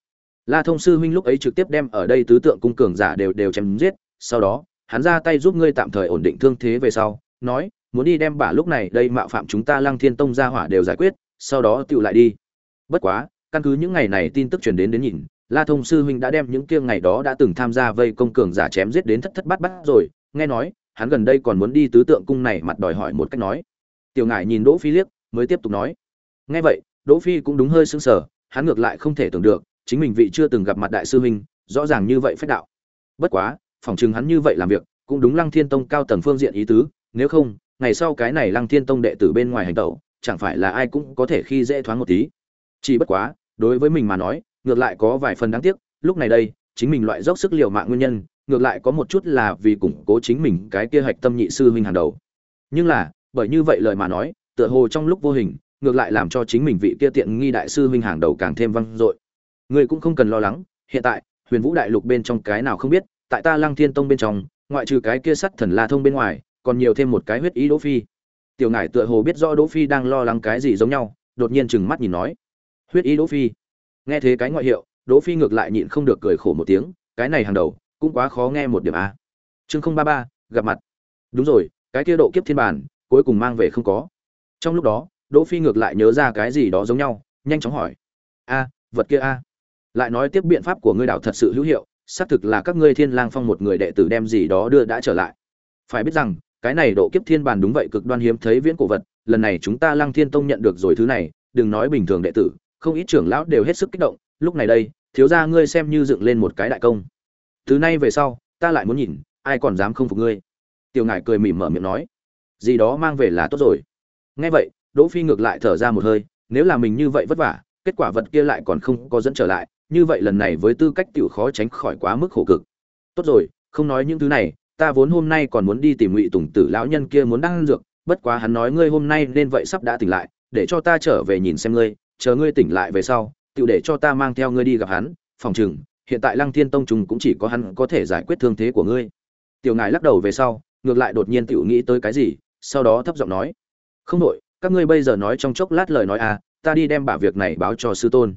La thông sư huynh lúc ấy trực tiếp đem ở đây tứ tượng cung cường giả đều đều chém giết, sau đó, hắn ra tay giúp ngươi tạm thời ổn định thương thế về sau, nói, muốn đi đem bả lúc này đây mạo phạm chúng ta lăng thiên tông ra hỏa đều giải quyết, sau đó tựu lại đi. Bất quá, căn cứ những ngày này tin tức truyền đến đến nhìn la thông sư huynh đã đem những kia ngày đó đã từng tham gia vây công cường giả chém giết đến thất thất bát bát rồi, nghe nói, hắn gần đây còn muốn đi tứ tượng cung này mặt đòi hỏi một cách nói. Tiểu ngải nhìn đỗ phi liếc, mới tiếp tục nói. Nghe vậy, đỗ phi cũng đúng hơi sững sờ, hắn ngược lại không thể tưởng được, chính mình vị chưa từng gặp mặt đại sư huynh, rõ ràng như vậy phách đạo. Bất quá phỏng chừng hắn như vậy làm việc, cũng đúng lăng thiên tông cao tầng phương diện ý tứ, nếu không, ngày sau cái này lăng thiên tông đệ tử bên ngoài hành tẩu, chẳng phải là ai cũng có thể khi dễ thoáng một tí. Chỉ bất quá, đối với mình mà nói ngược lại có vài phần đáng tiếc, lúc này đây, chính mình loại dốc sức liều mạng nguyên nhân, ngược lại có một chút là vì củng cố chính mình cái kia hạch tâm nhị sư huynh hàng đầu. Nhưng là, bởi như vậy lời mà nói, tựa hồ trong lúc vô hình, ngược lại làm cho chính mình vị kia tiện nghi đại sư huynh hàng đầu càng thêm vang dội. Người cũng không cần lo lắng, hiện tại, huyền vũ đại lục bên trong cái nào không biết, tại ta lăng thiên tông bên trong, ngoại trừ cái kia sắt thần la thông bên ngoài, còn nhiều thêm một cái huyết ý đỗ phi. Tiểu ngải tựa hồ biết rõ đỗ phi đang lo lắng cái gì giống nhau, đột nhiên chừng mắt nhìn nói. Huyết ý đỗ phi? Nghe thế cái ngoại hiệu, đỗ phi ngược lại nhịn không được cười khổ một tiếng, cái này hàng đầu, cũng quá khó nghe một điểm a chương không ba ba, gặp mặt. Đúng rồi, cái kia độ kiếp thiên bản, cuối cùng mang về không có. Trong lúc đó, đỗ phi ngược lại nhớ ra cái gì đó giống nhau, nhanh chóng hỏi. A, vật kia a. Lại nói tiếp biện pháp của ngươi đảo thật sự hữu hiệu, xác thực là các ngươi thiên lang phong một người đệ tử đem gì đó đưa đã trở lại. Phải biết rằng, cái này độ kiếp thiên bản đúng vậy cực đoan hiếm thấy viễn cổ vật, lần này chúng ta Lang thiên tông nhận được rồi thứ này, đừng nói bình thường đệ tử không ít trưởng lão đều hết sức kích động, lúc này đây, thiếu gia ngươi xem như dựng lên một cái đại công. Từ nay về sau, ta lại muốn nhìn, ai còn dám không phục ngươi. Tiểu ngải cười mỉm mở miệng nói, gì đó mang về là tốt rồi. Nghe vậy, đỗ phi ngược lại thở ra một hơi, nếu là mình như vậy vất vả, kết quả vật kia lại còn không có dẫn trở lại, như vậy lần này với tư cách tiểu khó tránh khỏi quá mức khổ cực. Tốt rồi, không nói những thứ này, ta vốn hôm nay còn muốn đi tìm ngụy tùng tử lão nhân kia muốn đăng dược, bất quá hắn nói ngươi hôm nay nên vậy sắp đã tỉnh lại, để cho ta trở về nhìn xem ngươi chờ ngươi tỉnh lại về sau tự để cho ta mang theo ngươi đi gặp hắn phòng trừng, hiện tại lăng thiên tông trùng cũng chỉ có hắn có thể giải quyết thương thế của ngươi. Tiểu ngài lắc đầu về sau ngược lại đột nhiên tiểu nghĩ tới cái gì sau đó thấp giọng nói không đổi, các ngươi bây giờ nói trong chốc lát lời nói à ta đi đem bả việc này báo cho sư tôn.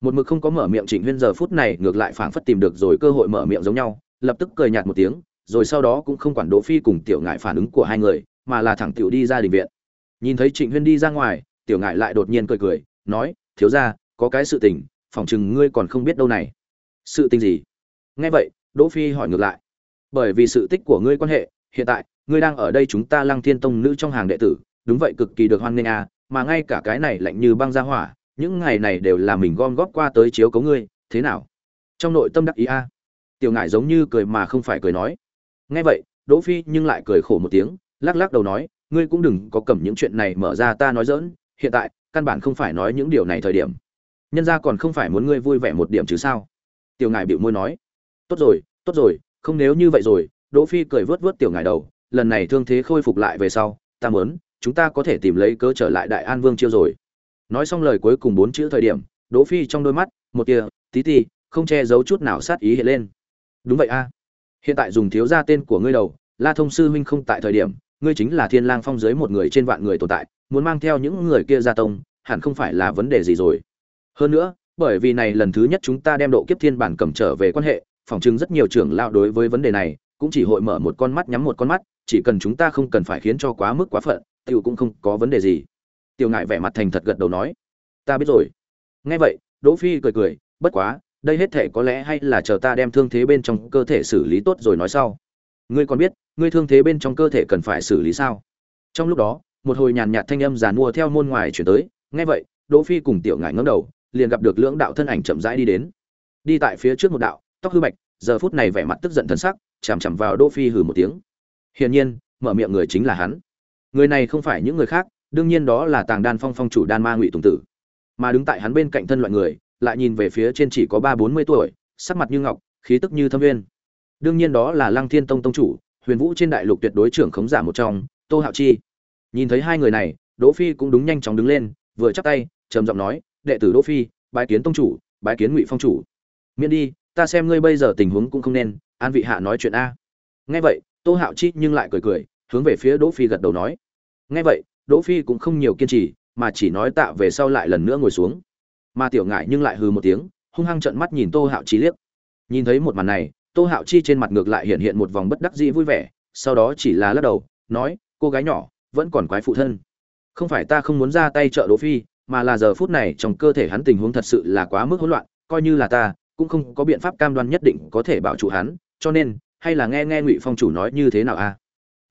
Một mực không có mở miệng trịnh huyên giờ phút này ngược lại phảng phất tìm được rồi cơ hội mở miệng giống nhau lập tức cười nhạt một tiếng rồi sau đó cũng không quản đỗ phi cùng tiểu ngại phản ứng của hai người mà là thẳng tiểu đi ra đình viện. Nhìn thấy trịnh huyên đi ra ngoài tiểu ngại lại đột nhiên cười cười nói, thiếu gia, có cái sự tình, phỏng chừng ngươi còn không biết đâu này. Sự tình gì? Nghe vậy, đỗ phi hỏi ngược lại. Bởi vì sự tích của ngươi quan hệ, hiện tại, ngươi đang ở đây chúng ta lăng thiên tông nữ trong hàng đệ tử, đúng vậy cực kỳ được hoan nghênh à mà ngay cả cái này lạnh như băng ra hỏa, những ngày này đều là mình gom góp qua tới chiếu cấu ngươi, thế nào? Trong nội tâm đắc ý a. Tiểu ngải giống như cười mà không phải cười nói. Nghe vậy, đỗ phi nhưng lại cười khổ một tiếng, lắc lắc đầu nói, ngươi cũng đừng có cầm những chuyện này mở ra ta nói dỡn hiện tại căn bản không phải nói những điều này thời điểm. Nhân gia còn không phải muốn ngươi vui vẻ một điểm chứ sao? Tiểu ngài bịu môi nói. Tốt rồi tốt rồi, không nếu như vậy rồi, đỗ phi cười vớt vớt tiểu ngài đầu, lần này thương thế khôi phục lại về sau, ta muốn, chúng ta có thể tìm lấy cớ trở lại đại an vương chiêu rồi. Nói xong lời cuối cùng bốn chữ thời điểm, đỗ phi trong đôi mắt, một tia, tí tì không che giấu chút nào sát ý hiện lên. Đúng vậy a. Hiện tại dùng thiếu gia tên của ngươi đầu, la thông sư huynh không tại thời điểm, ngươi chính là thiên lang phong dưới một người trên vạn người tồn tại muốn mang theo những người kia ra tông, hẳn không phải là vấn đề gì rồi. Hơn nữa, bởi vì này lần thứ nhất chúng ta đem độ kiếp thiên bản cầm trở về quan hệ phỏng trưng rất nhiều trưởng lão đối với vấn đề này, cũng chỉ hội mở một con mắt nhắm một con mắt, chỉ cần chúng ta không cần phải khiến cho quá mức quá phận, tiểu cũng không có vấn đề gì. Tiểu ngại vẻ mặt thành thật gật đầu nói, ta biết rồi. Nghe vậy, đỗ phi cười cười, bất quá, đây hết thể có lẽ hay là chờ ta đem thương thế bên trong cơ thể xử lý tốt rồi nói sau. Ngươi còn biết, ngươi thương thế bên trong cơ thể cần phải xử lý sao? Trong lúc đó một hồi nhàn nhạt thanh âm giàn mua theo môn ngoài chuyển tới, nghe vậy, đỗ phi cùng tiểu ngải ngẩng đầu, liền gặp được lưỡng đạo thân ảnh chậm rãi đi đến. Đi tại phía trước một đạo, tóc hư bạch, giờ phút này vẻ mặt tức giận thần sắc, chằm chằm vào đỗ phi hừ một tiếng. Hiển nhiên, mở miệng người chính là hắn. Người này không phải những người khác, đương nhiên đó là tàng đan phong phong chủ đan ma ngụy tùng tử. Mà đứng tại hắn bên cạnh thân loại người, lại nhìn về phía trên chỉ có ba bốn mươi tuổi, sắc mặt như ngọc, khí tức như thâm viên. Đương nhiên đó là lăng thiên tông tông chủ, huyền vũ trên đại lục tuyệt đối trưởng khống giả một trong, tô hạo chi nhìn thấy hai người này, đỗ phi cũng đúng nhanh chóng đứng lên, vừa chắp tay, trầm giọng nói, đệ tử đỗ phi, bái kiến tông chủ, bái kiến ngụy phong chủ. Miễn đi, ta xem ngươi bây giờ tình huống cũng không nên, an vị hạ nói chuyện a. Nghe vậy, tô hạo chi nhưng lại cười cười, hướng về phía đỗ phi gật đầu nói. Nghe vậy, đỗ phi cũng không nhiều kiên trì, mà chỉ nói tạ về sau lại lần nữa ngồi xuống. Mà tiểu ngải nhưng lại hừ một tiếng, hung hăng trợn mắt nhìn tô hạo chi liếc. Nhìn thấy một màn này, tô hạo chi trên mặt ngược lại hiện hiện một vòng bất đắc dĩ vui vẻ, sau đó chỉ là lắc đầu, nói, cô gái nhỏ vẫn còn quái phụ thân không phải ta không muốn ra tay trợ đỗ phi, mà là giờ phút này trong cơ thể hắn tình huống thật sự là quá mức hỗn loạn, coi như là ta, cũng không có biện pháp cam đoan nhất định có thể bảo trụ hắn, cho nên, hay là nghe nghe ngụy phong chủ nói như thế nào a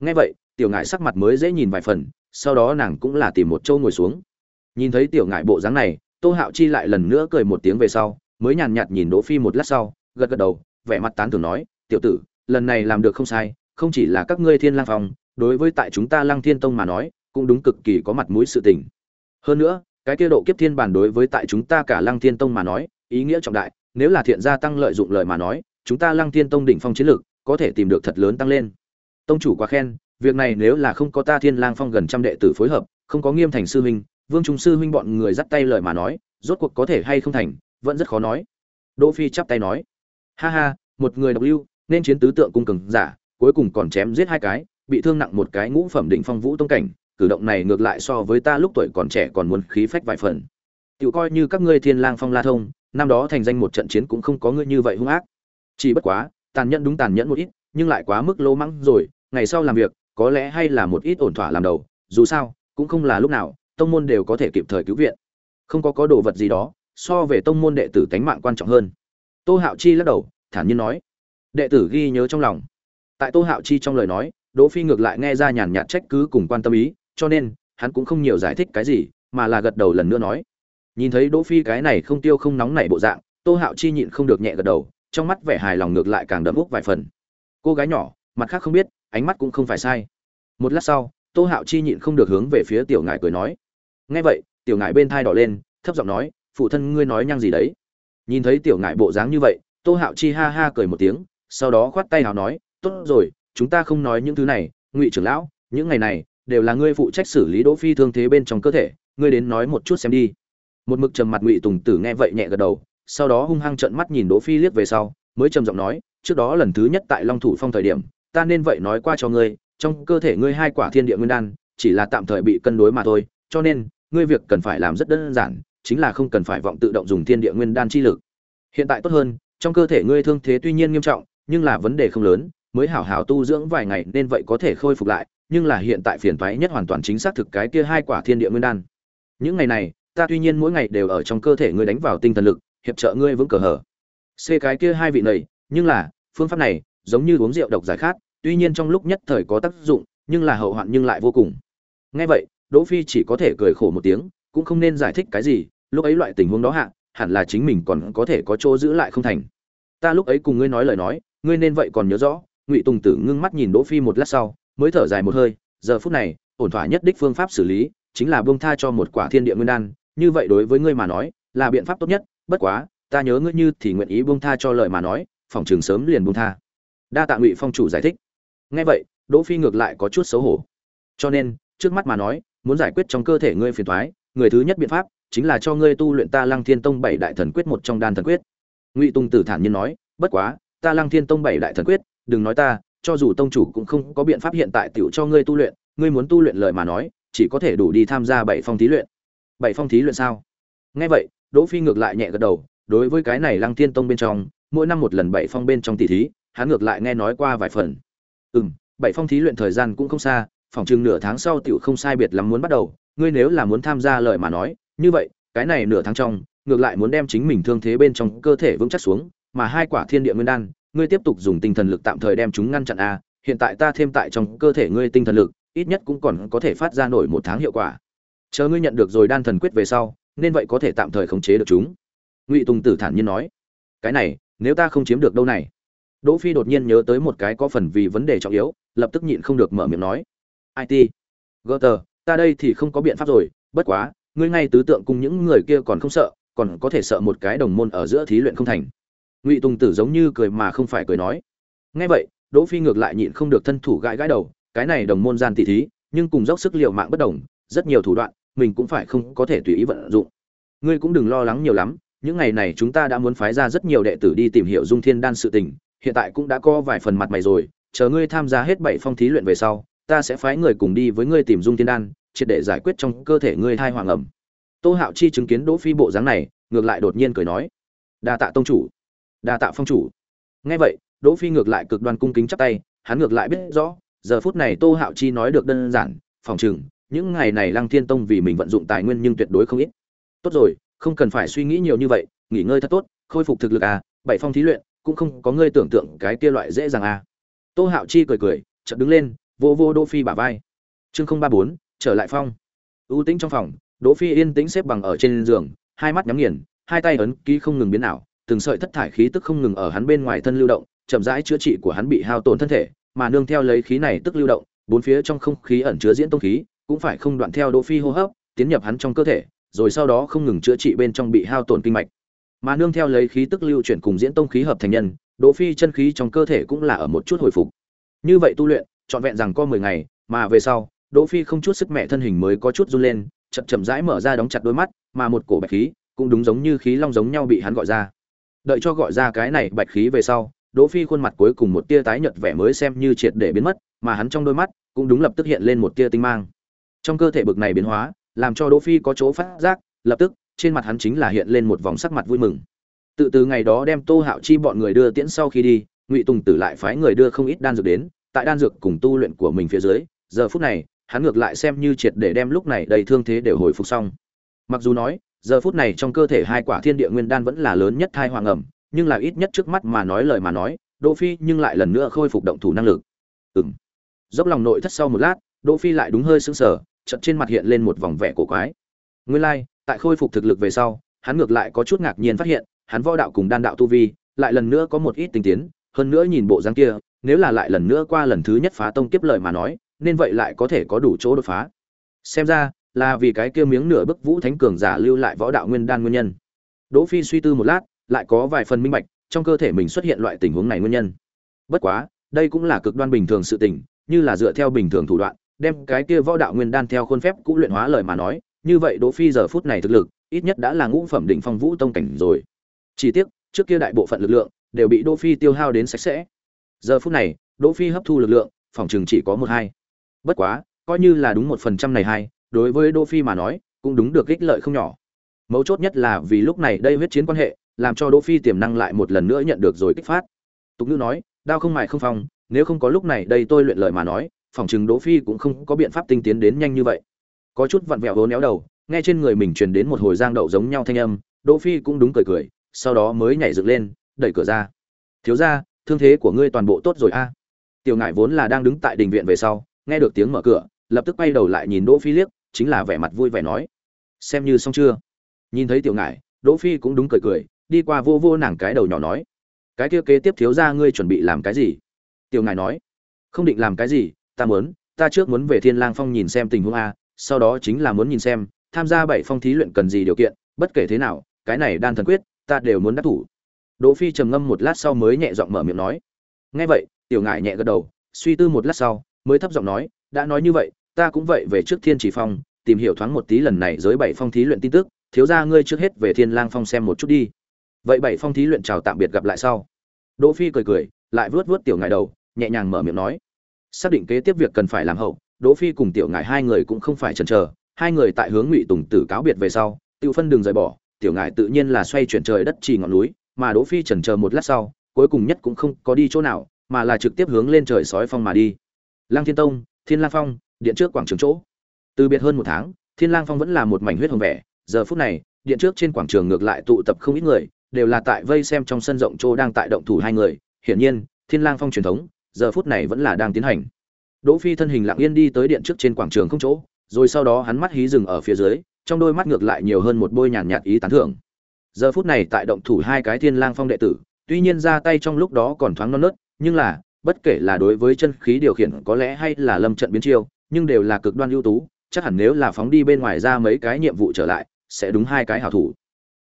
nghe vậy, tiểu ngải sắc mặt mới dễ nhìn vài phần, sau đó nàng cũng là tìm một chỗ ngồi xuống nhìn thấy tiểu ngải bộ dáng này, tô hạo chi lại lần nữa cười một tiếng về sau, mới nhàn nhạt nhìn đỗ phi một lát sau, gật gật đầu, vẻ mặt tán thưởng nói, tiểu tử, lần này làm được không sai, không chỉ là các ngươi thiên lang phòng đối với tại chúng ta lăng thiên tông mà nói, cũng đúng cực kỳ có mặt mũi sự tình. Hơn nữa, cái kia độ kiếp thiên bản đối với tại chúng ta cả lăng thiên tông mà nói, ý nghĩa trọng đại, nếu là thiện gia tăng lợi dụng lời mà nói, chúng ta lăng thiên tông đỉnh phong chiến lược, có thể tìm được thật lớn tăng lên. Tông chủ quá khen, việc này nếu là không có ta thiên lang phong gần trăm đệ tử phối hợp, không có nghiêm thành sư huynh, vương trung sư huynh bọn người dắt tay lời mà nói, rốt cuộc có thể hay không thành, vẫn rất khó nói. Đỗ phi chắp tay nói, ha ha, một người độc lưu, nên chiến tứ tượng cung cường giả, cuối cùng còn chém giết hai cái bị thương nặng một cái ngũ phẩm định phong vũ tông cảnh, cử động này ngược lại so với ta lúc tuổi còn trẻ còn muốn khí phách vài phần. Tiểu coi như các ngươi thiên lang phong la thông, năm đó thành danh một trận chiến cũng không có ngươi như vậy hung ác. Chỉ bất quá, tàn nhẫn đúng tàn nhẫn một ít, nhưng lại quá mức lố mắng rồi, ngày sau làm việc, có lẽ hay là một ít ổn thỏa làm đầu, dù sao, cũng không là lúc nào, tông môn đều có thể kịp thời cứu viện. Không có có đồ vật gì đó, so về tông môn đệ tử tánh mạng quan trọng hơn. Tô hạo chi lắc đầu, thản nhiên nói. Đệ tử ghi nhớ trong lòng. Tại tô hạo chi trong lời nói đỗ phi ngược lại nghe ra nhàn nhạt trách cứ cùng quan tâm ý, cho nên, hắn cũng không nhiều giải thích cái gì, mà là gật đầu lần nữa nói. Nhìn thấy đỗ phi cái này không tiêu không nóng nảy bộ dạng, tô hạo chi nhịn không được nhẹ gật đầu, trong mắt vẻ hài lòng ngược lại càng đậm úc vài phần. Cô gái nhỏ, mặt khác không biết, ánh mắt cũng không phải sai. Một lát sau, tô hạo chi nhịn không được hướng về phía tiểu ngải cười nói. Nghe vậy, tiểu ngải bên thai đỏ lên, thấp giọng nói, phụ thân ngươi nói nhăng gì đấy? Nhìn thấy tiểu ngải bộ dáng như vậy, tô hạo chi ha ha cười một tiếng, sau đó khoát tay nào nói, tốt rồi chúng ta không nói những thứ này, ngụy trưởng lão, những ngày này, đều là ngươi phụ trách xử lý đỗ phi thương thế bên trong cơ thể, ngươi đến nói một chút xem đi. Một mực trầm mặt ngụy tùng tử nghe vậy nhẹ gật đầu, sau đó hung hăng trợn mắt nhìn đỗ phi liếc về sau, mới trầm giọng nói, trước đó lần thứ nhất tại long thủ phong thời điểm, ta nên vậy nói qua cho ngươi, trong cơ thể ngươi hai quả thiên địa nguyên đan, chỉ là tạm thời bị cân đối mà thôi, cho nên, ngươi việc cần phải làm rất đơn giản, chính là không cần phải vọng tự động dùng thiên địa nguyên đan chi lực. Hiện tại tốt hơn, trong cơ thể ngươi thương thế tuy nhiên nghiêm trọng, nhưng là vấn đề không lớn mới hảo hảo tu dưỡng vài ngày nên vậy có thể khôi phục lại, nhưng là hiện tại phiền toái nhất hoàn toàn chính xác thực cái kia hai quả thiên địa nguyên đan. Những ngày này, ta tuy nhiên mỗi ngày đều ở trong cơ thể ngươi đánh vào tinh thần lực, hiệp trợ ngươi vững cờ hở. C cái kia hai vị này, nhưng là, phương pháp này, giống như uống rượu độc giải khát, tuy nhiên trong lúc nhất thời có tác dụng, nhưng là hậu hoạn nhưng lại vô cùng. Nghe vậy, đỗ phi chỉ có thể cười khổ một tiếng, cũng không nên giải thích cái gì, lúc ấy loại tình huống đó hạ, hẳn là chính mình còn có thể có chỗ giữ lại không thành. Ta lúc ấy cùng ngươi nói lời nói, ngươi nên vậy còn nhớ rõ ngụy tùng tử ngưng mắt nhìn đỗ phi một lát sau, mới thở dài một hơi, giờ phút này, ổn thỏa nhất đích phương pháp xử lý, chính là buông tha cho một quả thiên địa nguyên đan, như vậy đối với ngươi mà nói, là biện pháp tốt nhất, bất quá, ta nhớ ngươi như thì nguyện ý buông tha cho lời mà nói, phòng trường sớm liền buông tha. Đa tạ ngụy phong chủ giải thích. Nghe vậy, đỗ phi ngược lại có chút xấu hổ. Cho nên, trước mắt mà nói, muốn giải quyết trong cơ thể ngươi phiền toái, người thứ nhất biện pháp, chính là cho ngươi tu luyện ta lăng thiên tông bảy đại thần quyết một trong đan thần quyết. Ngụy tùng tử thản nhiên nói, bất quá, ta lăng thiên tông bảy đại thần quyết đừng nói ta, cho dù tông chủ cũng không có biện pháp hiện tại tiểu cho ngươi tu luyện, ngươi muốn tu luyện lời mà nói, chỉ có thể đủ đi tham gia bảy phong thí luyện. Bảy phong thí luyện sao? Nghe vậy, đỗ phi ngược lại nhẹ gật đầu, đối với cái này lăng thiên tông bên trong, mỗi năm một lần bảy phong bên trong tỷ thí, hắn ngược lại nghe nói qua vài phần. Ừm, bảy phong thí luyện thời gian cũng không xa, phòng chừng nửa tháng sau tiểu không sai biệt lắm muốn bắt đầu, ngươi nếu là muốn tham gia lời mà nói, như vậy, cái này nửa tháng trong, ngược lại muốn đem chính mình thương thế bên trong cơ thể vững chắc xuống, mà hai quả thiên địa nguyên đan ngươi tiếp tục dùng tinh thần lực tạm thời đem chúng ngăn chặn a, hiện tại ta thêm tại trong cơ thể ngươi tinh thần lực, ít nhất cũng còn có thể phát ra nổi một tháng hiệu quả. Chờ ngươi nhận được rồi đan thần quyết về sau, nên vậy có thể tạm thời khống chế được chúng. Ngụy tùng tử thản nhiên nói. Cái này, nếu ta không chiếm được đâu này? Đỗ phi đột nhiên nhớ tới một cái có phần vì vấn đề trọng yếu, lập tức nhịn không được mở miệng nói. It gutter, ta đây thì không có biện pháp rồi, bất quá, ngươi ngay tứ tượng cùng những người kia còn không sợ, còn có thể sợ một cái đồng môn ở giữa thí luyện không thành ngụy tùng tử giống như cười mà không phải cười nói. Nghe vậy, đỗ phi ngược lại nhịn không được thân thủ gãi gãi đầu, cái này đồng môn gian tỷ thí, nhưng cùng dốc sức liều mạng bất đồng, rất nhiều thủ đoạn, mình cũng phải không có thể tùy ý vận dụng. Ngươi cũng đừng lo lắng nhiều lắm, những ngày này chúng ta đã muốn phái ra rất nhiều đệ tử đi tìm hiểu dung thiên đan sự tình, hiện tại cũng đã có vài phần mặt mày rồi, chờ ngươi tham gia hết bảy phong thí luyện về sau, ta sẽ phái người cùng đi với ngươi tìm dung thiên đan, triệt để giải quyết trong cơ thể ngươi thai hoàng ẩm. Tô hạo chi chứng kiến đỗ phi bộ dáng này, ngược lại đột nhiên cười nói. Đa tạ tông chủ đa tạ phong chủ. Nghe vậy, đỗ phi ngược lại cực đoan cung kính chắp tay, hắn ngược lại biết rõ, giờ phút này tô hạo chi nói được đơn giản, phòng chừng những ngày này lăng thiên tông vì mình vận dụng tài nguyên nhưng tuyệt đối không ít. Tốt rồi, không cần phải suy nghĩ nhiều như vậy, nghỉ ngơi thật tốt, khôi phục thực lực à bảy phong thí luyện, cũng không có ngươi tưởng tượng cái kia loại dễ dàng à. Tô hạo chi cười cười, chợt đứng lên, vô vô đỗ phi bả vai. Chương không ba bốn, trở lại phong ưu tĩnh trong phòng, đỗ phi yên tĩnh xếp bằng ở trên giường, hai mắt nhắm nghiền, hai tay ấn ký không ngừng biến ảo từng sợi thất thải khí tức không ngừng ở hắn bên ngoài thân lưu động, chậm rãi chữa trị của hắn bị hao tổn thân thể, mà nương theo lấy khí này tức lưu động, bốn phía trong không khí ẩn chứa diễn tông khí, cũng phải không đoạn theo đỗ phi hô hấp, tiến nhập hắn trong cơ thể, rồi sau đó không ngừng chữa trị bên trong bị hao tổn kinh mạch. Mà nương theo lấy khí tức lưu chuyển cùng diễn tông khí hợp thành nhân, đỗ phi chân khí trong cơ thể cũng là ở một chút hồi phục. Như vậy tu luyện, trọn vẹn rằng có 10 ngày, mà về sau, đỗ phi không chút sức mẹ thân hình mới có chút run lên, chậm chậm rãi mở ra đóng chặt đôi mắt, mà một cổ bạch khí, cũng đúng giống như khí long giống nhau bị hắn gọi ra đợi cho gọi ra cái này bạch khí về sau, đỗ phi khuôn mặt cuối cùng một tia tái nhợt vẻ mới xem như triệt để biến mất, mà hắn trong đôi mắt cũng đúng lập tức hiện lên một tia tinh mang. Trong cơ thể bực này biến hóa, làm cho đỗ phi có chỗ phát giác, lập tức, trên mặt hắn chính là hiện lên một vòng sắc mặt vui mừng. Tự từ ngày đó đem tô hạo chi bọn người đưa tiễn sau khi đi, ngụy tùng tử lại phái người đưa không ít đan dược đến, tại đan dược cùng tu luyện của mình phía dưới, giờ phút này, hắn ngược lại xem như triệt để đem lúc này đầy thương thế đều hồi phục xong. Mặc dù nói giờ phút này trong cơ thể hai quả thiên địa nguyên đan vẫn là lớn nhất thai hoàng ẩm nhưng là ít nhất trước mắt mà nói lời mà nói đỗ phi nhưng lại lần nữa khôi phục động thủ năng lực. Ừm. Dốc lòng nội thất sau một lát đỗ phi lại đúng hơi sững sờ chợt trên mặt hiện lên một vòng vẻ cổ quái. Nguyên lai like, tại khôi phục thực lực về sau hắn ngược lại có chút ngạc nhiên phát hiện hắn võ đạo cùng đan đạo tu vi lại lần nữa có một ít tinh tiến hơn nữa nhìn bộ dáng kia nếu là lại lần nữa qua lần thứ nhất phá tông kiếp lời mà nói nên vậy lại có thể có đủ chỗ đột phá. Xem ra là vì cái kia miếng nửa bức vũ thánh cường giả lưu lại võ đạo nguyên đan nguyên nhân. Đỗ phi suy tư một lát, lại có vài phần minh bạch, trong cơ thể mình xuất hiện loại tình huống này nguyên nhân. Bất quá, đây cũng là cực đoan bình thường sự tình, như là dựa theo bình thường thủ đoạn, đem cái kia võ đạo nguyên đan theo khuôn phép cũ luyện hóa lời mà nói, như vậy đỗ phi giờ phút này thực lực, ít nhất đã là ngũ phẩm đỉnh phong vũ tông cảnh rồi. Chỉ tiếc, trước kia đại bộ phận lực lượng đều bị đỗ phi tiêu hao đến sạch sẽ. Giờ phút này, đỗ phi hấp thu lực lượng, phòng trường chỉ có một hai. Bất quá, coi như là đúng một phần trăm này hai đối với đỗ phi mà nói, cũng đúng được ích lợi không nhỏ. Mấu chốt nhất là vì lúc này đây huyết chiến quan hệ, làm cho đỗ phi tiềm năng lại một lần nữa nhận được rồi kích phát. Tục ngữ nói, đao không mài không phong nếu không có lúc này đây tôi luyện lời mà nói, phòng chừng đỗ phi cũng không có biện pháp tinh tiến đến nhanh như vậy. Có chút vặn vẹo hố néo đầu, nghe trên người mình truyền đến một hồi giang đậu giống nhau thanh âm đỗ phi cũng đúng cười cười, sau đó mới nhảy dựng lên, đẩy cửa ra. Thiếu gia, thương thế của ngươi toàn bộ tốt rồi a. Tiểu ngải vốn là đang đứng tại đình viện về sau, nghe được tiếng mở cửa, lập tức quay đầu lại nhìn đỗ phi liếc chính là vẻ mặt vui vẻ nói. Xem như xong chưa? Nhìn thấy tiểu ngải, đỗ phi cũng đúng cười cười, đi qua vô vô nàng cái đầu nhỏ nói. Cái kia kế tiếp thiếu gia ngươi chuẩn bị làm cái gì? Tiểu ngải nói. Không định làm cái gì, ta muốn, ta trước muốn về thiên lang phong nhìn xem tình huống a, sau đó chính là muốn nhìn xem, tham gia bảy phong thí luyện cần gì điều kiện, bất kể thế nào, cái này đan thần quyết, ta đều muốn đắc thủ. Đỗ phi trầm ngâm một lát sau mới nhẹ giọng mở miệng nói. Nghe vậy, tiểu ngải nhẹ gật đầu, suy tư một lát sau, mới thấp giọng nói, đã nói như vậy ta cũng vậy về trước thiên chỉ phong, tìm hiểu thoáng một tí lần này giới bảy phong thí luyện tin tức, thiếu gia ngươi trước hết về thiên lang phong xem một chút đi. Vậy bảy phong thí luyện chào tạm biệt gặp lại sau. Đỗ phi cười cười, lại vớt vớt tiểu ngải đầu, nhẹ nhàng mở miệng nói. Xác định kế tiếp việc cần phải làm hậu, đỗ phi cùng tiểu ngải hai người cũng không phải chần chờ, hai người tại hướng ngụy tùng tử cáo biệt về sau, tiêu phân đường rời bỏ, tiểu ngải tự nhiên là xoay chuyển trời đất trì ngọn núi, mà đỗ phi chần chờ một lát sau, cuối cùng nhất cũng không có đi chỗ nào, mà là trực tiếp hướng lên trời sói phong mà đi. Lang thiên tông, thiên lang phong điện trước quảng trường chỗ. Từ biệt hơn một tháng, thiên lang phong vẫn là một mảnh huyết hồng vẻ. Giờ phút này, điện trước trên quảng trường ngược lại tụ tập không ít người, đều là tại vây xem trong sân rộng chỗ đang tại động thủ hai người. Hiển nhiên, thiên lang phong truyền thống, giờ phút này vẫn là đang tiến hành. Đỗ phi thân hình lặng yên đi tới điện trước trên quảng trường không chỗ, rồi sau đó hắn mắt hí dừng ở phía dưới, trong đôi mắt ngược lại nhiều hơn một bôi nhàn nhạt ý tán thưởng. Giờ phút này tại động thủ hai cái thiên lang phong đệ tử, tuy nhiên ra tay trong lúc đó còn thoáng non nớt, nhưng là, bất kể là đối với chân khí điều khiển có lẽ hay là lâm trận biến chiêu nhưng đều là cực đoan ưu tú chắc hẳn nếu là phóng đi bên ngoài ra mấy cái nhiệm vụ trở lại sẽ đúng hai cái hảo thủ.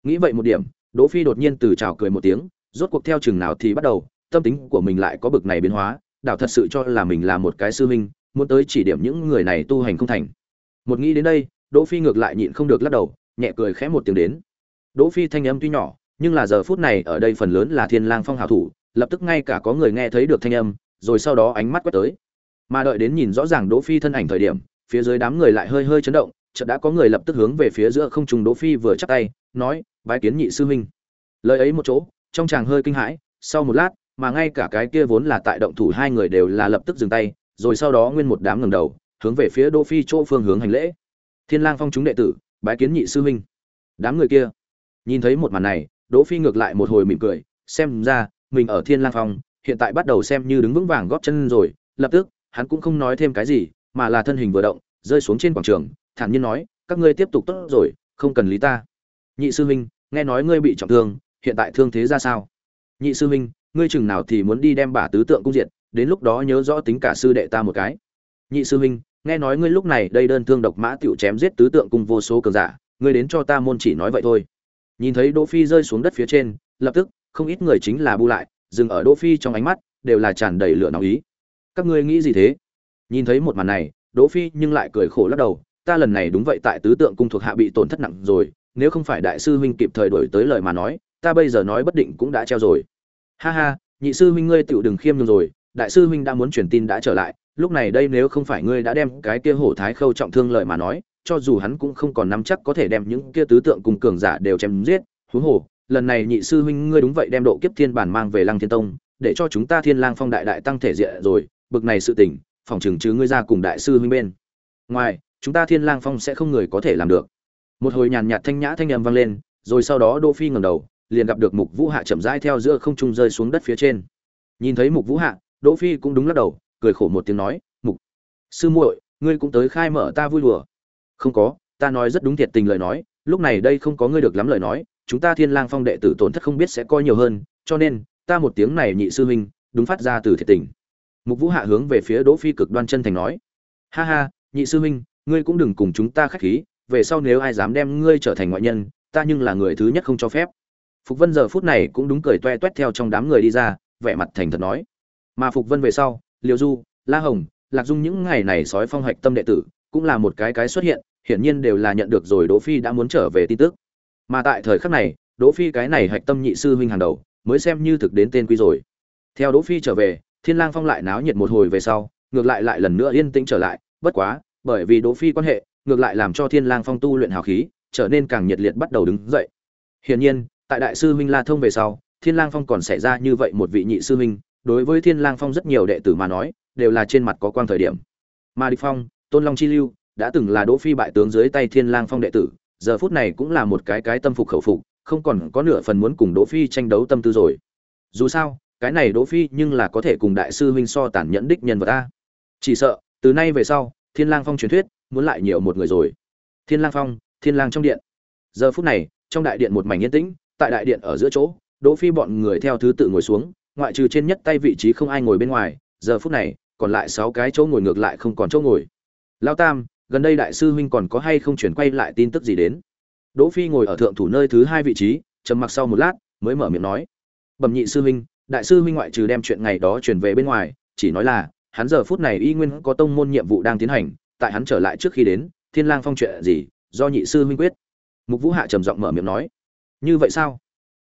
Nghĩ vậy một điểm đỗ phi đột nhiên từ chào cười một tiếng rốt cuộc theo chừng nào thì bắt đầu tâm tính của mình lại có bực này biến hóa đảo thật sự cho là mình là một cái sư minh, muốn tới chỉ điểm những người này tu hành không thành. Một nghĩ đến đây đỗ phi ngược lại nhịn không được lắc đầu nhẹ cười khẽ một tiếng đến. Đỗ phi thanh âm tuy nhỏ nhưng là giờ phút này ở đây phần lớn là thiên lang phong hảo thủ lập tức ngay cả có người nghe thấy được thanh âm rồi sau đó ánh mắt quét tới mà đợi đến nhìn rõ ràng đỗ phi thân ảnh thời điểm, phía dưới đám người lại hơi hơi chấn động, chợt đã có người lập tức hướng về phía giữa không trung đỗ phi vừa chắp tay, nói, bái kiến nhị sư huynh. Lời ấy một chỗ, trong chàng hơi kinh hãi, sau một lát, mà ngay cả cái kia vốn là tại động thủ hai người đều là lập tức dừng tay, rồi sau đó nguyên một đám ngẩng đầu, hướng về phía đỗ phi chỗ phương hướng hành lễ. Thiên lang phong chúng đệ tử, bái kiến nhị sư huynh. Đám người kia nhìn thấy một màn này, đỗ phi ngược lại một hồi mỉm cười, xem ra, mình ở thiên lang phong, hiện tại bắt đầu xem như đứng vững vàng góp chân rồi, lập tức hắn cũng không nói thêm cái gì, mà là thân hình vừa động, rơi xuống trên quảng trường, thản nhiên nói, các ngươi tiếp tục tốt rồi, không cần lý ta. Nhị sư huynh, nghe nói ngươi bị trọng thương, hiện tại thương thế ra sao? Nhị sư huynh, ngươi chừng nào thì muốn đi đem bả tứ tượng cung diện đến lúc đó nhớ rõ tính cả sư đệ ta một cái. Nhị sư huynh, nghe nói ngươi lúc này đây đơn thương độc mã tiểu chém giết tứ tượng cung vô số cường giả, ngươi đến cho ta môn chỉ nói vậy thôi. Nhìn thấy đỗ phi rơi xuống đất phía trên, lập tức, không ít người chính là bu lại, dừng ở đỗ phi trong ánh mắt, đều là tràn đầy lửa nóng ý các ngươi nghĩ gì thế? Nhìn thấy một màn này, đỗ phi nhưng lại cười khổ lắc đầu, ta lần này đúng vậy tại tứ tượng cung thuộc hạ bị tổn thất nặng rồi, nếu không phải đại sư huynh kịp thời đổi tới lời mà nói, ta bây giờ nói bất định cũng đã treo rồi. Ha ha, nhị sư huynh ngươi tựu đừng khiêm nhường rồi, đại sư huynh đã muốn truyền tin đã trở lại, lúc này đây nếu không phải ngươi đã đem cái kia hổ thái khâu trọng thương lời mà nói, cho dù hắn cũng không còn nắm chắc có thể đem những kia tứ tượng cùng cường giả đều chém giết, huống hồ, lần này nhị sư huynh ngươi đúng vậy đem độ kiếp thiên bản mang về lăng thiên tông, để cho chúng ta thiên lang phong đại đại tăng thể diện rồi bực này sự tình phòng trường chứ ngươi ra cùng đại sư huynh bên. Ngoài, chúng ta thiên lang phong sẽ không người có thể làm được. Một hồi nhàn nhạt thanh nhã thanh âm vang lên, rồi sau đó đỗ phi ngẩng đầu, liền gặp được mục vũ hạ chậm rãi theo giữa không trung rơi xuống đất phía trên. Nhìn thấy mục vũ hạ, đỗ phi cũng đúng lắc đầu, cười khổ một tiếng nói, mục sư muội, ngươi cũng tới khai mở ta vui đùa. Không có, ta nói rất đúng thiệt tình lời nói, lúc này đây không có ngươi được lắm lời nói, chúng ta thiên lang phong đệ tử tổn thất không biết sẽ coi nhiều hơn, cho nên, ta một tiếng này nhị sư huynh, đúng phát ra từ thiệt tình mục vũ hạ hướng về phía đỗ phi cực đoan chân thành nói, ha ha, nhị sư huynh, ngươi cũng đừng cùng chúng ta khách khí, về sau nếu ai dám đem ngươi trở thành ngoại nhân, ta nhưng là người thứ nhất không cho phép. Phục vân giờ phút này cũng đúng cười toe toét theo trong đám người đi ra, vẻ mặt thành thật nói, mà phục vân về sau, liêu du, la hồng, lạc dung những ngày này sói phong hạch tâm đệ tử, cũng là một cái cái xuất hiện, hiển nhiên đều là nhận được rồi đỗ phi đã muốn trở về tin tức. Mà tại thời khắc này, đỗ phi cái này hạch tâm nhị sư huynh hàng đầu, mới xem như thực đến tên quy rồi. Theo đỗ phi trở về thiên lang phong lại náo nhiệt một hồi về sau, ngược lại lại lần nữa yên tĩnh trở lại, bất quá, bởi vì đỗ phi quan hệ, ngược lại làm cho thiên lang phong tu luyện hào khí, trở nên càng nhiệt liệt bắt đầu đứng dậy. Hiển nhiên, tại đại sư huynh la thông về sau, thiên lang phong còn xảy ra như vậy một vị nhị sư huynh, đối với thiên lang phong rất nhiều đệ tử mà nói, đều là trên mặt có quang thời điểm. Mà địch phong, tôn long chi lưu, đã từng là đỗ phi bại tướng dưới tay thiên lang phong đệ tử, giờ phút này cũng là một cái cái tâm phục khẩu phục, không còn có nửa phần muốn cùng đỗ phi tranh đấu tâm tư rồi. Dù sao cái này đỗ phi nhưng là có thể cùng đại sư huynh so tàn nhẫn đích nhân vật a. Chỉ sợ, từ nay về sau, thiên lang phong truyền thuyết, muốn lại nhiều một người rồi. Thiên lang phong, thiên lang trong điện. Giờ phút này, trong đại điện một mảnh yên tĩnh, tại đại điện ở giữa chỗ, đỗ phi bọn người theo thứ tự ngồi xuống, ngoại trừ trên nhất tay vị trí không ai ngồi bên ngoài, giờ phút này, còn lại sáu cái chỗ ngồi ngược lại không còn chỗ ngồi. Lao tam, gần đây đại sư huynh còn có hay không chuyển quay lại tin tức gì đến? Đỗ phi ngồi ở thượng thủ nơi thứ hai vị trí, trầm mặc sau một lát, mới mở miệng nói. Bẩm nhị sư huynh đại sư huynh ngoại trừ đem chuyện ngày đó truyền về bên ngoài, chỉ nói là, hắn giờ phút này y nguyên có tông môn nhiệm vụ đang tiến hành, tại hắn trở lại trước khi đến, thiên lang phong chuyện gì, do nhị sư huynh quyết. Mục vũ hạ trầm giọng mở miệng nói. Như vậy sao?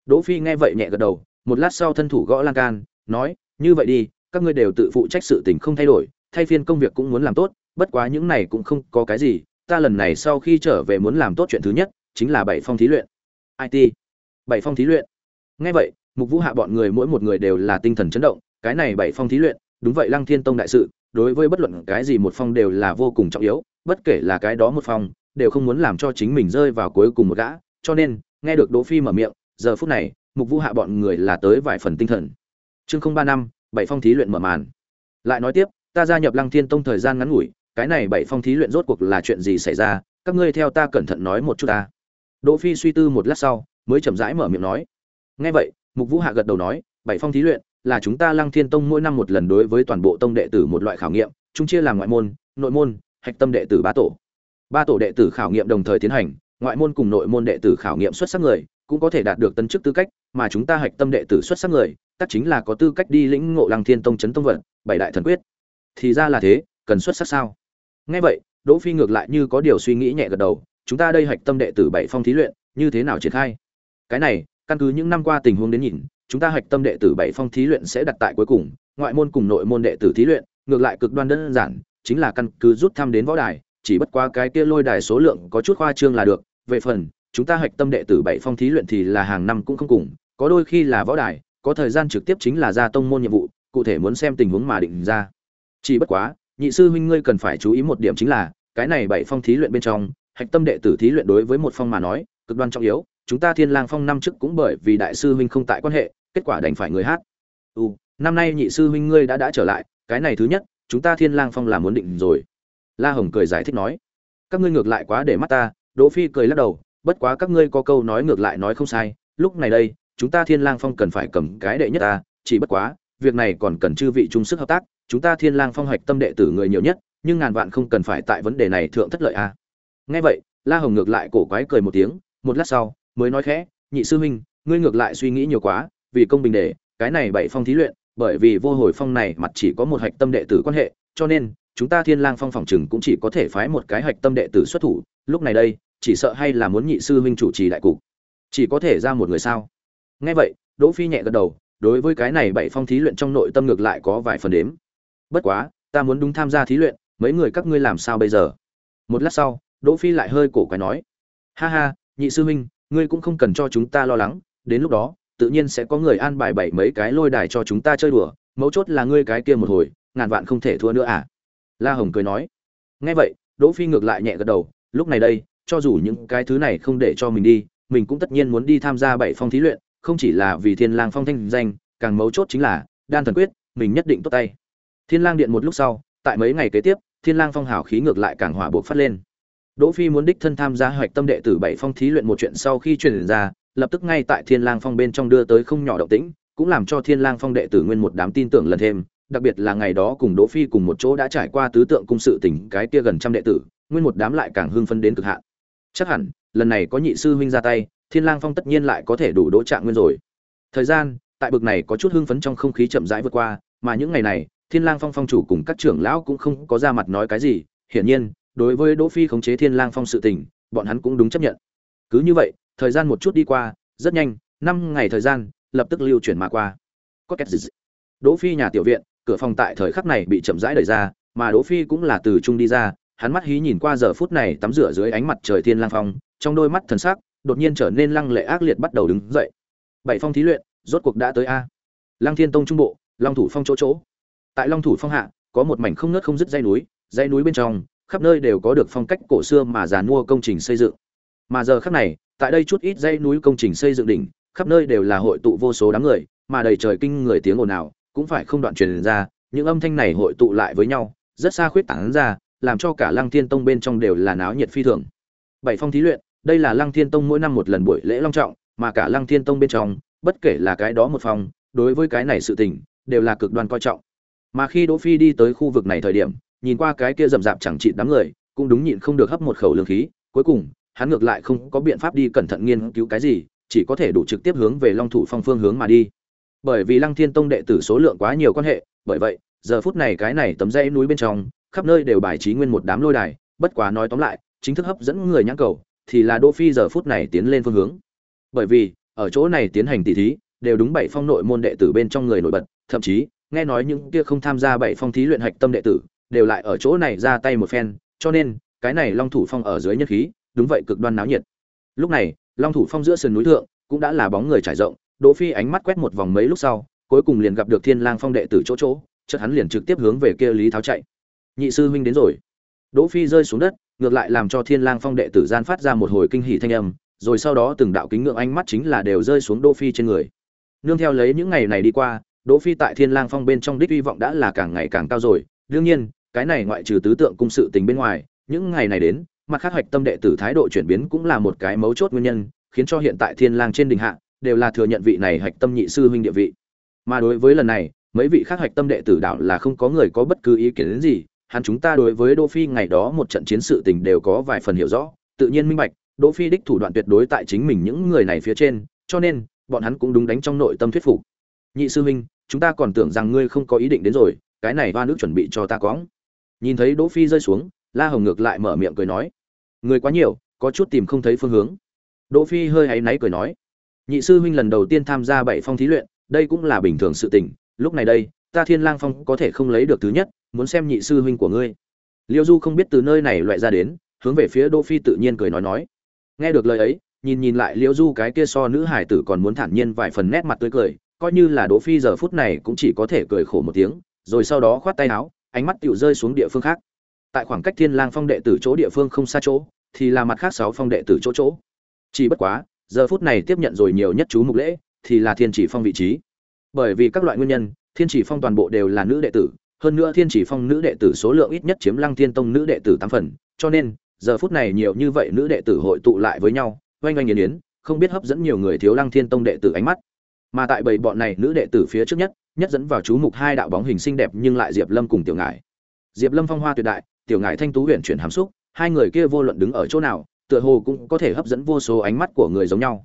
Đỗ phi nghe vậy nhẹ gật đầu, một lát sau thân thủ gõ lan can, nói, như vậy đi, các ngươi đều tự phụ trách sự tình không thay đổi, thay phiên công việc cũng muốn làm tốt, bất quá những này cũng không có cái gì, ta lần này sau khi trở về muốn làm tốt chuyện thứ nhất, chính là bảy phong thí luyện. It bảy phong thí luyện. Nghe vậy mục vũ hạ bọn người mỗi một người đều là tinh thần chấn động, cái này bảy phong thí luyện, đúng vậy lăng thiên tông đại sự, đối với bất luận cái gì một phong đều là vô cùng trọng yếu, bất kể là cái đó một phong, đều không muốn làm cho chính mình rơi vào cuối cùng một gã, cho nên, nghe được đỗ phi mở miệng, giờ phút này, mục vũ hạ bọn người là tới vài phần tinh thần. Chương không ba năm, bảy phong thí luyện mở màn. Lại nói tiếp, ta gia nhập lăng thiên tông thời gian ngắn ngủi, cái này bảy phong thí luyện rốt cuộc là chuyện gì xảy ra, các ngươi theo ta cẩn thận nói một chút ta. Đỗ phi suy tư một lát sau, mới chậm rãi mở miệng nói. Nghe vậy mục vũ hạ gật đầu nói, bảy phong thí luyện là chúng ta lăng thiên tông mỗi năm một lần đối với toàn bộ tông đệ tử một loại khảo nghiệm chúng chia làm ngoại môn, nội môn, hạch tâm đệ tử ba tổ. Ba tổ đệ tử khảo nghiệm đồng thời tiến hành, ngoại môn cùng nội môn đệ tử khảo nghiệm xuất sắc người cũng có thể đạt được tân chức tư cách, mà chúng ta hạch tâm đệ tử xuất sắc người, tất chính là có tư cách đi lĩnh ngộ lăng thiên tông chấn tông vận, bảy đại thần quyết. Thì ra là thế, cần xuất sắc sao? Nghe vậy, đỗ phi ngược lại như có điều suy nghĩ nhẹ gật đầu, chúng ta đây hạch tâm đệ tử bảy phong thí luyện, như thế nào triển khai? Cái này căn cứ những năm qua tình huống đến nhìn, chúng ta hạch tâm đệ tử bảy phong thí luyện sẽ đặt tại cuối cùng, ngoại môn cùng nội môn đệ tử thí luyện, ngược lại cực đoan đơn giản, chính là căn cứ rút thăm đến võ đài, chỉ bất qua cái kia lôi đài số lượng có chút khoa trương là được. Về phần, chúng ta hạch tâm đệ tử bảy phong thí luyện thì là hàng năm cũng không cùng, có đôi khi là võ đài, có thời gian trực tiếp chính là ra tông môn nhiệm vụ, cụ thể muốn xem tình huống mà định ra. Chỉ bất quá, nhị sư huynh ngươi cần phải chú ý một điểm chính là, cái này bảy phong thí luyện bên trong, hạch tâm đệ tử thí luyện đối với một phong mà nói, cực đoan trọng yếu chúng ta thiên lang phong năm trước cũng bởi vì đại sư huynh không tại quan hệ, kết quả đành phải người hát. Ừ năm nay nhị sư huynh ngươi đã đã trở lại, cái này thứ nhất, chúng ta thiên lang phong là muốn định rồi. La hồng cười giải thích nói, các ngươi ngược lại quá để mắt ta, đỗ phi cười lắc đầu, bất quá các ngươi có câu nói ngược lại nói không sai, lúc này đây, chúng ta thiên lang phong cần phải cầm cái đệ nhất ta, chỉ bất quá, việc này còn cần chư vị chung sức hợp tác, chúng ta thiên lang phong hoạch tâm đệ tử người nhiều nhất, nhưng ngàn vạn không cần phải tại vấn đề này thượng thất lợi a. Nghe vậy, la hồng ngược lại cổ quái cười một tiếng, một lát sau mới nói khẽ, nhị sư huynh, ngươi ngược lại suy nghĩ nhiều quá, vì công bình để, cái này bảy phong thí luyện, bởi vì vô hồi phong này mặt chỉ có một hạch tâm đệ tử quan hệ, cho nên, chúng ta thiên lang phong phòng chừng cũng chỉ có thể phái một cái hạch tâm đệ tử xuất thủ, lúc này đây, chỉ sợ hay là muốn nhị sư huynh chủ trì đại cục. Chỉ có thể ra một người sao? Nghe vậy, đỗ phi nhẹ gật đầu, đối với cái này bảy phong thí luyện trong nội tâm ngược lại có vài phần đếm. Bất quá, ta muốn đúng tham gia thí luyện, mấy người các ngươi làm sao bây giờ? Một lát sau, đỗ phi lại hơi cổ quái nói, ha ha, nhị sư huynh ngươi cũng không cần cho chúng ta lo lắng, đến lúc đó, tự nhiên sẽ có người an bài bảy mấy cái lôi đài cho chúng ta chơi đùa, mấu chốt là ngươi cái kia một hồi, ngàn vạn không thể thua nữa à? La hồng cười nói. Nghe vậy, đỗ phi ngược lại nhẹ gật đầu, lúc này đây, cho dù những cái thứ này không để cho mình đi, mình cũng tất nhiên muốn đi tham gia bảy phong thí luyện, không chỉ là vì thiên lang phong thanh danh, càng mấu chốt chính là, đan thần quyết, mình nhất định tốt tay. Thiên lang điện một lúc sau, tại mấy ngày kế tiếp, thiên lang phong hào khí ngược lại càng hỏa buộc phát lên đỗ phi muốn đích thân tham gia hoạch tâm đệ tử bảy phong thí luyện một chuyện sau khi truyền ra, lập tức ngay tại thiên lang phong bên trong đưa tới không nhỏ động tĩnh, cũng làm cho thiên lang phong đệ tử nguyên một đám tin tưởng lần thêm, đặc biệt là ngày đó cùng đỗ phi cùng một chỗ đã trải qua tứ tượng cung sự tình cái kia gần trăm đệ tử, nguyên một đám lại càng hưng phấn đến cực hạn. Chắc hẳn, lần này có nhị sư huynh ra tay, thiên lang phong tất nhiên lại có thể đủ đỗ trạng nguyên rồi. Thời gian, tại bực này có chút hưng phấn trong không khí chậm rãi vượt qua, mà những ngày này, thiên lang phong phong chủ cùng các trưởng lão cũng không có ra mặt nói cái gì, hiển nhiên đối với đỗ phi khống chế thiên lang phong sự tình, bọn hắn cũng đúng chấp nhận. Cứ như vậy, thời gian một chút đi qua, rất nhanh, năm ngày thời gian, lập tức lưu chuyển mà qua. Có kết đỗ phi nhà tiểu viện, cửa phòng tại thời khắc này bị chậm rãi đẩy ra, mà đỗ phi cũng là từ trung đi ra, hắn mắt hí nhìn qua giờ phút này tắm rửa dưới ánh mặt trời thiên lang phong, trong đôi mắt thần sắc, đột nhiên trở nên lăng lệ ác liệt bắt đầu đứng dậy. Bảy phong thí luyện, rốt cuộc đã tới a. Lăng thiên tông trung bộ, long thủ phong chỗ chỗ. Tại long thủ phong hạ, có một mảnh không nứt không dứt dây núi, dãy núi bên trong khắp nơi đều có được phong cách cổ xưa mà giàn mua công trình xây dựng. Mà giờ khắc này, tại đây chút ít dãy núi công trình xây dựng đỉnh, khắp nơi đều là hội tụ vô số đám người, mà đầy trời kinh người tiếng ồn ào, cũng phải không đoạn truyền ra, những âm thanh này hội tụ lại với nhau, rất xa khuyết tảng ra, làm cho cả lăng thiên tông bên trong đều là náo nhiệt phi thường. Bảy phong thí luyện, đây là lăng thiên tông mỗi năm một lần buổi lễ long trọng, mà cả lăng thiên tông bên trong, bất kể là cái đó một phòng, đối với cái này sự tình, đều là cực đoan coi trọng. Mà khi đỗ phi đi tới khu vực này thời điểm nhìn qua cái kia rậm rạp chẳng trị đám người, cũng đúng nhịn không được hấp một khẩu lương khí, cuối cùng, hắn ngược lại không có biện pháp đi cẩn thận nghiên cứu cái gì, chỉ có thể đủ trực tiếp hướng về long thủ phong phương hướng mà đi. Bởi vì lăng thiên tông đệ tử số lượng quá nhiều quan hệ, bởi vậy, giờ phút này cái này tấm dãy núi bên trong, khắp nơi đều bài trí nguyên một đám lôi đài, bất quá nói tóm lại, chính thức hấp dẫn người nhãn cầu, thì là đỗ phi giờ phút này tiến lên phương hướng. Bởi vì, ở chỗ này tiến hành tỷ thí, đều đúng bảy phong nội môn đệ tử bên trong người nổi bật, thậm chí, nghe nói những kia không tham gia bảy phong thí luyện hạch tâm đệ tử đều lại ở chỗ này ra tay một phen, cho nên, cái này long thủ phong ở dưới nhân khí, đúng vậy cực đoan náo nhiệt. Lúc này, long thủ phong giữa sườn núi thượng, cũng đã là bóng người trải rộng, đỗ phi ánh mắt quét một vòng mấy lúc sau, cuối cùng liền gặp được thiên lang phong đệ tử chỗ chỗ, chợt hắn liền trực tiếp hướng về kia lý tháo chạy. Nhị sư huynh đến rồi. Đỗ phi rơi xuống đất, ngược lại làm cho thiên lang phong đệ tử gian phát ra một hồi kinh hỉ thanh âm, rồi sau đó từng đạo kính ngưỡng ánh mắt chính là đều rơi xuống đỗ phi trên người. Nương theo lấy những ngày này đi qua, đỗ phi tại thiên lang phong bên trong đích hy vọng đã là càng ngày càng cao rồi. Đương nhiên cái này ngoại trừ tứ tượng cung sự tình bên ngoài những ngày này đến mặt khác hoạch tâm đệ tử thái độ chuyển biến cũng là một cái mấu chốt nguyên nhân khiến cho hiện tại thiên lang trên đỉnh hạ đều là thừa nhận vị này hoạch tâm nhị sư huynh địa vị mà đối với lần này mấy vị khác hoạch tâm đệ tử đạo là không có người có bất cứ ý kiến đến gì hắn chúng ta đối với Đỗ Phi ngày đó một trận chiến sự tình đều có vài phần hiểu rõ, tự nhiên minh bạch, Đỗ Phi đích thủ đoạn tuyệt đối tại chính mình những người này phía trên, cho nên bọn hắn cũng đúng đánh trong nội tâm thuyết phục. Nhị sư huynh, chúng ta còn tưởng rằng ngươi không có ý định đến rồi, cái này ba nước chuẩn bị cho ta quổng. Nhìn thấy Đỗ Phi rơi xuống, La Hồng ngược lại mở miệng cười nói, người quá nhiều, có chút tìm không thấy phương hướng. Đỗ Phi hơi áy náy cười nói, nhị sư huynh lần đầu tiên tham gia bảy phong thí luyện, đây cũng là bình thường sự tình, lúc này đây, ta Thiên Lang Phong có thể không lấy được thứ nhất, muốn xem nhị sư huynh của ngươi liêu du không biết từ nơi này loại ra đến hướng về phía đỗ phi tự nhiên cười nói nói nghe được lời ấy nhìn nhìn lại liêu du cái kia so nữ hải tử còn muốn thản nhiên vài phần nét mặt tươi cười coi như là đỗ phi giờ phút này cũng chỉ có thể cười khổ một tiếng rồi sau đó khoát tay áo ánh mắt tựu rơi xuống địa phương khác. Tại khoảng cách thiên lang phong đệ tử chỗ địa phương không xa chỗ, thì là mặt khác sáu phong đệ tử chỗ chỗ. Chỉ bất quá, giờ phút này tiếp nhận rồi nhiều nhất chú mục lễ, thì là thiên chỉ phong vị trí. Bởi vì các loại nguyên nhân, thiên chỉ phong toàn bộ đều là nữ đệ tử, hơn nữa thiên chỉ phong nữ đệ tử số lượng ít nhất chiếm lăng thiên tông nữ đệ tử tám phần, cho nên, giờ phút này nhiều như vậy nữ đệ tử hội tụ lại với nhau, oanh oanh yến yến không biết hấp dẫn nhiều người thiếu lăng thiên tông đệ tử ánh mắt. Mà tại bảy bọn này nữ đệ tử phía trước nhất nhất dẫn vào chú mục hai đạo bóng hình xinh đẹp nhưng lại diệp lâm cùng tiểu ngải. Diệp lâm phong hoa tuyệt đại, tiểu ngải thanh tú huyền chuyển hàm xúc, hai người kia vô luận đứng ở chỗ nào, tựa hồ cũng có thể hấp dẫn vô số ánh mắt của người giống nhau.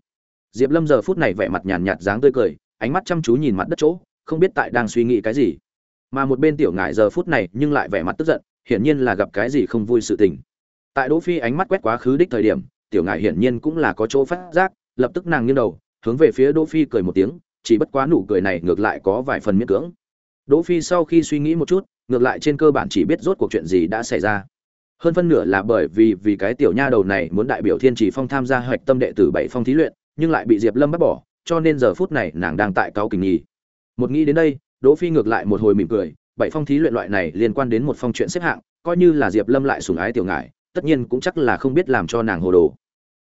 Diệp lâm giờ phút này vẻ mặt nhàn nhạt dáng tươi cười, ánh mắt chăm chú nhìn mặt đất chỗ, không biết tại đang suy nghĩ cái gì. Mà một bên tiểu ngải giờ phút này nhưng lại vẻ mặt tức giận, hiển nhiên là gặp cái gì không vui sự tình. Tại đỗ phi ánh mắt quét quá khứ đích thời điểm, tiểu ngải hiển nhiên cũng là có chỗ phát giác, lập tức nàng nghiêng đầu, hướng về phía đỗ phi cười một tiếng chỉ bất quá nụ cười này ngược lại có vài phần miễn cưỡng. Đỗ phi sau khi suy nghĩ một chút ngược lại trên cơ bản chỉ biết rốt cuộc chuyện gì đã xảy ra. Hơn phân nửa là bởi vì vì cái tiểu nha đầu này muốn đại biểu thiên chỉ phong tham gia hoạch tâm đệ tử bảy phong thí luyện nhưng lại bị diệp lâm bắt bỏ cho nên giờ phút này nàng đang tại cao kình nhì. Một nghĩ đến đây Đỗ Phi ngược lại một hồi mỉm cười, bảy phong thí luyện loại này liên quan đến một phong chuyện xếp hạng, coi như là Diệp Lâm lại sủng ái tiểu ngải, tất nhiên cũng chắc là không biết làm cho nàng hồ đồ.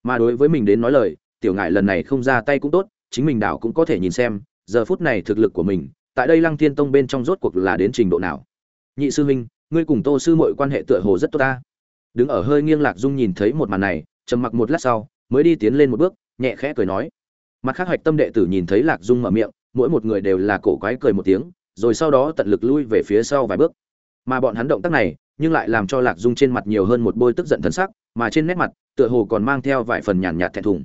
Mà đối với mình đến nói lời, tiểu ngải lần này không ra tay cũng tốt, chính mình đảo cũng có thể nhìn xem, giờ phút này thực lực của mình, tại đây Lăng Thiên Tông bên trong rốt cuộc là đến trình độ nào. Nhị sư huynh, ngươi cùng Tô sư muội quan hệ tựa hồ rất tốt ta. Đứng ở hơi nghiêng Lạc Dung nhìn thấy một màn này, trầm mặc một lát sau, mới đi tiến lên một bước, nhẹ khẽ cười nói. Mặt khác Hoạch Tâm đệ tử nhìn thấy Lạc Dung mở miệng, mỗi một người đều là cổ quái cười một tiếng rồi sau đó tận lực lui về phía sau vài bước mà bọn hắn động tác này nhưng lại làm cho lạc dung trên mặt nhiều hơn một bôi tức giận thân sắc mà trên nét mặt tựa hồ còn mang theo vài phần nhàn nhạt thẹn thùng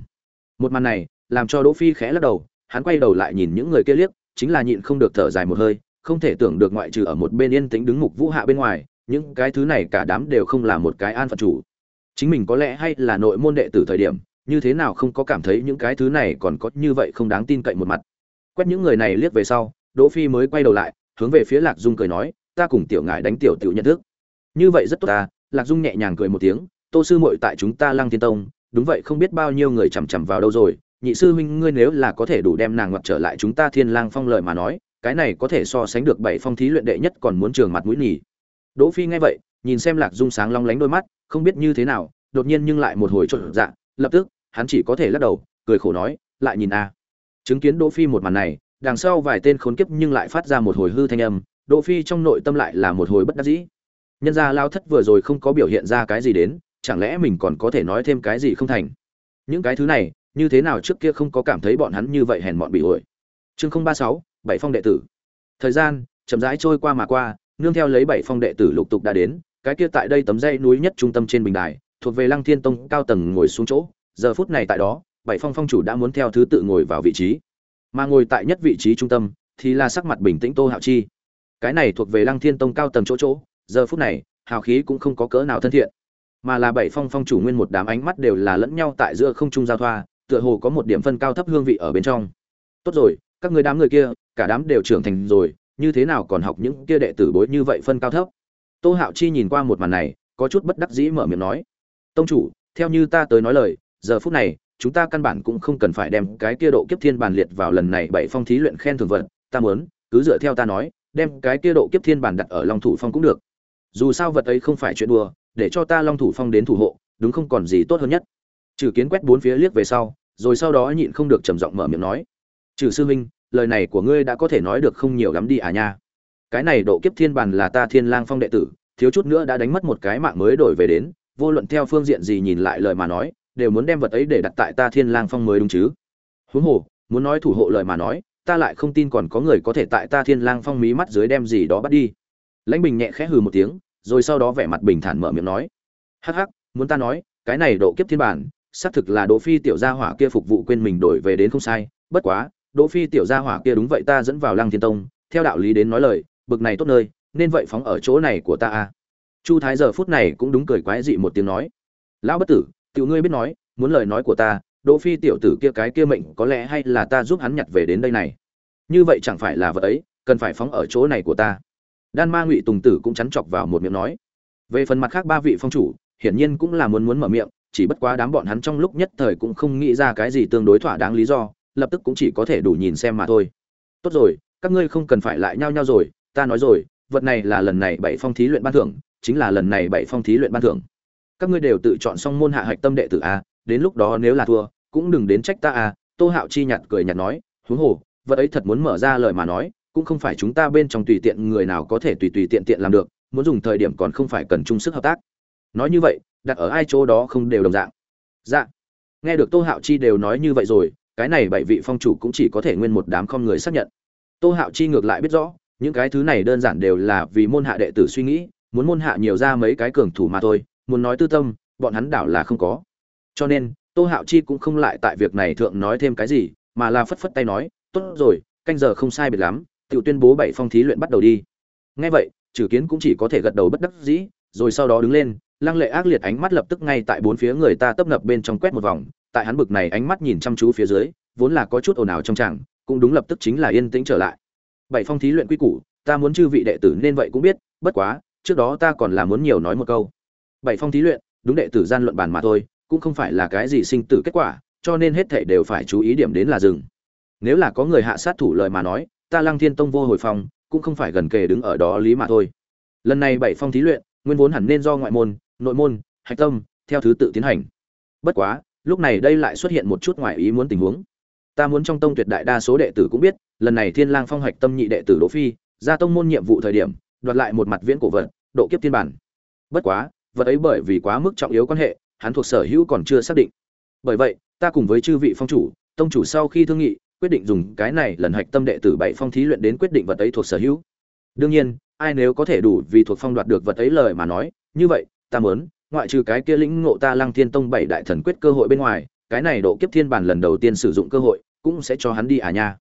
một màn này làm cho đỗ phi khẽ lắc đầu, hắn quay đầu lại nhìn những người kia liếc, chính là nhịn không được thở dài một hơi, không thể tưởng được ngoại trừ ở một bên yên tĩnh đứng mục vũ hạ bên ngoài, những cái thứ này cả đám đều không là một cái an phận chủ. Chính mình có lẽ hay là nội môn đệ tử thời điểm, như thế nào không có cảm thấy những cái thứ này còn có như vậy không đáng tin cậy một mặt. Quét những người này liếc về sau, đỗ phi mới quay đầu lại, hướng về phía lạc dung cười nói, ta cùng tiểu ngài đánh tiểu tiểu nhận thức. Như vậy rất tốt ta. Lạc dung nhẹ nhàng cười một tiếng, tô sư muội tại chúng ta lăng thiên tông, đúng vậy không biết bao nhiêu người chằm chằm vào đâu rồi nhị sư huynh ngươi nếu là có thể đủ đem nàng ngoặt trở lại chúng ta thiên lang phong lợi mà nói, cái này có thể so sánh được bảy phong thí luyện đệ nhất còn muốn trường mặt mũi nhỉ đỗ phi nghe vậy, nhìn xem lạc dung sáng long lánh đôi mắt, không biết như thế nào, đột nhiên nhưng lại một hồi trộn dạ lập tức, hắn chỉ có thể lắc đầu, cười khổ nói, lại nhìn a. Chứng kiến đỗ phi một màn này, đằng sau vài tên khốn kiếp nhưng lại phát ra một hồi hư thanh âm, đỗ phi trong nội tâm lại là một hồi bất đắc dĩ. Nhân gia lao thất vừa rồi không có biểu hiện ra cái gì đến, chẳng lẽ mình còn có thể nói thêm cái gì không thành? Những cái thứ này như thế nào trước kia không có cảm thấy bọn hắn như vậy hèn mọn bị ổi. Chương không ba sáu, bảy phong đệ tử. Thời gian, chậm rãi trôi qua mà qua, nương theo lấy bảy phong đệ tử lục tục đã đến, cái kia tại đây tấm dây núi nhất trung tâm trên bình đài, thuộc về lăng thiên tông cao tầng ngồi xuống chỗ. Giờ phút này tại đó, bảy phong phong chủ đã muốn theo thứ tự ngồi vào vị trí. Mà ngồi tại nhất vị trí trung tâm, thì là sắc mặt bình tĩnh tô hạo chi. Cái này thuộc về lăng thiên tông cao tầng chỗ chỗ, giờ phút này, hào khí cũng không có cỡ nào thân thiện. Mà là bảy phong phong chủ nguyên một đám ánh mắt đều là lẫn nhau tại giữa không trung giao thoa tựa hồ có một điểm phân cao thấp hương vị ở bên trong. Tốt rồi, các người đám người kia, cả đám đều trưởng thành rồi, như thế nào còn học những kia đệ tử bối như vậy phân cao thấp? Tô hạo chi nhìn qua một màn này, có chút bất đắc dĩ mở miệng nói, tông chủ, theo như ta tới nói lời, giờ phút này, chúng ta căn bản cũng không cần phải đem cái kia độ kiếp thiên bản liệt vào lần này bảy phong thí luyện khen thường vật, ta muốn, cứ dựa theo ta nói, đem cái kia độ kiếp thiên bản đặt ở long thủ phong cũng được. Dù sao vật ấy không phải chuyện đùa, để cho ta long thủ phong đến thủ hộ, đúng không còn gì tốt hơn nhất. Trừ kiến quét bốn phía liếc về sau rồi sau đó nhịn không được trầm giọng mở miệng nói, trừ sư huynh, lời này của ngươi đã có thể nói được không nhiều lắm đi à nha. Cái này độ kiếp thiên bản là ta thiên lang phong đệ tử, thiếu chút nữa đã đánh mất một cái mạng mới đổi về đến, vô luận theo phương diện gì nhìn lại lời mà nói, đều muốn đem vật ấy để đặt tại ta thiên lang phong mới đúng chứ. Huống hồ, muốn nói thủ hộ lời mà nói, ta lại không tin còn có người có thể tại ta thiên lang phong mí mắt dưới đem gì đó bắt đi. Lãnh bình nhẹ khẽ hừ một tiếng, rồi sau đó vẻ mặt bình thản mở miệng nói, hắc hắc, muốn ta nói, cái này độ kiếp thiên bản xác thực là đỗ phi tiểu gia hỏa kia phục vụ quên mình đổi về đến không sai, bất quá, đỗ phi tiểu gia hỏa kia đúng vậy ta dẫn vào lăng thiên tông, theo đạo lý đến nói lời, bực này tốt nơi, nên vậy phóng ở chỗ này của ta a chu thái giờ phút này cũng đúng cười quái dị một tiếng nói. Lão bất tử, tiểu ngươi biết nói, muốn lời nói của ta, đỗ phi tiểu tử kia cái kia mệnh có lẽ hay là ta giúp hắn nhặt về đến đây này. Như vậy chẳng phải là vật ấy, cần phải phóng ở chỗ này của ta. Đan ma ngụy tùng tử cũng chắn chọc vào một miệng nói. Về phần mặt khác ba vị phong chủ, hiển nhiên cũng là muốn muốn mở miệng chỉ bất quá đám bọn hắn trong lúc nhất thời cũng không nghĩ ra cái gì tương đối thỏa đáng lý do, lập tức cũng chỉ có thể đủ nhìn xem mà thôi. Tốt rồi, các ngươi không cần phải lại nhau nhau rồi, ta nói rồi, vật này là lần này bảy phong thí luyện ban thưởng, chính là lần này bảy phong thí luyện ban thưởng. Các ngươi đều tự chọn xong môn hạ hạch tâm đệ tử a, đến lúc đó nếu là thua, cũng đừng đến trách ta a, tô hạo chi nhạt cười nhạt nói huống hồ, vật ấy thật muốn mở ra lời mà nói, cũng không phải chúng ta bên trong tùy tiện người nào có thể tùy tùy tiện tiện làm được, muốn dùng thời điểm còn không phải cần chung sức hợp tác nói như vậy, đặt ở ai chỗ đó không đều đồng dạng. Dạ. Nghe được tô hạo chi đều nói như vậy rồi, cái này bảy vị phong chủ cũng chỉ có thể nguyên một đám không người xác nhận. Tô hạo chi ngược lại biết rõ, những cái thứ này đơn giản đều là vì môn hạ đệ tử suy nghĩ, muốn môn hạ nhiều ra mấy cái cường thủ mà thôi, muốn nói tư tâm, bọn hắn đảo là không có. Cho nên, tô hạo chi cũng không lại tại việc này thượng nói thêm cái gì, mà là phất phất tay nói, tốt rồi, canh giờ không sai biệt lắm tự tuyên bố bảy phong thí luyện bắt đầu đi. Ngay vậy trừ kiến cũng chỉ có thể gật đầu bất đắc dĩ, rồi sau đó đứng lên lăng lệ ác liệt ánh mắt lập tức ngay tại bốn phía người ta tấp nập bên trong quét một vòng, tại hắn bực này ánh mắt nhìn chăm chú phía dưới, vốn là có chút ồn ào trong tràng, cũng đúng lập tức chính là yên tĩnh trở lại. Bảy phong thí luyện quy củ, ta muốn chư vị đệ tử nên vậy cũng biết, bất quá, trước đó ta còn là muốn nhiều nói một câu. Bảy phong thí luyện, đúng đệ tử gian luận bàn mà thôi, cũng không phải là cái gì sinh tử kết quả, cho nên hết thảy đều phải chú ý điểm đến là dừng. Nếu là có người hạ sát thủ lời mà nói, ta lăng thiên tông vô hồi phong, cũng không phải gần kề đứng ở đó lý mà thôi. Lần này bảy phong thí luyện, nguyên vốn hẳn nên do ngoại môn nội môn, hạch tâm, theo thứ tự tiến hành. Bất quá, lúc này đây lại xuất hiện một chút ngoại ý muốn tình huống. Ta muốn trong tông tuyệt đại đa số đệ tử cũng biết, lần này thiên lang phong hạch tâm nhị đệ tử đỗ phi, ra tông môn nhiệm vụ thời điểm, đoạt lại một mặt viễn cổ vật, độ kiếp thiên bản. Bất quá, vật ấy bởi vì quá mức trọng yếu quan hệ, hắn thuộc sở hữu còn chưa xác định. Bởi vậy, ta cùng với chư vị phong chủ, tông chủ sau khi thương nghị, quyết định dùng cái này lần hạch tâm đệ tử bảy phong thí luyện đến quyết định vật ấy thuộc sở hữu. Đương nhiên, ai nếu có thể đủ vì thuộc phong đoạt được vật ấy lời mà nói, như vậy ta muốn ngoại trừ cái kia lĩnh ngộ ta lăng thiên tông bảy đại thần quyết cơ hội bên ngoài, cái này độ kiếp thiên bản lần đầu tiên sử dụng cơ hội, cũng sẽ cho hắn đi à nha.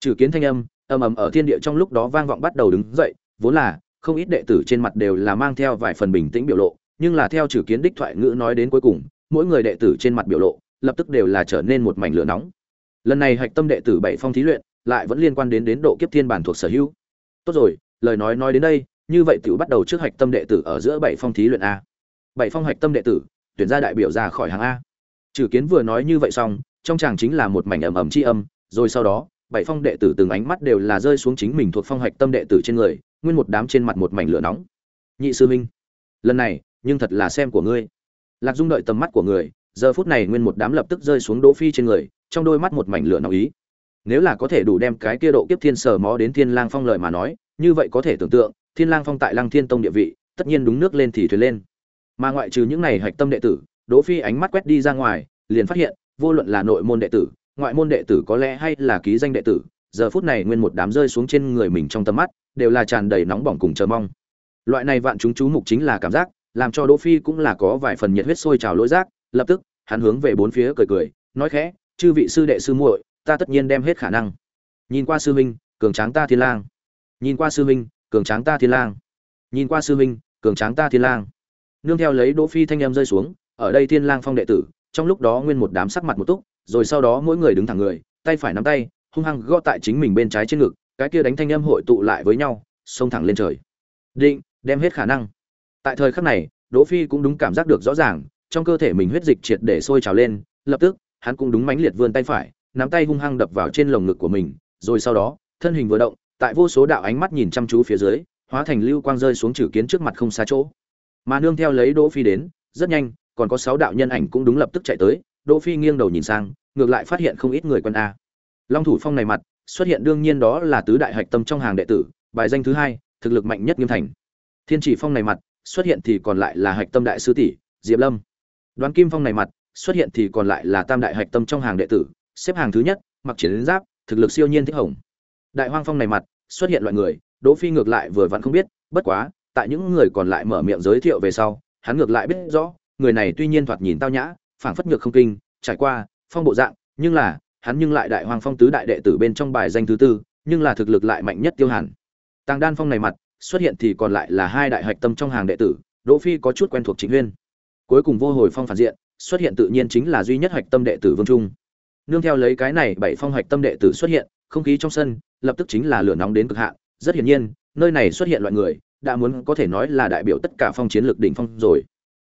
Trừ kiến thanh âm, ầm ầm ở thiên địa trong lúc đó vang vọng bắt đầu đứng dậy, vốn là, không ít đệ tử trên mặt đều là mang theo vài phần bình tĩnh biểu lộ, nhưng là theo trừ kiến đích thoại ngữ nói đến cuối cùng, mỗi người đệ tử trên mặt biểu lộ, lập tức đều là trở nên một mảnh lửa nóng. Lần này hạch tâm đệ tử bảy phong thí luyện, lại vẫn liên quan đến đến độ kiếp thiên bản thuộc sở hữu. Tốt rồi, lời nói nói đến đây, như vậy tiểu bắt đầu trước hạch tâm đệ tử ở giữa bảy phong thí luyện a bảy phong hạch tâm đệ tử, tuyển ra đại biểu ra khỏi hàng a. Trừ kiến vừa nói như vậy xong, trong chàng chính là một mảnh ầm ầm chi âm, rồi sau đó, bảy phong đệ tử từng ánh mắt đều là rơi xuống chính mình thuộc phong hạch tâm đệ tử trên người, nguyên một đám trên mặt một mảnh lửa nóng. Nhị sư minh lần này, nhưng thật là xem của ngươi. Lạc dung đợi tầm mắt của người, giờ phút này nguyên một đám lập tức rơi xuống đỗ phi trên người, trong đôi mắt một mảnh lửa nóng ý. Nếu là có thể đủ đem cái kia độ kiếp thiên sở mó đến thiên lang phong lời mà nói, như vậy có thể tưởng tượng, thiên lang phong tại Lang thiên tông địa vị, tất nhiên đúng nước lên thì thuyền lên mà ngoại trừ những này hạch tâm đệ tử, đỗ phi ánh mắt quét đi ra ngoài, liền phát hiện, vô luận là nội môn đệ tử, ngoại môn đệ tử có lẽ hay là ký danh đệ tử, giờ phút này nguyên một đám rơi xuống trên người mình trong tầm mắt, đều là tràn đầy nóng bỏng cùng chờ mong. Loại này vạn chúng chú mục chính là cảm giác, làm cho đỗ phi cũng là có vài phần nhiệt huyết sôi trào lỗi giác, lập tức, hắn hướng về bốn phía cười cười, nói khẽ, chư vị sư đệ sư muội, ta tất nhiên đem hết khả năng. Nhìn qua sư huynh, cường tráng ta thiên lang. Nhìn qua sư huynh, cường tráng ta thiên lang. Nhìn qua sư huynh, cường tráng ta thiên lang nương theo lấy đỗ phi thanh em rơi xuống, ở đây thiên lang phong đệ tử, trong lúc đó nguyên một đám sắc mặt một túc, rồi sau đó mỗi người đứng thẳng người, tay phải nắm tay, hung hăng gõ tại chính mình bên trái trên ngực, cái kia đánh thanh âm hội tụ lại với nhau, xông thẳng lên trời. Định, đem hết khả năng. Tại thời khắc này, đỗ phi cũng đúng cảm giác được rõ ràng, trong cơ thể mình huyết dịch triệt để sôi trào lên, lập tức, hắn cũng đúng mãnh liệt vươn tay phải, nắm tay hung hăng đập vào trên lồng ngực của mình, rồi sau đó, thân hình vừa động, tại vô số đạo ánh mắt nhìn chăm chú phía dưới, hóa thành lưu quang rơi xuống trừ kiến trước mặt không xa chỗ mà nương theo lấy đỗ phi đến, rất nhanh, còn có sáu đạo nhân ảnh cũng đúng lập tức chạy tới. Đỗ phi nghiêng đầu nhìn sang, ngược lại phát hiện không ít người quân a. Long thủ phong này mặt, xuất hiện đương nhiên đó là tứ đại hạch tâm trong hàng đệ tử, bài danh thứ hai, thực lực mạnh nhất nghiêm thành. Thiên chỉ phong này mặt, xuất hiện thì còn lại là hạch tâm đại sư tỷ, diệp lâm. Đoán kim phong này mặt, xuất hiện thì còn lại là tam đại hạch tâm trong hàng đệ tử, xếp hàng thứ nhất, mặc chiến giáp, thực lực siêu nhiên thích hồng. Đại hoang phong này mặt, xuất hiện loại người, đỗ phi ngược lại vừa vặn không biết, bất quá tại những người còn lại mở miệng giới thiệu về sau, hắn ngược lại biết rõ, người này tuy nhiên thoạt nhìn tao nhã, phảng phất nhược không kinh, trải qua, phong bộ dạng, nhưng là, hắn nhưng lại đại hoàng phong tứ đại đệ tử bên trong bài danh thứ tư, nhưng là thực lực lại mạnh nhất tiêu hàn. Tàng đan phong này mặt, xuất hiện thì còn lại là hai đại hạch tâm trong hàng đệ tử, đỗ phi có chút quen thuộc chính huyên. Cuối cùng vô hồi phong phản diện, xuất hiện tự nhiên chính là duy nhất hạch tâm đệ tử vương trung. Nương theo lấy cái này bảy phong hạch tâm đệ tử xuất hiện, không khí trong sân, lập tức chính là lửa nóng đến cực hạn. Rất hiển nhiên, nơi này xuất hiện loại người đã muốn có thể nói là đại biểu tất cả phong chiến lược đỉnh phong rồi.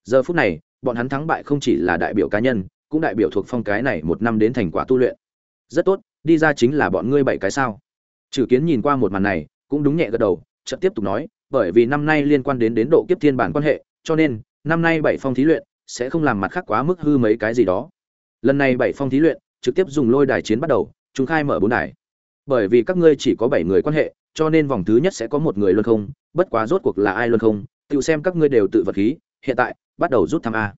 Giờ phút này, bọn hắn thắng bại không chỉ là đại biểu cá nhân, cũng đại biểu thuộc phong cái này một năm đến thành quả tu luyện. Rất tốt, đi ra chính là bọn ngươi bảy cái sao? Trừ kiến nhìn qua một màn này, cũng đúng nhẹ gật đầu, chợt tiếp tục nói, bởi vì năm nay liên quan đến đến độ kiếp thiên bản quan hệ, cho nên, năm nay bảy phong thí luyện, sẽ không làm mặt khác quá mức hư mấy cái gì đó. Lần này bảy phong thí luyện, trực tiếp dùng lôi đài chiến bắt đầu, chúng khai mở bốn đài. Bởi vì các ngươi chỉ có bảy người quan hệ, cho nên vòng thứ nhất sẽ có một người luân không bất quá rốt cuộc là ai luân không? Tự xem các ngươi đều tự vật khí, hiện tại, bắt đầu rút thăm a.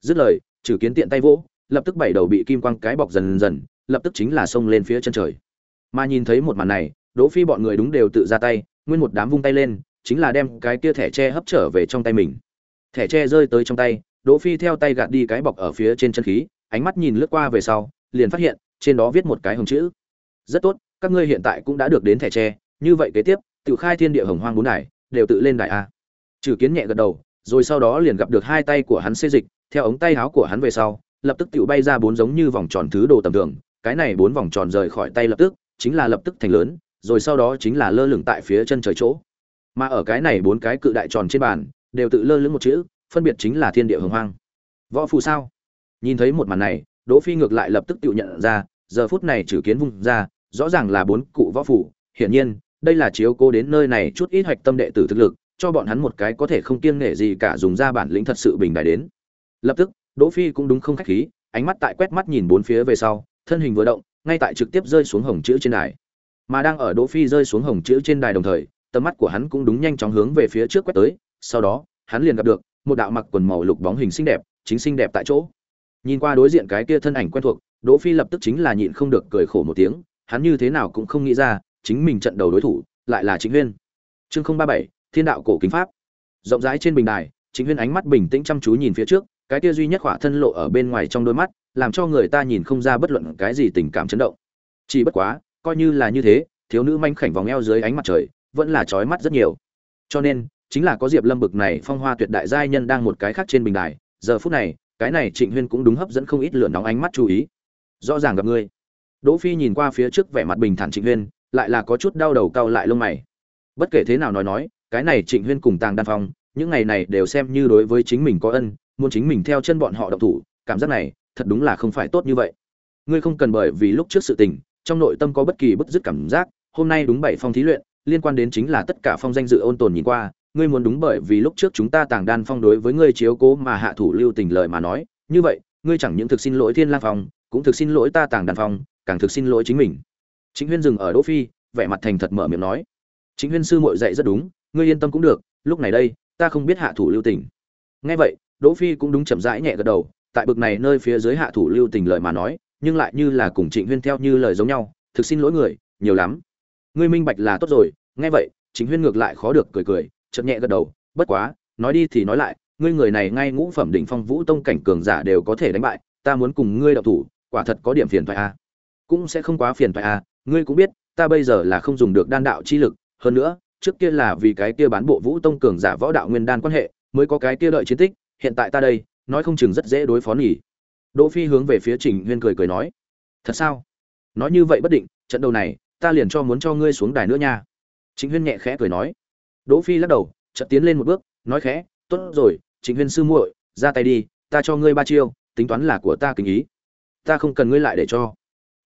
Dứt lời, trừ kiến tiện tay vỗ, lập tức bảy đầu bị kim quang cái bọc dần dần, lập tức chính là xông lên phía chân trời. Mà nhìn thấy một màn này, đỗ phi bọn người đúng đều tự ra tay, nguyên một đám vung tay lên, chính là đem cái kia thẻ tre hấp trở về trong tay mình. Thẻ tre rơi tới trong tay, đỗ phi theo tay gạt đi cái bọc ở phía trên chân khí, ánh mắt nhìn lướt qua về sau, liền phát hiện, trên đó viết một cái hồng chữ. Rất tốt, các ngươi hiện tại cũng đã được đến thẻ tre, như vậy kế tiếp tự khai thiên địa hồng hoang bốn đài đều tự lên đại a. Trừ kiến nhẹ gật đầu, rồi sau đó liền gặp được hai tay của hắn xê dịch, theo ống tay áo của hắn về sau, lập tức tự bay ra bốn giống như vòng tròn thứ đồ tầm thường, cái này bốn vòng tròn rời khỏi tay lập tức, chính là lập tức thành lớn, rồi sau đó chính là lơ lửng tại phía chân trời chỗ. Mà ở cái này bốn cái cự đại tròn trên bàn, đều tự lơ lửng một chữ, phân biệt chính là thiên địa hồng hoang. Võ phù sao? Nhìn thấy một màn này, đỗ phi ngược lại lập tức tự nhận ra, giờ phút này trừ kiến vung ra, rõ ràng là bốn cụ võ phù, hiển nhiên đây là chiếu cố đến nơi này chút ít hoạch tâm đệ tử thực lực, cho bọn hắn một cái có thể không kiêng nể gì cả dùng ra bản lĩnh thật sự bình đại đến. Lập tức, đỗ phi cũng đúng không khách khí, ánh mắt tại quét mắt nhìn bốn phía về sau, thân hình vừa động, ngay tại trực tiếp rơi xuống hồng chữ trên đài. Mà đang ở đỗ phi rơi xuống hồng chữ trên đài đồng thời, tầm mắt của hắn cũng đúng nhanh chóng hướng về phía trước quét tới, sau đó, hắn liền gặp được một đạo mặc quần màu lục bóng hình xinh đẹp, chính xinh đẹp tại chỗ. Nhìn qua đối diện cái kia thân ảnh quen thuộc, đỗ phi lập tức chính là nhịn không được cười khổ một tiếng, hắn như thế nào cũng không nghĩ ra chính mình trận đầu đối thủ, lại là chính huyên. Chương không ba bảy, thiên đạo cổ kính pháp. Rộng rãi trên bình đài chính huyên ánh mắt bình tĩnh chăm chú nhìn phía trước, cái kia duy nhất khỏa thân lộ ở bên ngoài trong đôi mắt, làm cho người ta nhìn không ra bất luận cái gì tình cảm chấn động. Chỉ bất quá, coi như là như thế, thiếu nữ manh khảnh vòng eo dưới ánh mặt trời, vẫn là trói mắt rất nhiều. Cho nên, chính là có diệp lâm bực này phong hoa tuyệt đại giai nhân đang một cái khác trên bình đài, giờ phút này, cái này trịnh huyên cũng đúng hấp dẫn không ít lửa nóng ánh mắt chú ý. Rõ ràng gặp ngươi. Đỗ phi nhìn qua phía trước vẻ mặt bình thản trịnh huyên lại là có chút đau đầu cau lại lông mày. Bất kể thế nào nói nói, cái này trịnh huyên cùng tàng đan phong, những ngày này đều xem như đối với chính mình có ân, muốn chính mình theo chân bọn họ động thủ, cảm giác này, thật đúng là không phải tốt như vậy. Ngươi không cần bởi vì lúc trước sự tình, trong nội tâm có bất kỳ bất dứt cảm giác, hôm nay đúng bảy phong thí luyện, liên quan đến chính là tất cả phong danh dự ôn tồn nhìn qua, ngươi muốn đúng bởi vì lúc trước chúng ta tàng đan phong đối với ngươi chiếu cố mà hạ thủ lưu tình lời mà nói, như vậy, ngươi chẳng những thực xin lỗi thiên lang phong, cũng thực xin lỗi ta tàng đan phong, càng thực xin lỗi chính mình chính huyên dừng ở đỗ phi, vẻ mặt thành thật mở miệng nói chính huyên sư muội dạy rất đúng, ngươi yên tâm cũng được, lúc này đây, ta không biết hạ thủ lưu tình nghe vậy, đỗ phi cũng đúng chậm rãi nhẹ gật đầu, tại bực này nơi phía dưới hạ thủ lưu tình lời mà nói, nhưng lại như là cùng trịnh huyên theo như lời giống nhau, thực xin lỗi người, nhiều lắm ngươi minh bạch là tốt rồi, nghe vậy chính huyên ngược lại khó được cười cười, chợt nhẹ gật đầu, bất quá, nói đi thì nói lại, ngươi người này ngay ngũ phẩm đỉnh phong vũ tông cảnh cường giả đều có thể đánh bại, ta muốn cùng ngươi đậu thủ, quả thật có điểm phiền toái a à. cũng sẽ không quá phiền toái a à ngươi cũng biết, ta bây giờ là không dùng được đan đạo chi lực, hơn nữa, trước kia là vì cái kia bán bộ vũ tông cường giả võ đạo nguyên đan quan hệ, mới có cái kia đợi chiến tích, hiện tại ta đây, nói không chừng rất dễ đối phó nhỉ. Đỗ phi hướng về phía trình huyên cười cười nói, thật sao? Nói như vậy bất định, trận đầu này, ta liền cho muốn cho ngươi xuống đài nữa nha. Chính huyên nhẹ khẽ cười nói. Đỗ phi lắc đầu, chợt tiến lên một bước, nói khẽ, tốt rồi chính huyên sư muội, ra tay đi, ta cho ngươi ba chiêu, tính toán là của ta kính ý. Ta không cần ngươi lại để cho.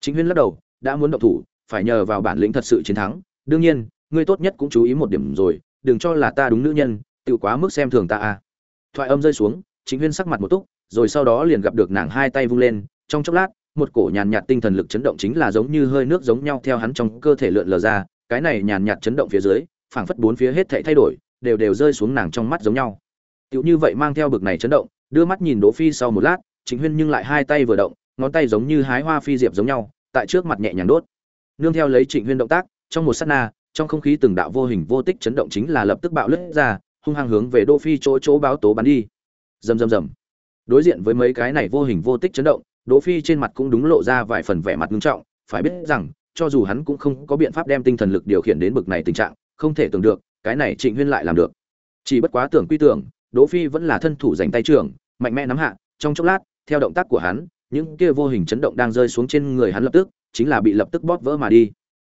Chính huyên lắc đầu đã muốn động thủ, phải nhờ vào bản lĩnh thật sự chiến thắng. Đương nhiên, ngươi tốt nhất cũng chú ý một điểm rồi, đừng cho là ta đúng nữ nhân, tự quá mức xem thường ta à. Thoại âm rơi xuống chính huyên sắc mặt một túc, rồi sau đó liền gặp được nàng hai tay vung lên, trong chốc lát, một cổ nhàn nhạt tinh thần lực chấn động chính là giống như hơi nước giống nhau theo hắn trong cơ thể lượn lờ ra, cái này nhàn nhạt chấn động phía dưới, phảng phất bốn phía hết thảy thay đổi, đều đều rơi xuống nàng trong mắt giống nhau. Tiểu như vậy mang theo bực này chấn động, đưa mắt nhìn đỗ phi sau một lát chính huyên nhưng lại hai tay vừa động, ngón tay giống như hái hoa phi diệp giống nhau tại trước mặt nhẹ nhàng đốt. Nương theo lấy trịnh huyên động tác, trong một sát na, trong không khí từng đạo vô hình vô tích chấn động chính là lập tức bạo lướt ra, hung hăng hướng về đỗ phi chỗ chỗ báo tố bắn đi. Rầm rầm rầm. Đối diện với mấy cái này vô hình vô tích chấn động, đỗ phi trên mặt cũng đúng lộ ra vài phần vẻ mặt nghiêm trọng, phải biết rằng, cho dù hắn cũng không có biện pháp đem tinh thần lực điều khiển đến bực này tình trạng, không thể tưởng được, cái này trịnh huyên lại làm được. Chỉ bất quá tưởng quy tưởng, đỗ phi vẫn là thân thủ giành tay trưởng, mạnh mẽ nắm hạ, trong chốc lát, theo động tác của hắn những kia vô hình chấn động đang rơi xuống trên người hắn lập tức, chính là bị lập tức bóp vỡ mà đi.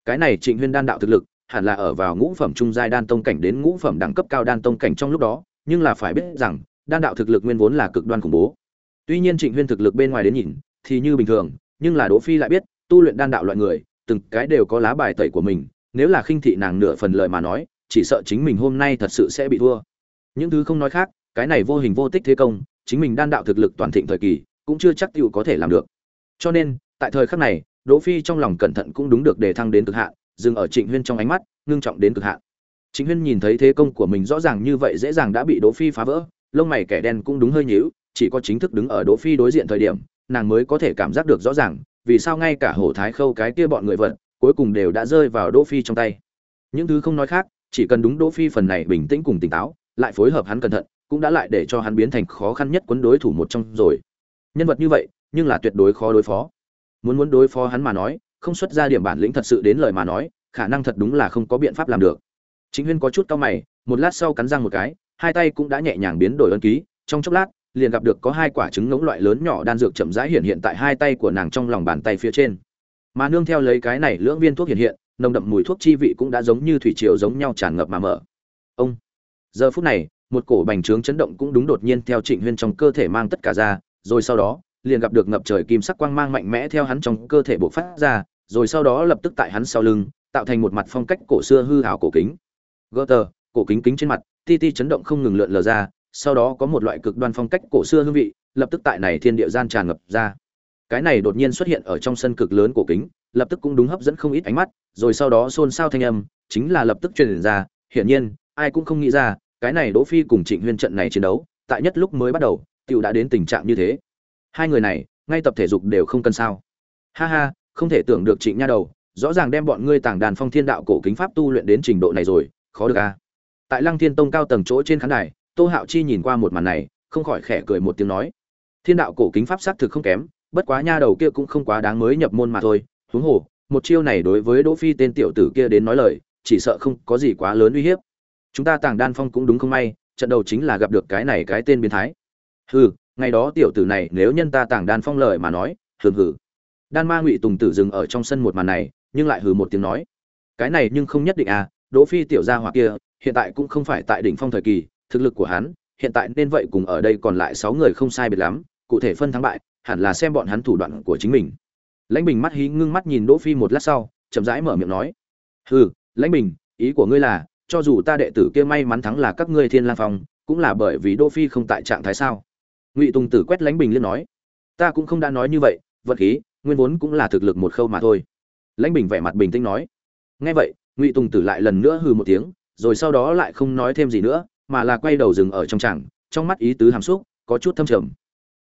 Cái này trịnh huyên đan đạo thực lực, hẳn là ở vào ngũ phẩm trung giai đan tông cảnh đến ngũ phẩm đẳng cấp cao đan tông cảnh trong lúc đó, nhưng là phải biết rằng, đan đạo thực lực nguyên vốn là cực đoan khủng bố. Tuy nhiên trịnh huyên thực lực bên ngoài đến nhìn, thì như bình thường, nhưng là đỗ phi lại biết, tu luyện đan đạo loại người, từng cái đều có lá bài tẩy của mình, nếu là khinh thị nàng nửa phần lời mà nói, chỉ sợ chính mình hôm nay thật sự sẽ bị thua. Những thứ không nói khác, cái này vô hình vô tích thế công, chính mình đan đạo thực lực toàn thịnh thời kỳ cũng chưa chắc tiêu có thể làm được. Cho nên, tại thời khắc này, đỗ phi trong lòng cẩn thận cũng đúng được đề thăng đến cực hạn, dừng ở trịnh huyên trong ánh mắt, ngưng trọng đến cực hạn. Trịnh huyên nhìn thấy thế công của mình rõ ràng như vậy dễ dàng đã bị đỗ phi phá vỡ, lông mày kẻ đen cũng đúng hơi nhíu, chỉ có chính thức đứng ở đỗ phi đối diện thời điểm, nàng mới có thể cảm giác được rõ ràng, vì sao ngay cả hổ thái khâu cái kia bọn người vận cuối cùng đều đã rơi vào đỗ phi trong tay. Những thứ không nói khác, chỉ cần đúng đỗ phi phần này bình tĩnh cùng tỉnh táo, lại phối hợp hắn cẩn thận, cũng đã lại để cho hắn biến thành khó khăn nhất quấn đối thủ một trong rồi nhân vật như vậy, nhưng là tuyệt đối khó đối phó. Muốn muốn đối phó hắn mà nói, không xuất ra điểm bản lĩnh thật sự đến lời mà nói, khả năng thật đúng là không có biện pháp làm được. Chính huyên có chút cao mày, một lát sau cắn răng một cái, hai tay cũng đã nhẹ nhàng biến đổi ân ký, trong chốc lát, liền gặp được có hai quả trứng ngỗng loại lớn nhỏ đan dược chậm rãi hiện hiện tại hai tay của nàng trong lòng bàn tay phía trên. Mà nương theo lấy cái này lưỡng viên thuốc hiện hiện, nồng đậm mùi thuốc chi vị cũng đã giống như thủy triều giống nhau tràn ngập mà mở. Ông, giờ phút này, một cổ bành trướng chấn động cũng đúng đột nhiên theo trịnh huyên trong cơ thể mang tất cả ra rồi sau đó, liền gặp được ngập trời kim sắc quang mang mạnh mẽ theo hắn trong cơ thể bộc phát ra, rồi sau đó lập tức tại hắn sau lưng, tạo thành một mặt phong cách cổ xưa hư ảo cổ kính. Gỡ tờ cổ kính kính trên mặt, ti ti chấn động không ngừng lượn lờ ra, sau đó có một loại cực đoan phong cách cổ xưa hương vị, lập tức tại này thiên địa gian tràn ngập ra. Cái này đột nhiên xuất hiện ở trong sân cực lớn cổ kính, lập tức cũng đúng hấp dẫn không ít ánh mắt, rồi sau đó xôn xao thanh âm, chính là lập tức truyền ra, hiển nhiên, ai cũng không nghĩ ra, cái này đỗ phi cùng trịnh huyên trận này chiến đấu, tại nhất lúc mới bắt đầu tiểu đã đến tình trạng như thế. Hai người này, ngay tập thể dục đều không cần sao. Ha ha, không thể tưởng được trịnh nha đầu, rõ ràng đem bọn ngươi tàng đàn phong thiên đạo cổ kính pháp tu luyện đến trình độ này rồi, khó được a à? tại lăng thiên tông cao tầng chỗ trên khán đài, tô hạo chi nhìn qua một màn này, không khỏi khẽ cười một tiếng nói. Thiên đạo cổ kính pháp xác thực không kém, bất quá nha đầu kia cũng không quá đáng mới nhập môn mà thôi. Huống hồ, một chiêu này đối với đỗ phi tên tiểu tử kia đến nói lời, chỉ sợ không có gì quá lớn uy hiếp. Chúng ta tàng đan phong cũng đúng không may, trận đầu chính là gặp được cái này cái tên biến thái hừ, ngày đó tiểu tử này nếu nhân ta tàng đan phong lời mà nói, hừ hừ. Đan ma ngụy tùng tử dừng ở trong sân một màn này, nhưng lại hừ một tiếng nói. Cái này nhưng không nhất định à đỗ phi tiểu gia hỏa kia, hiện tại cũng không phải tại đỉnh phong thời kỳ, thực lực của hắn, hiện tại nên vậy cùng ở đây còn lại sáu người không sai biệt lắm, cụ thể phân thắng bại, hẳn là xem bọn hắn thủ đoạn của chính mình. Lãnh bình mắt hí ngưng mắt nhìn đỗ phi một lát sau, chậm rãi mở miệng nói. Hừ, lãnh bình, ý của ngươi là, cho dù ta đệ tử kia may mắn thắng là các ngươi thiên lang phong, cũng là bởi vì đỗ phi không tại trạng thái sao? Ngụy tùng tử quét lãnh bình liên nói, ta cũng không đã nói như vậy, vật khí, nguyên vốn cũng là thực lực một khâu mà thôi. Lãnh bình vẻ mặt bình tĩnh nói, nghe vậy, ngụy tùng tử lại lần nữa hừ một tiếng, rồi sau đó lại không nói thêm gì nữa, mà là quay đầu dừng ở trong tràng, trong mắt ý tứ hàm xúc, có chút thâm trầm.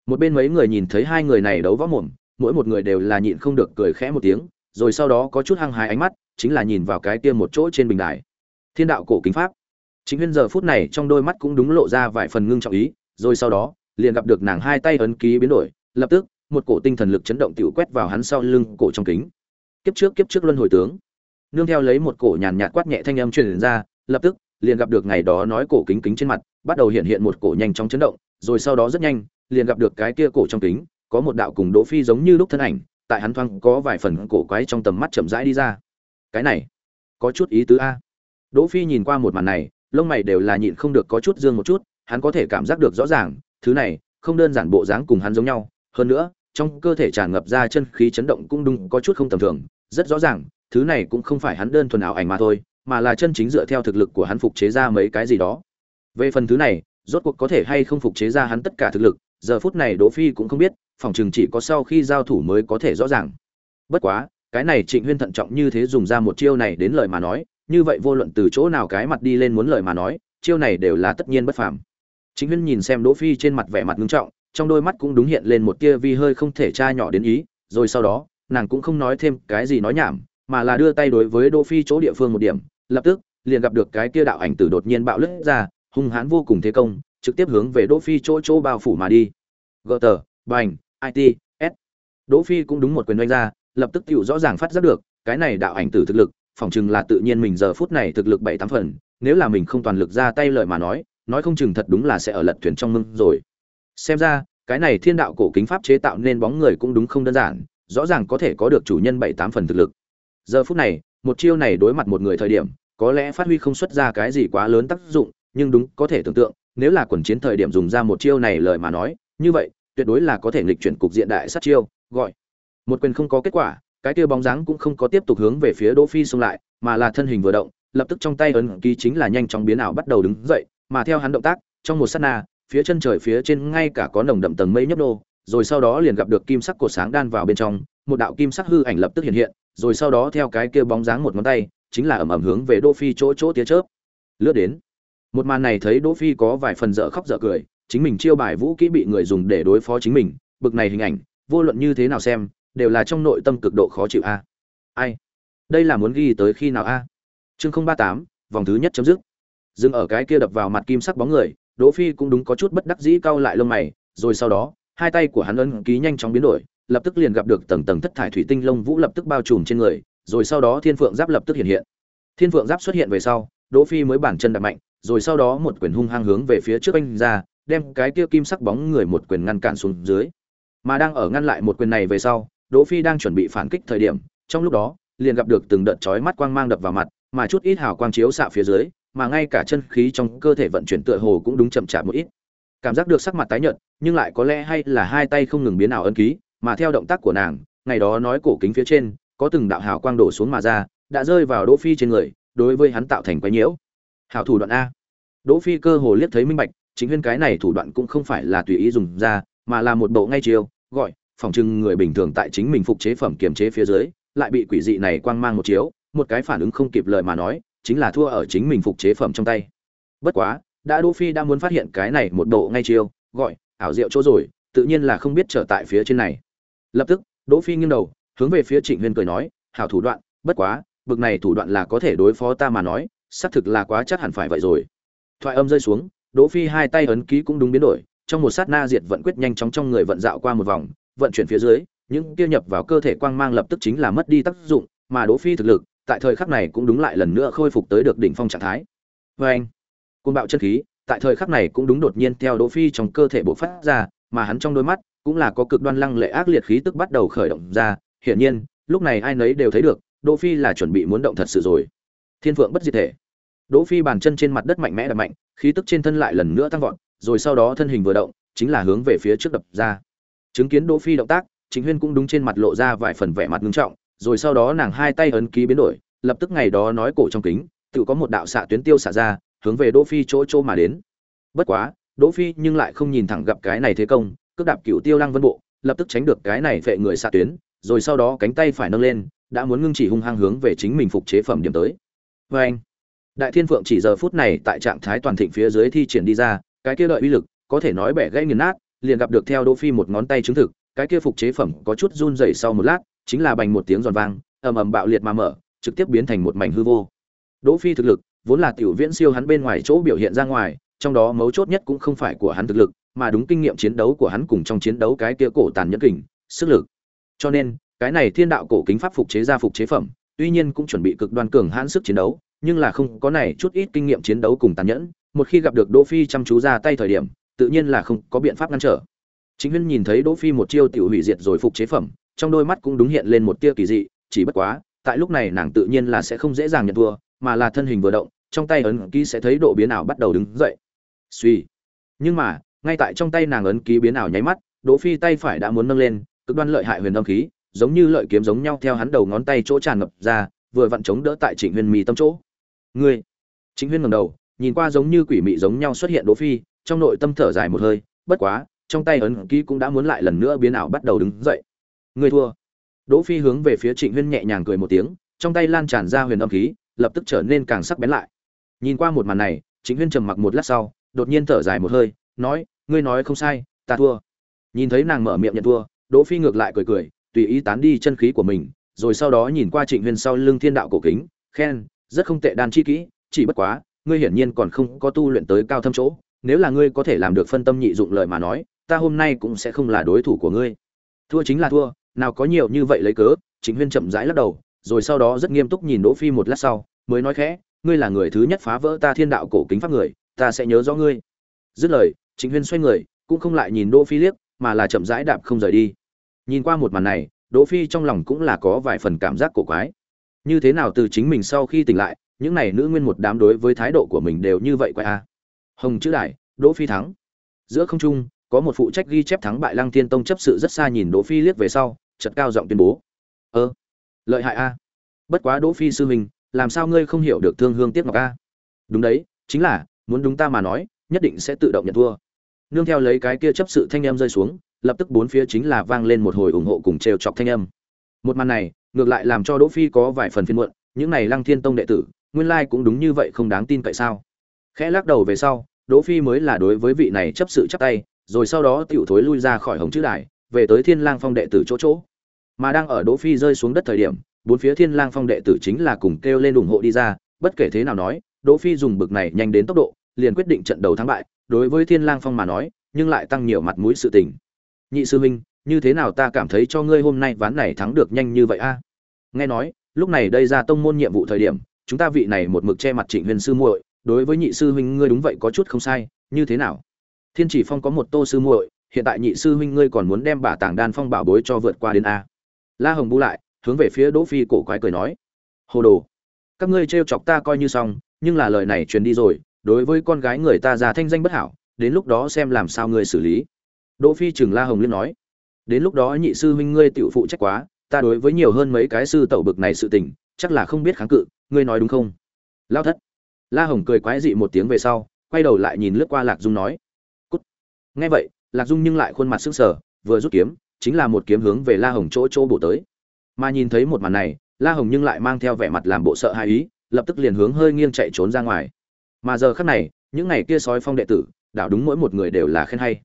Một bên mấy người nhìn thấy hai người này đấu võ mồm, mỗi một người đều là nhịn không được cười khẽ một tiếng, rồi sau đó có chút hăng hái ánh mắt, chính là nhìn vào cái tiêm một chỗ trên bình đài. Thiên đạo cổ kính pháp. Chính huyên giờ phút này trong đôi mắt cũng đúng lộ ra vài phần ngưng trọng ý, rồi sau đó liền gặp được nàng hai tay ấn ký biến đổi, lập tức, một cổ tinh thần lực chấn động tiểu quét vào hắn sau lưng cổ trong kính. Kiếp trước kiếp trước luân hồi tướng. Nương theo lấy một cổ nhàn nhạt quát nhẹ thanh âm truyền ra, lập tức, liền gặp được ngày đó nói cổ kính kính trên mặt, bắt đầu hiện hiện một cổ nhanh chóng chấn động, rồi sau đó rất nhanh, liền gặp được cái kia cổ trong kính, có một đạo cùng đỗ phi giống như lúc thân ảnh, tại hắn thoáng có vài phần cổ quái trong tầm mắt chậm rãi đi ra. Cái này, có chút ý tứ a. Đỗ phi nhìn qua một màn này, lông mày đều là nhịn không được có chút dương một chút, hắn có thể cảm giác được rõ ràng thứ này, không đơn giản bộ dáng cùng hắn giống nhau, hơn nữa, trong cơ thể tràn ngập ra chân khí chấn động cũng đúng có chút không tầm thường, rất rõ ràng, thứ này cũng không phải hắn đơn thuần ảo ảnh mà thôi, mà là chân chính dựa theo thực lực của hắn phục chế ra mấy cái gì đó. Về phần thứ này, rốt cuộc có thể hay không phục chế ra hắn tất cả thực lực, giờ phút này đỗ phi cũng không biết, phòng trường chỉ có sau khi giao thủ mới có thể rõ ràng. Bất quá, cái này trịnh huyên thận trọng như thế dùng ra một chiêu này đến lời mà nói, như vậy vô luận từ chỗ nào cái mặt đi lên muốn lời mà nói, chiêu này đều là tất nhiên bất phàm chính huyên nhìn xem đỗ phi trên mặt vẻ mặt nghiêm trọng, trong đôi mắt cũng đúng hiện lên một tia vi hơi không thể tra nhỏ đến ý, rồi sau đó, nàng cũng không nói thêm cái gì nói nhảm, mà là đưa tay đối với đỗ phi chỗ địa phương một điểm, lập tức, liền gặp được cái kia đạo ảnh tử đột nhiên bạo lướt ra, hung hãn vô cùng thế công, trực tiếp hướng về đỗ phi chỗ chỗ bao phủ mà đi. Gờ tờ, bành it s. Đỗ phi cũng đúng một quyền đánh ra, lập tức tiểu rõ ràng phát giác được, cái này đạo ảnh tử thực lực, phỏng chừng là tự nhiên mình giờ phút này thực lực bảy tám phần, nếu là mình không toàn lực ra tay lợi mà nói nói không chừng thật đúng là sẽ ở lật thuyền trong mưng rồi. Xem ra, cái này thiên đạo cổ kính pháp chế tạo nên bóng người cũng đúng không đơn giản, rõ ràng có thể có được chủ nhân bảy tám phần thực lực. Giờ phút này, một chiêu này đối mặt một người thời điểm, có lẽ phát huy không xuất ra cái gì quá lớn tác dụng, nhưng đúng có thể tưởng tượng, nếu là quần chiến thời điểm dùng ra một chiêu này lời mà nói, như vậy, tuyệt đối là có thể nghịch chuyển cục diện đại sát chiêu, gọi. Một quyền không có kết quả, cái kia bóng dáng cũng không có tiếp tục hướng về phía đỗ phi xông lại, mà là thân hình vừa động, lập tức trong tay ấn ký chính là nhanh chóng biến ảo bắt đầu đứng dậy mà theo hắn động tác trong một sát na phía chân trời phía trên ngay cả có nồng đậm tầng mây nhấp nhô, rồi sau đó liền gặp được kim sắc cột sáng đan vào bên trong một đạo kim sắc hư ảnh lập tức hiện hiện rồi sau đó theo cái kia bóng dáng một ngón tay chính là ẩm ẩm hướng về đỗ phi chỗ chỗ tía chớp. Lướt đến một màn này thấy đỗ phi có vài phần dở khóc dở cười chính mình chiêu bài vũ kỹ bị người dùng để đối phó chính mình bực này hình ảnh vô luận như thế nào xem đều là trong nội tâm cực độ khó chịu a. Ai? Đây là muốn ghi tới khi nào a? Chương không ba tám vòng thứ nhất chấm dứt dừng ở cái kia đập vào mặt kim sắc bóng người, đỗ phi cũng đúng có chút bất đắc dĩ cau lại lông mày, rồi sau đó, hai tay của hắn ấn ký nhanh chóng biến đổi, lập tức liền gặp được tầng tầng thất thải thủy tinh lông vũ lập tức bao trùm trên người, rồi sau đó thiên phượng giáp lập tức hiện hiện. Thiên phượng giáp xuất hiện về sau, đỗ phi mới bản chân đạp mạnh, rồi sau đó một quyền hung hăng hướng về phía trước anh ra, đem cái kia kim sắc bóng người một quyền ngăn cản xuống dưới. Mà đang ở ngăn lại một quyền này về sau, đỗ phi đang chuẩn bị phản kích thời điểm, trong lúc đó, liền gặp được từng đợt chói mắt quang mang đập vào mặt, mà chút ít hào quang chiếu xạ phía dưới mà ngay cả chân khí trong cơ thể vận chuyển tựa hồ cũng đúng chậm chạp một ít. Cảm giác được sắc mặt tái nhợt nhưng lại có lẽ hay là hai tay không ngừng biến ảo ân ký mà theo động tác của nàng ngày đó nói cổ kính phía trên có từng đạo hào quang đổ xuống mà ra đã rơi vào đỗ phi trên người đối với hắn tạo thành quái nhiễu. Hảo thủ đoạn a. Đỗ phi cơ hồ liếc thấy minh bạch chính nguyên cái này thủ đoạn cũng không phải là tùy ý dùng ra mà là một bộ ngay chiều, gọi phòng trưng người bình thường tại chính mình phục chế phẩm kiềm chế phía dưới lại bị quỷ dị này quang mang một chiếu một cái phản ứng không kịp lời mà nói chính là thua ở chính mình phục chế phẩm trong tay. Bất quá, đã đỗ phi đã muốn phát hiện cái này một độ ngay chiêu, gọi, ảo diệu chỗ rồi, tự nhiên là không biết trở tại phía trên này. Lập tức, đỗ phi nghiêng đầu, hướng về phía trịnh huyên cười nói, hảo thủ đoạn, bất quá, bực này thủ đoạn là có thể đối phó ta mà nói, xác thực là quá chắc hẳn phải vậy rồi. Thoại âm rơi xuống, đỗ phi hai tay ấn ký cũng đúng biến đổi, trong một sát na diệt vận quyết nhanh chóng trong người vận dạo qua một vòng, vận chuyển phía dưới, những kia nhập vào cơ thể quang mang lập tức chính là mất đi tác dụng, mà đỗ phi thực lực tại thời khắc này cũng đúng lại lần nữa khôi phục tới được đỉnh phong trạng thái. Với anh côn bạo chân khí, tại thời khắc này cũng đúng đột nhiên theo đỗ phi trong cơ thể bộc phát ra, mà hắn trong đôi mắt cũng là có cực đoan lăng lệ ác liệt khí tức bắt đầu khởi động ra. Hiển nhiên, lúc này ai nấy đều thấy được, đỗ phi là chuẩn bị muốn động thật sự rồi. Thiên phượng bất diệt thể. Đỗ phi bàn chân trên mặt đất mạnh mẽ đập mạnh, khí tức trên thân lại lần nữa tăng vọt, rồi sau đó thân hình vừa động, chính là hướng về phía trước đập ra. Chứng kiến đỗ phi động tác chính huyên cũng đúng trên mặt lộ ra vài phần vẻ mặt nghiêm trọng rồi sau đó nàng hai tay ấn ký biến đổi, lập tức ngày đó nói cổ trong kính, tự có một đạo xạ tuyến tiêu xạ ra, hướng về đỗ phi chỗ chỗ mà đến. Bất quá, đỗ phi nhưng lại không nhìn thẳng gặp cái này thế công, cước đạp cựu tiêu lăng vân bộ, lập tức tránh được cái này phệ người xạ tuyến, rồi sau đó cánh tay phải nâng lên, đã muốn ngưng chỉ hung hăng hướng về chính mình phục chế phẩm điểm tới. Với anh, đại thiên phượng chỉ giờ phút này tại trạng thái toàn thịnh phía dưới thi triển đi ra, cái kia lợi uy lực, có thể nói bẻ gãy nghiền nát, liền gặp được theo đỗ phi một ngón tay chứng thực, cái kia phục chế phẩm có chút run rẩy sau một lát chính là bành một tiếng giòn vang, ầm ầm bạo liệt mà mở, trực tiếp biến thành một mảnh hư vô. Đỗ phi thực lực, vốn là tiểu viễn siêu hắn bên ngoài chỗ biểu hiện ra ngoài, trong đó mấu chốt nhất cũng không phải của hắn thực lực, mà đúng kinh nghiệm chiến đấu của hắn cùng trong chiến đấu cái kia cổ tàn nhẫn kình, sức lực. Cho nên, cái này thiên đạo cổ kính pháp phục chế ra phục chế phẩm, tuy nhiên cũng chuẩn bị cực đoan cường hãn sức chiến đấu, nhưng là không có này chút ít kinh nghiệm chiến đấu cùng tàn nhẫn. Một khi gặp được đỗ phi chăm chú ra tay thời điểm, tự nhiên là không có biện pháp ngăn trở. Chính huyên nhìn thấy đỗ phi một chiêu tiểu hủy diệt rồi phục chế phẩm trong đôi mắt cũng đúng hiện lên một tia kỳ dị, chỉ bất quá, tại lúc này nàng tự nhiên là sẽ không dễ dàng nhận thua, mà là thân hình vừa động, trong tay ấn ký sẽ thấy độ biến ảo bắt đầu đứng dậy. Suy nhưng mà, ngay tại trong tay nàng ấn ký biến ảo nháy mắt, đỗ phi tay phải đã muốn nâng lên, cực đoan lợi hại huyền âm khí, giống như lợi kiếm giống nhau theo hắn đầu ngón tay chỗ tràn ngập ra, vừa vặn chống đỡ tại trịnh huyền mì tâm chỗ. Ngươi. Chính huyên ngẩng đầu, nhìn qua giống như quỷ mị giống nhau xuất hiện đỗ phi, trong nội tâm thở dài một hơi, bất quá, trong tay ấn ký cũng đã muốn lại lần nữa biến ảo bắt đầu đứng dậy ngươi thua. Đỗ phi hướng về phía trịnh huyên nhẹ nhàng cười một tiếng, trong tay lan tràn ra huyền âm khí, lập tức trở nên càng sắc bén lại. Nhìn qua một màn này, trịnh huyên trầm mặc một lát sau, đột nhiên thở dài một hơi, nói, ngươi nói không sai, ta thua. Nhìn thấy nàng mở miệng nhận thua, đỗ phi ngược lại cười cười, tùy ý tán đi chân khí của mình, rồi sau đó nhìn qua trịnh huyên sau lưng thiên đạo cổ kính, khen, rất không tệ đan chi kỹ, chỉ bất quá, ngươi hiển nhiên còn không có tu luyện tới cao thâm chỗ, nếu là ngươi có thể làm được phân tâm nhị dụng lời mà nói, ta hôm nay cũng sẽ không là đối thủ của ngươi. Thua chính là thua nào có nhiều như vậy lấy cớ chính huyên chậm rãi lắc đầu, rồi sau đó rất nghiêm túc nhìn đỗ phi một lát sau, mới nói khẽ, ngươi là người thứ nhất phá vỡ ta thiên đạo cổ kính pháp người, ta sẽ nhớ rõ ngươi. Dứt lời chính huyên xoay người, cũng không lại nhìn đỗ phi liếc, mà là chậm rãi đạp không rời đi. Nhìn qua một màn này, đỗ phi trong lòng cũng là có vài phần cảm giác cổ quái. Như thế nào từ chính mình sau khi tỉnh lại, những này nữ nguyên một đám đối với thái độ của mình đều như vậy quay a. Hồng chữ đại, đỗ phi thắng. Giữa không trung, có một phụ trách ghi chép thắng bại lăng thiên tông chấp sự rất xa nhìn đỗ phi liếc về sau chật cao giọng tuyên bố. Ơ, lợi hại a. Bất quá đỗ phi sư huynh, làm sao ngươi không hiểu được thương hương tiếc ngọc a? Đúng đấy, chính là, muốn đúng ta mà nói, nhất định sẽ tự động nhận thua. Nương theo lấy cái kia chấp sự thanh em rơi xuống, lập tức bốn phía chính là vang lên một hồi ủng hộ cùng trêu chọc thanh âm. Một màn này, ngược lại làm cho đỗ phi có vài phần phiền muộn, những này lăng thiên tông đệ tử, nguyên lai cũng đúng như vậy không đáng tin cậy sao? Khẽ lắc đầu về sau, đỗ phi mới là đối với vị này chấp sự chắp tay, rồi sau đó tiểu thối lui ra khỏi hồng chữ đài, về tới thiên lang phong đệ tử chỗ chỗ mà đang ở đỗ phi rơi xuống đất thời điểm, bốn phía thiên lang phong đệ tử chính là cùng kêu lên ủng hộ đi ra, bất kể thế nào nói, đỗ phi dùng bực này nhanh đến tốc độ, liền quyết định trận đầu thắng bại, đối với thiên lang phong mà nói, nhưng lại tăng nhiều mặt mũi sự tình. Nhị sư huynh, như thế nào ta cảm thấy cho ngươi hôm nay ván này thắng được nhanh như vậy a? Nghe nói, lúc này đây ra tông môn nhiệm vụ thời điểm, chúng ta vị này một mực che mặt trịnh huyền sư muội, đối với nhị sư huynh ngươi đúng vậy có chút không sai, như thế nào? Thiên chỉ phong có một tô sư muội, hiện tại nhị sư huynh ngươi còn muốn đem bả tàng đan phong bảo bối cho vượt qua đến a? La hồng bu lại, hướng về phía đỗ phi cổ quái cười nói, hồ đồ, các ngươi trêu chọc ta coi như xong, nhưng là lời này truyền đi rồi, đối với con gái người ta già thanh danh bất hảo, đến lúc đó xem làm sao ngươi xử lý. Đỗ phi chừng la hồng liên nói, đến lúc đó nhị sư huynh ngươi tiểu phụ trách quá, ta đối với nhiều hơn mấy cái sư tẩu bực này sự tình, chắc là không biết kháng cự, ngươi nói đúng không? Lao thất. La hồng cười quái dị một tiếng về sau, quay đầu lại nhìn lướt qua lạc dung nói, cút. Nghe vậy, lạc dung nhưng lại khuôn mặt sững sờ, vừa rút kiếm chính là một kiếm hướng về la hồng chỗ chỗ bổ tới. Mà nhìn thấy một màn này, la hồng nhưng lại mang theo vẻ mặt làm bộ sợ hãi ý, lập tức liền hướng hơi nghiêng chạy trốn ra ngoài. Mà giờ khắc này, những ngày kia sói phong đệ tử, đảo đúng mỗi một người đều là khen hay.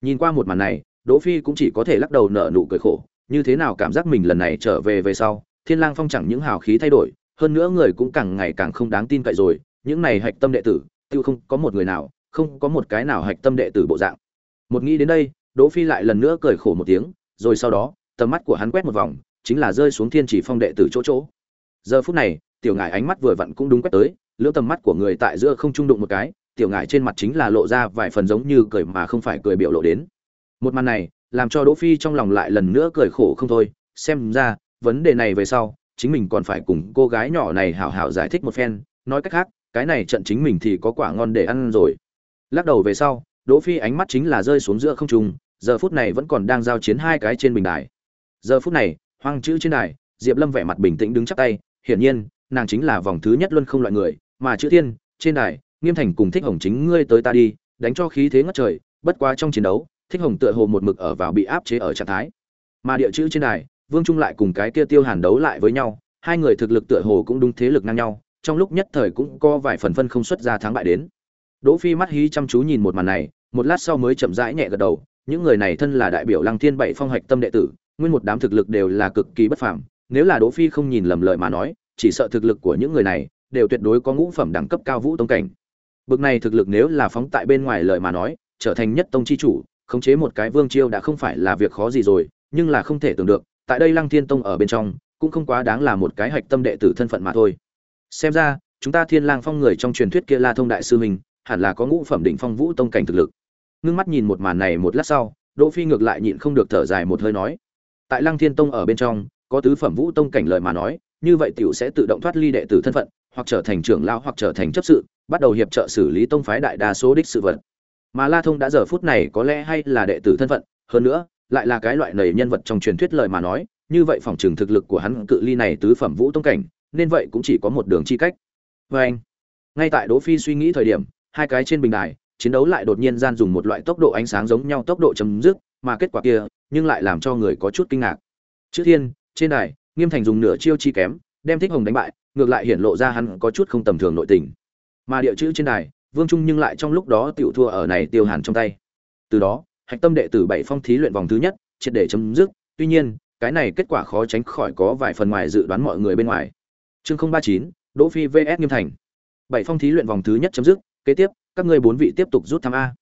Nhìn qua một màn này, đỗ phi cũng chỉ có thể lắc đầu nở nụ cười khổ, như thế nào cảm giác mình lần này trở về về sau, thiên lang phong chẳng những hào khí thay đổi, hơn nữa người cũng càng ngày càng không đáng tin cậy rồi, những này hạch tâm đệ tử, tiêu không có một người nào, không có một cái nào hạch tâm đệ tử bộ dạng. Một nghĩ đến đây đỗ phi lại lần nữa cười khổ một tiếng, rồi sau đó, tầm mắt của hắn quét một vòng, chính là rơi xuống thiên chỉ phong đệ tử chỗ chỗ. Giờ phút này, tiểu ngải ánh mắt vừa vặn cũng đúng quét tới, lưỡng tầm mắt của người tại giữa không trung đụng một cái, tiểu ngải trên mặt chính là lộ ra vài phần giống như cười mà không phải cười biểu lộ đến. Một màn này, làm cho đỗ phi trong lòng lại lần nữa cười khổ không thôi, xem ra, vấn đề này về sau, chính mình còn phải cùng cô gái nhỏ này hảo hảo giải thích một phen, nói cách khác, cái này trận chính mình thì có quả ngon để ăn rồi. Lắc đầu về sau, đỗ phi ánh mắt chính là rơi xuống giữa không trung giờ phút này vẫn còn đang giao chiến hai cái trên bình đài. Giờ phút này, hoang chữ trên đài, diệp lâm vẻ mặt bình tĩnh đứng chắp tay, hiển nhiên, nàng chính là vòng thứ nhất luân không loại người, mà chữ thiên, trên đài, nghiêm thành cùng thích hồng chính ngươi tới ta đi, đánh cho khí thế ngất trời, bất quá trong chiến đấu, thích hồng tựa hồ một mực ở vào bị áp chế ở trạng thái. Mà địa chữ trên đài, vương trung lại cùng cái kia tiêu hàn đấu lại với nhau, hai người thực lực tựa hồ cũng đúng thế lực ngang nhau, trong lúc nhất thời cũng có vài phần phân không xuất ra thắng bại đến. Đỗ phi mắt hí chăm chú nhìn một màn này, một lát sau mới chậm rãi nhẹ gật đầu những người này thân là đại biểu lăng thiên bảy phong hạch tâm đệ tử, nguyên một đám thực lực đều là cực kỳ bất phàm. Nếu là đỗ phi không nhìn lầm lời mà nói, chỉ sợ thực lực của những người này đều tuyệt đối có ngũ phẩm đẳng cấp cao vũ tông cảnh. Bực này thực lực nếu là phóng tại bên ngoài lời mà nói, trở thành nhất tông chi chủ, khống chế một cái vương chiêu đã không phải là việc khó gì rồi, nhưng là không thể tưởng được, tại đây lăng thiên tông ở bên trong, cũng không quá đáng là một cái hạch tâm đệ tử thân phận mà thôi. Xem ra, chúng ta thiên lang phong người trong truyền thuyết kia la thông đại sư mình hẳn là có ngũ phẩm đỉnh phong vũ tông cảnh thực lực ngưng mắt nhìn một màn này một lát sau, đỗ phi ngược lại nhịn không được thở dài một hơi nói, tại lăng thiên tông ở bên trong, có tứ phẩm vũ tông cảnh lời mà nói, như vậy tiểu sẽ tự động thoát ly đệ tử thân phận, hoặc trở thành trưởng lão, hoặc trở thành chấp sự, bắt đầu hiệp trợ xử lý tông phái đại đa số đích sự vật. Mà la thông đã giờ phút này có lẽ hay là đệ tử thân phận, hơn nữa, lại là cái loại nầy nhân vật trong truyền thuyết lời mà nói, như vậy phòng trường thực lực của hắn cự ly này tứ phẩm vũ tông cảnh, nên vậy cũng chỉ có một đường chi cách. Vê anh ngay tại đỗ phi suy nghĩ thời điểm, hai cái trên bình đài chiến đấu lại đột nhiên gian dùng một loại tốc độ ánh sáng giống nhau tốc độ chấm dứt, mà kết quả kia, nhưng lại làm cho người có chút kinh ngạc. Chữ thiên, trên đài, nghiêm thành dùng nửa chiêu chi kém, đem thích hồng đánh bại, ngược lại hiện lộ ra hắn có chút không tầm thường nội tình. Mà địa chữ trên đài, vương trung nhưng lại trong lúc đó tiểu thua ở này tiêu hàn trong tay. Từ đó, hạch tâm đệ tử bảy phong thí luyện vòng thứ nhất, triệt để chấm dứt, tuy nhiên, cái này kết quả khó tránh khỏi có vài phần ngoài dự đoán mọi người bên ngoài. Chương ba chín, đỗ phi vs nghiêm thành. Bảy phong thí luyện vòng thứ nhất chấm dứt, kế tiếp các ngươi bốn vị tiếp tục rút thăm a.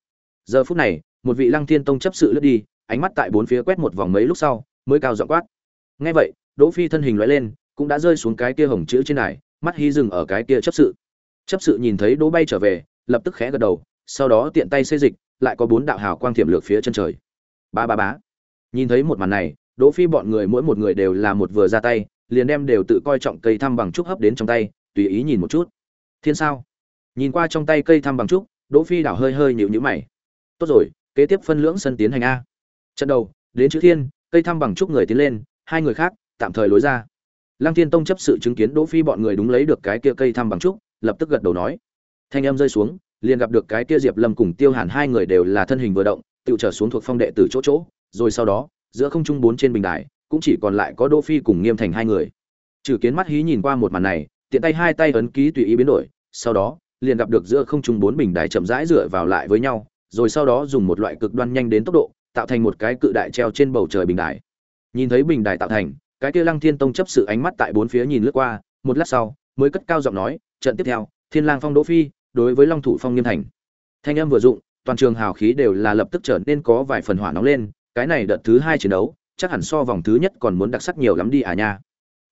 Giờ phút này, một vị lăng thiên tông chấp sự lướt đi, ánh mắt tại bốn phía quét một vòng mấy lúc sau, mới cao giọng quát. Nghe vậy, đỗ phi thân hình lóe lên, cũng đã rơi xuống cái kia hồng chữ trên này, mắt hy dừng ở cái kia chấp sự. Chấp sự nhìn thấy đỗ bay trở về, lập tức khẽ gật đầu, sau đó tiện tay xây dịch, lại có bốn đạo hào quang thiểm lược phía chân trời. Ba ba bá. Nhìn thấy một màn này, đỗ phi bọn người mỗi một người đều là một vừa ra tay, liền đem đều tự coi trọng cây thăm bằng trúc hấp đến trong tay, tùy ý nhìn một chút. Thiên sao? Nhìn qua trong tay cây thăm bằng trúc, đỗ phi đảo hơi hơi nhíu nhíu mày. Tốt rồi, kế tiếp phân lưỡng sân tiến hành a. Trận đầu, đến chữ thiên, cây thăm bằng trúc người tiến lên, hai người khác, tạm thời lối ra. Lăng thiên tông chấp sự chứng kiến đỗ phi bọn người đúng lấy được cái kia cây thăm bằng trúc, lập tức gật đầu nói. Thanh âm rơi xuống, liền gặp được cái kia diệp lâm cùng tiêu hàn hai người đều là thân hình vừa động, tự trở xuống thuộc phong đệ từ chỗ chỗ, rồi sau đó, giữa không trung bốn trên bình đài, cũng chỉ còn lại có đỗ phi cùng nghiêm thành hai người. Trừ kiến mắt hí nhìn qua một màn này, tiện tay hai tay ấn ký tùy ý biến đổi, sau đó liền gặp được giữa không trung bốn bình đài chậm rãi dựa vào lại với nhau, rồi sau đó dùng một loại cực đoan nhanh đến tốc độ, tạo thành một cái cự đại treo trên bầu trời bình đài. Nhìn thấy bình đài tạo thành, cái kia lăng thiên tông chấp sự ánh mắt tại bốn phía nhìn lướt qua, một lát sau, mới cất cao giọng nói, trận tiếp theo, thiên lang phong đỗ phi, đối với long thủ phong nghiêm thành. Thanh âm vừa dụng, toàn trường hào khí đều là lập tức trở nên có vài phần hỏa nóng lên, cái này đợt thứ hai chiến đấu, chắc hẳn so vòng thứ nhất còn muốn đặc sắc nhiều lắm đi à nha.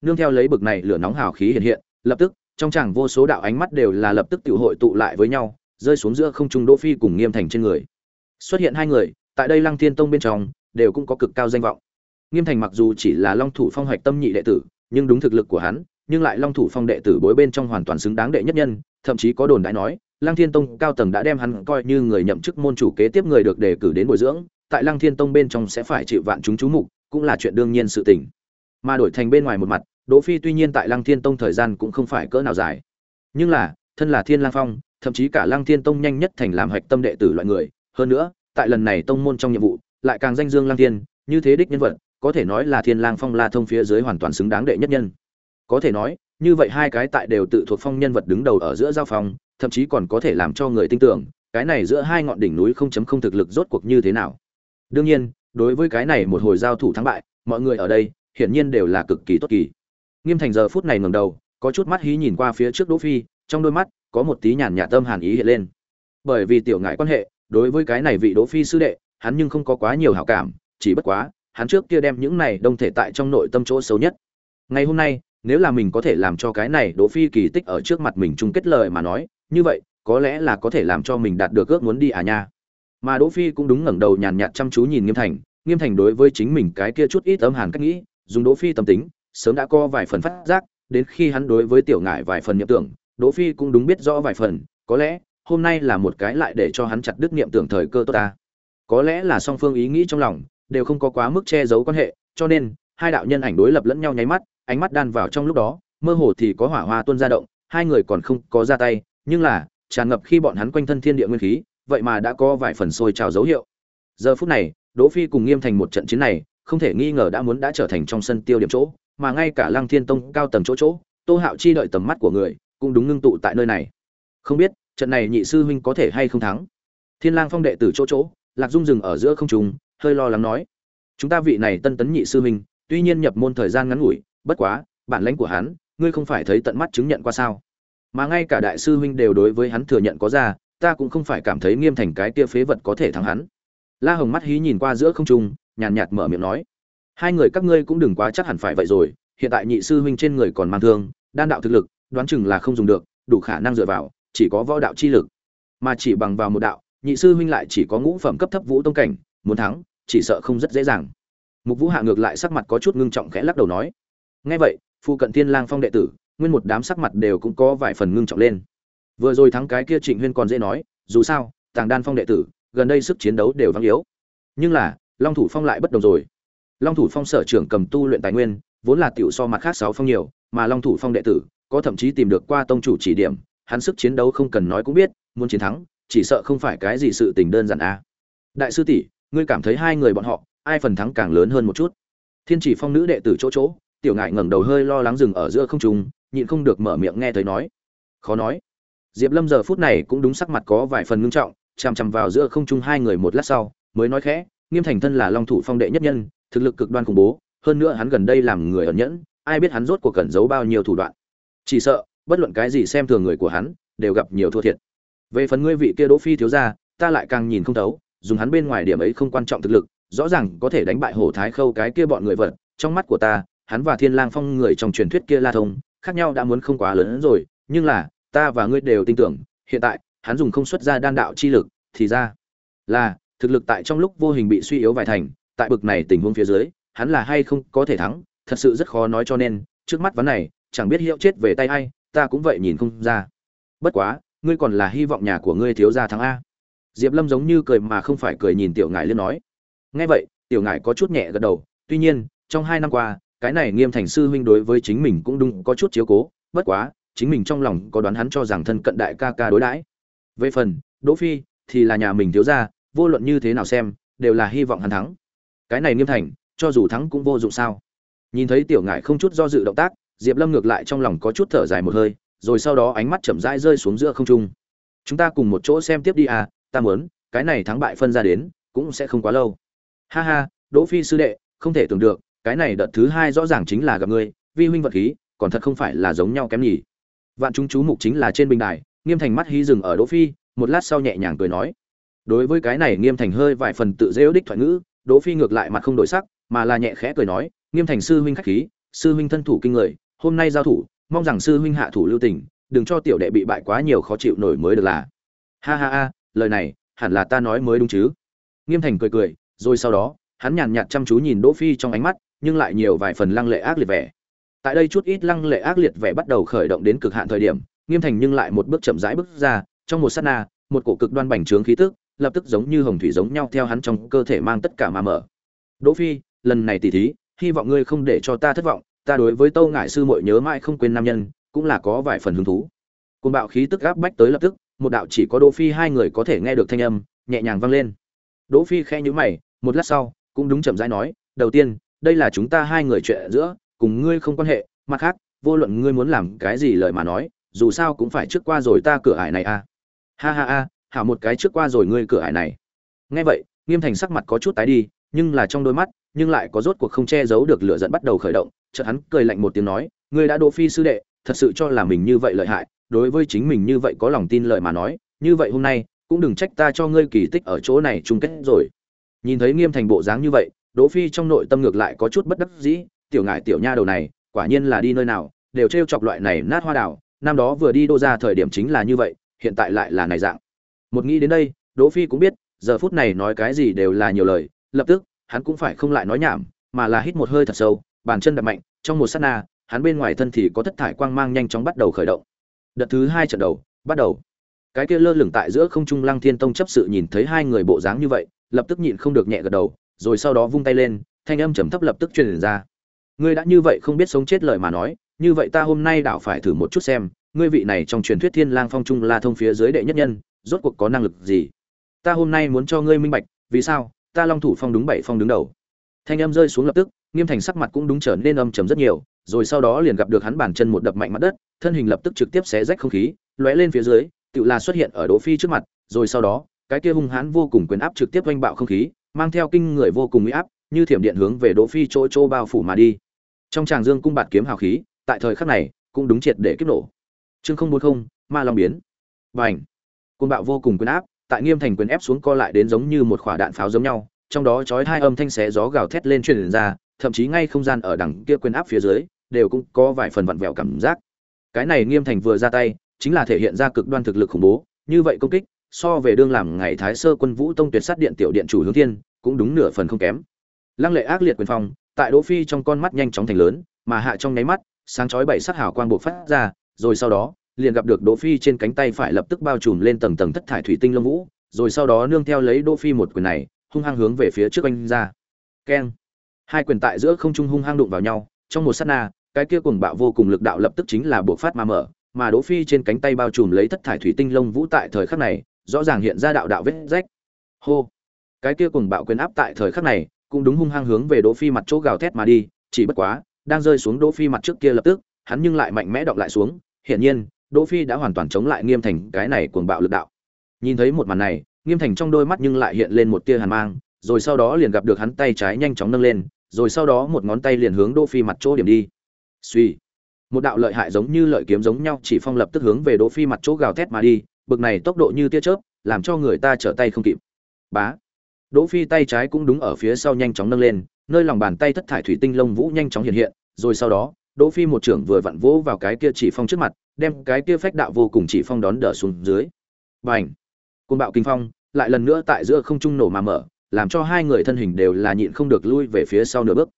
Nương theo lấy bực này lửa nóng hào khí hiện hiện, lập tức trong chảng vô số đạo ánh mắt đều là lập tức tự hội tụ lại với nhau, rơi xuống giữa không trung đỗ phi cùng nghiêm thành trên người. Xuất hiện hai người, tại đây lăng thiên tông bên trong, đều cũng có cực cao danh vọng. Nghiêm thành mặc dù chỉ là long thủ phong hoạch tâm nhị đệ tử, nhưng đúng thực lực của hắn, nhưng lại long thủ phong đệ tử bối bên trong hoàn toàn xứng đáng đệ nhất nhân, thậm chí có đồn đại nói, lăng thiên tông cao tầng đã đem hắn coi như người nhậm chức môn chủ kế tiếp người được đề cử đến bồi dưỡng, tại lăng thiên tông bên trong sẽ phải chịu vạn chúng chú mục, cũng là chuyện đương nhiên sự tình. Mà đổi thành bên ngoài một mặt đỗ phi tuy nhiên tại lăng thiên tông thời gian cũng không phải cỡ nào dài. Nhưng là, thân là thiên lang phong, thậm chí cả lăng thiên tông nhanh nhất thành làm hạch tâm đệ tử loại người. Hơn nữa, tại lần này tông môn trong nhiệm vụ, lại càng danh dương lăng thiên, như thế đích nhân vật, có thể nói là thiên lang phong la thông phía dưới hoàn toàn xứng đáng đệ nhất nhân. Có thể nói, như vậy hai cái tại đều tự thuộc phong nhân vật đứng đầu ở giữa giao phong, thậm chí còn có thể làm cho người tin tưởng, cái này giữa hai ngọn đỉnh núi không chấm không thực lực rốt cuộc như thế nào. Đương nhiên, đối với cái này một hồi giao thủ thắng bại, mọi người ở đây, hiển nhiên đều là cực kỳ tốt kỳ nghiêm thành giờ phút này ngẩng đầu, có chút mắt hí nhìn qua phía trước đỗ phi, trong đôi mắt có một tí nhàn nhạt tâm hàn ý hiện lên. Bởi vì tiểu ngại quan hệ, đối với cái này vị đỗ phi sư đệ, hắn nhưng không có quá nhiều hảo cảm, chỉ bất quá, hắn trước kia đem những này đông thể tại trong nội tâm chỗ xấu nhất. Ngày hôm nay, nếu là mình có thể làm cho cái này đỗ phi kỳ tích ở trước mặt mình chung kết lời mà nói, như vậy, có lẽ là có thể làm cho mình đạt được ước muốn đi à nha. Mà đỗ phi cũng đúng ngẩng đầu nhàn nhạt chăm chú nhìn nghiêm thành nghiêm thành đối với chính mình cái kia chút ít âm hàn cách nghĩ, dùng đỗ phi tâm tính sớm đã có vài phần phát giác, đến khi hắn đối với tiểu ngải vài phần nhậm tưởng, đỗ phi cũng đúng biết rõ vài phần, có lẽ, hôm nay là một cái lại để cho hắn chặt đứt niệm tưởng thời cơ tốt ta. Có lẽ là song phương ý nghĩ trong lòng, đều không có quá mức che giấu quan hệ, cho nên, hai đạo nhân ảnh đối lập lẫn nhau nháy mắt, ánh mắt đan vào trong lúc đó, mơ hồ thì có hỏa hoa tuôn ra động, hai người còn không có ra tay, nhưng là, tràn ngập khi bọn hắn quanh thân thiên địa nguyên khí, vậy mà đã có vài phần sôi trào dấu hiệu. Giờ phút này, đỗ phi cùng nghiêm thành một trận chiến này, không thể nghi ngờ đã muốn đã trở thành trong sân tiêu điểm chỗ mà ngay cả lăng thiên tông cao tầng chỗ chỗ, tô hạo chi đợi tầm mắt của người, cũng đúng ngưng tụ tại nơi này. Không biết, trận này nhị sư huynh có thể hay không thắng? Thiên lang phong đệ tử chỗ chỗ, lạc dung dừng ở giữa không trung, hơi lo lắng nói. Chúng ta vị này tân tấn nhị sư huynh, tuy nhiên nhập môn thời gian ngắn ngủi, bất quá, bản lãnh của hắn, ngươi không phải thấy tận mắt chứng nhận qua sao? Mà ngay cả đại sư huynh đều đối với hắn thừa nhận có ra, ta cũng không phải cảm thấy nghiêm thành cái kia phế vật có thể thắng hắn. La hồng mắt hí nhìn qua giữa không trung, nhàn nhạt mở miệng nói hai người các ngươi cũng đừng quá chắc hẳn phải vậy rồi, hiện tại nhị sư huynh trên người còn mang thương, đan đạo thực lực, đoán chừng là không dùng được, đủ khả năng dựa vào, chỉ có võ đạo chi lực. Mà chỉ bằng vào một đạo, nhị sư huynh lại chỉ có ngũ phẩm cấp thấp vũ tông cảnh, muốn thắng, chỉ sợ không rất dễ dàng. Mục vũ hạ ngược lại sắc mặt có chút ngưng trọng khẽ lắc đầu nói, nghe vậy phụ cận thiên lang phong đệ tử, nguyên một đám sắc mặt đều cũng có vài phần ngưng trọng lên. Vừa rồi thắng cái kia trịnh huyên còn dễ nói, dù sao, tàng đan phong đệ tử, gần đây sức chiến đấu đều vắng yếu. Nhưng là, long thủ phong lại bất đồng rồi long thủ phong sở trưởng cầm tu luyện tài nguyên, vốn là tiểu so mặt khác sáu phong nhiều, mà long thủ phong đệ tử, có thậm chí tìm được qua tông chủ chỉ điểm, hắn sức chiến đấu không cần nói cũng biết, muốn chiến thắng, chỉ sợ không phải cái gì sự tình đơn giản a à. đại sư tỷ, ngươi cảm thấy hai người bọn họ, ai phần thắng càng lớn hơn một chút? Thiên chỉ phong nữ đệ tử chỗ chỗ, tiểu ngại ngẩng đầu hơi lo lắng dừng ở giữa không trung, nhịn không được mở miệng nghe thấy nói. Khó nói. Diệp lâm giờ phút này cũng đúng sắc mặt có vài phần ngưng trọng, chằm chằm vào giữa không trung hai người một lát sau, mới nói khẽ nghiêm thành thân là long thủ phong đệ nhất nhân, thực lực cực đoan khủng bố, hơn nữa hắn gần đây làm người ẩn nhẫn, ai biết hắn rốt cuộc cẩn giấu bao nhiêu thủ đoạn. Chỉ sợ, bất luận cái gì xem thường người của hắn, đều gặp nhiều thua thiệt. Về phần ngươi vị kia đỗ phi thiếu gia, ta lại càng nhìn không thấu, dùng hắn bên ngoài điểm ấy không quan trọng thực lực, rõ ràng có thể đánh bại hổ thái khâu cái kia bọn người vật, trong mắt của ta, hắn và thiên lang phong người trong truyền thuyết kia la thông, khác nhau đã muốn không quá lớn hơn rồi, nhưng là, ta và ngươi đều tin tưởng, hiện tại, hắn dùng không xuất ra đan đạo chi lực, thì ra là thực lực tại trong lúc vô hình bị suy yếu vài thành, tại bực này tình huống phía dưới, hắn là hay không có thể thắng, thật sự rất khó nói cho nên, trước mắt vấn này, chẳng biết hiệu chết về tay ai, ta cũng vậy nhìn không ra. Bất quá, ngươi còn là hy vọng nhà của ngươi thiếu gia thắng a. Diệp lâm giống như cười mà không phải cười nhìn tiểu ngải liên nói. Nghe vậy, tiểu ngải có chút nhẹ gật đầu, tuy nhiên, trong hai năm qua, cái này nghiêm thành sư huynh đối với chính mình cũng đúng có chút chiếu cố, bất quá, chính mình trong lòng có đoán hắn cho rằng thân cận đại ca ca đối đãi. Về phần, đỗ phi thì là nhà mình thiếu gia vô luận như thế nào xem, đều là hy vọng hắn thắng. Cái này nghiêm thành, cho dù thắng cũng vô dụng sao? Nhìn thấy tiểu ngải không chút do dự động tác, diệp lâm ngược lại trong lòng có chút thở dài một hơi, rồi sau đó ánh mắt chậm rãi rơi xuống giữa không trung. Chúng ta cùng một chỗ xem tiếp đi à ta muốn, cái này thắng bại phân ra đến, cũng sẽ không quá lâu. Ha ha, đỗ phi sư đệ, không thể tưởng được, cái này đợt thứ hai rõ ràng chính là gặp ngươi, vi huynh vật khí, còn thật không phải là giống nhau kém nhỉ. Vạn chúng chú mục chính là trên bình đài, nghiêm thành mắt hí dừng ở đỗ phi, một lát sau nhẹ nhàng cười nói đối với cái này nghiêm thành hơi vài phần tự dễ đích thoại ngữ, đỗ phi ngược lại mặt không đổi sắc, mà là nhẹ khẽ cười nói, nghiêm thành sư huynh khách khí, sư huynh thân thủ kinh người, hôm nay giao thủ, mong rằng sư huynh hạ thủ lưu tình, đừng cho tiểu đệ bị bại quá nhiều khó chịu nổi mới được là. Ha ha ha, lời này, hẳn là ta nói mới đúng chứ. Nghiêm thành cười cười, rồi sau đó, hắn nhàn nhạt chăm chú nhìn đỗ phi trong ánh mắt, nhưng lại nhiều vài phần lăng lệ ác liệt vẻ. Tại đây chút ít lăng lệ ác liệt vẻ bắt đầu khởi động đến cực hạn thời điểm, nghiêm thành nhưng lại một bước chậm rãi bước ra, trong một sát na, một cổ cực đoan bành trướng khí tức lập tức giống như hồng thủy giống nhau theo hắn trong cơ thể mang tất cả mà mở. Đỗ phi, lần này tỷ thí, hy vọng ngươi không để cho ta thất vọng, ta đối với tâu ngải sư muội nhớ mãi không quên nam nhân, cũng là có vài phần hứng thú. Côn bạo khí tức áp bách tới lập tức, một đạo chỉ có đỗ phi hai người có thể nghe được thanh âm, nhẹ nhàng vang lên. Đỗ phi khẽ nhíu mày, một lát sau, cũng đúng chậm rãi nói, đầu tiên, đây là chúng ta hai người chuyện giữa, cùng ngươi không quan hệ, mặt khác, vô luận ngươi muốn làm cái gì lời mà nói, dù sao cũng phải trước qua rồi ta cửa ải này à. Ha ha ha hảo một cái trước qua rồi ngươi cửa ải này. Nghe vậy, nghiêm thành sắc mặt có chút tái đi, nhưng là trong đôi mắt, nhưng lại có rốt cuộc không che giấu được lửa giận bắt đầu khởi động, chợt hắn cười lạnh một tiếng nói, ngươi đã đỗ phi sư đệ, thật sự cho là mình như vậy lợi hại, đối với chính mình như vậy có lòng tin lợi mà nói, như vậy hôm nay, cũng đừng trách ta cho ngươi kỳ tích ở chỗ này chung kết rồi. Nhìn thấy nghiêm thành bộ dáng như vậy, đỗ phi trong nội tâm ngược lại có chút bất đắc dĩ, tiểu ngại tiểu nha đầu này, quả nhiên là đi nơi nào, đều treo chọc loại này nát hoa đào năm đó vừa đi đô ra thời điểm chính là như vậy, hiện tại lại là này dạng một nghĩ đến đây, đỗ phi cũng biết, giờ phút này nói cái gì đều là nhiều lời, lập tức, hắn cũng phải không lại nói nhảm, mà là hít một hơi thật sâu, bàn chân đập mạnh, trong một sát na, hắn bên ngoài thân thì có thất thải quang mang nhanh chóng bắt đầu khởi động. Đợt thứ hai trận đầu, bắt đầu. Cái kia lơ lửng tại giữa không trung lăng thiên tông chấp sự nhìn thấy hai người bộ dáng như vậy, lập tức nhịn không được nhẹ gật đầu, rồi sau đó vung tay lên, thanh âm trầm thấp lập tức truyền ra. Ngươi đã như vậy không biết sống chết lời mà nói, như vậy ta hôm nay đảo phải thử một chút xem ngươi vị này trong truyền thuyết thiên lang phong trung la thông phía dưới đệ nhất nhân, rốt cuộc có năng lực gì? Ta hôm nay muốn cho ngươi minh bạch, vì sao? Ta long thủ phong đúng bảy phong đứng đầu. Thanh âm rơi xuống lập tức, nghiêm thành sắc mặt cũng đúng trở nên âm trầm rất nhiều, rồi sau đó liền gặp được hắn bàn chân một đập mạnh mặt đất, thân hình lập tức trực tiếp xé rách không khí, lóe lên phía dưới, tự là xuất hiện ở đỗ phi trước mặt, rồi sau đó, cái kia hung hãn vô cùng quyền áp trực tiếp oanh bạo không khí, mang theo kinh người vô cùng uy áp, như thiểm điện hướng về đỗ phi chỗ chỗ bao phủ mà đi. Trong tràng dương cung bạt kiếm hào khí, tại thời khắc này, cũng đúng triệt để kích nổ chương không bốn không, ma long biến. Bành. Côn bạo vô cùng quyền áp, tại nghiêm thành quyền ép xuống co lại đến giống như một quả đạn pháo giống nhau, trong đó chói hai âm thanh xé gió gào thét lên truyền ra, thậm chí ngay không gian ở đằng kia quyền áp phía dưới, đều cũng có vài phần vặn vẹo cảm giác. Cái này nghiêm thành vừa ra tay, chính là thể hiện ra cực đoan thực lực khủng bố, như vậy công kích, so về đương làm ngày thái sơ quân vũ tông tuyệt sát điện tiểu điện chủ hướng thiên, cũng đúng nửa phần không kém. Lăng lệ ác liệt quyền phong, tại đỗ phi trong con mắt nhanh chóng thành lớn, mà hạ trong nháy mắt, sáng chói bảy sắc hào quang bộc phát ra rồi sau đó, liền gặp được đỗ phi trên cánh tay phải lập tức bao trùm lên tầng tầng thất thải thủy tinh lông vũ, rồi sau đó nương theo lấy đỗ phi một quyền này, hung hăng hướng về phía trước anh ra. Keng. Hai quyền tại giữa không trung hung hăng đụng vào nhau, trong một sát na, cái kia cuồng bạo vô cùng lực đạo lập tức chính là bộc phát mà mở, mà đỗ phi trên cánh tay bao trùm lấy thất thải thủy tinh lông vũ tại thời khắc này, rõ ràng hiện ra đạo đạo vết rách. Hô. Cái kia cuồng bạo quyền áp tại thời khắc này, cũng đúng hung hăng hướng về đỗ phi mặt chỗ gào thét mà đi, chỉ bất quá, đang rơi xuống đỗ phi mặt trước kia lập tức, hắn nhưng lại mạnh mẽ đọc lại xuống hiển nhiên, đỗ phi đã hoàn toàn chống lại nghiêm thành cái này cuồng bạo lực đạo. Nhìn thấy một màn này, nghiêm thành trong đôi mắt nhưng lại hiện lên một tia hàn mang, rồi sau đó liền gặp được hắn tay trái nhanh chóng nâng lên, rồi sau đó một ngón tay liền hướng đỗ phi mặt chỗ điểm đi. Suy một đạo lợi hại giống như lợi kiếm giống nhau chỉ phong lập tức hướng về đỗ phi mặt chỗ gào thét mà đi, bực này tốc độ như tia chớp, làm cho người ta trở tay không kịp. Bá. Đỗ phi tay trái cũng đúng ở phía sau nhanh chóng nâng lên, nơi lòng bàn tay thất thải thủy tinh lông vũ nhanh chóng hiện hiện, rồi sau đó đỗ phi một trưởng vừa vặn vỗ vào cái kia chỉ phong trước mặt, đem cái kia phách đạo vô cùng chỉ phong đón đỡ xuống dưới. Bành! Côn bạo kinh phong lại lần nữa tại giữa không trung nổ mà mở, làm cho hai người thân hình đều là nhịn không được lui về phía sau nửa bước.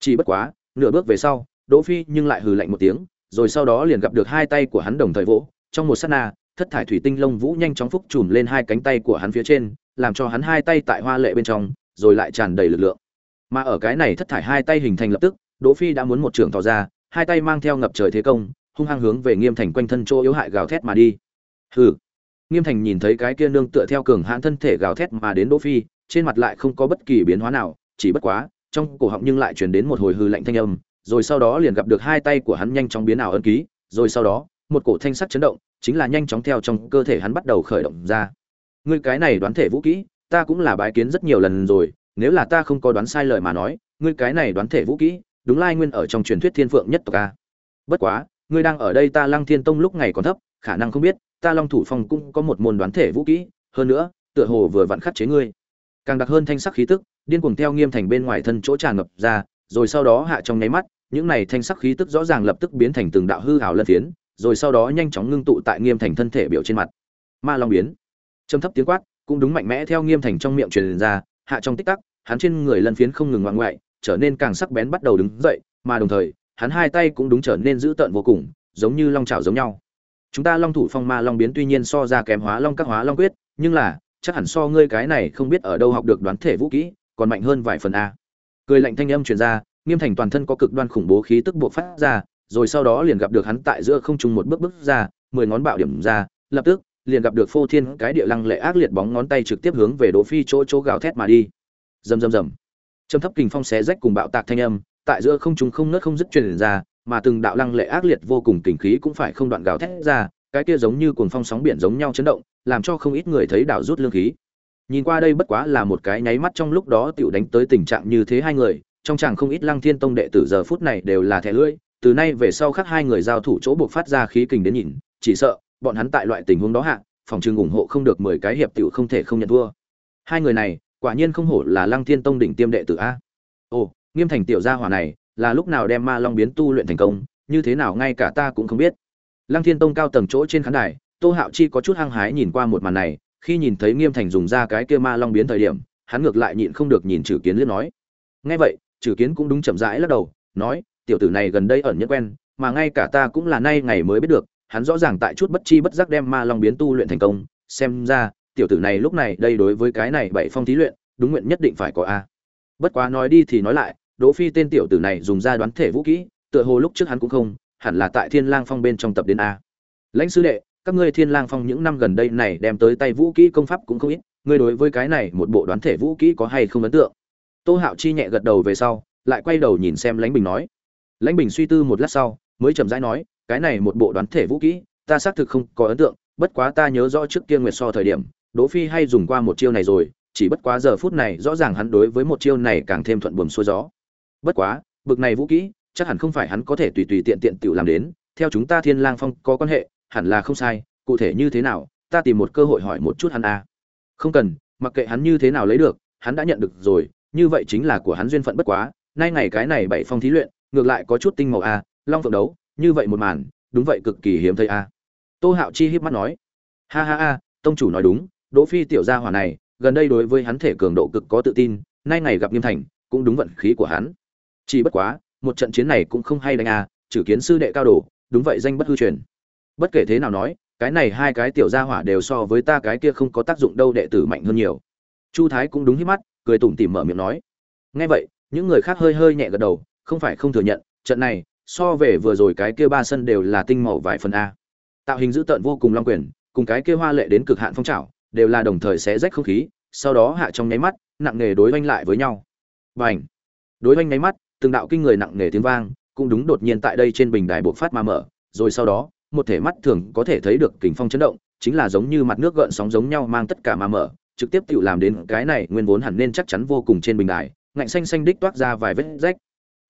Chỉ bất quá, nửa bước về sau, đỗ phi nhưng lại hừ lạnh một tiếng, rồi sau đó liền gặp được hai tay của hắn đồng thời vỗ, trong một sát na, thất thải thủy tinh lông vũ nhanh chóng phúc trùm lên hai cánh tay của hắn phía trên, làm cho hắn hai tay tại hoa lệ bên trong, rồi lại tràn đầy lực lượng. Mà ở cái này thất thải hai tay hình thành lập tức, đỗ phi đã muốn một trường tỏ ra hai tay mang theo ngập trời thế công, hung hăng hướng về nghiêm thành quanh thân chỗ yếu hại gào thét mà đi. Hừ. Nghiêm thành nhìn thấy cái kia nương tựa theo cường hãn thân thể gào thét mà đến đỗ phi, trên mặt lại không có bất kỳ biến hóa nào, chỉ bất quá, trong cổ họng nhưng lại truyền đến một hồi hư lạnh thanh âm, rồi sau đó liền gặp được hai tay của hắn nhanh chóng biến ảo ân ký, rồi sau đó, một cổ thanh sắc chấn động, chính là nhanh chóng theo trong cơ thể hắn bắt đầu khởi động ra. Ngươi cái này đoán thể vũ kỹ, ta cũng là bái kiến rất nhiều lần rồi, nếu là ta không có đoán sai lời mà nói, ngươi cái này đoán thể vũ kỹ đúng lai nguyên ở trong truyền thuyết thiên phượng nhất tộc a. Bất quá, ngươi đang ở đây ta lăng thiên tông lúc ngày còn thấp, khả năng không biết, ta long thủ phong cũng có một môn đoán thể vũ kỹ, hơn nữa, tựa hồ vừa vặn khắc chế ngươi. Càng đặc hơn thanh sắc khí tức, điên cuồng theo nghiêm thành bên ngoài thân chỗ tràn ngập ra, rồi sau đó hạ trong nháy mắt, những này thanh sắc khí tức rõ ràng lập tức biến thành từng đạo hư hào lân phiến, rồi sau đó nhanh chóng ngưng tụ tại nghiêm thành thân thể biểu trên mặt. Ma long biến. Trầm thấp tiếng quát, cũng đúng mạnh mẽ theo nghiêm thành trong miệng truyền ra, hạ trong tích tắc, hắn trên người lân phiến không ngừng ngoạn ngoại trở nên càng sắc bén bắt đầu đứng dậy, mà đồng thời, hắn hai tay cũng đúng trở nên dữ tợn vô cùng, giống như long chảo giống nhau. Chúng ta long thủ phong ma long biến tuy nhiên so ra kém hóa long các hóa long quyết, nhưng là, chắc hẳn so ngươi cái này không biết ở đâu học được đoán thể vũ kỹ, còn mạnh hơn vài phần a. Cười lạnh thanh âm truyền ra, nghiêm thành toàn thân có cực đoan khủng bố khí tức bộc phát ra, rồi sau đó liền gặp được hắn tại giữa không trung một bước bước ra, mười ngón bạo điểm ra, lập tức, liền gặp được phô thiên cái địa lăng lệ ác liệt bóng ngón tay trực tiếp hướng về đỗ phi chỗ chỗ gào thét mà đi. Rầm rầm rầm trầm thấp kình phong xé rách cùng bạo tạc thanh âm, tại giữa không trung không nứt không dứt truyền ra, mà từng đạo lăng lệ ác liệt vô cùng kình khí cũng phải không đoạn gào thét ra, cái kia giống như cuồng phong sóng biển giống nhau chấn động, làm cho không ít người thấy đảo rút lương khí. Nhìn qua đây bất quá là một cái nháy mắt trong lúc đó tựu đánh tới tình trạng như thế hai người, trong chàng không ít lăng thiên tông đệ tử giờ phút này đều là thẻ lưỡi, từ nay về sau khác hai người giao thủ chỗ buộc phát ra khí kình đến nhìn, chỉ sợ, bọn hắn tại loại tình huống đó hạ, phòng trường ủng hộ không được mười cái hiệp tiểu không thể không nhận thua. Hai người này quả nhiên không hổ là lăng thiên tông đỉnh tiêm đệ tử a. Ồ, nghiêm thành tiểu gia hỏa này, là lúc nào đem ma long biến tu luyện thành công, như thế nào ngay cả ta cũng không biết. Lăng thiên tông cao tầng chỗ trên khán đài, tô hạo chi có chút hăng hái nhìn qua một màn này, khi nhìn thấy nghiêm thành dùng ra cái kia ma long biến thời điểm, hắn ngược lại nhịn không được nhìn trừ kiến liếc nói. Nghe vậy trừ kiến cũng đúng chậm rãi lắc đầu, nói, tiểu tử này gần đây ẩn nhất quen, mà ngay cả ta cũng là nay ngày mới biết được, hắn rõ ràng tại chút bất chi bất giác đem ma long biến tu luyện thành công, xem ra tiểu tử này lúc này đây đối với cái này bảy phong thí luyện, đúng nguyện nhất định phải có a. Bất quá nói đi thì nói lại, đỗ phi tên tiểu tử này dùng ra đoán thể vũ kỹ, tựa hồ lúc trước hắn cũng không, hẳn là tại thiên lang phong bên trong tập đến a. Lãnh sư đệ, các ngươi thiên lang phong những năm gần đây này đem tới tay vũ kỹ công pháp cũng không ít, ngươi đối với cái này một bộ đoán thể vũ kỹ có hay không ấn tượng? Tô hạo chi nhẹ gật đầu về sau, lại quay đầu nhìn xem lãnh bình nói. Lãnh bình suy tư một lát sau, mới chậm rãi nói, cái này một bộ đoán thể vũ kỹ, ta xác thực không có ấn tượng, bất quá ta nhớ rõ trước kia nguyệt so thời điểm đỗ phi hay dùng qua một chiêu này rồi, chỉ bất quá giờ phút này rõ ràng hắn đối với một chiêu này càng thêm thuận buồm xuôi gió. Bất quá, bực này vũ kỹ, chắc hẳn không phải hắn có thể tùy tùy tiện tiện tự làm đến, theo chúng ta thiên lang phong có quan hệ, hẳn là không sai, cụ thể như thế nào, ta tìm một cơ hội hỏi một chút hắn a. Không cần, mặc kệ hắn như thế nào lấy được, hắn đã nhận được rồi, như vậy chính là của hắn duyên phận bất quá, nay ngày cái này bảy phong thí luyện, ngược lại có chút tinh màu a, long phượng đấu, như vậy một màn, đúng vậy cực kỳ hiếm thấy a. Tô hạo chi híp mắt nói. Ha ha ha, tông chủ nói đúng đỗ phi tiểu gia hỏa này gần đây đối với hắn thể cường độ cực có tự tin nay ngày gặp nghiêm thành cũng đúng vận khí của hắn. Chỉ bất quá một trận chiến này cũng không hay đánh à, trừ kiến sư đệ cao đồ đúng vậy danh bất hư truyền. Bất kể thế nào nói cái này hai cái tiểu gia hỏa đều so với ta cái kia không có tác dụng đâu đệ tử mạnh hơn nhiều. Chu thái cũng đúng hít mắt cười tủm tỉm mở miệng nói. Nghe vậy những người khác hơi hơi nhẹ gật đầu không phải không thừa nhận trận này so về vừa rồi cái kia ba sân đều là tinh màu vài phần a. Tạo hình dữ tợn vô cùng long quyền cùng cái kia hoa lệ đến cực hạn phong trào đều là đồng thời xé rách không khí, sau đó hạ trong nháy mắt, nặng nề đối oanh lại với nhau Bành! đối oanh nháy mắt, từng đạo kinh người nặng nề tiếng vang cũng đúng đột nhiên tại đây trên bình đài bộc phát mà mở, rồi sau đó, một thể mắt thường có thể thấy được kình phong chấn động, chính là giống như mặt nước gợn sóng giống nhau mang tất cả mà mở, trực tiếp tự làm đến cái này nguyên vốn hẳn nên chắc chắn vô cùng trên bình đài, ngạnh xanh xanh đích toát ra vài vết rách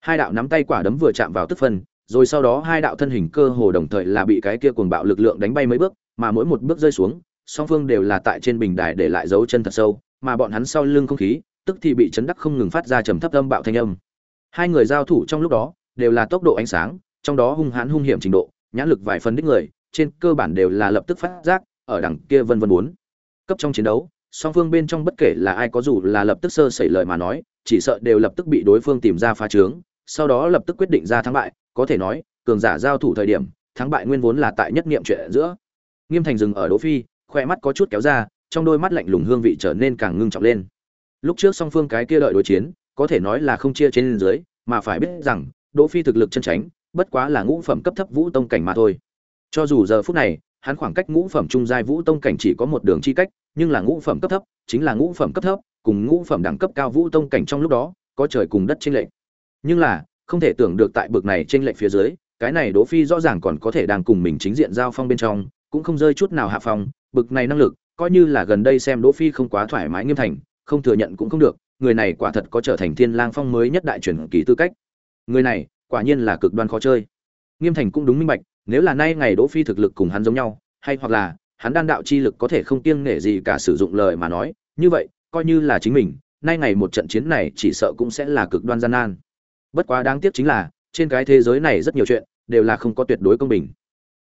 hai đạo nắm tay quả đấm vừa chạm vào tức phân, rồi sau đó hai đạo thân hình cơ hồ đồng thời là bị cái kia cuồng bạo lực lượng đánh bay mấy bước, mà mỗi một bước rơi xuống song phương đều là tại trên bình đài để lại dấu chân thật sâu, mà bọn hắn sau lưng không khí, tức thì bị chấn đắc không ngừng phát ra trầm thấp âm bạo thanh âm hai người giao thủ trong lúc đó, đều là tốc độ ánh sáng, trong đó hung hãn hung hiểm trình độ, nhãn lực vài phần đích người, trên cơ bản đều là lập tức phát giác, ở đằng kia vân vân muốn. cấp trong chiến đấu, song phương bên trong bất kể là ai có dù là lập tức sơ sẩy lời mà nói, chỉ sợ đều lập tức bị đối phương tìm ra phá trướng, sau đó lập tức quyết định ra thắng bại, có thể nói, cường giả giao thủ thời điểm, thắng bại nguyên vốn là tại nhất niệm chuyện giữa nghiêm thành dừng ở đỗ phi khoe mắt có chút kéo ra, trong đôi mắt lạnh lùng hương vị trở nên càng ngưng trọng lên lúc trước song phương cái kia đợi đối chiến, có thể nói là không chia trên dưới, mà phải biết rằng, đỗ phi thực lực chân tránh bất quá là ngũ phẩm cấp thấp vũ tông cảnh mà thôi cho dù giờ phút này, hắn khoảng cách ngũ phẩm trung giai vũ tông cảnh chỉ có một đường chi cách, nhưng là ngũ phẩm cấp thấp, chính là ngũ phẩm cấp thấp, cùng ngũ phẩm đẳng cấp cao vũ tông cảnh trong lúc đó, có trời cùng đất trên lệnh. nhưng là, không thể tưởng được tại bực này trên lệnh phía dưới, cái này đỗ phi rõ ràng còn có thể đang cùng mình chính diện giao phong bên trong, cũng không rơi chút nào hạ phong bực này năng lực, coi như là gần đây xem đỗ phi không quá thoải mái nghiêm thành, không thừa nhận cũng không được, người này quả thật có trở thành thiên lang phong mới nhất đại truyền kỳ tư cách. Người này, quả nhiên là cực đoan khó chơi. Nghiêm thành cũng đúng minh bạch, nếu là nay ngày đỗ phi thực lực cùng hắn giống nhau, hay hoặc là hắn đan đạo chi lực có thể không kiêng nể gì cả sử dụng lời mà nói, như vậy, coi như là chính mình, nay ngày một trận chiến này chỉ sợ cũng sẽ là cực đoan gian nan. Bất quá đáng tiếc chính là, trên cái thế giới này rất nhiều chuyện, đều là không có tuyệt đối công bình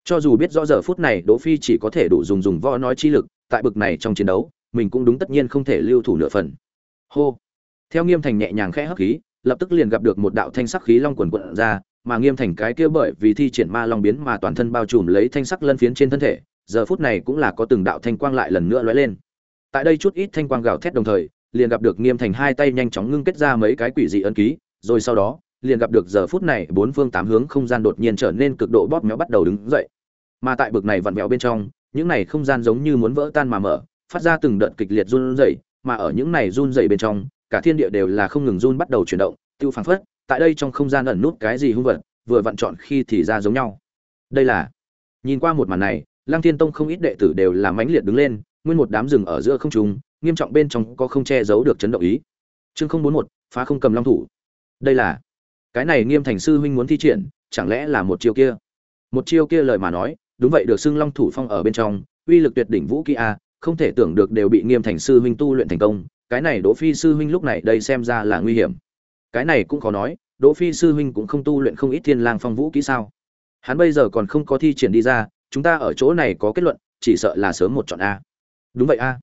cho dù biết rõ giờ phút này đỗ phi chỉ có thể đủ dùng dùng võ nói chi lực, tại bực này trong chiến đấu, mình cũng đúng tất nhiên không thể lưu thủ nửa phần. Hô. Theo nghiêm thành nhẹ nhàng khẽ hấp khí, lập tức liền gặp được một đạo thanh sắc khí long quần quận ra, mà nghiêm thành cái kia bởi vì thi triển ma long biến mà toàn thân bao trùm lấy thanh sắc lân phiến trên thân thể, giờ phút này cũng là có từng đạo thanh quang lại lần nữa lóe lên. Tại đây chút ít thanh quang gào thét đồng thời, liền gặp được nghiêm thành hai tay nhanh chóng ngưng kết ra mấy cái quỷ dị ấn ký, rồi sau đó liền gặp được giờ phút này bốn phương tám hướng không gian đột nhiên trở nên cực độ bóp méo bắt đầu đứng dậy. Mà tại bực này vặn vẹo bên trong, những này không gian giống như muốn vỡ tan mà mở, phát ra từng đợt kịch liệt run rẩy, mà ở những này run rẩy bên trong, cả thiên địa đều là không ngừng run bắt đầu chuyển động, tiêu phảng phất, tại đây trong không gian ẩn nút cái gì hung vật, vừa vặn chọn khi thì ra giống nhau. Đây là, nhìn qua một màn này, lăng thiên tông không ít đệ tử đều là mãnh liệt đứng lên, nguyên một đám rừng ở giữa không trung, nghiêm trọng bên trong có không che giấu được chấn động ý. Chương không bốn một, phá không cầm long thủ. Đây là cái này nghiêm thành sư huynh muốn thi triển, chẳng lẽ là một chiêu kia? Một chiêu kia lời mà nói, đúng vậy được xưng long thủ phong ở bên trong, uy lực tuyệt đỉnh vũ kỹ a, không thể tưởng được đều bị nghiêm thành sư huynh tu luyện thành công, cái này đỗ phi sư huynh lúc này đây xem ra là nguy hiểm. Cái này cũng khó nói, đỗ phi sư huynh cũng không tu luyện không ít thiên lang phong vũ kỹ sao? Hắn bây giờ còn không có thi triển đi ra, chúng ta ở chỗ này có kết luận, chỉ sợ là sớm một chọn a. Đúng vậy a.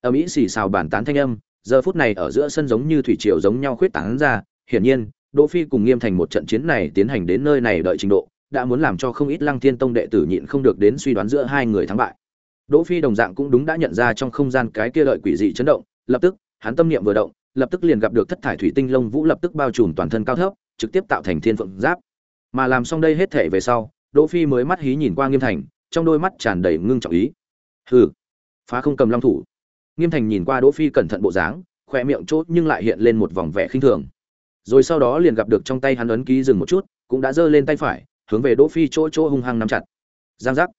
Ở mỹ xì xào bản tán thanh âm, giờ phút này ở giữa sân giống như thủy triều giống nhau khuyết tán ra, hiển nhiên đỗ phi cùng nghiêm thành một trận chiến này tiến hành đến nơi này đợi trình độ, đã muốn làm cho không ít lăng thiên tông đệ tử nhịn không được đến suy đoán giữa hai người thắng bại. Đỗ phi đồng dạng cũng đúng đã nhận ra trong không gian cái kia đợi quỷ dị chấn động, lập tức, hắn tâm niệm vừa động, lập tức liền gặp được thất thải thủy tinh lông vũ lập tức bao trùm toàn thân cao thấp, trực tiếp tạo thành thiên phượng giáp. Mà làm xong đây hết thể về sau, đỗ phi mới mắt hí nhìn qua nghiêm thành, trong đôi mắt tràn đầy ngưng trọng ý. Hừ, phá không cầm long thủ. Nghiêm thành nhìn qua đỗ phi cẩn thận bộ dáng, khóe miệng chốt nhưng lại hiện lên một vòng vẻ khinh thường rồi sau đó liền gặp được trong tay hắn ấn ký dừng một chút, cũng đã giơ lên tay phải, hướng về đỗ phi chỗ chỗ hung hăng nắm chặt. Giang giác.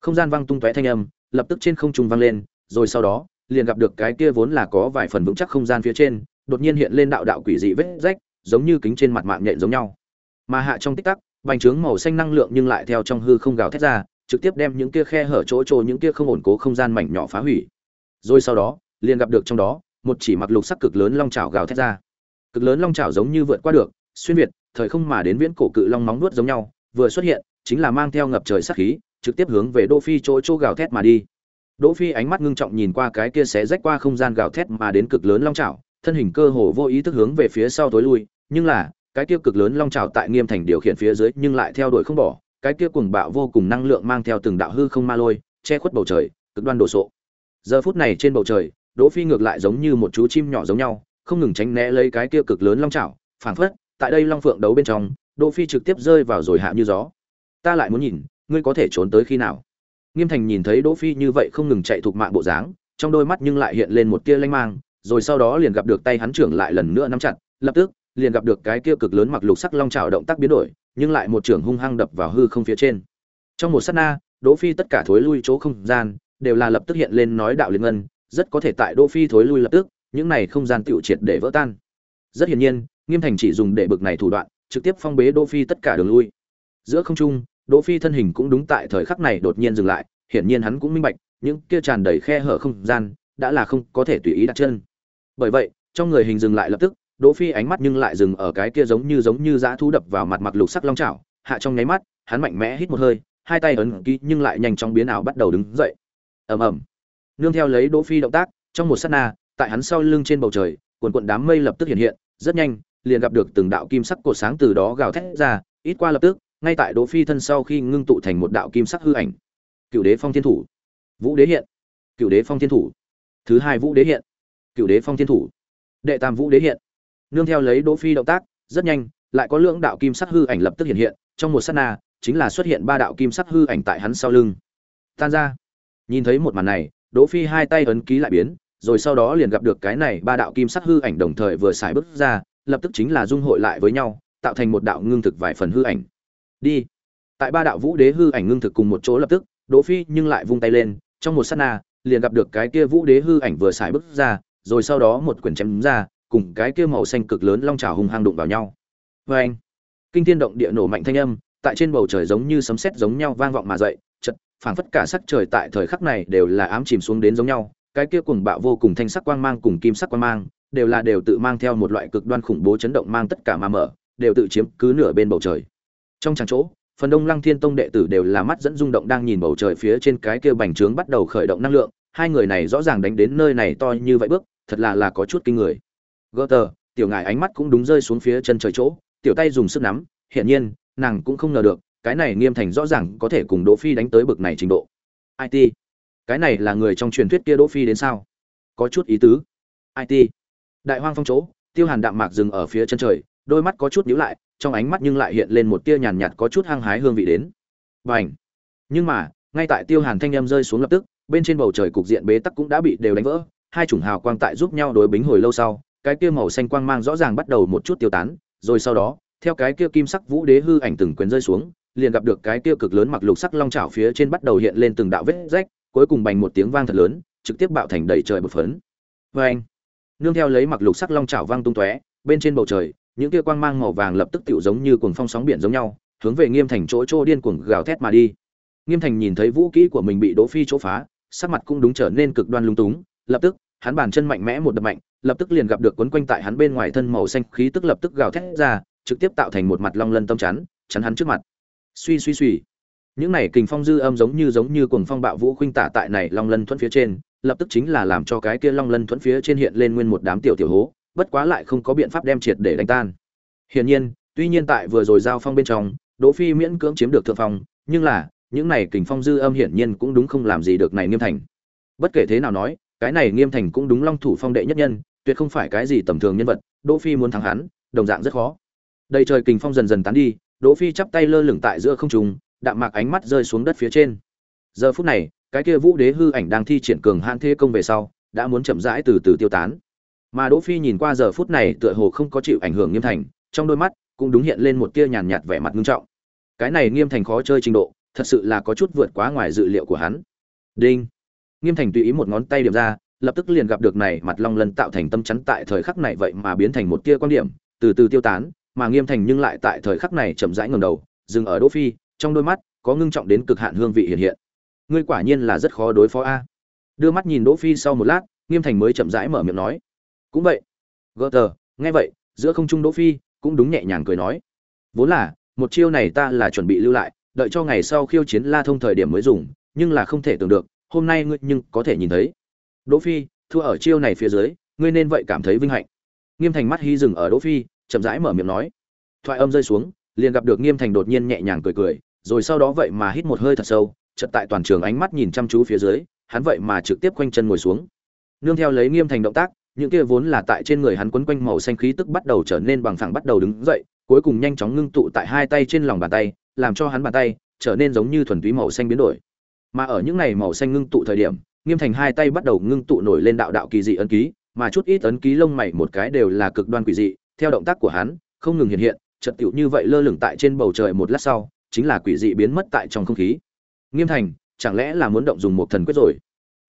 Không gian vang tung tóe thanh âm, lập tức trên không trung vang lên, rồi sau đó, liền gặp được cái kia vốn là có vài phần vững chắc không gian phía trên, đột nhiên hiện lên đạo đạo quỷ dị vết rách, giống như kính trên mặt mạng nhện giống nhau. Mà hạ trong tích tắc, vành trướng màu xanh năng lượng nhưng lại theo trong hư không gào thét ra, trực tiếp đem những kia khe hở chỗ chỗ những kia không ổn cố không gian mảnh nhỏ phá hủy. Rồi sau đó, liền gặp được trong đó, một chỉ mặc lục sắc cực lớn long chảo gào thét ra cực lớn long chảo giống như vượt qua được, xuyên việt, thời không mà đến viễn cổ cự long móng nuốt giống nhau, vừa xuất hiện, chính là mang theo ngập trời sát khí, trực tiếp hướng về đỗ phi chỗ chỗ gào thét mà đi. Đỗ phi ánh mắt ngưng trọng nhìn qua cái kia xé rách qua không gian gào thét mà đến cực lớn long chảo thân hình cơ hồ vô ý thức hướng về phía sau tối lui, nhưng là, cái kia cực lớn long chảo tại nghiêm thành điều khiển phía dưới nhưng lại theo đuổi không bỏ, cái kia cuồng bạo vô cùng năng lượng mang theo từng đạo hư không ma lôi, che khuất bầu trời, cực đoan đổ sộ. Giờ phút này trên bầu trời, đỗ phi ngược lại giống như một chú chim nhỏ giống nhau không ngừng tránh né lấy cái kia cực lớn long chảo, phảng phất, tại đây long phượng đấu bên trong, đỗ phi trực tiếp rơi vào rồi hạ như gió. Ta lại muốn nhìn, ngươi có thể trốn tới khi nào? Nghiêm thành nhìn thấy đỗ phi như vậy không ngừng chạy thuộc mạng bộ dáng, trong đôi mắt nhưng lại hiện lên một tia lanh mang, rồi sau đó liền gặp được tay hắn trưởng lại lần nữa nắm chặt, lập tức, liền gặp được cái kia cực lớn mặc lục sắc long chảo động tác biến đổi, nhưng lại một trưởng hung hăng đập vào hư không phía trên. Trong một sát na, đỗ phi tất cả thối lui chỗ không gian, đều là lập tức hiện lên nói đạo liên ngân, rất có thể tại đỗ phi thối lui lập tức những này không gian tiểu triệt để vỡ tan. Rất hiển nhiên, nghiêm thành chỉ dùng để bực này thủ đoạn, trực tiếp phong bế đỗ phi tất cả đường lui. Giữa không trung, đỗ phi thân hình cũng đúng tại thời khắc này đột nhiên dừng lại, hiển nhiên hắn cũng minh bạch, những kia tràn đầy khe hở không gian, đã là không có thể tùy ý đặt chân. Bởi vậy, trong người hình dừng lại lập tức, đỗ phi ánh mắt nhưng lại dừng ở cái kia giống như giống như dã thú đập vào mặt mặc lục sắc long chảo, hạ trong nháy mắt, hắn mạnh mẽ hít một hơi, hai tay ấn ký nhưng lại nhanh chóng biến ảo bắt đầu đứng dậy. Ầm ầm. Nương theo lấy đỗ phi động tác, trong một sát na tại hắn sau lưng trên bầu trời cuộn cuộn đám mây lập tức hiện hiện, rất nhanh, liền gặp được từng đạo kim sắc cột sáng từ đó gào thét ra, ít qua lập tức, ngay tại đỗ phi thân sau khi ngưng tụ thành một đạo kim sắc hư ảnh. Cựu đế phong thiên thủ. Vũ đế hiện. Cựu đế phong thiên thủ. Thứ hai vũ đế hiện. Cựu đế phong thiên thủ. Đệ tam vũ đế hiện. Nương theo lấy đỗ phi động tác, rất nhanh, lại có lượng đạo kim sắc hư ảnh lập tức hiện hiện, trong một sát na, chính là xuất hiện ba đạo kim sắc hư ảnh tại hắn sau lưng. Tan ra. Nhìn thấy một màn này, đỗ phi hai tay ấn ký lại biến rồi sau đó liền gặp được cái này ba đạo kim sắc hư ảnh đồng thời vừa xài bước ra, lập tức chính là dung hội lại với nhau, tạo thành một đạo ngưng thực vài phần hư ảnh. Đi. Tại ba đạo vũ đế hư ảnh ngưng thực cùng một chỗ lập tức, đỗ phi nhưng lại vung tay lên, trong một sát na, liền gặp được cái kia vũ đế hư ảnh vừa xài bước ra, rồi sau đó một quyền chém ra, cùng cái kia màu xanh cực lớn long trảo hung hăng đụng vào nhau. Với anh kinh thiên động địa nổ mạnh thanh âm, tại trên bầu trời giống như sấm sét giống nhau vang vọng mà dậy, chợt, phảng phất cả sắc trời tại thời khắc này đều là ám chìm xuống đến giống nhau cái kia cuồng bạo vô cùng thanh sắc quang mang cùng kim sắc quang mang đều là đều tự mang theo một loại cực đoan khủng bố chấn động mang tất cả mà mở đều tự chiếm cứ nửa bên bầu trời. Trong tràng chỗ phần đông lăng thiên tông đệ tử đều là mắt dẫn rung động đang nhìn bầu trời phía trên cái kia bành trướng bắt đầu khởi động năng lượng hai người này rõ ràng đánh đến nơi này to như vậy bước thật là là có chút kinh người. Gutter, tiểu ngài ánh mắt cũng đúng rơi xuống phía chân trời chỗ tiểu tay dùng sức nắm hiển nhiên nàng cũng không ngờ được cái này nghiêm thành rõ ràng có thể cùng đỗ phi đánh tới bực này trình độ. It cái này là người trong truyền thuyết kia đỗ phi đến sao? Có chút ý tứ. It đại hoang phong chỗ, tiêu hàn đạm mạc dừng ở phía chân trời, đôi mắt có chút nhíu lại, trong ánh mắt nhưng lại hiện lên một tia nhàn nhạt có chút hăng hái hương vị đến. Bành! Nhưng mà, ngay tại tiêu hàn thanh âm rơi xuống lập tức, bên trên bầu trời cục diện bế tắc cũng đã bị đều đánh vỡ, hai chủng hào quang tại giúp nhau đối bính hồi lâu sau, cái kia màu xanh quang mang rõ ràng bắt đầu một chút tiêu tán, rồi sau đó, theo cái kia kim sắc vũ đế hư ảnh từng quyền rơi xuống, liền gặp được cái kia cực lớn mặc lục sắc long chảo phía trên bắt đầu hiện lên từng đạo vết rách cuối cùng bành một tiếng vang thật lớn, trực tiếp bạo thành đầy trời bột phấn. Vê anh, nương theo lấy mặc lục sắc long chảo vang tung tóe, bên trên bầu trời, những kia quang mang màu vàng lập tức tựu giống như cuồng phong sóng biển giống nhau, hướng về nghiêm thành chỗ chỗ điên cuồng gào thét mà đi. Nghiêm thành nhìn thấy vũ kỹ của mình bị đỗ phi chỗ phá, sắc mặt cũng đúng trở nên cực đoan lung túng, lập tức, hắn bàn chân mạnh mẽ một đập mạnh, lập tức liền gặp được quấn quanh tại hắn bên ngoài thân màu xanh khí tức lập tức gào thét ra, trực tiếp tạo thành một mặt long lân tâm chắn chắn hắn trước mặt. Suy suy suy những này kình phong dư âm giống như giống như cuồng phong bạo vũ khuynh tả tại này long lân thuẫn phía trên, lập tức chính là làm cho cái kia long lân thuẫn phía trên hiện lên nguyên một đám tiểu tiểu hố, bất quá lại không có biện pháp đem triệt để đánh tan. Hiển nhiên, tuy nhiên tại vừa rồi giao phong bên trong, đỗ phi miễn cưỡng chiếm được thượng phong, nhưng là, những này kình phong dư âm hiển nhiên cũng đúng không làm gì được này nghiêm thành. Bất kể thế nào nói, cái này nghiêm thành cũng đúng long thủ phong đệ nhất nhân, tuyệt không phải cái gì tầm thường nhân vật, đỗ phi muốn thắng hắn, đồng dạng rất khó. Đầy trời kình phong dần dần tán đi, đỗ phi chắp tay lơ lửng tại giữa không trung đạm mạc ánh mắt rơi xuống đất phía trên. Giờ phút này, cái kia vũ đế hư ảnh đang thi triển cường hãn thế công về sau, đã muốn chậm rãi từ từ tiêu tán. Mà đỗ phi nhìn qua giờ phút này tựa hồ không có chịu ảnh hưởng nghiêm thành, trong đôi mắt cũng đúng hiện lên một tia nhàn nhạt vẻ mặt nghiêm trọng. Cái này nghiêm thành khó chơi trình độ, thật sự là có chút vượt quá ngoài dự liệu của hắn. Đinh. Nghiêm thành tùy ý một ngón tay điểm ra, lập tức liền gặp được này mặt long lân tạo thành tâm chắn tại thời khắc này vậy mà biến thành một tia quan điểm, từ từ tiêu tán, mà nghiêm thành nhưng lại tại thời khắc này chậm rãi ngẩng đầu, dừng ở đỗ phi trong đôi mắt có ngưng trọng đến cực hạn hương vị hiện hiện. Ngươi quả nhiên là rất khó đối phó a. Đưa mắt nhìn đỗ phi sau một lát, nghiêm thành mới chậm rãi mở miệng nói. Cũng vậy. Gỡ tờ, nghe vậy, giữa không trung đỗ phi cũng đúng nhẹ nhàng cười nói. Vốn là, một chiêu này ta là chuẩn bị lưu lại, đợi cho ngày sau khiêu chiến la thông thời điểm mới dùng, nhưng là không thể tưởng được, hôm nay ngươi nhưng có thể nhìn thấy. Đỗ phi, thua ở chiêu này phía dưới, ngươi nên vậy cảm thấy vinh hạnh. Nghiêm thành mắt hy dừng ở đỗ phi, chậm rãi mở miệng nói. Thoại âm rơi xuống, liền gặp được nghiêm thành đột nhiên nhẹ nhàng cười cười rồi sau đó vậy mà hít một hơi thật sâu, chợt tại toàn trường ánh mắt nhìn chăm chú phía dưới, hắn vậy mà trực tiếp quanh chân ngồi xuống. Nương theo lấy nghiêm thành động tác, những kia vốn là tại trên người hắn quấn quanh màu xanh khí tức bắt đầu trở nên bằng phẳng bắt đầu đứng dậy, cuối cùng nhanh chóng ngưng tụ tại hai tay trên lòng bàn tay, làm cho hắn bàn tay trở nên giống như thuần túy màu xanh biến đổi. Mà ở những này màu xanh ngưng tụ thời điểm, nghiêm thành hai tay bắt đầu ngưng tụ nổi lên đạo đạo kỳ dị ấn ký, mà chút ít ấn ký lông mày một cái đều là cực đoan quỷ dị, theo động tác của hắn, không ngừng hiện hiện, chợt tựu như vậy lơ lửng tại trên bầu trời một lát sau chính là quỷ dị biến mất tại trong không khí. Nghiêm thành, chẳng lẽ là muốn động dùng một thần quyết rồi?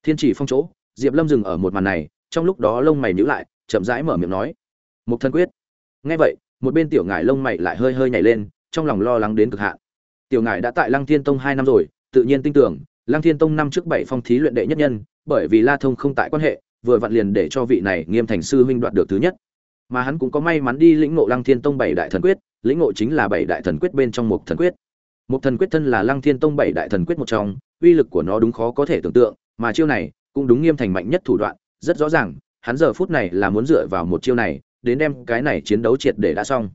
Thiên chỉ phong chỗ, diệp lâm dừng ở một màn này, trong lúc đó lông mày nhíu lại, chậm rãi mở miệng nói. Một thần quyết. Nghe vậy, một bên tiểu ngải lông mày lại hơi hơi nhảy lên, trong lòng lo lắng đến cực hạn. Tiểu ngải đã tại lăng thiên tông hai năm rồi, tự nhiên tin tưởng, lăng thiên tông năm trước bảy phong thí luyện đệ nhất nhân, bởi vì la thông không tại quan hệ, vừa vặn liền để cho vị này nghiêm thành sư huynh đoạt được thứ nhất. Mà hắn cũng có may mắn đi lĩnh ngộ lăng thiên tông bảy đại thần quyết, lĩnh ngộ chính là bảy đại thần quyết bên trong một thần quyết một thần quyết thân là lăng thiên tông bảy đại thần quyết một trong, uy lực của nó đúng khó có thể tưởng tượng, mà chiêu này cũng đúng nghiêm thành mạnh nhất thủ đoạn, rất rõ ràng, hắn giờ phút này là muốn dựa vào một chiêu này, đến đem cái này chiến đấu triệt để đã xong.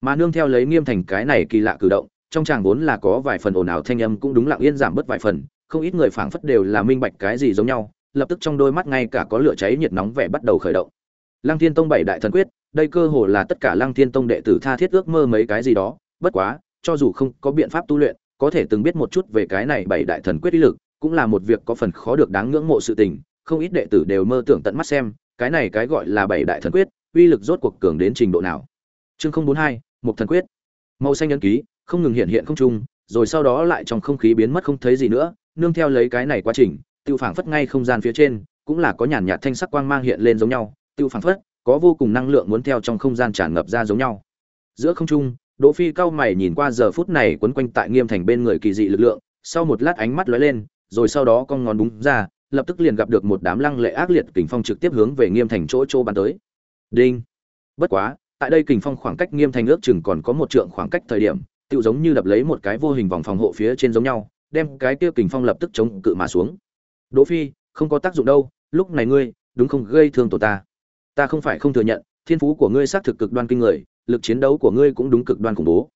Mà nương theo lấy nghiêm thành cái này kỳ lạ cử động, trong chàng vốn là có vài phần ồn ào thanh âm cũng đúng lặng yên giảm bớt vài phần, không ít người phảng phất đều là minh bạch cái gì giống nhau, lập tức trong đôi mắt ngay cả có lửa cháy nhiệt nóng vẻ bắt đầu khởi động. Lăng thiên tông bảy đại thần quyết, đây cơ hồ là tất cả lăng thiên tông đệ tử tha thiết ước mơ mấy cái gì đó, bất quá cho dù không có biện pháp tu luyện, có thể từng biết một chút về cái này bảy đại thần quyết ý lực, cũng là một việc có phần khó được đáng ngưỡng mộ sự tình, không ít đệ tử đều mơ tưởng tận mắt xem, cái này cái gọi là bảy đại thần quyết, uy lực rốt cuộc cường đến trình độ nào. Chương không bốn hai một thần quyết. Màu xanh ấn ký, không ngừng hiện hiện không trung, rồi sau đó lại trong không khí biến mất không thấy gì nữa, nương theo lấy cái này quá trình, tiêu phảng phất ngay không gian phía trên, cũng là có nhàn nhạt thanh sắc quang mang hiện lên giống nhau, tiêu phảng phất, có vô cùng năng lượng muốn theo trong không gian tràn ngập ra giống nhau. Giữa không trung đỗ phi cao mày nhìn qua giờ phút này quấn quanh tại nghiêm thành bên người kỳ dị lực lượng, sau một lát ánh mắt lóe lên, rồi sau đó con ngón đúng ra, lập tức liền gặp được một đám lăng lệ ác liệt kình phong trực tiếp hướng về nghiêm thành chỗ chỗ bắn tới. Đinh. Bất quá, tại đây kình phong khoảng cách nghiêm thành ước chừng còn có một trượng khoảng cách thời điểm, tựu giống như đập lấy một cái vô hình vòng phòng hộ phía trên giống nhau, đem cái kia kình phong lập tức chống cự mà xuống. Đỗ phi, không có tác dụng đâu, lúc này ngươi, đúng không gây thương tổ ta? Ta không phải không thừa nhận, thiên phú của ngươi xác thực cực đoan kinh người lực chiến đấu của ngươi cũng đúng cực đoan khủng bố.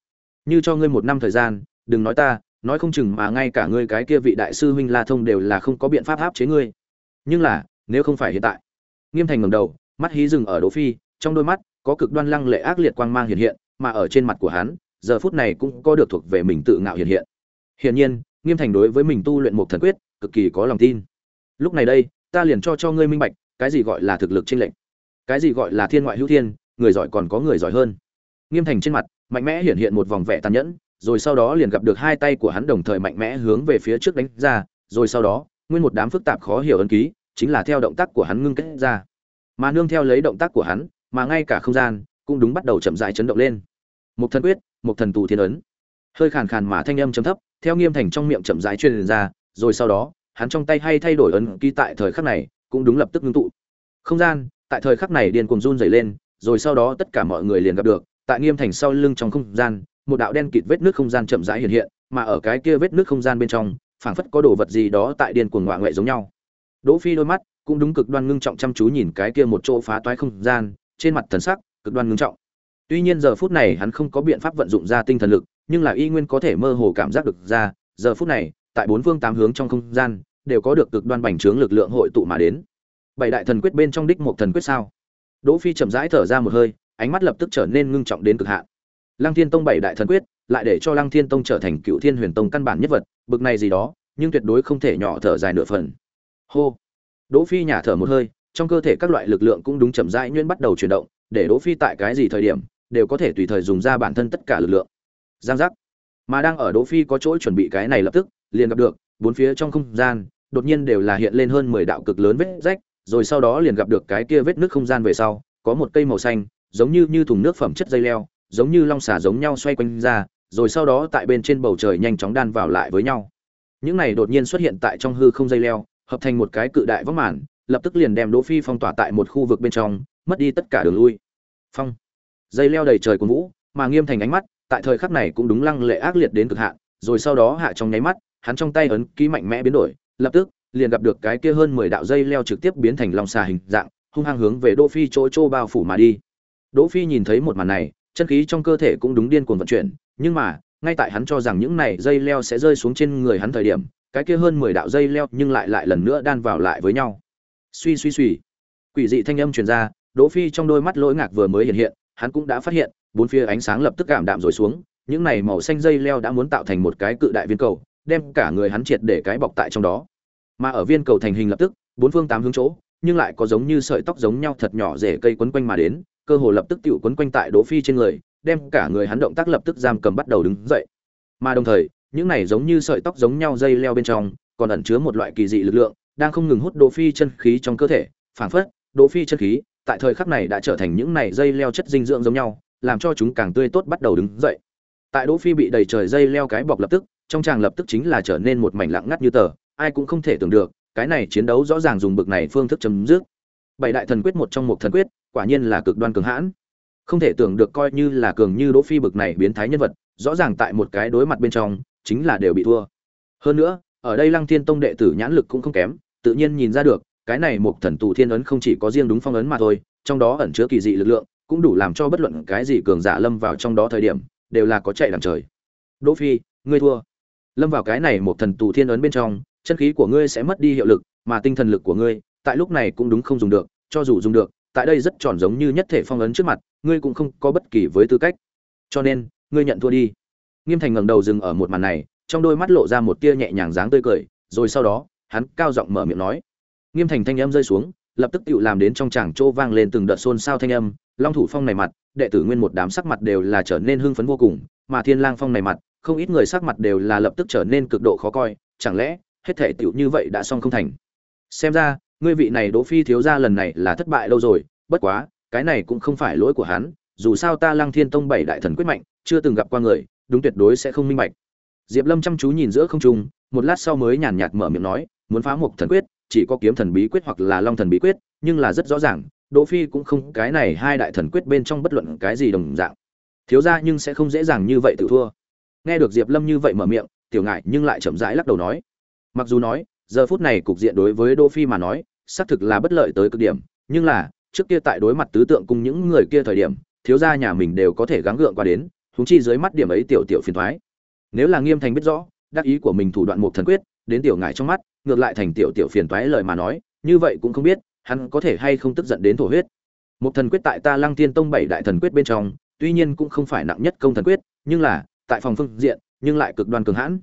Như cho ngươi một năm thời gian, đừng nói ta, nói không chừng mà ngay cả ngươi cái kia vị đại sư huynh la thông đều là không có biện pháp áp chế ngươi. Nhưng là, nếu không phải hiện tại, nghiêm thành ngầm đầu, mắt hí dừng ở đỗ phi, trong đôi mắt có cực đoan lăng lệ ác liệt quang mang hiện hiện, mà ở trên mặt của hắn, giờ phút này cũng có được thuộc về mình tự ngạo hiện hiện. Hiện nhiên, nghiêm thành đối với mình tu luyện một thần quyết, cực kỳ có lòng tin. Lúc này đây, ta liền cho cho ngươi minh bạch, cái gì gọi là thực lực trên lệnh cái gì gọi là thiên ngoại hữu thiên người giỏi còn có người giỏi hơn. Nghiêm thành trên mặt, mạnh mẽ hiện hiện một vòng vẻ tàn nhẫn, rồi sau đó liền gặp được hai tay của hắn đồng thời mạnh mẽ hướng về phía trước đánh ra, rồi sau đó, nguyên một đám phức tạp khó hiểu ấn ký, chính là theo động tác của hắn ngưng kết ra. Mà nương theo lấy động tác của hắn, mà ngay cả không gian, cũng đúng bắt đầu chậm rãi chấn động lên. Một thần quyết một thần tù thiên ấn. Hơi khàn khàn mà thanh âm chấm thấp, theo nghiêm thành trong miệng chậm rãi truyền ra, rồi sau đó, hắn trong tay hay thay đổi ấn ký tại thời khắc này, cũng đúng lập tức ngưng tụ. Không gian, tại thời khắc này điên cuồng run rẩy lên rồi sau đó tất cả mọi người liền gặp được, tại nghiêm thành sau lưng trong không gian, một đạo đen kịt vết nước không gian chậm rãi hiện hiện, mà ở cái kia vết nước không gian bên trong, phảng phất có đồ vật gì đó tại điên cuồng ngoại ngoại giống nhau. Đỗ phi đôi mắt cũng đúng cực đoan ngưng trọng chăm chú nhìn cái kia một chỗ phá toái không gian, trên mặt thần sắc cực đoan ngưng trọng. Tuy nhiên giờ phút này hắn không có biện pháp vận dụng ra tinh thần lực, nhưng là y nguyên có thể mơ hồ cảm giác được ra, giờ phút này, tại bốn phương tám hướng trong không gian, đều có được cực đoan bành trướng lực lượng hội tụ mà đến. Bảy đại thần quyết bên trong đích một thần quyết sao? Đỗ phi chậm rãi thở ra một hơi, ánh mắt lập tức trở nên ngưng trọng đến cực hạn. Lăng thiên tông bảy đại thần quyết, lại để cho lăng thiên tông trở thành cựu thiên huyền tông căn bản nhất vật, bực này gì đó, nhưng tuyệt đối không thể nhỏ thở dài nửa phần. Hô. Đỗ phi nhả thở một hơi, trong cơ thể các loại lực lượng cũng đúng chậm rãi nhuyễn bắt đầu chuyển động, để đỗ phi tại cái gì thời điểm, đều có thể tùy thời dùng ra bản thân tất cả lực lượng. Giang giác. Mà đang ở đỗ phi có chỗ chuẩn bị cái này lập tức, liền gặp được, bốn phía trong không gian, đột nhiên đều là hiện lên hơn 10 đạo cực lớn vết rách rồi sau đó liền gặp được cái kia vết nước không gian về sau, có một cây màu xanh, giống như như thùng nước phẩm chất dây leo, giống như long xà giống nhau xoay quanh ra, rồi sau đó tại bên trên bầu trời nhanh chóng đan vào lại với nhau. Những này đột nhiên xuất hiện tại trong hư không dây leo, hợp thành một cái cự đại vóc màn, lập tức liền đem đỗ phi phong tỏa tại một khu vực bên trong, mất đi tất cả đường lui. Phong. Dây leo đầy trời của vũ, mà nghiêm thành ánh mắt, tại thời khắc này cũng đúng lăng lệ ác liệt đến cực hạn, rồi sau đó hạ trong nháy mắt, hắn trong tay ấn ký mạnh mẽ biến đổi, lập tức liền gặp được cái kia hơn mười đạo dây leo trực tiếp biến thành long xà hình dạng, hung hăng hướng về đỗ phi chỗ chỗ bao phủ mà đi. Đỗ phi nhìn thấy một màn này, chân khí trong cơ thể cũng đúng điên cuồng vận chuyển, nhưng mà, ngay tại hắn cho rằng những này dây leo sẽ rơi xuống trên người hắn thời điểm, cái kia hơn mười đạo dây leo nhưng lại lại lần nữa đan vào lại với nhau. Suy suy suy. Quỷ dị thanh âm truyền ra, đỗ phi trong đôi mắt lỗi ngạc vừa mới hiện hiện, hắn cũng đã phát hiện, bốn phía ánh sáng lập tức cảm đạm rồi xuống, những này màu xanh dây leo đã muốn tạo thành một cái cự đại viên cầu, đem cả người hắn triệt để cái bọc tại trong đó mà ở viên cầu thành hình lập tức, bốn phương tám hướng chỗ, nhưng lại có giống như sợi tóc giống nhau thật nhỏ rễ cây quấn quanh mà đến, cơ hồ lập tức tựu quấn quanh tại đỗ phi trên người, đem cả người hắn động tác lập tức giam cầm bắt đầu đứng dậy. Mà đồng thời, những này giống như sợi tóc giống nhau dây leo bên trong, còn ẩn chứa một loại kỳ dị lực lượng, đang không ngừng hút đỗ phi chân khí trong cơ thể, phảng phất, đỗ phi chân khí, tại thời khắc này đã trở thành những này dây leo chất dinh dưỡng giống nhau, làm cho chúng càng tươi tốt bắt đầu đứng dậy. Tại đỗ phi bị đầy trời dây leo cái bọc lập tức, trong chàng lập tức chính là trở nên một mảnh lặng ngắt như tờ ai cũng không thể tưởng được, cái này chiến đấu rõ ràng dùng bực này phương thức chấm dứt. Bảy đại thần quyết một trong một thần quyết, quả nhiên là cực đoan cường hãn. Không thể tưởng được coi như là cường như đỗ phi bực này biến thái nhân vật, rõ ràng tại một cái đối mặt bên trong, chính là đều bị thua. Hơn nữa, ở đây lăng thiên tông đệ tử nhãn lực cũng không kém, tự nhiên nhìn ra được, cái này một thần tù thiên ấn không chỉ có riêng đúng phong ấn mà thôi, trong đó ẩn chứa kỳ dị lực lượng, cũng đủ làm cho bất luận cái gì cường giả lâm vào trong đó thời điểm, đều là có chạy đằng trời. Đỗ phi, ngươi thua. Lâm vào cái này một thần tù thiên ấn bên trong chân khí của ngươi sẽ mất đi hiệu lực, mà tinh thần lực của ngươi, tại lúc này cũng đúng không dùng được, cho dù dùng được, tại đây rất tròn giống như nhất thể phong ấn trước mặt, ngươi cũng không có bất kỳ với tư cách. Cho nên, ngươi nhận thua đi. Nghiêm thành ngẩng đầu dừng ở một màn này, trong đôi mắt lộ ra một tia nhẹ nhàng dáng tươi cười, rồi sau đó, hắn cao giọng mở miệng nói. Nghiêm thành thanh âm rơi xuống, lập tức tựu làm đến trong tràng chỗ vang lên từng đợt xôn xao thanh âm, long thủ phong này mặt, đệ tử nguyên một đám sắc mặt đều là trở nên hưng phấn vô cùng, mà thiên lang phong này mặt, không ít người sắc mặt đều là lập tức trở nên cực độ khó coi, chẳng lẽ hết thể tiểu như vậy đã xong không thành. Xem ra, ngươi vị này đỗ phi thiếu gia lần này là thất bại lâu rồi, bất quá, cái này cũng không phải lỗi của hắn, dù sao ta lăng thiên tông bảy đại thần quyết mạnh, chưa từng gặp qua người, đúng tuyệt đối sẽ không minh bạch. Diệp lâm chăm chú nhìn giữa không trung, một lát sau mới nhàn nhạt mở miệng nói, muốn phá một thần quyết, chỉ có kiếm thần bí quyết hoặc là long thần bí quyết, nhưng là rất rõ ràng, đỗ phi cũng không, cái này hai đại thần quyết bên trong bất luận cái gì đồng dạng. Thiếu gia nhưng sẽ không dễ dàng như vậy tự thua. Nghe được diệp lâm như vậy mở miệng, tiểu ngại nhưng lại chậm rãi lắc đầu nói mặc dù nói, giờ phút này cục diện đối với đỗ phi mà nói, xác thực là bất lợi tới cực điểm, nhưng là, trước kia tại đối mặt tứ tượng cùng những người kia thời điểm, thiếu gia nhà mình đều có thể gắng gượng qua đến, huống chi dưới mắt điểm ấy tiểu tiểu phiền thoái. Nếu là nghiêm thành biết rõ, đắc ý của mình thủ đoạn một thần quyết, đến tiểu ngại trong mắt, ngược lại thành tiểu tiểu phiền toái lời mà nói, như vậy cũng không biết, hắn có thể hay không tức giận đến thổ huyết. Một thần quyết tại ta lăng tiên tông bảy đại thần quyết bên trong, tuy nhiên cũng không phải nặng nhất công thần quyết, nhưng là, tại phòng phương diện, nhưng lại cực đoan cường hãn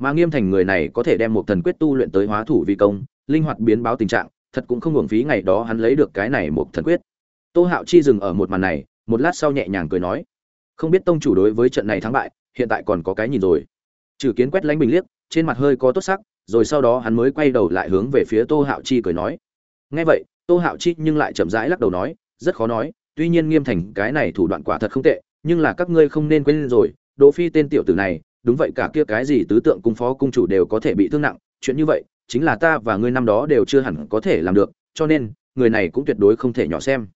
mà nghiêm thành người này có thể đem một thần quyết tu luyện tới hóa thủ vi công, linh hoạt biến báo tình trạng, thật cũng không hưởng phí ngày đó hắn lấy được cái này một thần quyết. Tô hạo chi dừng ở một màn này, một lát sau nhẹ nhàng cười nói, không biết tông chủ đối với trận này thắng bại, hiện tại còn có cái nhìn rồi. Trừ kiến quét lánh bình liếc, trên mặt hơi có tốt sắc, rồi sau đó hắn mới quay đầu lại hướng về phía tô hạo chi cười nói, nghe vậy, tô hạo chi nhưng lại chậm rãi lắc đầu nói, rất khó nói, tuy nhiên nghiêm thành cái này thủ đoạn quả thật không tệ, nhưng là các ngươi không nên quên rồi, đỗ phi tên tiểu tử này đúng vậy cả kia cái gì tứ tượng cung phó cung chủ đều có thể bị thương nặng, chuyện như vậy, chính là ta và ngươi năm đó đều chưa hẳn có thể làm được, cho nên, người này cũng tuyệt đối không thể nhỏ xem.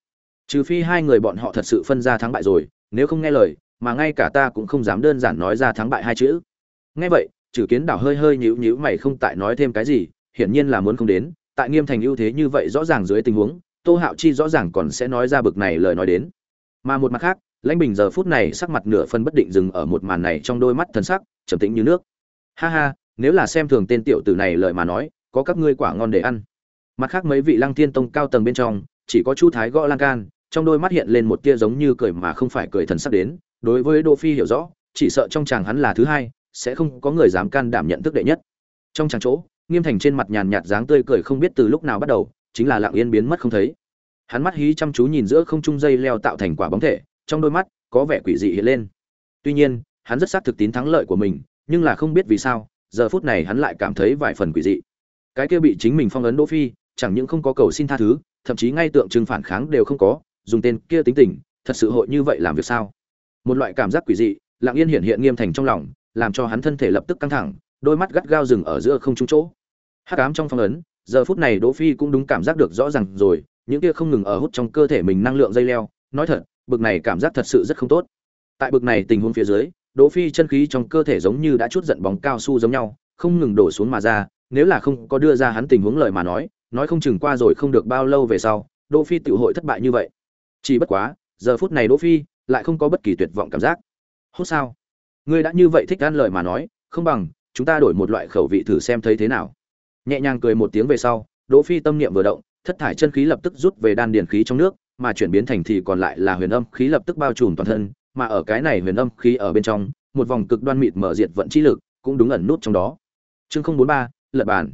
Trừ phi hai người bọn họ thật sự phân ra thắng bại rồi, nếu không nghe lời, mà ngay cả ta cũng không dám đơn giản nói ra thắng bại hai chữ. Nghe vậy trừ kiến đảo hơi hơi nhíu nhíu mày không tại nói thêm cái gì, hiển nhiên là muốn không đến, tại nghiêm thành ưu thế như vậy rõ ràng dưới tình huống, tô hạo chi rõ ràng còn sẽ nói ra bực này lời nói đến. Mà một mặt khác lãnh bình giờ phút này sắc mặt nửa phân bất định dừng ở một màn này trong đôi mắt thần sắc, trầm tĩnh như nước. Ha ha, nếu là xem thường tên tiểu tử này lời mà nói, có các ngươi quả ngon để ăn. Mặt khác mấy vị lăng thiên tông cao tầng bên trong, chỉ có chu thái gõ lan can, trong đôi mắt hiện lên một tia giống như cười mà không phải cười thần sắc đến, đối với đỗ phi hiểu rõ, chỉ sợ trong chàng hắn là thứ hai, sẽ không có người dám can đảm nhận thức đệ nhất. Trong chàng chỗ, nghiêm thành trên mặt nhàn nhạt dáng tươi cười không biết từ lúc nào bắt đầu, chính là lặng yên biến mất không thấy. Hắn mắt hí chăm chú nhìn giữa không trung dây leo tạo thành quả bóng thể trong đôi mắt có vẻ quỷ dị hiện lên. Tuy nhiên, hắn rất xác thực tín thắng lợi của mình, nhưng là không biết vì sao, giờ phút này hắn lại cảm thấy vài phần quỷ dị. Cái kia bị chính mình phong ấn đỗ phi, chẳng những không có cầu xin tha thứ, thậm chí ngay tượng trưng phản kháng đều không có, dùng tên kia tính tình, thật sự hội như vậy làm việc sao? Một loại cảm giác quỷ dị, lặng yên hiện hiện nghiêm thành trong lòng, làm cho hắn thân thể lập tức căng thẳng, đôi mắt gắt gao dừng ở giữa không trung chỗ. Hắc ám trong phong ấn, giờ phút này đỗ phi cũng đúng cảm giác được rõ ràng rồi, những kia không ngừng ở hút trong cơ thể mình năng lượng dây leo, nói thật bực này cảm giác thật sự rất không tốt. Tại bực này tình huống phía dưới, đỗ phi chân khí trong cơ thể giống như đã chút giận bóng cao su giống nhau, không ngừng đổ xuống mà ra, nếu là không có đưa ra hắn tình huống lời mà nói nói không chừng qua rồi không được bao lâu về sau, đỗ phi tự hội thất bại như vậy. Chỉ bất quá, giờ phút này đỗ phi lại không có bất kỳ tuyệt vọng cảm giác. Hốt sao? Ngươi đã như vậy thích ăn lời mà nói, không bằng, chúng ta đổi một loại khẩu vị thử xem thấy thế nào. Nhẹ nhàng cười một tiếng về sau, đỗ phi tâm niệm vừa động, thất thải chân khí lập tức rút về đan điền khí trong nước mà chuyển biến thành thì còn lại là huyền âm khí lập tức bao trùm toàn thân, mà ở cái này huyền âm khí ở bên trong, một vòng cực đoan mịt mở diệt vận chi lực cũng đúng ẩn nút trong đó. Chương không bốn ba lật bàn.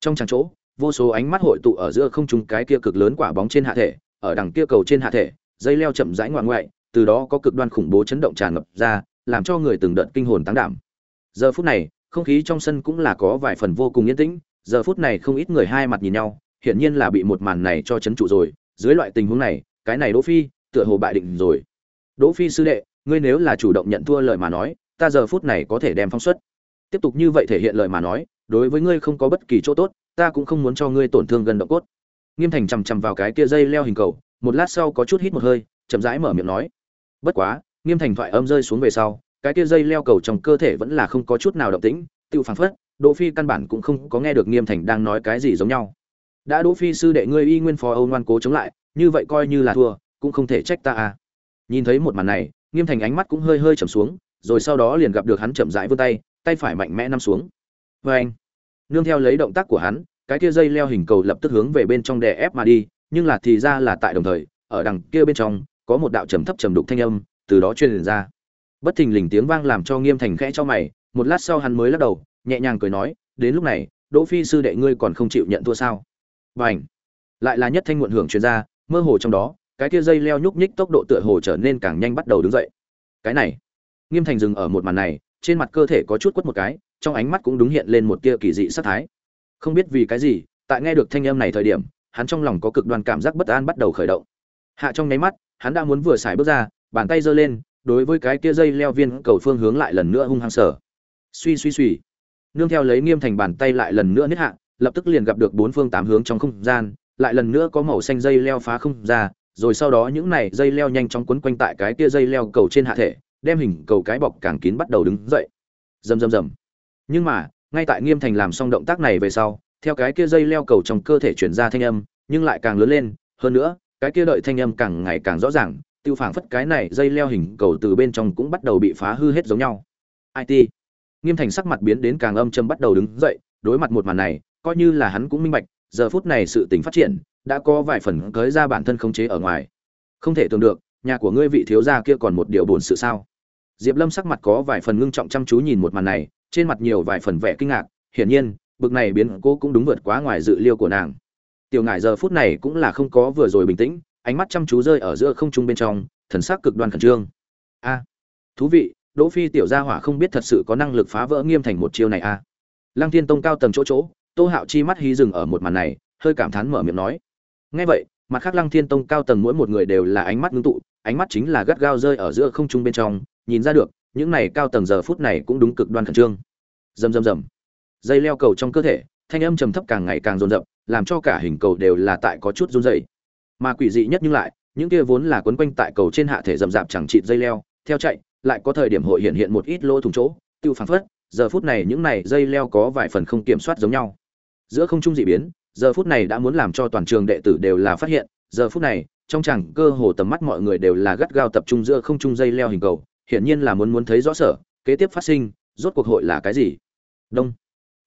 Trong tràng chỗ, vô số ánh mắt hội tụ ở giữa không trung cái kia cực lớn quả bóng trên hạ thể, ở đằng kia cầu trên hạ thể, dây leo chậm rãi ngoạn ngoại, từ đó có cực đoan khủng bố chấn động tràn ngập ra, làm cho người từng đợt kinh hồn táng đảm. Giờ phút này, không khí trong sân cũng là có vài phần vô cùng yên tĩnh, giờ phút này không ít người hai mặt nhìn nhau, hiển nhiên là bị một màn này cho chấn trụ rồi dưới loại tình huống này, cái này đỗ phi, tựa hồ bại định rồi. Đỗ phi sư đệ, ngươi nếu là chủ động nhận thua lời mà nói, ta giờ phút này có thể đem phong suất. Tiếp tục như vậy thể hiện lời mà nói, đối với ngươi không có bất kỳ chỗ tốt, ta cũng không muốn cho ngươi tổn thương gần động cốt. Nghiêm thành chằm chằm vào cái kia dây leo hình cầu, một lát sau có chút hít một hơi, chậm rãi mở miệng nói. Bất quá, nghiêm thành thoại âm rơi xuống về sau, cái kia dây leo cầu trong cơ thể vẫn là không có chút nào động tĩnh tự phản phất, đỗ phi căn bản cũng không có nghe được nghiêm thành đang nói cái gì giống nhau đã đỗ phi sư đệ ngươi y nguyên phó âu ngoan cố chống lại, như vậy coi như là thua, cũng không thể trách ta à. Nhìn thấy một màn này, nghiêm thành ánh mắt cũng hơi hơi trầm xuống, rồi sau đó liền gặp được hắn chậm rãi vươn tay tay phải mạnh mẽ nắm xuống. Vê anh, nương theo lấy động tác của hắn, cái kia dây leo hình cầu lập tức hướng về bên trong đè ép mà đi, nhưng là thì ra là tại đồng thời, ở đằng kia bên trong, có một đạo trầm thấp trầm đục thanh âm, từ đó truyền ra. Bất thình lình tiếng vang làm cho nghiêm thành khẽ cho mày, một lát sau hắn mới lắc đầu, nhẹ nhàng cười nói, đến lúc này, đỗ phi sư đệ ngươi còn không chịu nhận thua sao? Bành, lại là nhất thanh muộn hưởng truyền ra mơ hồ trong đó cái kia dây leo nhúc nhích tốc độ tựa hồ trở nên càng nhanh bắt đầu đứng dậy. Cái này nghiêm thành dừng ở một màn này trên mặt cơ thể có chút quất một cái trong ánh mắt cũng đúng hiện lên một tia kỳ dị sát thái. Không biết vì cái gì tại nghe được thanh âm này thời điểm hắn trong lòng có cực đoan cảm giác bất an bắt đầu khởi động. Hạ trong nháy mắt hắn đã muốn vừa xài bước ra bàn tay giơ lên đối với cái kia dây leo viên cầu phương hướng lại lần nữa hung hăng sở suy suy suy. Nương theo lấy nghiêm thành bàn tay lại lần nữa niết hạ lập tức liền gặp được bốn phương tám hướng trong không gian, lại lần nữa có màu xanh dây leo phá không ra, rồi sau đó những này dây leo nhanh chóng quấn quanh tại cái kia dây leo cầu trên hạ thể, đem hình cầu cái bọc càng kín bắt đầu đứng dậy. Rầm rầm rầm. Nhưng mà, ngay tại nghiêm thành làm xong động tác này về sau, theo cái kia dây leo cầu trong cơ thể chuyển ra thanh âm, nhưng lại càng lớn lên, hơn nữa, cái kia đợi thanh âm càng ngày càng rõ ràng, tiêu phảng phất cái này dây leo hình cầu từ bên trong cũng bắt đầu bị phá hư hết giống nhau. It nghiêm thành sắc mặt biến đến càng âm trầm bắt đầu đứng dậy, đối mặt một màn này coi như là hắn cũng minh bạch, giờ phút này sự tình phát triển, đã có vài phần cưới ra bản thân khống chế ở ngoài. Không thể tưởng được, nhà của ngươi vị thiếu gia kia còn một điều buồn sự sao? Diệp lâm sắc mặt có vài phần ngưng trọng chăm chú nhìn một màn này, trên mặt nhiều vài phần vẻ kinh ngạc, hiển nhiên, bực này biến cố cũng đúng vượt quá ngoài dự liêu của nàng. Tiểu ngải giờ phút này cũng là không có vừa rồi bình tĩnh, ánh mắt chăm chú rơi ở giữa không trung bên trong, thần sắc cực đoan khẩn trương. A, thú vị, đỗ phi tiểu gia hỏa không biết thật sự có năng lực phá vỡ nghiêm thành một chiêu này a lăng thiên tông cao tầng chỗ chỗ tô hạo chi mắt hí dừng ở một màn này, hơi cảm thán mở miệng nói. Nghe vậy, mặt khác lăng thiên tông cao tầng mỗi một người đều là ánh mắt ngưng tụ, ánh mắt chính là gắt gao rơi ở giữa không trung bên trong, nhìn ra được, những này cao tầng giờ phút này cũng đúng cực đoan khẩn trương. Rầm rầm rầm. Dây leo cầu trong cơ thể, thanh âm trầm thấp càng ngày càng rồn rập, làm cho cả hình cầu đều là tại có chút run rẩy. Mà quỷ dị nhất nhưng lại, những kia vốn là quấn quanh tại cầu trên hạ thể rậm rạp chẳng chịt dây leo, theo chạy, lại có thời điểm hội hiện hiện một ít lỗ thủng chỗ, tiêu phản phất, giờ phút này những này dây leo có vài phần không kiểm soát giống nhau giữa không trung dị biến, giờ phút này đã muốn làm cho toàn trường đệ tử đều là phát hiện, giờ phút này, trong chẳng cơ hồ tầm mắt mọi người đều là gắt gao tập trung giữa không trung dây leo hình cầu, hiển nhiên là muốn muốn thấy rõ sở, kế tiếp phát sinh, rốt cuộc hội là cái gì? Đông.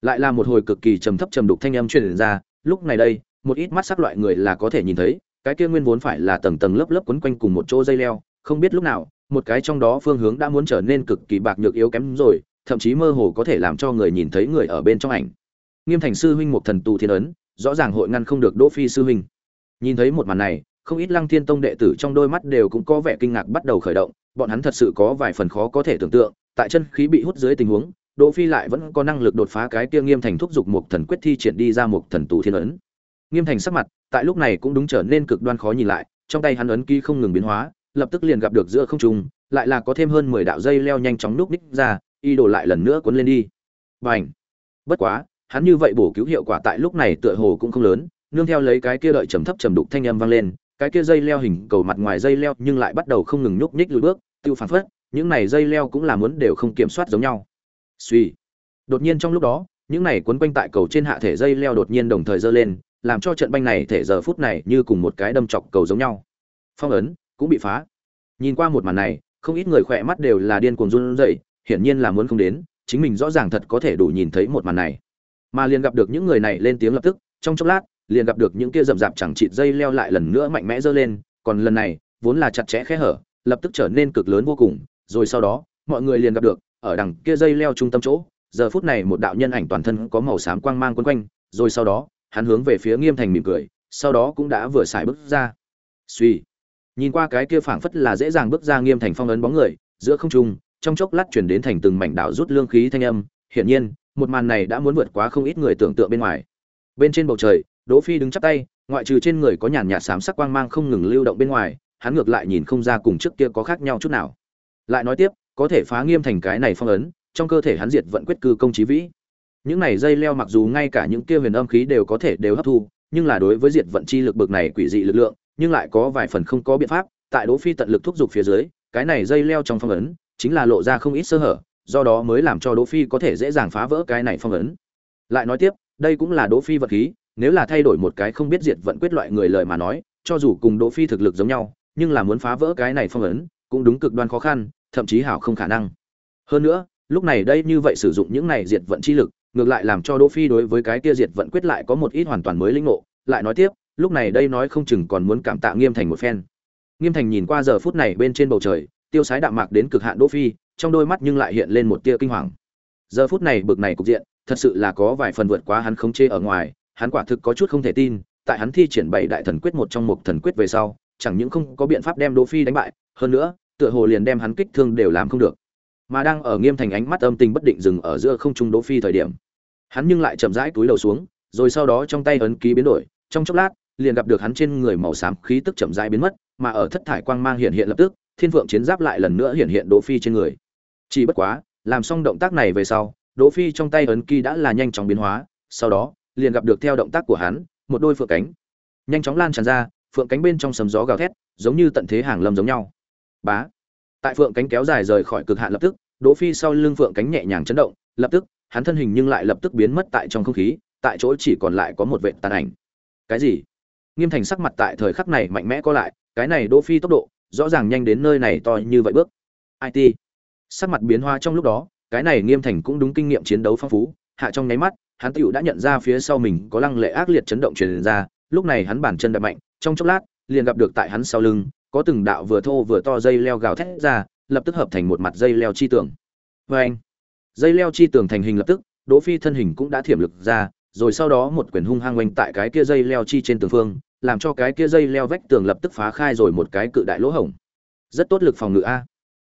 Lại là một hồi cực kỳ trầm thấp trầm đục thanh âm truyền ra, lúc này đây, một ít mắt sắc loại người là có thể nhìn thấy, cái kia nguyên vốn phải là tầng tầng lớp lớp quấn quanh cùng một chỗ dây leo, không biết lúc nào, một cái trong đó phương hướng đã muốn trở nên cực kỳ bạc nhược yếu kém rồi, thậm chí mơ hồ có thể làm cho người nhìn thấy người ở bên trong ảnh nghiêm thành sư huynh một thần tù thiên ấn, rõ ràng hội ngăn không được đỗ phi sư huynh. Nhìn thấy một màn này, không ít lăng thiên tông đệ tử trong đôi mắt đều cũng có vẻ kinh ngạc bắt đầu khởi động, bọn hắn thật sự có vài phần khó có thể tưởng tượng, tại chân khí bị hút dưới tình huống, đỗ phi lại vẫn có năng lực đột phá cái kia nghiêm thành thúc giục một thần quyết thi triển đi ra một thần tù thiên ấn. Nghiêm thành sắc mặt, tại lúc này cũng đúng trở nên cực đoan khó nhìn lại, trong tay hắn ấn ký không ngừng biến hóa, lập tức liền gặp được giữa không trung, lại là có thêm hơn mười đạo dây leo nhanh chóng núp ních ra y đổ lại lần nữa cuốn lên đi. Bành! Bất quá hắn như vậy bổ cứu hiệu quả tại lúc này tựa hồ cũng không lớn, nương theo lấy cái kia đợi trầm thấp trầm đục thanh âm vang lên, cái kia dây leo hình cầu mặt ngoài dây leo nhưng lại bắt đầu không ngừng nhúc nhích lùi bước, tiêu phản phất, những này dây leo cũng là muốn đều không kiểm soát giống nhau. Suy. Đột nhiên trong lúc đó, những này quấn quanh tại cầu trên hạ thể dây leo đột nhiên đồng thời giơ lên, làm cho trận banh này thể giờ phút này như cùng một cái đâm chọc cầu giống nhau. Phong ấn, cũng bị phá. Nhìn qua một màn này, không ít người khỏe mắt đều là điên cuồng run rẩy, hiển nhiên là muốn không đến, chính mình rõ ràng thật có thể đủ nhìn thấy một màn này mà liền gặp được những người này lên tiếng lập tức, trong chốc lát, liền gặp được những kia rậm rạp chẳng chịt dây leo lại lần nữa mạnh mẽ dơ lên, còn lần này, vốn là chặt chẽ khe hở, lập tức trở nên cực lớn vô cùng, rồi sau đó, mọi người liền gặp được, ở đằng kia dây leo trung tâm chỗ, giờ phút này một đạo nhân ảnh toàn thân có màu xám quang mang quấn quanh, rồi sau đó, hắn hướng về phía nghiêm thành mỉm cười, sau đó cũng đã vừa xài bước ra. Suy nhìn qua cái kia phảng phất là dễ dàng bước ra nghiêm thành phong ấn bóng người, giữa không trung, trong chốc lát chuyển đến thành từng mảnh đạo rút lương khí thanh âm, hiển nhiên một màn này đã muốn vượt quá không ít người tưởng tượng bên ngoài. Bên trên bầu trời, đỗ phi đứng chắp tay, ngoại trừ trên người có nhàn nhạt sám sắc quang mang không ngừng lưu động bên ngoài, hắn ngược lại nhìn không ra cùng trước kia có khác nhau chút nào. Lại nói tiếp, có thể phá nghiêm thành cái này phong ấn, trong cơ thể hắn diệt vận quyết cư công chí vĩ. Những này dây leo mặc dù ngay cả những kia huyền âm khí đều có thể đều hấp thu, nhưng là đối với diệt vận chi lực bực này quỷ dị lực lượng, nhưng lại có vài phần không có biện pháp, tại đỗ phi tận lực thúc giục phía dưới, cái này dây leo trong phong ấn, chính là lộ ra không ít sơ hở do đó mới làm cho đỗ phi có thể dễ dàng phá vỡ cái này phong ấn. Lại nói tiếp đây cũng là đỗ phi vật khí nếu là thay đổi một cái không biết diệt vận quyết loại người lời mà nói cho dù cùng đỗ phi thực lực giống nhau nhưng là muốn phá vỡ cái này phong ấn cũng đúng cực đoan khó khăn thậm chí hảo không khả năng. Hơn nữa lúc này đây như vậy sử dụng những này diệt vận chi lực ngược lại làm cho Đỗ Phi đối với cái kia diệt vận quyết lại có một ít hoàn toàn mới linh ngộ, lại nói tiếp, lúc này đây nói không chừng còn muốn cảm tạ Nghiêm Thành một phen. Nghiêm Thành nhìn qua giờ phút này bên trên bầu trời, tiêu sái đạm mạc đến cực hạn Đỗ Phi, trong đôi mắt nhưng lại hiện lên một tia kinh hoàng. Giờ phút này bực này cục diện, thật sự là có vài phần vượt quá hắn khống chế ở ngoài, hắn quả thực có chút không thể tin, tại hắn thi triển bảy đại thần quyết một trong một thần quyết về sau, chẳng những không có biện pháp đem Đỗ Phi đánh bại, hơn nữa, tựa hồ liền đem hắn kích thương đều làm không được mà đang ở nghiêm thành ánh mắt âm tình bất định dừng ở giữa không trung đỗ phi thời điểm hắn nhưng lại chậm rãi túi đầu xuống rồi sau đó trong tay ấn ký biến đổi trong chốc lát liền gặp được hắn trên người màu xám khí tức chậm rãi biến mất mà ở thất thải quang mang hiện hiện lập tức thiên vượng chiến giáp lại lần nữa hiện hiện đỗ phi trên người chỉ bất quá, làm xong động tác này về sau, đỗ phi trong tay ấn ký đã là nhanh chóng biến hóa, sau đó, liền gặp được theo động tác của hắn, một đôi phượng cánh. Nhanh chóng lan tràn ra, phượng cánh bên trong sấm gió gào thét, giống như tận thế hàng lâm giống nhau. Bá! Tại phượng cánh kéo dài rời khỏi cực hạn lập tức, đỗ phi sau lưng phượng cánh nhẹ nhàng chấn động, lập tức, hắn thân hình nhưng lại lập tức biến mất tại trong không khí, tại chỗ chỉ còn lại có một vệt tàn ảnh. Cái gì? Nghiêm thành sắc mặt tại thời khắc này mạnh mẽ có lại, cái này đỗ phi tốc độ, rõ ràng nhanh đến nơi này to như vậy bước. It sắc mặt biến hóa trong lúc đó cái này nghiêm thành cũng đúng kinh nghiệm chiến đấu phong phú hạ trong nháy mắt hắn tựu đã nhận ra phía sau mình có lăng lệ ác liệt chấn động truyền ra lúc này hắn bản chân đập mạnh trong chốc lát liền gặp được tại hắn sau lưng có từng đạo vừa thô vừa to dây leo gào thét ra, lập tức hợp thành một mặt dây leo chi tường. Oeng! Dây leo chi tường thành hình lập tức, Đỗ Phi thân hình cũng đã thiểm lực ra, rồi sau đó một quyền hung hăng oanh tại cái kia dây leo chi trên tường phương, làm cho cái kia dây leo vách tường lập tức phá khai rồi một cái cự đại lỗ hổng. Rất tốt lực phòng ngự a.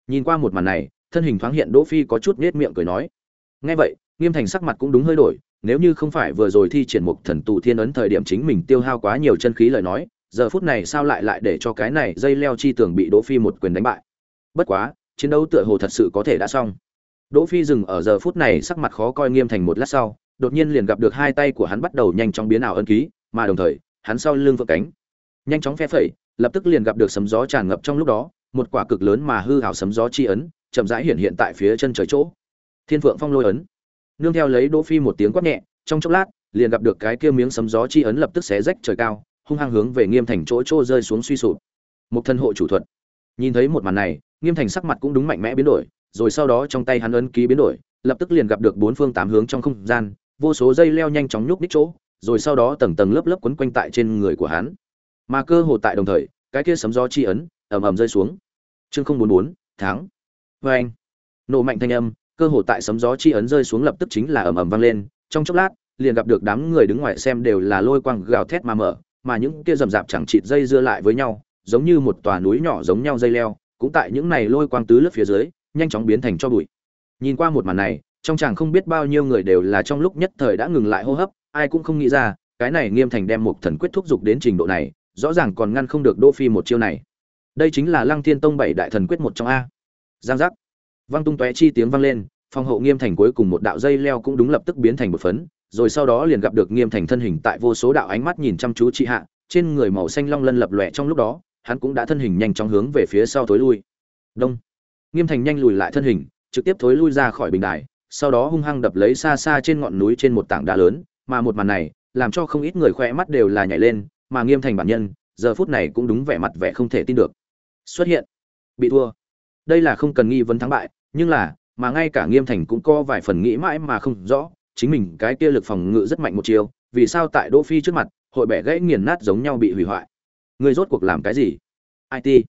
Nhìn qua một màn này, thân hình thoáng hiện Đỗ Phi có chút nhếch miệng cười nói. Nghe vậy, Nghiêm Thành sắc mặt cũng đúng hơi đổi, nếu như không phải vừa rồi thi triển một thần tụ thiên ấn thời điểm chính mình tiêu hao quá nhiều chân khí lời nói, giờ phút này sao lại lại để cho cái này dây leo chi tường bị Đỗ Phi một quyền đánh bại. Bất quá, chiến đấu tựa hồ thật sự có thể đã xong. Đỗ Phi dừng ở giờ phút này sắc mặt khó coi nghiêm thành một lát sau, đột nhiên liền gặp được hai tay của hắn bắt đầu nhanh chóng biến ảo ân ký, mà đồng thời, hắn sau lưng vượng cánh, nhanh chóng phe phẩy, lập tức liền gặp được sấm gió tràn ngập trong lúc đó một quả cực lớn mà hư hảo sấm gió chi ấn chậm rãi hiện hiện tại phía chân trời chỗ. Thiên phượng phong lôi ấn. Nương theo lấy đỗ phi một tiếng quát nhẹ, trong chốc lát, liền gặp được cái kia miếng sấm gió chi ấn lập tức xé rách trời cao, hung hăng hướng về nghiêm thành chỗ chỗ rơi xuống suy sụp. Một thân hộ chủ thuật. Nhìn thấy một màn này, nghiêm thành sắc mặt cũng đúng mạnh mẽ biến đổi, rồi sau đó trong tay hắn ấn ký biến đổi, lập tức liền gặp được bốn phương tám hướng trong không gian, vô số dây leo nhanh chóng nhúc ních chỗ, rồi sau đó tầng tầng lớp lớp quấn quanh tại trên người của hắn. Mà cơ hồ tại đồng thời, cái kia sấm gió chi ấn ầm ầm rơi xuống. Chương không bốn bốn, tháng vê anh, nổ mạnh thanh âm, cơ hồ tại sấm gió chi ấn rơi xuống lập tức chính là ầm ầm vang lên. Trong chốc lát, liền gặp được đám người đứng ngoài xem đều là lôi quang gào thét mà mở, mà những kia rầm rạp chẳng chịt dây dưa lại với nhau, giống như một tòa núi nhỏ giống nhau dây leo. Cũng tại những này lôi quang tứ lướt phía dưới, nhanh chóng biến thành cho bụi. Nhìn qua một màn này, trong chàng không biết bao nhiêu người đều là trong lúc nhất thời đã ngừng lại hô hấp, ai cũng không nghĩ ra, cái này nghiêm thành đem một thần quyết thúc giục đến trình độ này, rõ ràng còn ngăn không được đỗ phi một chiêu này. Đây chính là lăng thiên tông bảy đại thần quyết một trong a giang giác. Vang tung tóe chi tiếng vang lên, phòng hộ nghiêm thành cuối cùng một đạo dây leo cũng đúng lập tức biến thành một phấn, rồi sau đó liền gặp được nghiêm thành thân hình tại vô số đạo ánh mắt nhìn chăm chú chị hạ, trên người màu xanh long lân lập lòe trong lúc đó, hắn cũng đã thân hình nhanh chóng hướng về phía sau thối lui. Đông. Nghiêm thành nhanh lùi lại thân hình, trực tiếp thối lui ra khỏi bình đài, sau đó hung hăng đập lấy xa xa trên ngọn núi trên một tảng đá lớn, mà một màn này, làm cho không ít người khoe mắt đều là nhảy lên, mà nghiêm thành bản nhân, giờ phút này cũng đúng vẻ mặt vẻ không thể tin được. Xuất hiện. Bị thua đây là không cần nghi vấn thắng bại, nhưng là, mà ngay cả nghiêm thành cũng có vài phần nghĩ mãi mà không rõ, chính mình cái kia lực phòng ngự rất mạnh một chiều, vì sao tại đỗ phi trước mặt, hội bẻ gãy nghiền nát giống nhau bị hủy hoại? Người rốt cuộc làm cái gì? It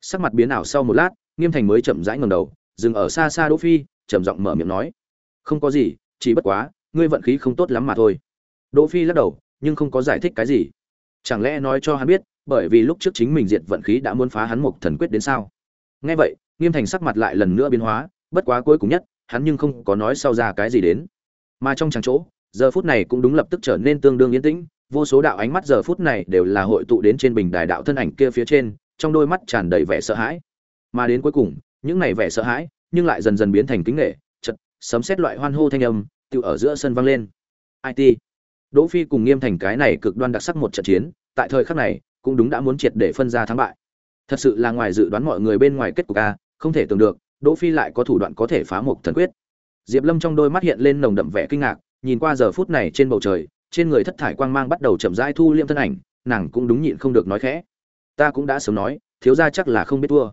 sắc mặt biến ảo sau một lát, nghiêm thành mới chậm rãi ngẩng đầu, dừng ở xa xa đỗ phi, trầm giọng mở miệng nói. Không có gì, chỉ bất quá, ngươi vận khí không tốt lắm mà thôi. Đỗ phi lắc đầu, nhưng không có giải thích cái gì. Chẳng lẽ nói cho hắn biết, bởi vì lúc trước chính mình diệt vận khí đã muốn phá hắn một thần quyết đến sao? Nghe vậy nghiêm thành sắc mặt lại lần nữa biến hóa, bất quá cuối cùng nhất, hắn nhưng không có nói sau ra cái gì đến. Mà trong tràng chỗ, giờ phút này cũng đúng lập tức trở nên tương đương yên tĩnh, vô số đạo ánh mắt giờ phút này đều là hội tụ đến trên bình đài đạo thân ảnh kia phía trên, trong đôi mắt tràn đầy vẻ sợ hãi. Mà đến cuối cùng, những này vẻ sợ hãi, nhưng lại dần dần biến thành kính nghệ chật, sấm xét loại hoan hô thanh âm tự ở giữa sân vang lên. It đỗ phi cùng nghiêm thành cái này cực đoan đặc sắc một trận chiến, tại thời khắc này, cũng đúng đã muốn triệt để phân ra thắng bại. Thật sự là ngoài dự đoán mọi người bên ngoài kết cục a không thể tưởng được, đỗ phi lại có thủ đoạn có thể phá một thần quyết. Diệp lâm trong đôi mắt hiện lên nồng đậm vẻ kinh ngạc, nhìn qua giờ phút này trên bầu trời, trên người thất thải quang mang bắt đầu chậm rãi thu liêm thân ảnh, nàng cũng đúng nhịn không được nói khẽ. Ta cũng đã sớm nói, thiếu gia chắc là không biết thua.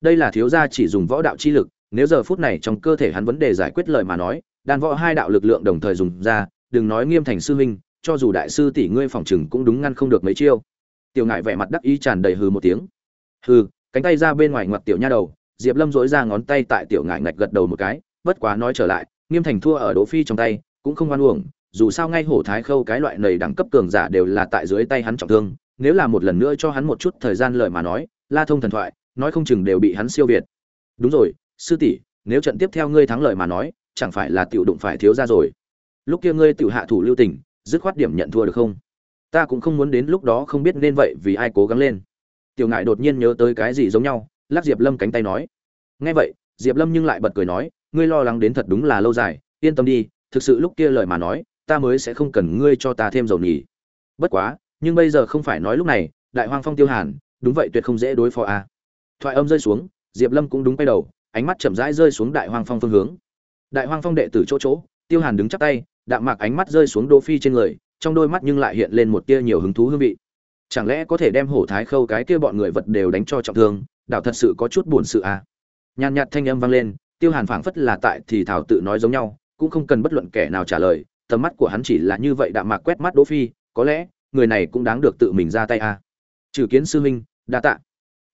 Đây là thiếu gia chỉ dùng võ đạo chi lực, nếu giờ phút này trong cơ thể hắn vấn đề giải quyết lời mà nói, đan võ hai đạo lực lượng đồng thời dùng ra, đừng nói nghiêm thành sư huynh, cho dù đại sư tỷ ngươi phòng chừng cũng đúng ngăn không được mấy chiêu. Tiểu ngại vẻ mặt đắc ý tràn đầy hừ một tiếng. Hừ, cánh tay ra bên ngoài ngoặt tiểu nha đầu diệp lâm dỗi ra ngón tay tại tiểu ngại ngạch gật đầu một cái, bất quá nói trở lại, nghiêm thành thua ở đỗ phi trong tay, cũng không hoan uổng, dù sao ngay hổ thái khâu cái loại nầy đẳng cấp cường giả đều là tại dưới tay hắn trọng thương, nếu là một lần nữa cho hắn một chút thời gian lời mà nói, la thông thần thoại, nói không chừng đều bị hắn siêu việt. Đúng rồi, sư tỷ, nếu trận tiếp theo ngươi thắng lợi mà nói, chẳng phải là tiểu đụng phải thiếu ra rồi. Lúc kia ngươi tiểu hạ thủ lưu tình, dứt khoát điểm nhận thua được không? Ta cũng không muốn đến lúc đó không biết nên vậy vì ai cố gắng lên. Tiểu ngại đột nhiên nhớ tới cái gì giống nhau lắc diệp lâm cánh tay nói. Nghe vậy, diệp lâm nhưng lại bật cười nói, ngươi lo lắng đến thật đúng là lâu dài, yên tâm đi, thực sự lúc kia lời mà nói, ta mới sẽ không cần ngươi cho ta thêm dầu nhỉ. Bất quá, nhưng bây giờ không phải nói lúc này, đại hoang phong tiêu hàn, đúng vậy tuyệt không dễ đối phó a. À. thoại âm rơi xuống, diệp lâm cũng đúng quay đầu, ánh mắt chậm rãi rơi xuống đại hoang phong phương hướng. Đại hoang phong đệ tử chỗ chỗ, tiêu hàn đứng chắp tay, đạm mạc ánh mắt rơi xuống đỗ phi trên người, trong đôi mắt nhưng lại hiện lên một tia nhiều hứng thú hương vị. Chẳng lẽ có thể đem hổ thái khâu cái kia bọn người vật đều đánh cho trọng thương đạo thật sự có chút buồn sự à. Nhàn nhạt thanh âm vang lên, tiêu hàn phảng phất là tại thì thảo tự nói giống nhau, cũng không cần bất luận kẻ nào trả lời, tầm mắt của hắn chỉ là như vậy đạm mạc quét mắt đỗ phi, có lẽ, người này cũng đáng được tự mình ra tay à. Trừ kiến sư huynh, đa tạ.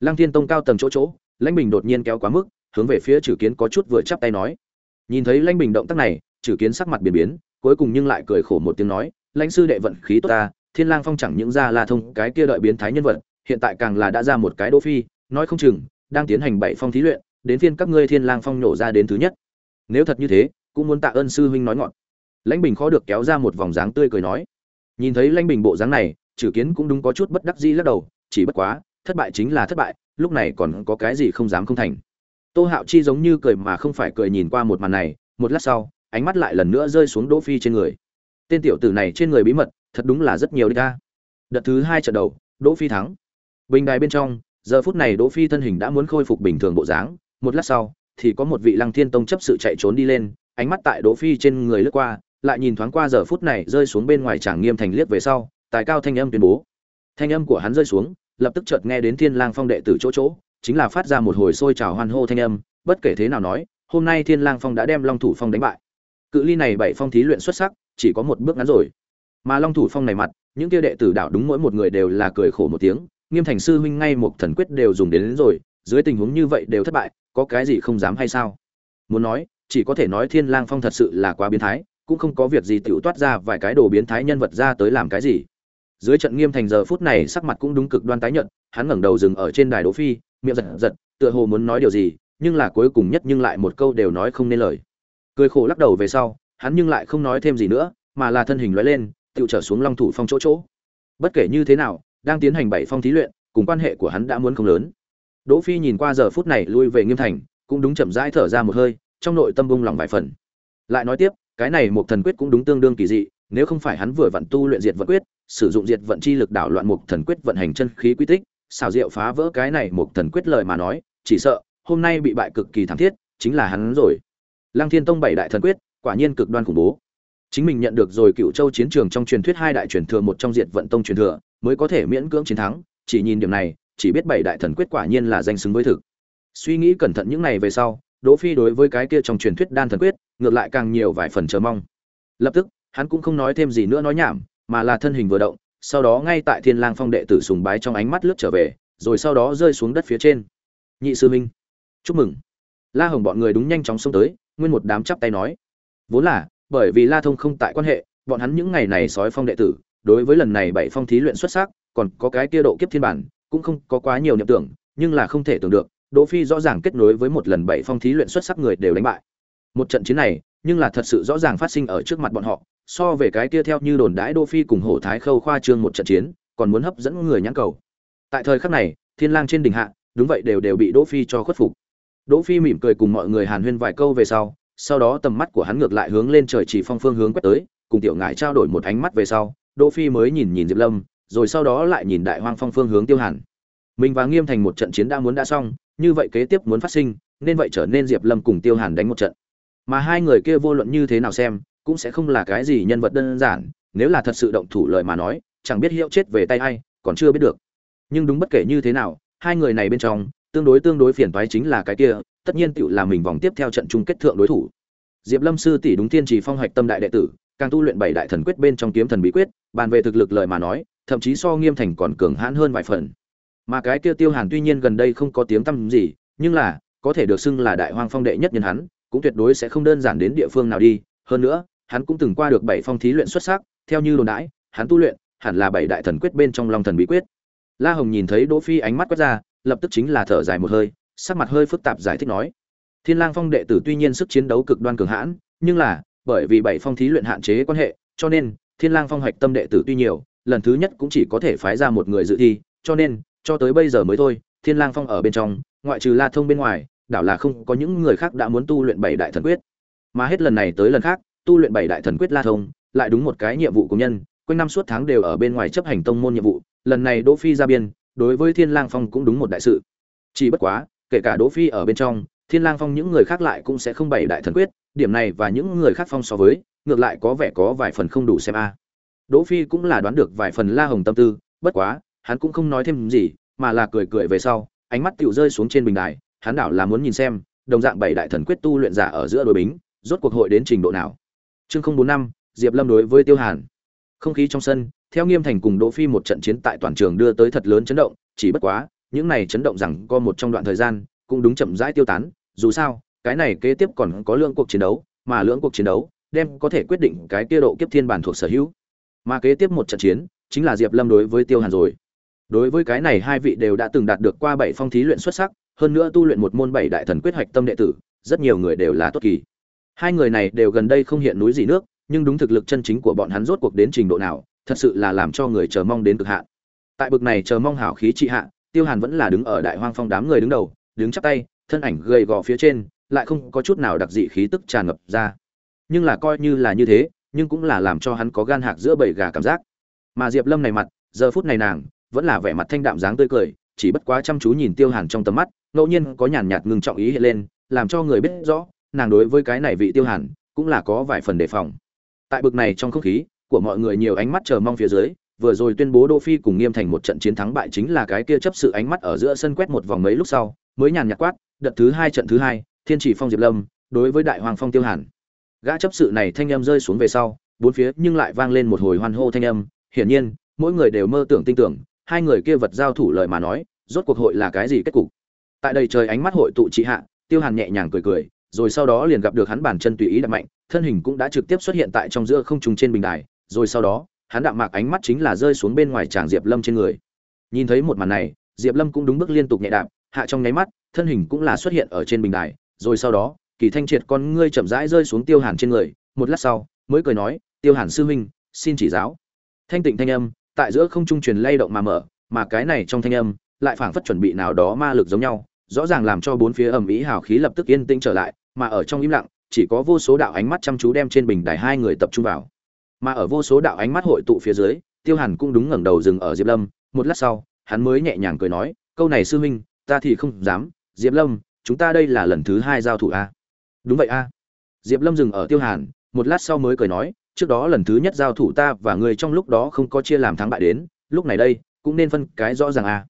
Lăng thiên tông cao tầng chỗ chỗ, lãnh bình đột nhiên kéo quá mức, hướng về phía trừ kiến có chút vừa chắp tay nói. Nhìn thấy lãnh bình động tác này, trừ kiến sắc mặt biến biến, cuối cùng nhưng lại cười khổ một tiếng nói, lãnh sư đệ vận khí tốt ta, thiên lang phong chẳng những ra là thông cái kia đợi biến thái nhân vật, hiện tại càng là đã ra một cái đỗ phi nói không chừng, đang tiến hành bảy phong thí luyện, đến phiên các ngươi thiên lang phong nổ ra đến thứ nhất. Nếu thật như thế, cũng muốn tạ ơn sư huynh nói ngọn. Lãnh bình khó được kéo ra một vòng dáng tươi cười nói. Nhìn thấy lãnh bình bộ dáng này trừ kiến cũng đúng có chút bất đắc dĩ lắc đầu, chỉ bất quá, thất bại chính là thất bại, lúc này còn có cái gì không dám không thành. Tô hạo chi giống như cười mà không phải cười nhìn qua một màn này, một lát sau, ánh mắt lại lần nữa rơi xuống đỗ phi trên người. Tên tiểu tử này trên người bí mật, thật đúng là rất nhiều đi ca đợt thứ hai trận đầu, đỗ phi thắng. Bình đài bên trong giờ phút này đỗ phi thân hình đã muốn khôi phục bình thường bộ dáng, một lát sau, thì có một vị lăng thiên tông chấp sự chạy trốn đi lên, ánh mắt tại đỗ phi trên người lướt qua, lại nhìn thoáng qua giờ phút này rơi xuống bên ngoài tràng nghiêm thành liếc về sau, tài cao thanh âm tuyên bố. Thanh âm của hắn rơi xuống, lập tức chợt nghe đến thiên lang phong đệ tử chỗ chỗ, chính là phát ra một hồi sôi trào hoan hô thanh âm, bất kể thế nào nói, hôm nay thiên lang phong đã đem long thủ phong đánh bại. Cự ly này bảy phong thí luyện xuất sắc, chỉ có một bước ngắn rồi. Mà long thủ phong này mặt, những kia đệ tử đảo đúng mỗi một người đều là cười khổ một tiếng nghiêm thành sư huynh ngay một thần quyết đều dùng đến, đến rồi dưới tình huống như vậy đều thất bại có cái gì không dám hay sao? Muốn nói chỉ có thể nói thiên lang phong thật sự là quá biến thái cũng không có việc gì tiểu toát ra vài cái đồ biến thái nhân vật ra tới làm cái gì. Dưới trận nghiêm thành giờ phút này sắc mặt cũng đúng cực đoan tái nhợt hắn ngẩng đầu dừng ở trên đài đỗ phi miệng giật giật tựa hồ muốn nói điều gì nhưng là cuối cùng nhất nhưng lại một câu đều nói không nên lời. Cười khổ lắc đầu về sau hắn nhưng lại không nói thêm gì nữa mà là thân hình lóe lên tự trở xuống long thủ phong chỗ chỗ. Bất kể như thế nào đang tiến hành bảy phong thí luyện, cùng quan hệ của hắn đã muốn không lớn. Đỗ phi nhìn qua giờ phút này lui về nghiêm thành, cũng đúng chậm rãi thở ra một hơi, trong nội tâm bung lòng vài phần. Lại nói tiếp, cái này một thần quyết cũng đúng tương đương kỳ dị, nếu không phải hắn vừa vận tu luyện diệt vận quyết, sử dụng diệt vận chi lực đảo loạn một thần quyết vận hành chân khí quy tích, xảo diệu phá vỡ cái này một thần quyết lời mà nói, chỉ sợ, hôm nay bị bại cực kỳ thảm thiết, chính là hắn rồi. Lăng thiên tông bảy đại thần quyết, quả nhiên cực đoan khủng bố. Chính mình nhận được rồi cựu châu chiến trường trong truyền thuyết hai đại truyền thừa, một trong diệt vận tông truyền thừa mới có thể miễn cưỡng chiến thắng, chỉ nhìn điểm này, chỉ biết bảy đại thần quyết quả nhiên là danh xứng với thực. Suy nghĩ cẩn thận những này về sau, đỗ phi đối với cái kia trong truyền thuyết đan thần quyết, ngược lại càng nhiều vài phần chờ mong. Lập tức, hắn cũng không nói thêm gì nữa nói nhảm, mà là thân hình vừa động, sau đó ngay tại thiên lang phong đệ tử sùng bái trong ánh mắt lướt trở về, rồi sau đó rơi xuống đất phía trên. Nhị sư minh chúc mừng. La hồng bọn người đúng nhanh chóng xông tới, nguyên một đám chắp tay nói. Vốn là, bởi vì la thông không tại quan hệ, bọn hắn những ngày này sói phong đệ tử đối với lần này bảy phong thí luyện xuất sắc, còn có cái kia độ kiếp thiên bản, cũng không có quá nhiều niệm tưởng, nhưng là không thể tưởng được, đỗ phi rõ ràng kết nối với một lần bảy phong thí luyện xuất sắc người đều đánh bại. Một trận chiến này, nhưng là thật sự rõ ràng phát sinh ở trước mặt bọn họ, so về cái kia theo như đồn đãi đỗ phi cùng hổ thái khâu khoa trương một trận chiến, còn muốn hấp dẫn người nhãn cầu. Tại thời khắc này, thiên lang trên đỉnh hạ, đúng vậy đều đều bị đỗ phi cho khuất phục. Đỗ phi mỉm cười cùng mọi người hàn huyên vài câu về sau sau đó tầm mắt của hắn ngược lại hướng lên trời chỉ phong phương hướng quét tới, cùng tiểu ngải trao đổi một ánh mắt về sau đỗ phi mới nhìn nhìn diệp lâm, rồi sau đó lại nhìn đại hoang phong phương hướng tiêu hàn. Mình và nghiêm thành một trận chiến đã muốn đã xong, như vậy kế tiếp muốn phát sinh, nên vậy trở nên diệp lâm cùng tiêu hàn đánh một trận. Mà hai người kia vô luận như thế nào xem, cũng sẽ không là cái gì nhân vật đơn giản, nếu là thật sự động thủ lời mà nói, chẳng biết hiệu chết về tay ai, còn chưa biết được. Nhưng đúng bất kể như thế nào, hai người này bên trong, tương đối tương đối phiền toái chính là cái kia, tất nhiên tựu là mình vòng tiếp theo trận chung kết thượng đối thủ. Diệp lâm sư tỷ đúng tiên trì phong hoạch tâm đại đệ tử càng tu luyện bảy đại thần quyết bên trong kiếm thần bí quyết, bàn về thực lực lời mà nói, thậm chí so nghiêm thành còn cường hãn hơn vài phần. Mà cái kia tiêu hàn tuy nhiên gần đây không có tiếng tăm gì, nhưng là, có thể được xưng là đại hoang phong đệ nhất nhân hắn, cũng tuyệt đối sẽ không đơn giản đến địa phương nào đi. Hơn nữa, hắn cũng từng qua được bảy phong thí luyện xuất sắc, theo như đồn đãi, hắn tu luyện, hẳn là bảy đại thần quyết bên trong long thần bí quyết. La hồng nhìn thấy đỗ phi ánh mắt quét ra, lập tức chính là thở dài một hơi, sắc mặt hơi phức tạp giải thích nói, thiên lang phong đệ tử tuy nhiên sức chiến đấu cực đoan cường hãn, nhưng là bởi vì bảy phong thí luyện hạn chế quan hệ, cho nên, thiên lang phong hoạch tâm đệ tử tuy nhiều, lần thứ nhất cũng chỉ có thể phái ra một người dự thi, cho nên, cho tới bây giờ mới thôi, thiên lang phong ở bên trong, ngoại trừ la thông bên ngoài, đảo là không có những người khác đã muốn tu luyện bảy đại thần quyết. Mà hết lần này tới lần khác, tu luyện bảy đại thần quyết la thông, lại đúng một cái nhiệm vụ của nhân, quanh năm suốt tháng đều ở bên ngoài chấp hành tông môn nhiệm vụ, lần này đỗ phi ra biên, đối với thiên lang phong cũng đúng một đại sự. Chỉ bất quá, kể cả đỗ phi ở bên trong, thiên lang phong những người khác lại cũng sẽ không bảy đại thần quyết điểm này và những người khác phong so với, ngược lại có vẻ có vài phần không đủ xem a. Đỗ phi cũng là đoán được vài phần la hồng tâm tư, bất quá, hắn cũng không nói thêm gì, mà là cười cười về sau, ánh mắt tiểu rơi xuống trên bình đài, hắn đảo là muốn nhìn xem, đồng dạng bảy đại thần quyết tu luyện giả ở giữa đối bính, rốt cuộc hội đến trình độ nào. Chương không bốn năm, diệp lâm đối với tiêu hàn. Không khí trong sân, theo nghiêm thành cùng đỗ phi một trận chiến tại toàn trường đưa tới thật lớn chấn động, chỉ bất quá, những này chấn động rằng có một trong đoạn thời gian, cũng đúng chậm rãi tiêu tán, dù sao cái này kế tiếp còn có lượng cuộc chiến đấu, mà lượng cuộc chiến đấu đem có thể quyết định cái kia độ kiếp thiên bản thuộc sở hữu. Mà kế tiếp một trận chiến chính là diệp lâm đối với tiêu hàn rồi. Đối với cái này hai vị đều đã từng đạt được qua bảy phong thí luyện xuất sắc, hơn nữa tu luyện một môn bảy đại thần quyết hoạch tâm đệ tử, rất nhiều người đều là tốt kỳ. Hai người này đều gần đây không hiện núi gì nước, nhưng đúng thực lực chân chính của bọn hắn rốt cuộc đến trình độ nào, thật sự là làm cho người chờ mong đến cực hạn. Tại bực này chờ mong hảo khí trị hạ, tiêu hàn vẫn là đứng ở đại hoang phong đám người đứng đầu, đứng chắp tay, thân ảnh gầy gò phía trên lại không có chút nào đặc dị khí tức tràn ngập ra. Nhưng là coi như là như thế, nhưng cũng là làm cho hắn có gan hạc giữa bầy gà cảm giác. Mà diệp lâm này mặt, giờ phút này nàng, vẫn là vẻ mặt thanh đạm dáng tươi cười, chỉ bất quá chăm chú nhìn tiêu hàn trong tầm mắt, ngẫu nhiên có nhàn nhạt ngưng trọng ý hiện lên, làm cho người biết rõ, nàng đối với cái này vị tiêu hàn, cũng là có vài phần đề phòng. Tại bực này trong không khí, của mọi người nhiều ánh mắt chờ mong phía dưới, vừa rồi tuyên bố đỗ phi cùng nghiêm thành một trận chiến thắng bại chính là cái kia chấp sự ánh mắt ở giữa sân quét một vòng mấy lúc sau, mới nhàn nhạt quát, đợt thứ hai trận thứ hai thiên chỉ phong diệp lâm, đối với đại hoàng phong tiêu hàn. Gã chấp sự này thanh âm rơi xuống về sau, bốn phía nhưng lại vang lên một hồi hoan hô thanh âm. Hiển nhiên, mỗi người đều mơ tưởng tin tưởng, hai người kia vật giao thủ lời mà nói, rốt cuộc hội là cái gì kết cục? Tại đây trời ánh mắt hội tụ trị hạ, tiêu hàn nhẹ nhàng cười cười, rồi sau đó liền gặp được hắn bàn chân tùy ý đập mạnh, thân hình cũng đã trực tiếp xuất hiện tại trong giữa không trung trên bình đài, rồi sau đó, hắn đạm mạc ánh mắt chính là rơi xuống bên ngoài tràng diệp lâm trên người. Nhìn thấy một màn này, diệp lâm cũng đúng bước liên tục nhẹ đạp, hạ trong nháy mắt, thân hình cũng là xuất hiện ở trên bình đài rồi sau đó, kỳ thanh triệt con ngươi chậm rãi rơi xuống tiêu hàn trên người, một lát sau, mới cười nói, tiêu hàn sư huynh, xin chỉ giáo. Thanh tịnh thanh âm, tại giữa không trung truyền lay động mà mở, mà cái này trong thanh âm, lại phảng phất chuẩn bị nào đó ma lực giống nhau, rõ ràng làm cho bốn phía ầm ĩ hào khí lập tức yên tĩnh trở lại, mà ở trong im lặng, chỉ có vô số đạo ánh mắt chăm chú đem trên bình đài hai người tập trung vào. Mà ở vô số đạo ánh mắt hội tụ phía dưới, tiêu hàn cũng đúng ngẩng đầu dừng ở diệp lâm, một lát sau, hắn mới nhẹ nhàng cười nói, câu này sư huynh, ta thì không dám, diệp lâm chúng ta đây là lần thứ hai giao thủ a. Đúng vậy a. Diệp lâm dừng ở tiêu hàn, một lát sau mới cười nói, trước đó lần thứ nhất giao thủ ta và người trong lúc đó không có chia làm thắng bại đến, lúc này đây, cũng nên phân cái rõ ràng a.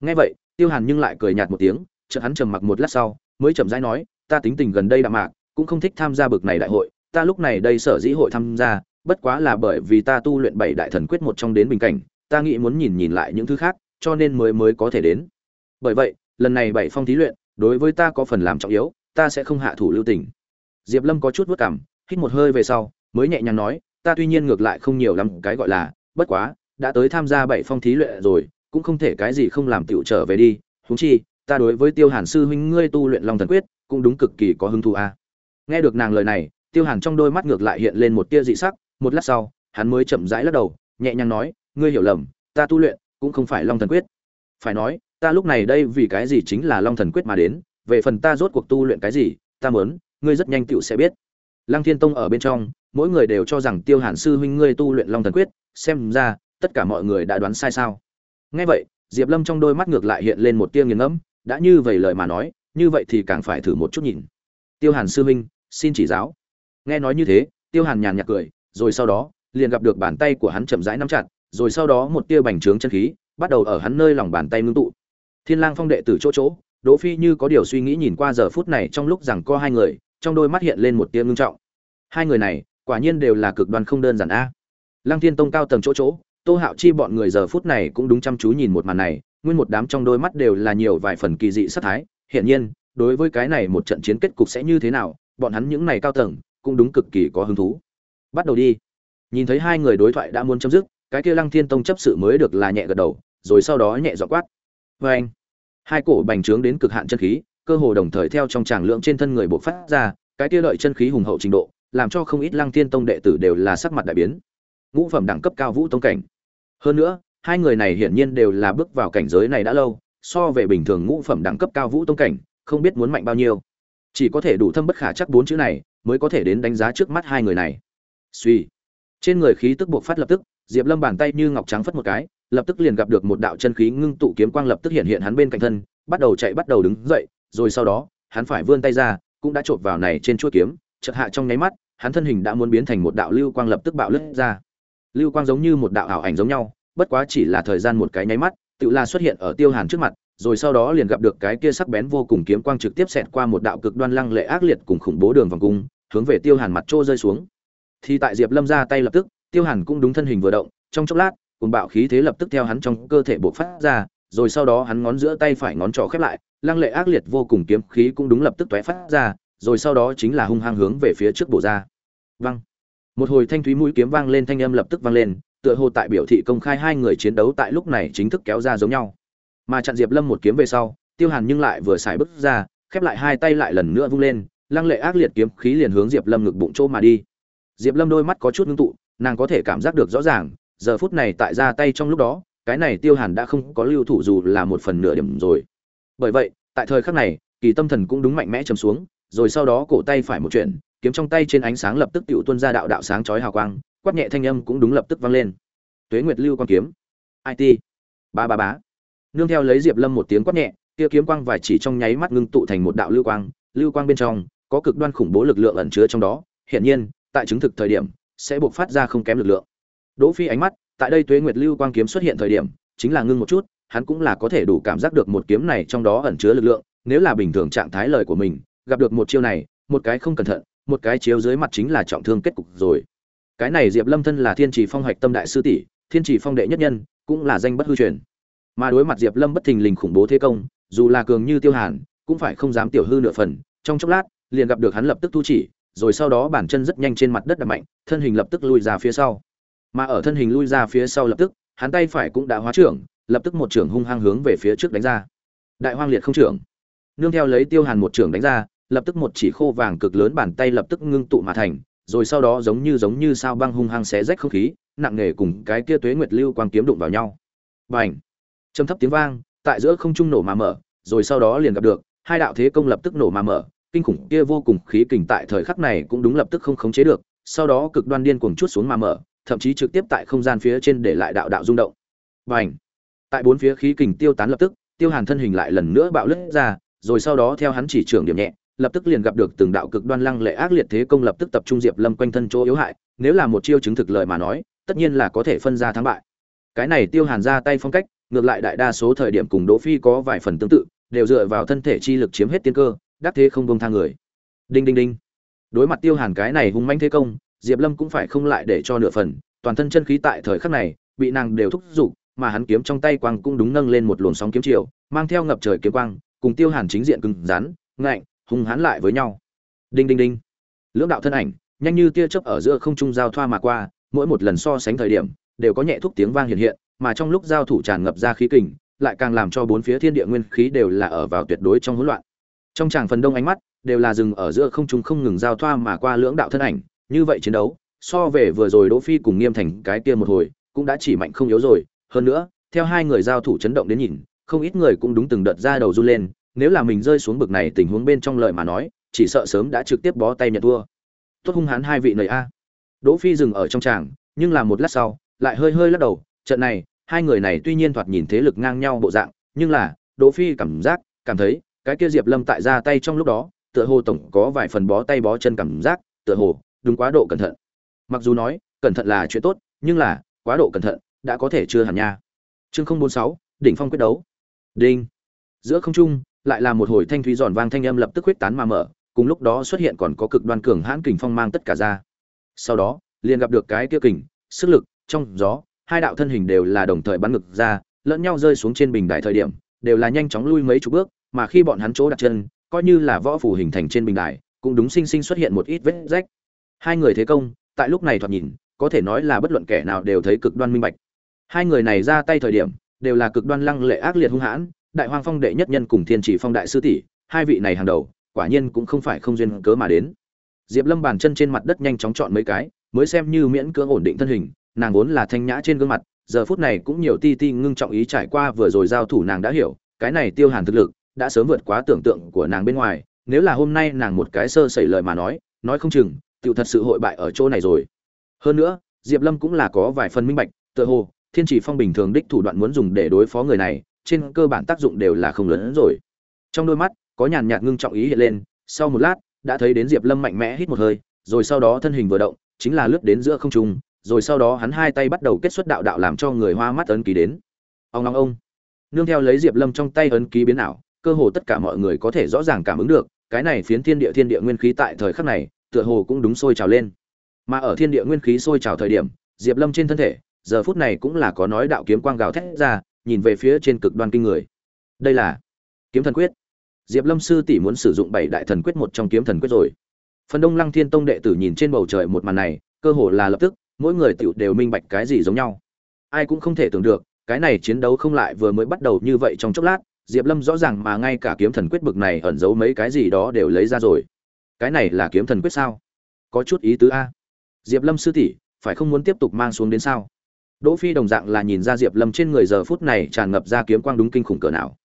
Nghe vậy, tiêu hàn nhưng lại cười nhạt một tiếng, chợt hắn trầm mặc một lát sau, mới chậm rãi nói, ta tính tình gần đây đạm mạc, cũng không thích tham gia bực này đại hội, ta lúc này đây sở dĩ hội tham gia, bất quá là bởi vì ta tu luyện bảy đại thần quyết một trong đến bình cảnh, ta nghĩ muốn nhìn nhìn lại những thứ khác, cho nên mới mới có thể đến. Bởi vậy, lần này bảy phong thí luyện đối với ta có phần làm trọng yếu, ta sẽ không hạ thủ lưu tình. Diệp lâm có chút vất cảm, hít một hơi về sau, mới nhẹ nhàng nói, ta tuy nhiên ngược lại không nhiều lắm cái gọi là, bất quá, đã tới tham gia bảy phong thí luyện rồi, cũng không thể cái gì không làm tiểu trở về đi. Huống chi, ta đối với tiêu hàn sư huynh ngươi tu luyện long thần quyết, cũng đúng cực kỳ có hứng thú a. À. nghe được nàng lời này, tiêu hàn trong đôi mắt ngược lại hiện lên một tia dị sắc, một lát sau, hắn mới chậm rãi lắc đầu, nhẹ nhàng nói, ngươi hiểu lầm, ta tu luyện cũng không phải long thần quyết. Phải nói ta lúc này đây vì cái gì chính là long thần quyết mà đến, về phần ta rốt cuộc tu luyện cái gì, ta muốn, ngươi rất nhanh tựu sẽ biết. Lăng thiên tông ở bên trong, mỗi người đều cho rằng tiêu hàn sư huynh ngươi tu luyện long thần quyết, xem ra, tất cả mọi người đã đoán sai sao. Nghe vậy, diệp lâm trong đôi mắt ngược lại hiện lên một tia nghiền ngẫm, đã như vậy lời mà nói, như vậy thì càng phải thử một chút nhìn. Tiêu hàn sư huynh, xin chỉ giáo. Nghe nói như thế, tiêu hàn nhàn nhạt cười, rồi sau đó, liền gặp được bàn tay của hắn chậm rãi nắm chặt, rồi sau đó một tia bành trướng chân khí, bắt đầu ở hắn nơi lòng bàn tay ngưng tụ thiên lang phong đệ tử chỗ chỗ, đỗ phi như có điều suy nghĩ nhìn qua giờ phút này trong lúc rằng co hai người, trong đôi mắt hiện lên một tia ngưng trọng. Hai người này, quả nhiên đều là cực đoan không đơn giản a. Lăng thiên tông cao tầng chỗ chỗ, tô hạo chi bọn người giờ phút này cũng đúng chăm chú nhìn một màn này, nguyên một đám trong đôi mắt đều là nhiều vài phần kỳ dị sát thái. Hiển nhiên, đối với cái này một trận chiến kết cục sẽ như thế nào, bọn hắn những này cao tầng cũng đúng cực kỳ có hứng thú. Bắt đầu đi. Nhìn thấy hai người đối thoại đã muốn chấm dứt, cái kia lăng thiên tông chấp sự mới được là nhẹ gật đầu, rồi sau đó nhẹ dọ quát vê anh, hai cổ bành trướng đến cực hạn chân khí, cơ hồ đồng thời theo trong tràng lượng trên thân người bộc phát ra, cái kia lợi chân khí hùng hậu trình độ, làm cho không ít lăng thiên tông đệ tử đều là sắc mặt đại biến. Ngũ phẩm đẳng cấp cao vũ tông cảnh. Hơn nữa, hai người này hiển nhiên đều là bước vào cảnh giới này đã lâu, so về bình thường ngũ phẩm đẳng cấp cao vũ tông cảnh, không biết muốn mạnh bao nhiêu. Chỉ có thể đủ thâm bất khả chắc bốn chữ này, mới có thể đến đánh giá trước mắt hai người này. Suy trên người khí tức buộc phát lập tức, diệp lâm bàn tay như ngọc trắng phất một cái lập tức liền gặp được một đạo chân khí ngưng tụ kiếm quang lập tức hiện hiện hắn bên cạnh thân, bắt đầu chạy bắt đầu đứng dậy, rồi sau đó, hắn phải vươn tay ra, cũng đã chộp vào này trên chuôi kiếm, chợt hạ trong nháy mắt, hắn thân hình đã muốn biến thành một đạo lưu quang lập tức bạo lướt ra. Lưu quang giống như một đạo ảo ảnh giống nhau, bất quá chỉ là thời gian một cái nháy mắt, tự la xuất hiện ở tiêu hàn trước mặt, rồi sau đó liền gặp được cái kia sắc bén vô cùng kiếm quang trực tiếp xẹt qua một đạo cực đoan lăng lệ ác liệt cùng khủng bố đường vòng cung, hướng về tiêu hàn mặt trô rơi xuống. Thì tại diệp lâm ra tay lập tức, tiêu hàn cũng đúng thân hình vừa động, trong chốc lát cùng bạo khí thế lập tức theo hắn trong cơ thể bộc phát ra, rồi sau đó hắn ngón giữa tay phải ngón trỏ khép lại, lăng lệ ác liệt vô cùng kiếm khí cũng đúng lập tức tóe phát ra, rồi sau đó chính là hung hăng hướng về phía trước bổ ra. Văng một hồi thanh thúy mũi kiếm vang lên, thanh âm lập tức vang lên, tựa hồ tại biểu thị công khai hai người chiến đấu tại lúc này chính thức kéo ra giống nhau. Mà chặn diệp lâm một kiếm về sau, tiêu hàn nhưng lại vừa xài bước ra, khép lại hai tay lại lần nữa vung lên, lăng lệ ác liệt kiếm khí liền hướng diệp lâm ngực bụng chỗ mà đi. Diệp lâm đôi mắt có chút ngưng tụ, nàng có thể cảm giác được rõ ràng giờ phút này tại ra tay trong lúc đó, cái này tiêu hàn đã không có lưu thủ dù là một phần nửa điểm rồi. Bởi vậy, tại thời khắc này, kỳ tâm thần cũng đúng mạnh mẽ chấm xuống, rồi sau đó cổ tay phải một chuyện, kiếm trong tay trên ánh sáng lập tức tựu tuôn ra đạo đạo sáng chói hào quang, quát nhẹ thanh âm cũng đúng lập tức vang lên. Tuế nguyệt lưu quang kiếm. It ba ba bá nương theo lấy diệp lâm một tiếng quát nhẹ kia kiếm quang vài chỉ trong nháy mắt ngưng tụ thành một đạo lưu quang lưu quang bên trong, có cực đoan khủng bố lực lượng ẩn chứa trong đó. Hiển nhiên, tại chứng thực thời điểm, sẽ buộc phát ra không kém lực lượng đỗ phi ánh mắt, tại đây tuế nguyệt lưu quang kiếm xuất hiện thời điểm, chính là ngưng một chút, hắn cũng là có thể đủ cảm giác được một kiếm này trong đó ẩn chứa lực lượng, nếu là bình thường trạng thái lời của mình, gặp được một chiêu này, một cái không cẩn thận, một cái chiếu dưới mặt chính là trọng thương kết cục rồi. Cái này diệp lâm thân là thiên Chỉ phong hoạch tâm đại sư tỷ, thiên Chỉ phong đệ nhất nhân, cũng là danh bất hư truyền. Mà đối mặt diệp lâm bất thình lình khủng bố thế công, dù là cường như tiêu hàn, cũng phải không dám tiểu hư nửa phần, trong chốc lát, liền gặp được hắn lập tức thu chỉ, rồi sau đó bản chân rất nhanh trên mặt đất đạp mạnh, thân hình lập tức lui ra phía sau mà ở thân hình lui ra phía sau lập tức, hắn tay phải cũng đã hóa trưởng, lập tức một trưởng hung hăng hướng về phía trước đánh ra. Đại hoang liệt không trưởng. Nương theo lấy tiêu hàn một trưởng đánh ra, lập tức một chỉ khô vàng cực lớn bàn tay lập tức ngưng tụ mà thành, rồi sau đó giống như giống như sao băng hung hăng xé rách không khí, nặng nề cùng cái kia tuế nguyệt lưu quang kiếm đụng vào nhau. Bành! Châm thấp tiếng vang, tại giữa không trung nổ mà mở, rồi sau đó liền gặp được, hai đạo thế công lập tức nổ mà mở, kinh khủng kia vô cùng khí kình tại thời khắc này cũng đúng lập tức không khống chế được, sau đó cực đoan điên cuồng chút xuống mà mở thậm chí trực tiếp tại không gian phía trên để lại đạo đạo rung động. Bành! Tại bốn phía khí kình tiêu tán lập tức, tiêu hàn thân hình lại lần nữa bạo lướt ra, rồi sau đó theo hắn chỉ trưởng điểm nhẹ, lập tức liền gặp được từng đạo cực đoan lăng lệ ác liệt thế công lập tức tập trung diệp lâm quanh thân chỗ yếu hại, nếu là một chiêu chứng thực lời mà nói, tất nhiên là có thể phân ra thắng bại. Cái này tiêu hàn ra tay phong cách, ngược lại đại đa số thời điểm cùng đỗ phi có vài phần tương tự, đều dựa vào thân thể chi lực chiếm hết tiên cơ, đắc thế không buông tha người. Đinh đinh đinh. Đối mặt tiêu hàn cái này hung manh thế công diệp lâm cũng phải không lại để cho nửa phần, toàn thân chân khí tại thời khắc này bị nàng đều thúc giục, mà hắn kiếm trong tay quang cũng đúng nâng lên một luồng sóng kiếm chiều, mang theo ngập trời kiếm quang, cùng tiêu hàn chính diện cứng rắn, ngạnh, hung hãn lại với nhau. Đinh đinh đinh. Lưỡng đạo thân ảnh, nhanh như tia chớp ở giữa không trung giao thoa mà qua, mỗi một lần so sánh thời điểm, đều có nhẹ thúc tiếng vang hiện hiện, mà trong lúc giao thủ tràn ngập ra khí kình, lại càng làm cho bốn phía thiên địa nguyên khí đều là ở vào tuyệt đối trong hỗn loạn. Trong tràng phần đông ánh mắt, đều là dừng ở giữa không trung không ngừng giao thoa mà qua lưỡng đạo thân ảnh như vậy chiến đấu, so về vừa rồi đỗ phi cùng nghiêm thành cái kia một hồi, cũng đã chỉ mạnh không yếu rồi. Hơn nữa, theo hai người giao thủ chấn động đến nhìn, không ít người cũng đúng từng đợt ra đầu run lên. Nếu là mình rơi xuống bực này tình huống bên trong lợi mà nói, chỉ sợ sớm đã trực tiếp bó tay nhận thua. Tốt hung hãn hai vị nầy a. Đỗ phi dừng ở trong tràng, nhưng là một lát sau, lại hơi hơi lắc đầu. Trận này, hai người này tuy nhiên thoạt nhìn thế lực ngang nhau bộ dạng, nhưng là, đỗ phi cảm giác, cảm thấy, cái kia diệp lâm tại ra tay trong lúc đó, tựa hồ tổng có vài phần bó tay bó chân cảm giác, tựa hồ đúng quá độ cẩn thận. Mặc dù nói, cẩn thận là chuyện tốt, nhưng là, quá độ cẩn thận, đã có thể chưa hẳn nha. Chương không bốn sáu, đỉnh phong quyết đấu. Đinh. Giữa không trung, lại là một hồi thanh thúy giòn vang thanh âm lập tức huyết tán mà mở, cùng lúc đó xuất hiện còn có cực đoan cường hãn kình phong mang tất cả ra. Sau đó, liền gặp được cái kia kình, sức lực, trong gió, hai đạo thân hình đều là đồng thời bắn ngực ra, lẫn nhau rơi xuống trên bình đài thời điểm, đều là nhanh chóng lui mấy chục bước, mà khi bọn hắn chỗ đặt chân, coi như là võ phù hình thành trên bình đài, cũng đúng sinh sinh xuất hiện một ít vết rách hai người thế công, tại lúc này thoạt nhìn, có thể nói là bất luận kẻ nào đều thấy cực đoan minh bạch. Hai người này ra tay thời điểm, đều là cực đoan lăng lệ ác liệt hung hãn, đại hoang phong đệ nhất nhân cùng thiên chỉ phong đại sư tỷ, hai vị này hàng đầu, quả nhiên cũng không phải không duyên cớ mà đến. Diệp lâm bàn chân trên mặt đất nhanh chóng chọn mấy cái, mới xem như miễn cưỡng ổn định thân hình, nàng vốn là thanh nhã trên gương mặt, giờ phút này cũng nhiều ti ti ngưng trọng ý trải qua vừa rồi giao thủ nàng đã hiểu, cái này tiêu hàn thực lực, đã sớm vượt quá tưởng tượng của nàng bên ngoài, nếu là hôm nay nàng một cái sơ sẩy lời mà nói nói không chừng tự thật sự hội bại ở chỗ này rồi. Hơn nữa, diệp lâm cũng là có vài phần minh bạch, tựa hồ, thiên chỉ phong bình thường đích thủ đoạn muốn dùng để đối phó người này, trên cơ bản tác dụng đều là không lớn hơn rồi. Trong đôi mắt, có nhàn nhạt ngưng trọng ý hiện lên, sau một lát, đã thấy đến diệp lâm mạnh mẽ hít một hơi, rồi sau đó thân hình vừa động, chính là lướt đến giữa không trung, rồi sau đó hắn hai tay bắt đầu kết xuất đạo đạo làm cho người hoa mắt ấn ký đến. Ông long ông. Nương theo lấy diệp lâm trong tay ấn ký biến ảo, cơ hồ tất cả mọi người có thể rõ ràng cảm ứng được, cái này phiến thiên địa thiên địa nguyên khí tại thời khắc này tựa hồ cũng đúng sôi trào lên. Mà ở thiên địa nguyên khí sôi trào thời điểm, diệp lâm trên thân thể, giờ phút này cũng là có nói đạo kiếm quang gào thét ra, nhìn về phía trên cực đoan kinh người. Đây là kiếm thần quyết. Diệp lâm sư tỷ muốn sử dụng bảy đại thần quyết một trong kiếm thần quyết rồi. Phần đông lăng thiên tông đệ tử nhìn trên bầu trời một màn này, cơ hồ là lập tức, mỗi người tiểu đều minh bạch cái gì giống nhau. Ai cũng không thể tưởng được, cái này chiến đấu không lại vừa mới bắt đầu như vậy trong chốc lát, diệp lâm rõ ràng mà ngay cả kiếm thần quyết bực này ẩn giấu mấy cái gì đó đều lấy ra rồi cái này là kiếm thần quyết sao? Có chút ý tứ a. Diệp lâm sư tỷ, phải không muốn tiếp tục mang xuống đến sao? Đỗ phi đồng dạng là nhìn ra diệp lâm trên người giờ phút này tràn ngập ra kiếm quang đúng kinh khủng cỡ nào.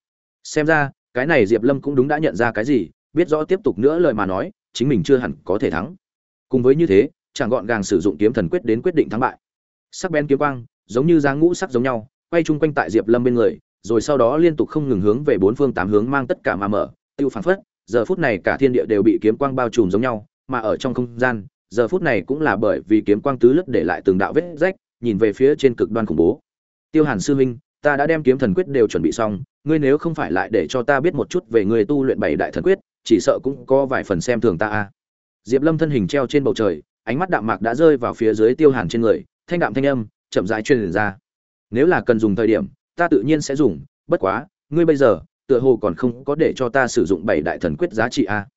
Xem ra, cái này diệp lâm cũng đúng đã nhận ra cái gì, biết rõ tiếp tục nữa lời mà nói, chính mình chưa hẳn có thể thắng. Cùng với như thế, chẳng gọn gàng sử dụng kiếm thần quyết đến quyết định thắng bại. Sắc bén kiếm quang, giống như dáng ngũ sắc giống nhau, quay chung quanh tại diệp lâm bên người, rồi sau đó liên tục không ngừng hướng về bốn phương tám hướng mang tất cả mà mở, tiêu phảng phất giờ phút này cả thiên địa đều bị kiếm quang bao trùm giống nhau, mà ở trong không gian, giờ phút này cũng là bởi vì kiếm quang tứ lướt để lại từng đạo vết rách, nhìn về phía trên cực đoan khủng bố. Tiêu hàn sư huynh, ta đã đem kiếm thần quyết đều chuẩn bị xong, ngươi nếu không phải lại để cho ta biết một chút về người tu luyện bảy đại thần quyết, chỉ sợ cũng có vài phần xem thường ta a. Diệp lâm thân hình treo trên bầu trời, ánh mắt đạm mạc đã rơi vào phía dưới tiêu hàn trên người, thanh đạm thanh âm, chậm rãi truyền ra. Nếu là cần dùng thời điểm, ta tự nhiên sẽ dùng, bất quá, ngươi bây giờ tựa hồ còn không có để cho ta sử dụng bảy đại thần quyết giá trị a.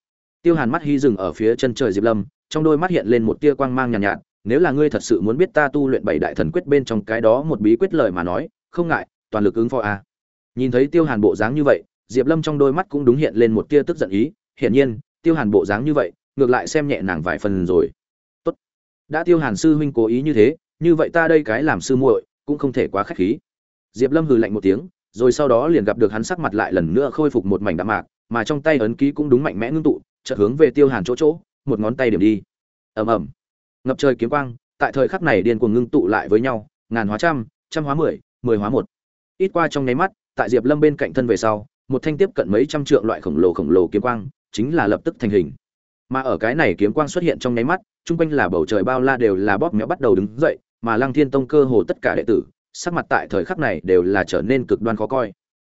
Tiêu hàn mắt hy dừng ở phía chân trời diệp lâm trong đôi mắt hiện lên một tia quang mang nhàn nhạt, nhạt nếu là ngươi thật sự muốn biết ta tu luyện bảy đại thần quyết bên trong cái đó một bí quyết lời mà nói không ngại toàn lực ứng phó a. Nhìn thấy tiêu hàn bộ dáng như vậy diệp lâm trong đôi mắt cũng đúng hiện lên một tia tức giận ý hiển nhiên tiêu hàn bộ dáng như vậy ngược lại xem nhẹ nàng vài phần rồi. Tốt. Đã tiêu hàn sư huynh cố ý như thế như vậy ta đây cái làm sư muội cũng không thể quá khách khí. Diệp lâm hừ lạnh một tiếng rồi sau đó liền gặp được hắn sắc mặt lại lần nữa khôi phục một mảnh đạm mạc, mà trong tay ấn ký cũng đúng mạnh mẽ ngưng tụ, chợt hướng về tiêu hàn chỗ chỗ, một ngón tay điểm đi. Ầm ầm. Ngập trời kiếm quang, tại thời khắc này điên cuồng ngưng tụ lại với nhau, ngàn hóa trăm trăm hóa mười mười hóa một. Ít qua trong nháy mắt, tại diệp lâm bên cạnh thân về sau, một thanh tiếp cận mấy trăm trượng loại khổng lồ khổng lồ kiếm quang, chính là lập tức thành hình. Mà ở cái này kiếm quang xuất hiện trong nháy mắt trung quanh là bầu trời bao la đều là bóp méo bắt đầu đứng dậy, mà lăng thiên tông cơ hồ tất cả đệ tử sắc mặt tại thời khắc này đều là trở nên cực đoan khó coi.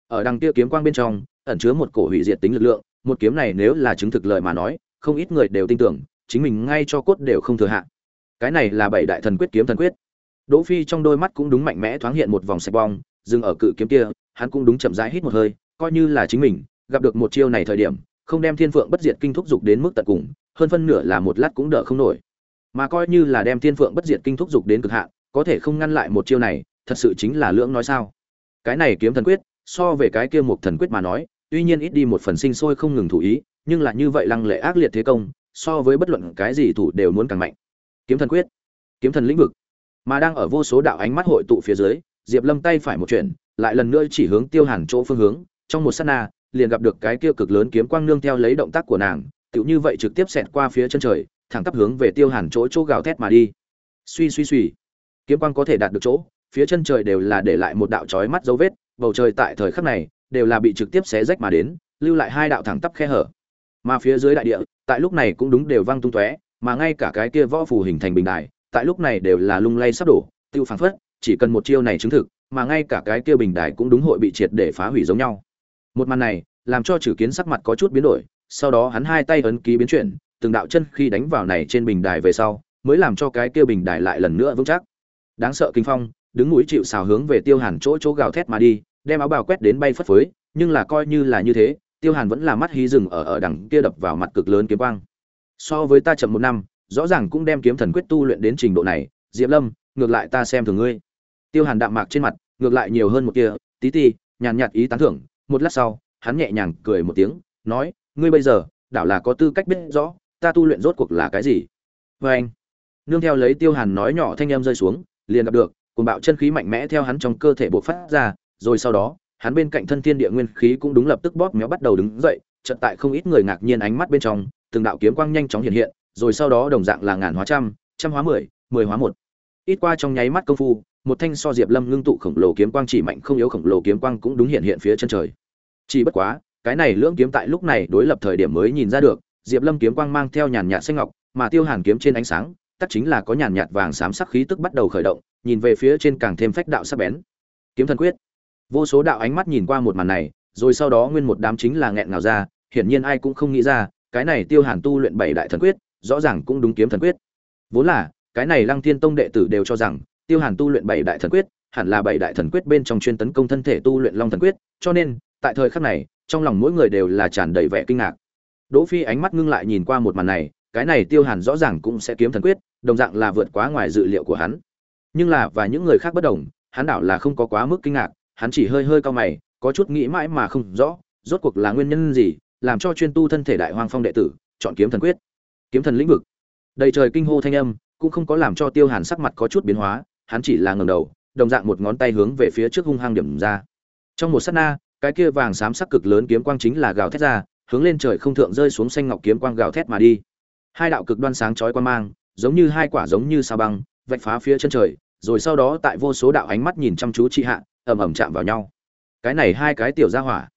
Ở đằng kia kiếm quang bên trong, ẩn chứa một cổ hủy diệt tính lực lượng, một kiếm này nếu là chứng thực lời mà nói, không ít người đều tin tưởng, chính mình ngay cho cốt đều không thừa hạ. Cái này là bảy đại thần quyết kiếm thần quyết. Đỗ phi trong đôi mắt cũng đúng mạnh mẽ thoáng hiện một vòng sạch bong, dừng ở cự kiếm kia, hắn cũng đúng chậm rãi hít một hơi, coi như là chính mình, gặp được một chiêu này thời điểm, không đem thiên phượng bất diệt kinh thúc dục đến mức tận cùng, hơn phân nửa là một lát cũng đỡ không nổi. Mà coi như là đem thiên phượng bất diệt kinh thúc dục đến cực hạn, có thể không ngăn lại một chiêu này thật sự chính là lưỡng nói sao? Cái này kiếm thần quyết, so về cái kia một thần quyết mà nói, tuy nhiên ít đi một phần sinh sôi không ngừng thủ ý, nhưng là như vậy lăng lệ ác liệt thế công, so với bất luận cái gì thủ đều muốn càng mạnh. Kiếm thần quyết, kiếm thần lĩnh vực. Mà đang ở vô số đạo ánh mắt hội tụ phía dưới, diệp lâm tay phải một chuyện lại lần nữa chỉ hướng tiêu hàn chỗ phương hướng, trong một sát na, liền gặp được cái kia cực lớn kiếm quang nương theo lấy động tác của nàng, tựu như vậy trực tiếp xẹt qua phía chân trời, thẳng tắp hướng về tiêu hàn chỗ chỗ gào thét mà đi. Suy suy suy. Kiếm quang có thể đạt được chỗ phía chân trời đều là để lại một đạo chói mắt dấu vết, bầu trời tại thời khắc này đều là bị trực tiếp xé rách mà đến, lưu lại hai đạo thẳng tắp khe hở. Mà phía dưới đại địa, tại lúc này cũng đúng đều vang tung tóe, mà ngay cả cái kia võ phù hình thành bình đài, tại lúc này đều là lung lay sắp đổ, tiêu phảng phất, chỉ cần một chiêu này chứng thực, mà ngay cả cái kia bình đài cũng đúng hội bị triệt để phá hủy giống nhau. Một màn này, làm cho Trử kiến sắc mặt có chút biến đổi, sau đó hắn hai tay ấn ký biến chuyển, từng đạo chân khi đánh vào này trên bình đài về sau, mới làm cho cái kia bình đài lại lần nữa vững chắc. Đáng sợ kinh phong đứng mũi chịu xào hướng về tiêu hàn chỗ chỗ gào thét mà đi, đem áo bào quét đến bay phất phới, nhưng là coi như là như thế, tiêu hàn vẫn là mắt hí rừng ở ở đằng kia đập vào mặt cực lớn kiếm quang. So với ta chậm một năm, rõ ràng cũng đem kiếm thần quyết tu luyện đến trình độ này. Diệp lâm, ngược lại ta xem thường ngươi. Tiêu hàn đạm mạc trên mặt, ngược lại nhiều hơn một kia tí ti, nhàn nhạt ý tán thưởng. Một lát sau, hắn nhẹ nhàng cười một tiếng, nói, ngươi bây giờ, đảo là có tư cách biết rõ, ta tu luyện rốt cuộc là cái gì? Vê anh nương theo lấy tiêu hàn nói nhỏ thanh em rơi xuống, liền gặp được cùng bạo chân khí mạnh mẽ theo hắn trong cơ thể bộc phát ra, rồi sau đó, hắn bên cạnh thân thiên địa nguyên khí cũng đúng lập tức bóp méo bắt đầu đứng dậy, chợt tại không ít người ngạc nhiên ánh mắt bên trong, từng đạo kiếm quang nhanh chóng hiện hiện, rồi sau đó đồng dạng là ngàn hóa trăm trăm hóa mười mười hóa một. Ít qua trong nháy mắt công phu, một thanh so diệp lâm ngưng tụ khổng lồ kiếm quang chỉ mạnh không yếu khổng lồ kiếm quang cũng đúng hiện hiện phía chân trời. Chỉ bất quá, cái này lưỡng kiếm tại lúc này đối lập thời điểm mới nhìn ra được, diệp lâm kiếm quang mang theo nhàn nhạt xanh ngọc, mà tiêu hàn kiếm trên ánh sáng, tất chính là có nhàn nhạt vàng xám sắc khí tức bắt đầu khởi động nhìn về phía trên càng thêm phách đạo sắc bén. Kiếm thần quyết. Vô số đạo ánh mắt nhìn qua một màn này, rồi sau đó nguyên một đám chính là nghẹn ngào ra, hiển nhiên ai cũng không nghĩ ra, cái này tiêu hàn tu luyện bảy đại thần quyết, rõ ràng cũng đúng kiếm thần quyết. Vốn là, cái này lăng thiên tông đệ tử đều cho rằng, tiêu hàn tu luyện bảy đại thần quyết, hẳn là bảy đại thần quyết bên trong chuyên tấn công thân thể tu luyện long thần quyết, cho nên, tại thời khắc này, trong lòng mỗi người đều là tràn đầy vẻ kinh ngạc. Đỗ phi ánh mắt ngưng lại nhìn qua một màn này, cái này tiêu hàn rõ ràng cũng sẽ kiếm thần quyết, đồng dạng là vượt quá ngoài dự liệu của hắn nhưng là, và những người khác bất đồng, hắn đảo là không có quá mức kinh ngạc, hắn chỉ hơi hơi cao mày, có chút nghĩ mãi mà không rõ, rốt cuộc là nguyên nhân gì, làm cho chuyên tu thân thể đại hoang phong đệ tử, chọn kiếm thần quyết, kiếm thần lĩnh vực. Đầy trời kinh hô thanh âm, cũng không có làm cho tiêu hàn sắc mặt có chút biến hóa, hắn chỉ là ngẩng đầu, đồng dạng một ngón tay hướng về phía trước hung hăng điểm ra. Trong một sát na, cái kia vàng xám sắc cực lớn kiếm quang chính là gào thét ra, hướng lên trời không thượng rơi xuống xanh ngọc kiếm quang gào thét mà đi. Hai đạo cực đoan sáng chói quan mang, giống như hai quả giống như sao băng, vạch phá phía chân trời rồi sau đó tại vô số đạo ánh mắt nhìn chăm chú chị hạ, ầm ầm chạm vào nhau. Cái này hai cái tiểu gia hỏa.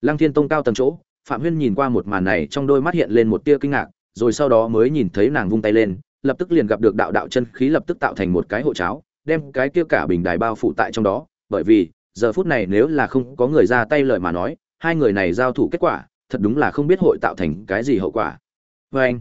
Lăng thiên tông cao tầng chỗ, phạm huyên nhìn qua một màn này trong đôi mắt hiện lên một tia kinh ngạc, rồi sau đó mới nhìn thấy nàng vung tay lên, lập tức liền gặp được đạo đạo chân khí lập tức tạo thành một cái hộ cháo, đem cái kia cả bình đài bao phủ tại trong đó, bởi vì, giờ phút này nếu là không có người ra tay lời mà nói, hai người này giao thủ kết quả, thật đúng là không biết hội tạo thành cái gì hậu quả. Vê anh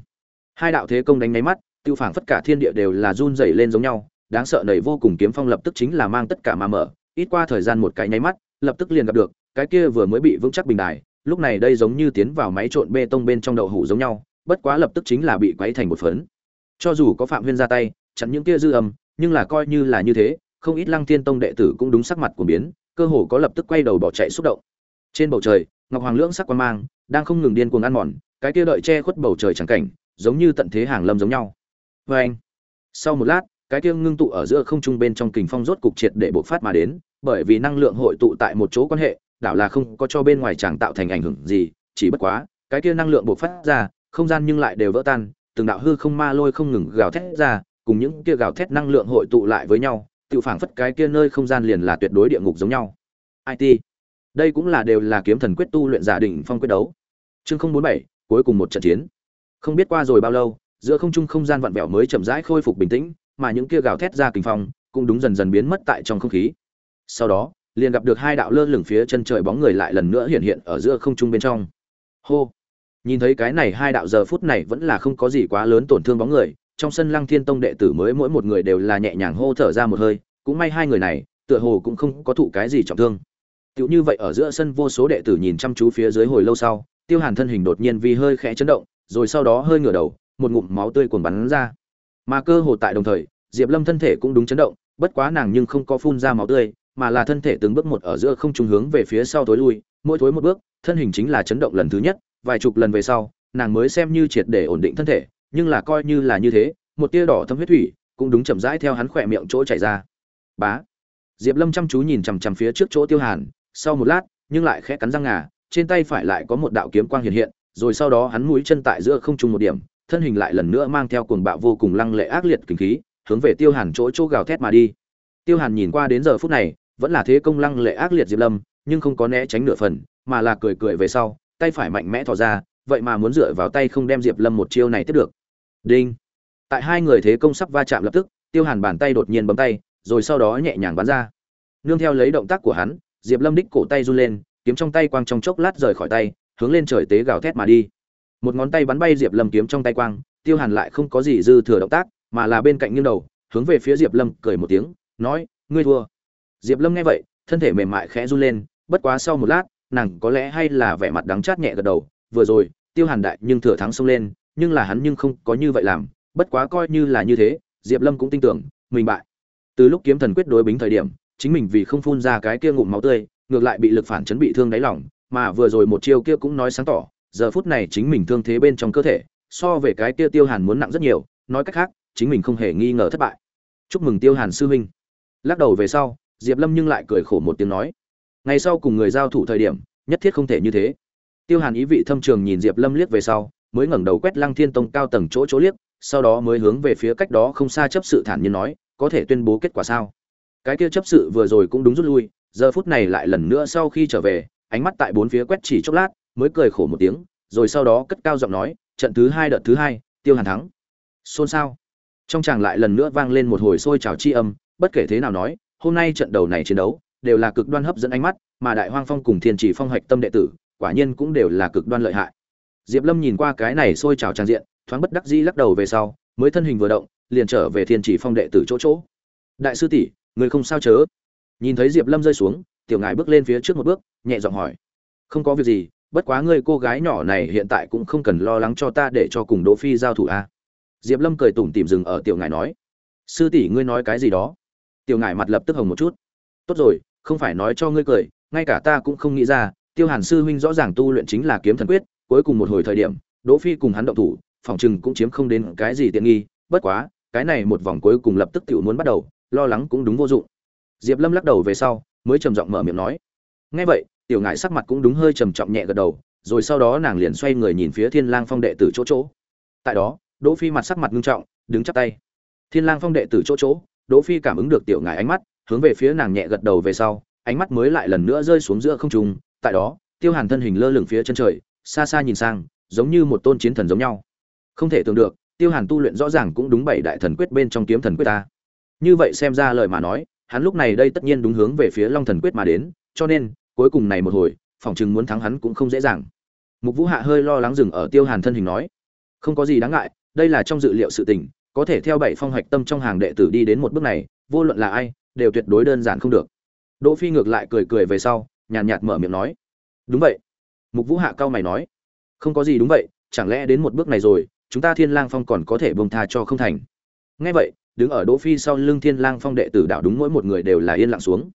hai đạo thế công đánh nháy mắt, tiêu phảng phất cả thiên địa đều là run rẩy lên giống nhau đáng sợ nảy vô cùng kiếm phong lập tức chính là mang tất cả mà mở. Ít qua thời gian một cái nháy mắt, lập tức liền gặp được, cái kia vừa mới bị vững chắc bình đài, lúc này đây giống như tiến vào máy trộn bê tông bên trong đậu hũ giống nhau, bất quá lập tức chính là bị quấy thành một phấn. Cho dù có phạm huyên ra tay, chặn những kia dư âm, nhưng là coi như là như thế, không ít lăng thiên tông đệ tử cũng đúng sắc mặt của biến, cơ hồ có lập tức quay đầu bỏ chạy xúc động. Trên bầu trời, ngọc hoàng lưỡng sắc quan mang, đang không ngừng điên cuồng ăn mòn, cái kia đợi che khuất bầu trời chẳng cảnh, giống như tận thế hàng lâm giống nhau. Vê anh sau một lát cái kia ngưng tụ ở giữa không trung bên trong kình phong rốt cục triệt để bộc phát mà đến, bởi vì năng lượng hội tụ tại một chỗ quan hệ, đảo là không có cho bên ngoài chẳng tạo thành ảnh hưởng gì, chỉ bất quá, cái kia năng lượng bộc phát ra, không gian nhưng lại đều vỡ tan, từng đạo hư không ma lôi không ngừng gào thét ra, cùng những kia gào thét năng lượng hội tụ lại với nhau, tự phảng phất cái kia nơi không gian liền là tuyệt đối địa ngục giống nhau. It đây cũng là đều là kiếm thần quyết tu luyện giả đỉnh phong quyết đấu. Chương không bốn bảy, cuối cùng một trận chiến. Không biết qua rồi bao lâu, giữa không trung không gian vặn vẹo mới chậm rãi khôi phục bình tĩnh mà những kia gào thét ra kình phong cũng đúng dần dần biến mất tại trong không khí. Sau đó, liền gặp được hai đạo lơ lửng phía chân trời bóng người lại lần nữa hiện hiện ở giữa không trung bên trong. Hô! Nhìn thấy cái này hai đạo giờ phút này vẫn là không có gì quá lớn tổn thương bóng người, trong sân lăng thiên tông đệ tử mới mỗi một người đều là nhẹ nhàng hô thở ra một hơi, cũng may hai người này, tựa hồ cũng không có thụ cái gì trọng thương. Tựu như vậy ở giữa sân vô số đệ tử nhìn chăm chú phía dưới hồi lâu sau, tiêu hàn thân hình đột nhiên vì hơi khẽ chấn động, rồi sau đó hơi ngửa đầu, một ngụm máu tươi cuồn bắn ra mà cơ hồ tại đồng thời, diệp lâm thân thể cũng đúng chấn động, bất quá nàng nhưng không có phun ra máu tươi, mà là thân thể từng bước một ở giữa không trung hướng về phía sau tối lui, mỗi thối một bước, thân hình chính là chấn động lần thứ nhất, vài chục lần về sau, nàng mới xem như triệt để ổn định thân thể, nhưng là coi như là như thế, một tia đỏ thâm huyết thủy cũng đúng chậm rãi theo hắn khỏe miệng chỗ chảy ra. Bá. Diệp lâm chăm chú nhìn chằm chằm phía trước chỗ tiêu hàn, sau một lát, nhưng lại khẽ cắn răng ngà, trên tay phải lại có một đạo kiếm quang hiện hiện, rồi sau đó hắn mũi chân tại giữa không trung một điểm thân hình lại lần nữa mang theo cuồng bạo vô cùng lăng lệ ác liệt kinh khí, hướng về tiêu hàn chỗ chỗ gào thét mà đi. Tiêu hàn nhìn qua đến giờ phút này, vẫn là thế công lăng lệ ác liệt diệp lâm, nhưng không có né tránh nửa phần, mà là cười cười về sau, tay phải mạnh mẽ thò ra, vậy mà muốn dựa vào tay không đem diệp lâm một chiêu này tiếp được. Đinh. Tại hai người thế công sắp va chạm lập tức, tiêu hàn bàn tay đột nhiên bấm tay, rồi sau đó nhẹ nhàng bắn ra. Nương theo lấy động tác của hắn, diệp lâm đích cổ tay run lên, kiếm trong tay quang trong chốc lát rời khỏi tay, hướng lên trời tế gào thét mà đi một ngón tay bắn bay diệp lâm kiếm trong tay quang, tiêu hàn lại không có gì dư thừa động tác, mà là bên cạnh nghiêng đầu, hướng về phía diệp lâm cười một tiếng, nói, ngươi thua. Diệp lâm nghe vậy, thân thể mềm mại khẽ run lên, bất quá sau một lát, nàng có lẽ hay là vẻ mặt đắng chát nhẹ gật đầu, vừa rồi, tiêu hàn đại nhưng thừa thắng xông lên, nhưng là hắn nhưng không có như vậy làm, bất quá coi như là như thế, diệp lâm cũng tin tưởng, mình bại. Từ lúc kiếm thần quyết đối bính thời điểm, chính mình vì không phun ra cái kia ngụm máu tươi, ngược lại bị lực phản chấn bị thương đáy lỏng mà vừa rồi một chiêu kia cũng nói sáng tỏ giờ phút này chính mình thương thế bên trong cơ thể, so về cái kia tiêu hàn muốn nặng rất nhiều, nói cách khác, chính mình không hề nghi ngờ thất bại. Chúc mừng tiêu hàn sư huynh. Lắc đầu về sau, diệp lâm nhưng lại cười khổ một tiếng nói, ngày sau cùng người giao thủ thời điểm, nhất thiết không thể như thế. Tiêu hàn ý vị thâm trường nhìn diệp lâm liếc về sau, mới ngẩng đầu quét lăng thiên tông cao tầng chỗ chỗ liếc, sau đó mới hướng về phía cách đó không xa chấp sự thản nhiên nói, có thể tuyên bố kết quả sao? Cái kia chấp sự vừa rồi cũng đúng rút lui, giờ phút này lại lần nữa sau khi trở về, ánh mắt tại bốn phía quét chỉ chốc lát mới cười khổ một tiếng, rồi sau đó cất cao giọng nói, trận thứ hai đợt thứ hai, tiêu hàn thắng. Xôn xao. Trong tràng lại lần nữa vang lên một hồi sôi trào chi âm, bất kể thế nào nói, hôm nay trận đầu này chiến đấu đều là cực đoan hấp dẫn ánh mắt, mà đại hoang phong cùng thiên chỉ phong hạch tâm đệ tử, quả nhiên cũng đều là cực đoan lợi hại. Diệp lâm nhìn qua cái này sôi trào trang diện, thoáng bất đắc dĩ lắc đầu về sau, mới thân hình vừa động, liền trở về thiên chỉ phong đệ tử chỗ chỗ. Đại sư tỷ, người không sao chớ? Nhìn thấy diệp lâm rơi xuống, tiểu ngài bước lên phía trước một bước, nhẹ giọng hỏi. Không có việc gì bất quá ngươi cô gái nhỏ này hiện tại cũng không cần lo lắng cho ta để cho cùng đỗ phi giao thủ a diệp lâm cười tủm tỉm dừng ở tiểu Ngải nói. Sư tỷ ngươi nói cái gì đó? Tiểu Ngải mặt lập tức hồng một chút. Tốt rồi, không phải nói cho ngươi cười, ngay cả ta cũng không nghĩ ra, tiêu hàn sư huynh rõ ràng tu luyện chính là kiếm thần quyết, cuối cùng một hồi thời điểm, đỗ phi cùng hắn động thủ, phòng chừng cũng chiếm không đến cái gì tiện nghi, bất quá, cái này một vòng cuối cùng lập tức tiểu muốn bắt đầu, lo lắng cũng đúng vô dụng. Diệp lâm lắc đầu về sau, mới trầm giọng mở miệng nói. Nghe vậy tiểu ngải sắc mặt cũng đúng hơi trầm trọng nhẹ gật đầu, rồi sau đó nàng liền xoay người nhìn phía thiên lang phong đệ tử chỗ chỗ. Tại đó, đỗ phi mặt sắc mặt nghiêm trọng, đứng chắp tay. Thiên lang phong đệ tử chỗ chỗ, đỗ phi cảm ứng được tiểu ngải ánh mắt, hướng về phía nàng nhẹ gật đầu về sau, ánh mắt mới lại lần nữa rơi xuống giữa không trung. Tại đó, tiêu hàn thân hình lơ lửng phía chân trời, xa xa nhìn sang, giống như một tôn chiến thần giống nhau. Không thể tưởng được, tiêu hàn tu luyện rõ ràng cũng đúng bảy đại thần quyết bên trong kiếm thần quyết ta. Như vậy xem ra lời mà nói, hắn lúc này đây tất nhiên đúng hướng về phía long thần quyết mà đến, cho nên cuối cùng này một hồi, phỏng chừng muốn thắng hắn cũng không dễ dàng. Mục vũ hạ hơi lo lắng dừng ở tiêu hàn thân hình nói, không có gì đáng ngại, đây là trong dự liệu sự tình, có thể theo bảy phong hoạch tâm trong hàng đệ tử đi đến một bước này, vô luận là ai, đều tuyệt đối đơn giản không được. Đỗ phi ngược lại cười cười về sau, nhàn nhạt mở miệng nói, đúng vậy. Mục vũ hạ cao mày nói, không có gì đúng vậy, chẳng lẽ đến một bước này rồi, chúng ta thiên lang phong còn có thể bông tha cho không thành? Nghe vậy, đứng ở đỗ phi sau lưng thiên lang phong đệ tử đạo đúng mỗi một người đều là yên lặng xuống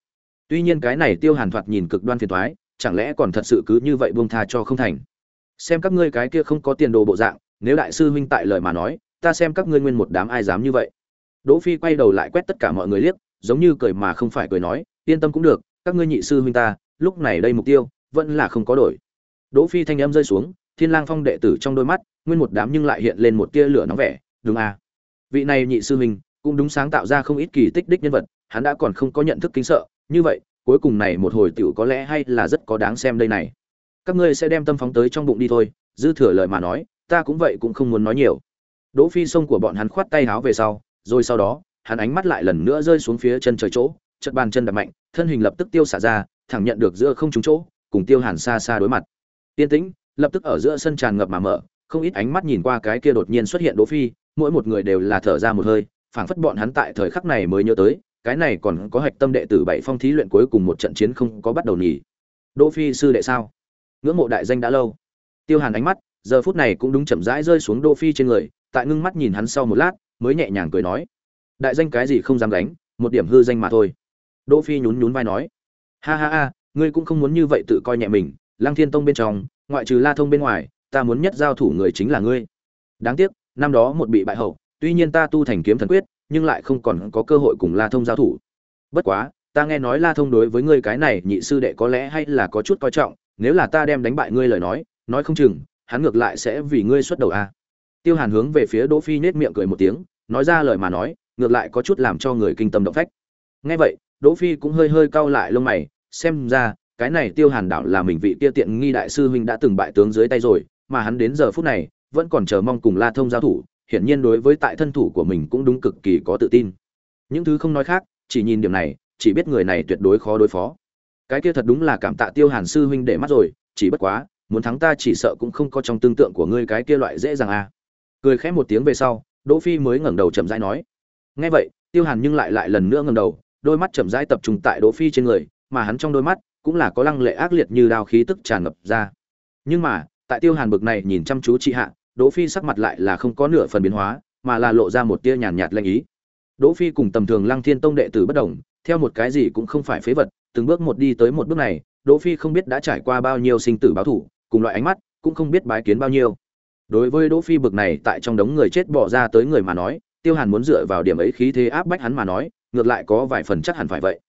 tuy nhiên cái này tiêu hàn thoạt nhìn cực đoan phiền toái, chẳng lẽ còn thật sự cứ như vậy buông tha cho không thành? Xem các ngươi cái kia không có tiền đồ bộ dạng, nếu đại sư huynh tại lời mà nói, ta xem các ngươi nguyên một đám ai dám như vậy. Đỗ phi quay đầu lại quét tất cả mọi người liếc, giống như cười mà không phải cười nói, yên tâm cũng được, các ngươi nhị sư huynh ta, lúc này đây mục tiêu, vẫn là không có đổi. Đỗ phi thanh âm rơi xuống, thiên lang phong đệ tử trong đôi mắt, nguyên một đám nhưng lại hiện lên một tia lửa nóng vẻ, đúng à? Vị này nhị sư huynh, cũng đúng sáng tạo ra không ít kỳ tích đích nhân vật, hắn đã còn không có nhận thức kính sợ như vậy, cuối cùng này một hồi tiểu có lẽ hay là rất có đáng xem đây này. Các ngươi sẽ đem tâm phóng tới trong bụng đi thôi, dư thừa lời mà nói, ta cũng vậy cũng không muốn nói nhiều. Đỗ phi sông của bọn hắn khoát tay háo về sau, rồi sau đó, hắn ánh mắt lại lần nữa rơi xuống phía chân trời chỗ, chợt bàn chân đập mạnh, thân hình lập tức tiêu xả ra, thẳng nhận được giữa không trúng chỗ, cùng tiêu hàn xa xa đối mặt. Tiên tĩnh, lập tức ở giữa sân tràn ngập mà mở, không ít ánh mắt nhìn qua cái kia đột nhiên xuất hiện đỗ phi, mỗi một người đều là thở ra một hơi, phảng phất bọn hắn tại thời khắc này mới nhớ tới cái này còn có hạch tâm đệ tử bảy phong thí luyện cuối cùng một trận chiến không có bắt đầu nhỉ? Đỗ phi sư đệ sao? Ngưỡng mộ đại danh đã lâu. Tiêu hàn ánh mắt, giờ phút này cũng đúng chậm rãi rơi xuống đỗ phi trên người, tại ngưng mắt nhìn hắn sau một lát, mới nhẹ nhàng cười nói. Đại danh cái gì không dám đánh một điểm hư danh mà thôi. Đỗ phi nhún nhún vai nói. Ha ha ha, ngươi cũng không muốn như vậy tự coi nhẹ mình, lăng thiên tông bên trong, ngoại trừ la thông bên ngoài, ta muốn nhất giao thủ người chính là ngươi. Đáng tiếc, năm đó một bị bại hậu, tuy nhiên ta tu thành kiếm thần quyết nhưng lại không còn có cơ hội cùng la thông giao thủ. Bất quá, ta nghe nói la thông đối với ngươi cái này nhị sư đệ có lẽ hay là có chút coi trọng, nếu là ta đem đánh bại ngươi lời nói nói không chừng, hắn ngược lại sẽ vì ngươi xuất đầu a. Tiêu hàn hướng về phía đỗ phi nhếch miệng cười một tiếng, nói ra lời mà nói, ngược lại có chút làm cho người kinh tâm động phách. Nghe vậy, đỗ phi cũng hơi hơi cau lại lông mày, xem ra, cái này tiêu hàn đảo là mình vị kia tiện nghi đại sư huynh đã từng bại tướng dưới tay rồi, mà hắn đến giờ phút này, vẫn còn chờ mong cùng la thông giao thủ hiển nhiên đối với tại thân thủ của mình cũng đúng cực kỳ có tự tin. Những thứ không nói khác, chỉ nhìn điểm này, chỉ biết người này tuyệt đối khó đối phó. Cái kia thật đúng là cảm tạ tiêu hàn sư huynh để mắt rồi, chỉ bất quá, muốn thắng ta chỉ sợ cũng không có trong tương tượng của ngươi cái kia loại dễ dàng à. Cười khẽ một tiếng về sau, đỗ phi mới ngẩng đầu chậm rãi nói. Nghe vậy, tiêu hàn nhưng lại lại lần nữa ngẩng đầu, đôi mắt chậm rãi tập trung tại đỗ phi trên người, mà hắn trong đôi mắt cũng là có lăng lệ ác liệt như đao khí tức tràn ngập ra. Nhưng mà, tại tiêu hàn bực này nhìn chăm chú chị hạ đỗ phi sắc mặt lại là không có nửa phần biến hóa, mà là lộ ra một tia nhàn nhạt lanh ý. Đỗ phi cùng tầm thường lăng thiên tông đệ tử bất đồng, theo một cái gì cũng không phải phế vật, từng bước một đi tới một bước này, đỗ phi không biết đã trải qua bao nhiêu sinh tử báo thủ, cùng loại ánh mắt, cũng không biết bái kiến bao nhiêu. Đối với đỗ phi bực này tại trong đống người chết bỏ ra tới người mà nói, tiêu hàn muốn dựa vào điểm ấy khí thế áp bách hắn mà nói, ngược lại có vài phần chắc hẳn phải vậy.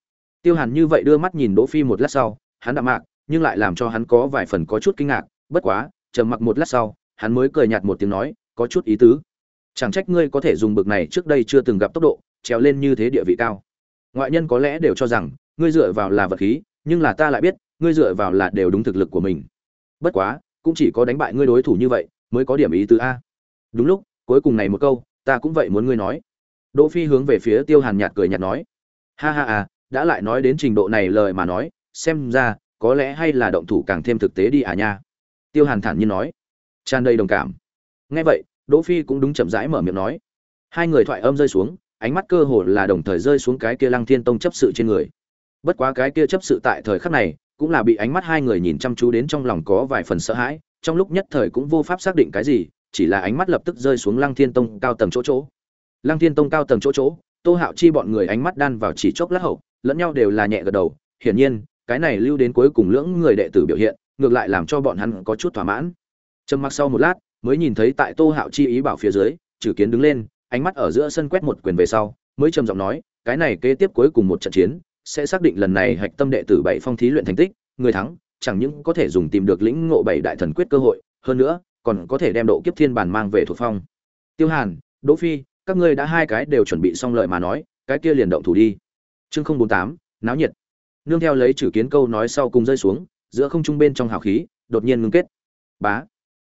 Tiêu hàn như vậy đưa mắt nhìn đỗ phi một lát sau, hắn đạm mạc, nhưng lại làm cho hắn có vài phần có chút kinh ngạc, bất quá, trầm mặc một lát sau hắn mới cười nhạt một tiếng nói, có chút ý tứ. Chẳng trách ngươi có thể dùng bực này trước đây chưa từng gặp tốc độ, trèo lên như thế địa vị cao. Ngoại nhân có lẽ đều cho rằng, ngươi dựa vào là vật khí, nhưng là ta lại biết, ngươi dựa vào là đều đúng thực lực của mình. Bất quá, cũng chỉ có đánh bại ngươi đối thủ như vậy, mới có điểm ý tứ a. Đúng lúc, cuối cùng này một câu, ta cũng vậy muốn ngươi nói. Đỗ phi hướng về phía tiêu hàn nhạt cười nhạt nói, ha ha à đã lại nói đến trình độ này lời mà nói, xem ra, có lẽ hay là động thủ càng thêm thực tế đi à nha. Tiêu hàn thản nhiên nói tràn đầy đồng cảm. Nghe vậy, đỗ phi cũng đúng chậm rãi mở miệng nói. Hai người thoại âm rơi xuống, ánh mắt cơ hồ là đồng thời rơi xuống cái kia lăng thiên tông chấp sự trên người. Bất quá cái kia chấp sự tại thời khắc này, cũng là bị ánh mắt hai người nhìn chăm chú đến trong lòng có vài phần sợ hãi, trong lúc nhất thời cũng vô pháp xác định cái gì, chỉ là ánh mắt lập tức rơi xuống lăng thiên tông cao tầng chỗ chỗ. Lăng thiên tông cao tầng chỗ chỗ, tô hạo chi bọn người ánh mắt đan vào chỉ chốc lát hậu, lẫn nhau đều là nhẹ gật đầu. Hiển nhiên, cái này lưu đến cuối cùng lưỡng người đệ tử biểu hiện, ngược lại làm cho bọn hắn có chút thỏa mãn trầm mặc sau một lát, mới nhìn thấy tại tô hạo chi ý bảo phía dưới trừ kiến đứng lên, ánh mắt ở giữa sân quét một quyền về sau, mới trầm giọng nói, cái này kế tiếp cuối cùng một trận chiến, sẽ xác định lần này hạch tâm đệ tử bảy phong thí luyện thành tích, người thắng, chẳng những có thể dùng tìm được lĩnh ngộ bảy đại thần quyết cơ hội, hơn nữa, còn có thể đem độ kiếp thiên bản mang về thuộc phong. Tiêu hàn, đỗ phi, các ngươi đã hai cái đều chuẩn bị xong lợi mà nói, cái kia liền động thủ đi. Chương không bốn tám, náo nhiệt. Nương theo lấy chử kiến câu nói sau cùng rơi xuống, giữa không trung bên trong hào khí, đột nhiên ngưng kết. Bá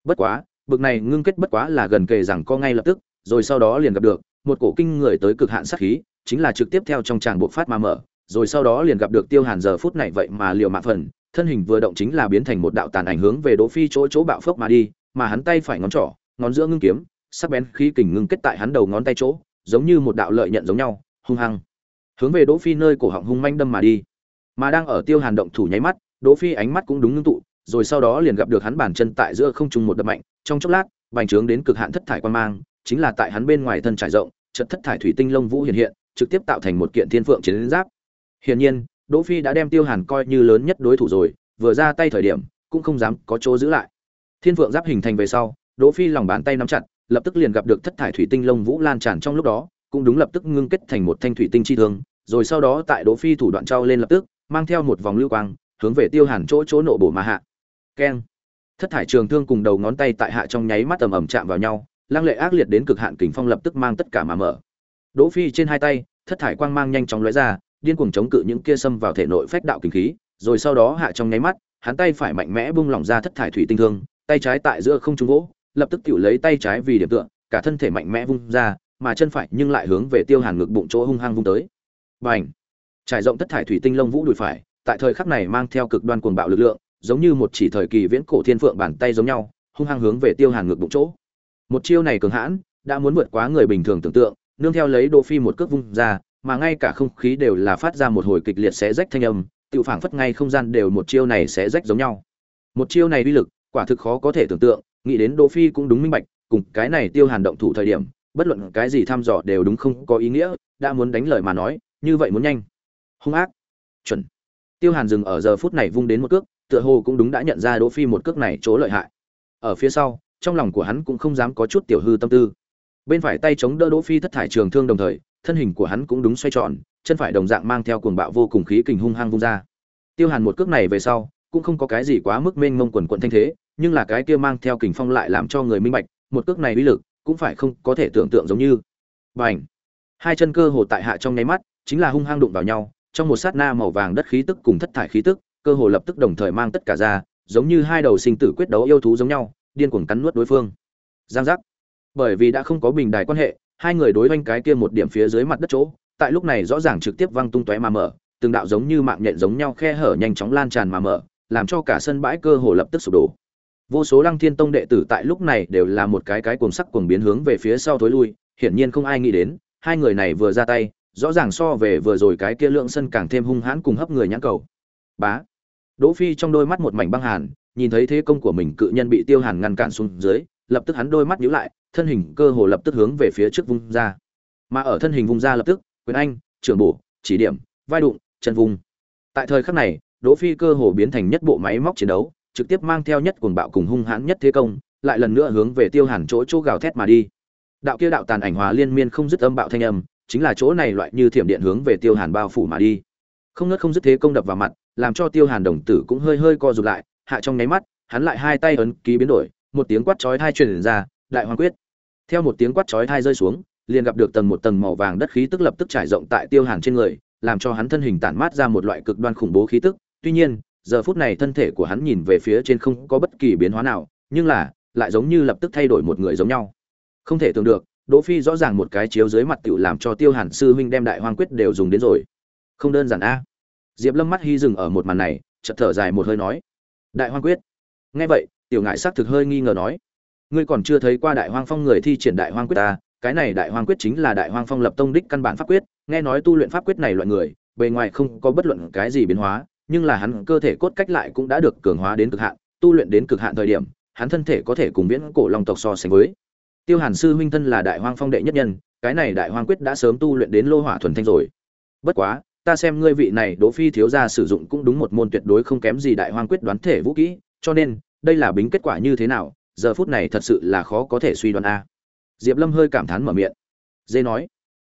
bất quá, bực này ngưng kết bất quá là gần kề rằng co ngay lập tức, rồi sau đó liền gặp được, một cổ kinh người tới cực hạn sát khí, chính là trực tiếp theo trong tràng bộ phát mà mở, rồi sau đó liền gặp được tiêu hàn giờ phút này vậy mà liều mạng phần, thân hình vừa động chính là biến thành một đạo tàn ảnh hướng về đỗ phi chỗ chỗ bạo phốc mà đi, mà hắn tay phải ngón trỏ, ngón giữa ngưng kiếm, sắc bén khí kình ngưng kết tại hắn đầu ngón tay chỗ, giống như một đạo lợi nhận giống nhau, hung hăng, hướng về đỗ phi nơi cổ họng hung manh đâm mà đi. Mà đang ở tiêu hàn động thủ nháy mắt, đỗ phi ánh mắt cũng đúng ngưng tụ rồi sau đó liền gặp được hắn bàn chân tại giữa không trung một đập mạnh, trong chốc lát, bành trướng đến cực hạn thất thải quan mang, chính là tại hắn bên ngoài thân trải rộng trận thất thải thủy tinh lông vũ hiện hiện, trực tiếp tạo thành một kiện thiên phượng chiến giáp. Hiển nhiên, đỗ phi đã đem tiêu hàn coi như lớn nhất đối thủ rồi, vừa ra tay thời điểm, cũng không dám có chỗ giữ lại. Thiên phượng giáp hình thành về sau, đỗ phi lòng bàn tay nắm chặt, lập tức liền gặp được thất thải thủy tinh lông vũ lan tràn trong lúc đó, cũng đúng lập tức ngưng kết thành một thanh thủy tinh chi thương, rồi sau đó tại đỗ phi thủ đoạn trao lên lập tức, mang theo một vòng lưu quang, hướng về tiêu hàn chỗ chỗ nộ bổ mà hạ keng. Thất thải trường thương cùng đầu ngón tay tại hạ trong nháy mắt ầm ầm chạm vào nhau lăng lệ ác liệt đến cực hạn kình phong lập tức mang tất cả mà mở. Đỗ phi trên hai tay thất thải quang mang nhanh chóng lóe ra điên cuồng chống cự những kia xâm vào thể nội phách đạo kinh khí rồi sau đó hạ trong nháy mắt hắn tay phải mạnh mẽ bung lỏng ra thất thải thủy tinh thương tay trái tại giữa không trung gỗ, lập tức tiểu lấy tay trái vì điểm tựa cả thân thể mạnh mẽ vung ra mà chân phải nhưng lại hướng về tiêu hàn ngực bụng chỗ hung hăng vung tới. Bành! Trải rộng thất thải thủy tinh lông vũ đùi phải tại thời khắc này mang theo cực đoan cuồng bạo lực lượng giống như một chỉ thời kỳ viễn cổ thiên phượng bàn tay giống nhau, hung hăng hướng về tiêu hàn ngực bụng chỗ. Một chiêu này cường hãn, đã muốn vượt quá người bình thường tưởng tượng, nương theo lấy đỗ phi một cước vung ra, mà ngay cả không khí đều là phát ra một hồi kịch liệt xé rách thanh âm, tự phảng phất ngay không gian đều một chiêu này xé rách giống nhau. Một chiêu này uy lực, quả thực khó có thể tưởng tượng, nghĩ đến đỗ phi cũng đúng minh bạch, cùng cái này tiêu hàn động thủ thời điểm, bất luận cái gì thăm dò đều đúng không có ý nghĩa, đã muốn đánh lời mà nói, như vậy muốn nhanh. Hung ác. Chuẩn. Tiêu hàn dừng ở giờ phút này vung đến một cước tựa hồ cũng đúng đã nhận ra đỗ phi một cước này chỗ lợi hại. Ở phía sau, trong lòng của hắn cũng không dám có chút tiểu hư tâm tư. Bên phải tay chống đỡ đỗ phi thất thải trường thương đồng thời, thân hình của hắn cũng đúng xoay tròn, chân phải đồng dạng mang theo cuồng bạo vô cùng khí kình hung hăng vung ra. Tiêu hàn một cước này về sau, cũng không có cái gì quá mức mênh mông quần quần thanh thế, nhưng là cái kia mang theo kình phong lại làm cho người minh bạch, một cước này uy lực cũng phải không có thể tưởng tượng giống như. Bành! Hai chân cơ hồ tại hạ trong nháy mắt, chính là hung hăng đụng vào nhau, trong một sát na màu vàng đất khí tức cùng thất thải khí tức cơ hồ lập tức đồng thời mang tất cả ra, giống như hai đầu sinh tử quyết đấu yêu thú giống nhau, điên cuồng cắn nuốt đối phương. Giang giác. Bởi vì đã không có bình đài quan hệ, hai người đối với cái kia một điểm phía dưới mặt đất chỗ, tại lúc này rõ ràng trực tiếp văng tung tóe mà mở, từng đạo giống như mạng nhện giống nhau khe hở nhanh chóng lan tràn mà mở, làm cho cả sân bãi cơ hồ lập tức sụp đổ. Vô số lăng thiên tông đệ tử tại lúc này đều là một cái cái cuồng sắc cuồng biến hướng về phía sau thối lui, hiển nhiên không ai nghĩ đến, hai người này vừa ra tay, rõ ràng so về vừa rồi cái kia lượng sân càng thêm hung hãn cùng hấp người nhãn cầu. Bá đỗ phi trong đôi mắt một mảnh băng hàn, nhìn thấy thế công của mình cự nhân bị tiêu hàn ngăn cản xuống dưới, lập tức hắn đôi mắt nhíu lại, thân hình cơ hồ lập tức hướng về phía trước vung ra. Mà ở thân hình vung ra lập tức, quyền anh trưởng bổ, chỉ điểm, vai đụng, chân vung. Tại thời khắc này, đỗ phi cơ hồ biến thành nhất bộ máy móc chiến đấu, trực tiếp mang theo nhất cuồng bạo cùng hung hãn nhất thế công, lại lần nữa hướng về tiêu hàn chỗ chỗ gào thét mà đi. Đạo kia đạo tàn ảnh hòa liên miên không dứt âm bạo thanh âm, chính là chỗ này loại như thiểm điện hướng về tiêu hàn bao phủ mà đi. Không ngớt không dứt thế công đập vào mặt làm cho tiêu hàn đồng tử cũng hơi hơi co rụt lại, hạ trong nháy mắt, hắn lại hai tay ấn ký biến đổi, một tiếng quát chói thai truyền ra, đại hoàng quyết. Theo một tiếng quát chói thai rơi xuống, liền gặp được tầng một tầng màu vàng đất khí tức lập tức trải rộng tại tiêu hàn trên người, làm cho hắn thân hình tản mát ra một loại cực đoan khủng bố khí tức. Tuy nhiên, giờ phút này thân thể của hắn nhìn về phía trên không có bất kỳ biến hóa nào, nhưng là, lại giống như lập tức thay đổi một người giống nhau. Không thể tưởng được, đỗ phi rõ ràng một cái chiếu dưới mặt tiểu làm cho tiêu hàn sư huynh đem đại hoang quyết đều dùng đến rồi. Không đơn giản a diệp lâm mắt hy dừng ở một màn này, chợt thở dài một hơi nói, đại hoang quyết. Nghe vậy, tiểu ngại sắc thực hơi nghi ngờ nói, ngươi còn chưa thấy qua đại hoang phong người thi triển đại hoang quyết ta cái này đại hoang quyết chính là đại hoang phong lập tông đích căn bản pháp quyết, nghe nói tu luyện pháp quyết này loại người, bề ngoài không có bất luận cái gì biến hóa, nhưng là hắn cơ thể cốt cách lại cũng đã được cường hóa đến cực hạn, tu luyện đến cực hạn thời điểm, hắn thân thể có thể cùng viễn cổ long tộc so sánh với. Tiêu hàn sư huynh thân là đại hoang phong đệ nhất nhân, cái này đại hoang quyết đã sớm tu luyện đến lô hỏa thuần thanh rồi. Bất quá ta xem ngươi vị này đỗ phi thiếu gia sử dụng cũng đúng một môn tuyệt đối không kém gì đại hoang quyết đoán thể vũ kỹ, cho nên, đây là bính kết quả như thế nào, giờ phút này thật sự là khó có thể suy đoán a. Diệp lâm hơi cảm thán mở miệng. Dê nói.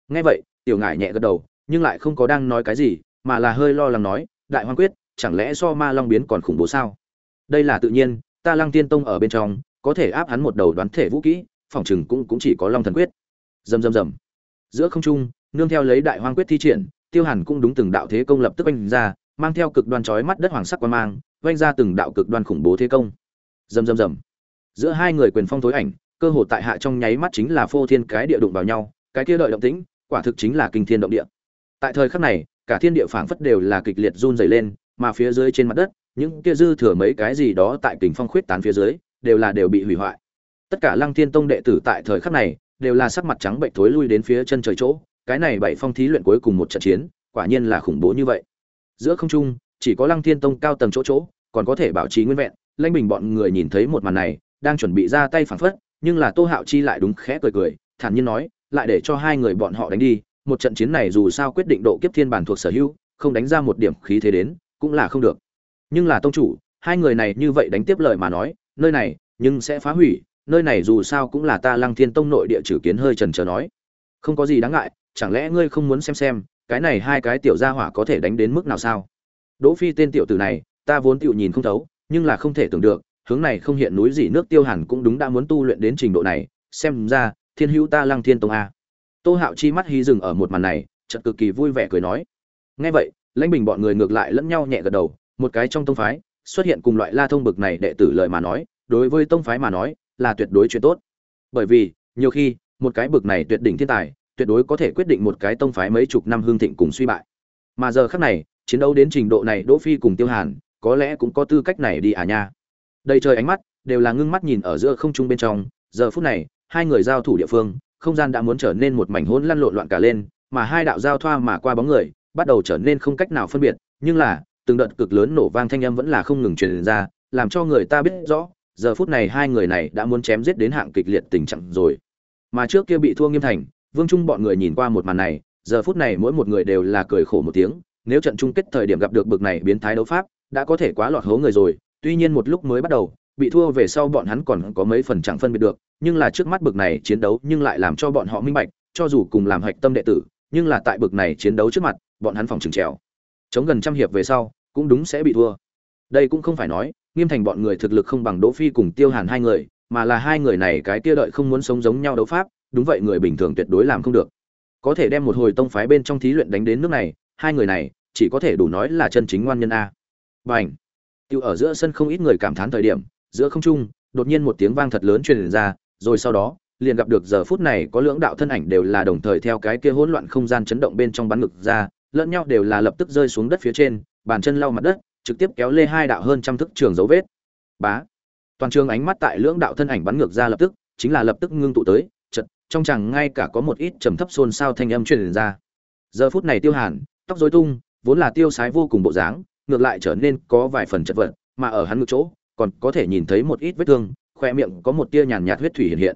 Nghe vậy, tiểu ngải nhẹ gật đầu, nhưng lại không có đang nói cái gì, mà là hơi lo lắng nói, đại hoang quyết, chẳng lẽ so ma long biến còn khủng bố sao? Đây là tự nhiên, ta lăng tiên tông ở bên trong, có thể áp hắn một đầu đoán thể vũ kỹ, phòng chừng cũng cũng chỉ có long thần quyết. Rầm rầm rầm. Giữa không trung, nương theo lấy đại hoang quyết thi triển tiêu hàn cũng đúng từng đạo thế công lập tức anh ra, mang theo cực đoan chói mắt đất hoàng sắc qua mang vanh ra từng đạo cực đoan khủng bố thế công. Rầm rầm rầm. Giữa hai người quyền phong tối ảnh, cơ hồ tại hạ trong nháy mắt chính là phô thiên cái địa đụng vào nhau, cái kia đợi động tĩnh, quả thực chính là kinh thiên động địa. Tại thời khắc này, cả thiên địa phảng phất đều là kịch liệt run rẩy lên, mà phía dưới trên mặt đất, những kia dư thừa mấy cái gì đó tại kình phong khuyết tán phía dưới, đều là đều bị hủy hoại. Tất cả lăng thiên tông đệ tử tại thời khắc này, đều là sắc mặt trắng bệnh thối lui đến phía chân trời chỗ cái này bảy phong thí luyện cuối cùng một trận chiến, quả nhiên là khủng bố như vậy. Giữa không trung, chỉ có lăng thiên tông cao tầng chỗ chỗ, còn có thể bảo trì nguyên vẹn, lãnh bình bọn người nhìn thấy một màn này, đang chuẩn bị ra tay phản phất, nhưng là tô hạo chi lại đúng khẽ cười cười, thản nhiên nói, lại để cho hai người bọn họ đánh đi, một trận chiến này dù sao quyết định độ kiếp thiên bản thuộc sở hữu, không đánh ra một điểm khí thế đến, cũng là không được. Nhưng là tông chủ, hai người này như vậy đánh tiếp lời mà nói, nơi này, nhưng sẽ phá hủy, nơi này dù sao cũng là ta lăng thiên tông nội địa trừ kiến hơi trần chờ nói. Không có gì đáng ngại chẳng lẽ ngươi không muốn xem xem, cái này hai cái tiểu gia hỏa có thể đánh đến mức nào sao? Đỗ phi tên tiểu tử này, ta vốn tiểu nhìn không thấu, nhưng là không thể tưởng được, hướng này không hiện núi gì nước tiêu hẳn cũng đúng đã muốn tu luyện đến trình độ này, xem ra, thiên hữu ta lăng thiên tông a. Tô hạo chi mắt hí dừng ở một màn này, chợt cực kỳ vui vẻ cười nói. Nghe vậy, lãnh bình bọn người ngược lại lẫn nhau nhẹ gật đầu, một cái trong tông phái, xuất hiện cùng loại la thông bực này đệ tử lời mà nói, đối với tông phái mà nói, là tuyệt đối chuyện tốt. Bởi vì, nhiều khi, một cái bực này tuyệt đỉnh thiên tài tuyệt đối có thể quyết định một cái tông phái mấy chục năm hương thịnh cùng suy bại. Mà giờ khắc này, chiến đấu đến trình độ này đỗ phi cùng tiêu hàn, có lẽ cũng có tư cách này đi à nha. Đây trời ánh mắt đều là ngưng mắt nhìn ở giữa không trung bên trong, giờ phút này, hai người giao thủ địa phương, không gian đã muốn trở nên một mảnh hỗn lăn lộn loạn cả lên, mà hai đạo giao thoa mà qua bóng người, bắt đầu trở nên không cách nào phân biệt, nhưng là, từng đợt cực lớn nổ vang thanh âm vẫn là không ngừng truyền ra, làm cho người ta biết rõ, giờ phút này hai người này đã muốn chém giết đến hạng kịch liệt tình trạng rồi. Mà trước kia bị thua nghiêm thành vương trung bọn người nhìn qua một màn này, giờ phút này mỗi một người đều là cười khổ một tiếng, nếu trận chung kết thời điểm gặp được bực này biến thái đấu pháp, đã có thể quá lọt hố người rồi, tuy nhiên một lúc mới bắt đầu, bị thua về sau bọn hắn còn có mấy phần chẳng phân biệt được, nhưng là trước mắt bực này chiến đấu nhưng lại làm cho bọn họ minh bạch, cho dù cùng làm hạch tâm đệ tử, nhưng là tại bực này chiến đấu trước mặt, bọn hắn phòng trường trèo. Chống gần trăm hiệp về sau, cũng đúng sẽ bị thua. Đây cũng không phải nói, nghiêm thành bọn người thực lực không bằng đỗ phi cùng tiêu hàn hai người, mà là hai người này cái kia đợi không muốn sống giống nhau đấu pháp đúng vậy, người bình thường tuyệt đối làm không được. Có thể đem một hồi tông phái bên trong thí luyện đánh đến nước này, hai người này, chỉ có thể đủ nói là chân chính ngoan nhân a. Bảnh tiêu ở giữa sân không ít người cảm thán thời điểm, giữa không trung, đột nhiên một tiếng vang thật lớn truyền ra, rồi sau đó, liền gặp được giờ phút này có lưỡng đạo thân ảnh đều là đồng thời theo cái kia hỗn loạn không gian chấn động bên trong bắn ngực ra, lẫn nhau đều là lập tức rơi xuống đất phía trên, bàn chân lau mặt đất, trực tiếp kéo lê hai đạo hơn trăm thức trường dấu vết. Bá! Toàn trường ánh mắt tại lưỡng đạo thân ảnh bắn ngược ra lập tức, chính là lập tức ngưng tụ tới trong chẳng ngay cả có một ít trầm thấp xôn xao thanh âm truyền ra. Giờ phút này tiêu hàn, tóc rối tung, vốn là tiêu sái vô cùng bộ dáng, ngược lại trở nên có vài phần chật vật, mà ở hắn ngực chỗ, còn có thể nhìn thấy một ít vết thương, khoe miệng có một tia nhàn nhạt huyết thủy hiện hiện.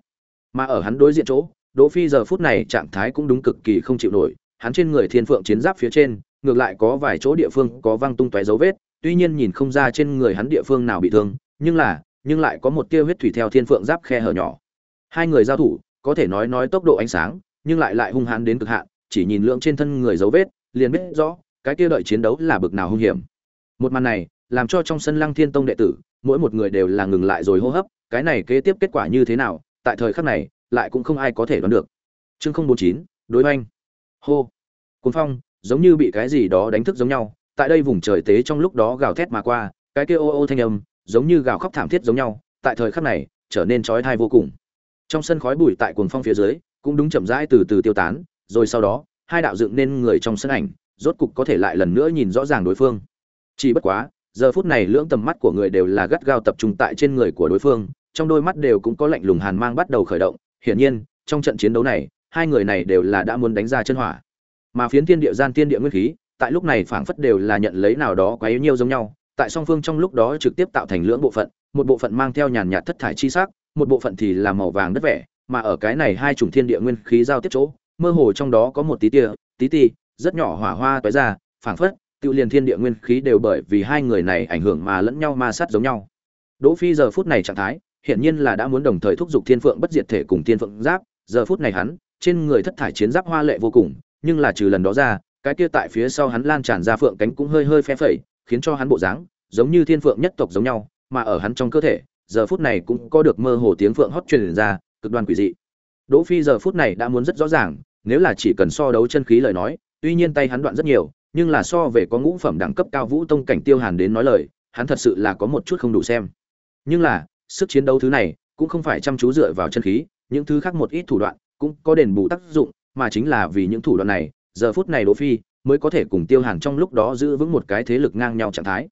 Mà ở hắn đối diện chỗ, đỗ phi giờ phút này trạng thái cũng đúng cực kỳ không chịu nổi, hắn trên người thiên phượng chiến giáp phía trên, ngược lại có vài chỗ địa phương có văng tung tóe dấu vết, tuy nhiên nhìn không ra trên người hắn địa phương nào bị thương, nhưng là, nhưng lại có một tia huyết thủy theo thiên phượng giáp khe hở nhỏ. Hai người giao thủ có thể nói nói tốc độ ánh sáng, nhưng lại lại hung hãn đến cực hạn, chỉ nhìn lượng trên thân người dấu vết, liền biết rõ, cái kia đợi chiến đấu là bực nào hung hiểm. Một màn này, làm cho trong sân lăng thiên tông đệ tử, mỗi một người đều là ngừng lại rồi hô hấp, cái này kế tiếp kết quả như thế nào, tại thời khắc này, lại cũng không ai có thể đoán được. Chương không bốn chín, đối hoành. hô. Cuốn phong, giống như bị cái gì đó đánh thức giống nhau, tại đây vùng trời tế trong lúc đó gào thét mà qua, cái kia ô ô thanh âm, giống như gào khóc thảm thiết giống nhau, tại thời khắc này, trở nên chói tai vô cùng trong sân khói bụi tại cuồng phong phía dưới, cũng đúng chậm rãi từ từ tiêu tán, rồi sau đó, hai đạo dựng nên người trong sân ảnh, rốt cục có thể lại lần nữa nhìn rõ ràng đối phương. Chỉ bất quá, giờ phút này lưỡng tầm mắt của người đều là gắt gao tập trung tại trên người của đối phương, trong đôi mắt đều cũng có lạnh lùng hàn mang bắt đầu khởi động. Hiển nhiên, trong trận chiến đấu này, hai người này đều là đã muốn đánh ra chân hỏa. Mà phiến thiên địa gian thiên địa nguyên khí, tại lúc này phảng phất đều là nhận lấy nào đó quá yếu nhiều giống nhau, tại song phương trong lúc đó trực tiếp tạo thành lưỡng bộ phận, một bộ phận mang theo nhàn nhạt thất thải chi sắc một bộ phận thì là màu vàng đất vẻ mà ở cái này hai chủng thiên địa nguyên khí giao tiếp chỗ mơ hồ trong đó có một tí tia tí tì, rất nhỏ hỏa hoa toái ra phảng phất tự liền thiên địa nguyên khí đều bởi vì hai người này ảnh hưởng mà lẫn nhau ma sát giống nhau. Đỗ phi giờ phút này trạng thái hiện nhiên là đã muốn đồng thời thúc giục thiên phượng bất diệt thể cùng thiên phượng giáp giờ phút này hắn trên người thất thải chiến giáp hoa lệ vô cùng nhưng là trừ lần đó ra cái kia tại phía sau hắn lan tràn ra phượng cánh cũng hơi hơi phe phẩy khiến cho hắn bộ dáng giống như thiên phượng nhất tộc giống nhau mà ở hắn trong cơ thể giờ phút này cũng có được mơ hồ tiếng phượng hót truyền ra, cực đoan quỷ dị. Đỗ phi giờ phút này đã muốn rất rõ ràng, nếu là chỉ cần so đấu chân khí lời nói, tuy nhiên tay hắn đoạn rất nhiều, nhưng là so về có ngũ phẩm đẳng cấp cao vũ tông cảnh tiêu hàn đến nói lời, hắn thật sự là có một chút không đủ xem. Nhưng là, sức chiến đấu thứ này, cũng không phải chăm chú dựa vào chân khí, những thứ khác một ít thủ đoạn, cũng có đền bù tác dụng, mà chính là vì những thủ đoạn này, giờ phút này đỗ phi mới có thể cùng tiêu hàn trong lúc đó giữ vững một cái thế lực ngang nhau trạng thái.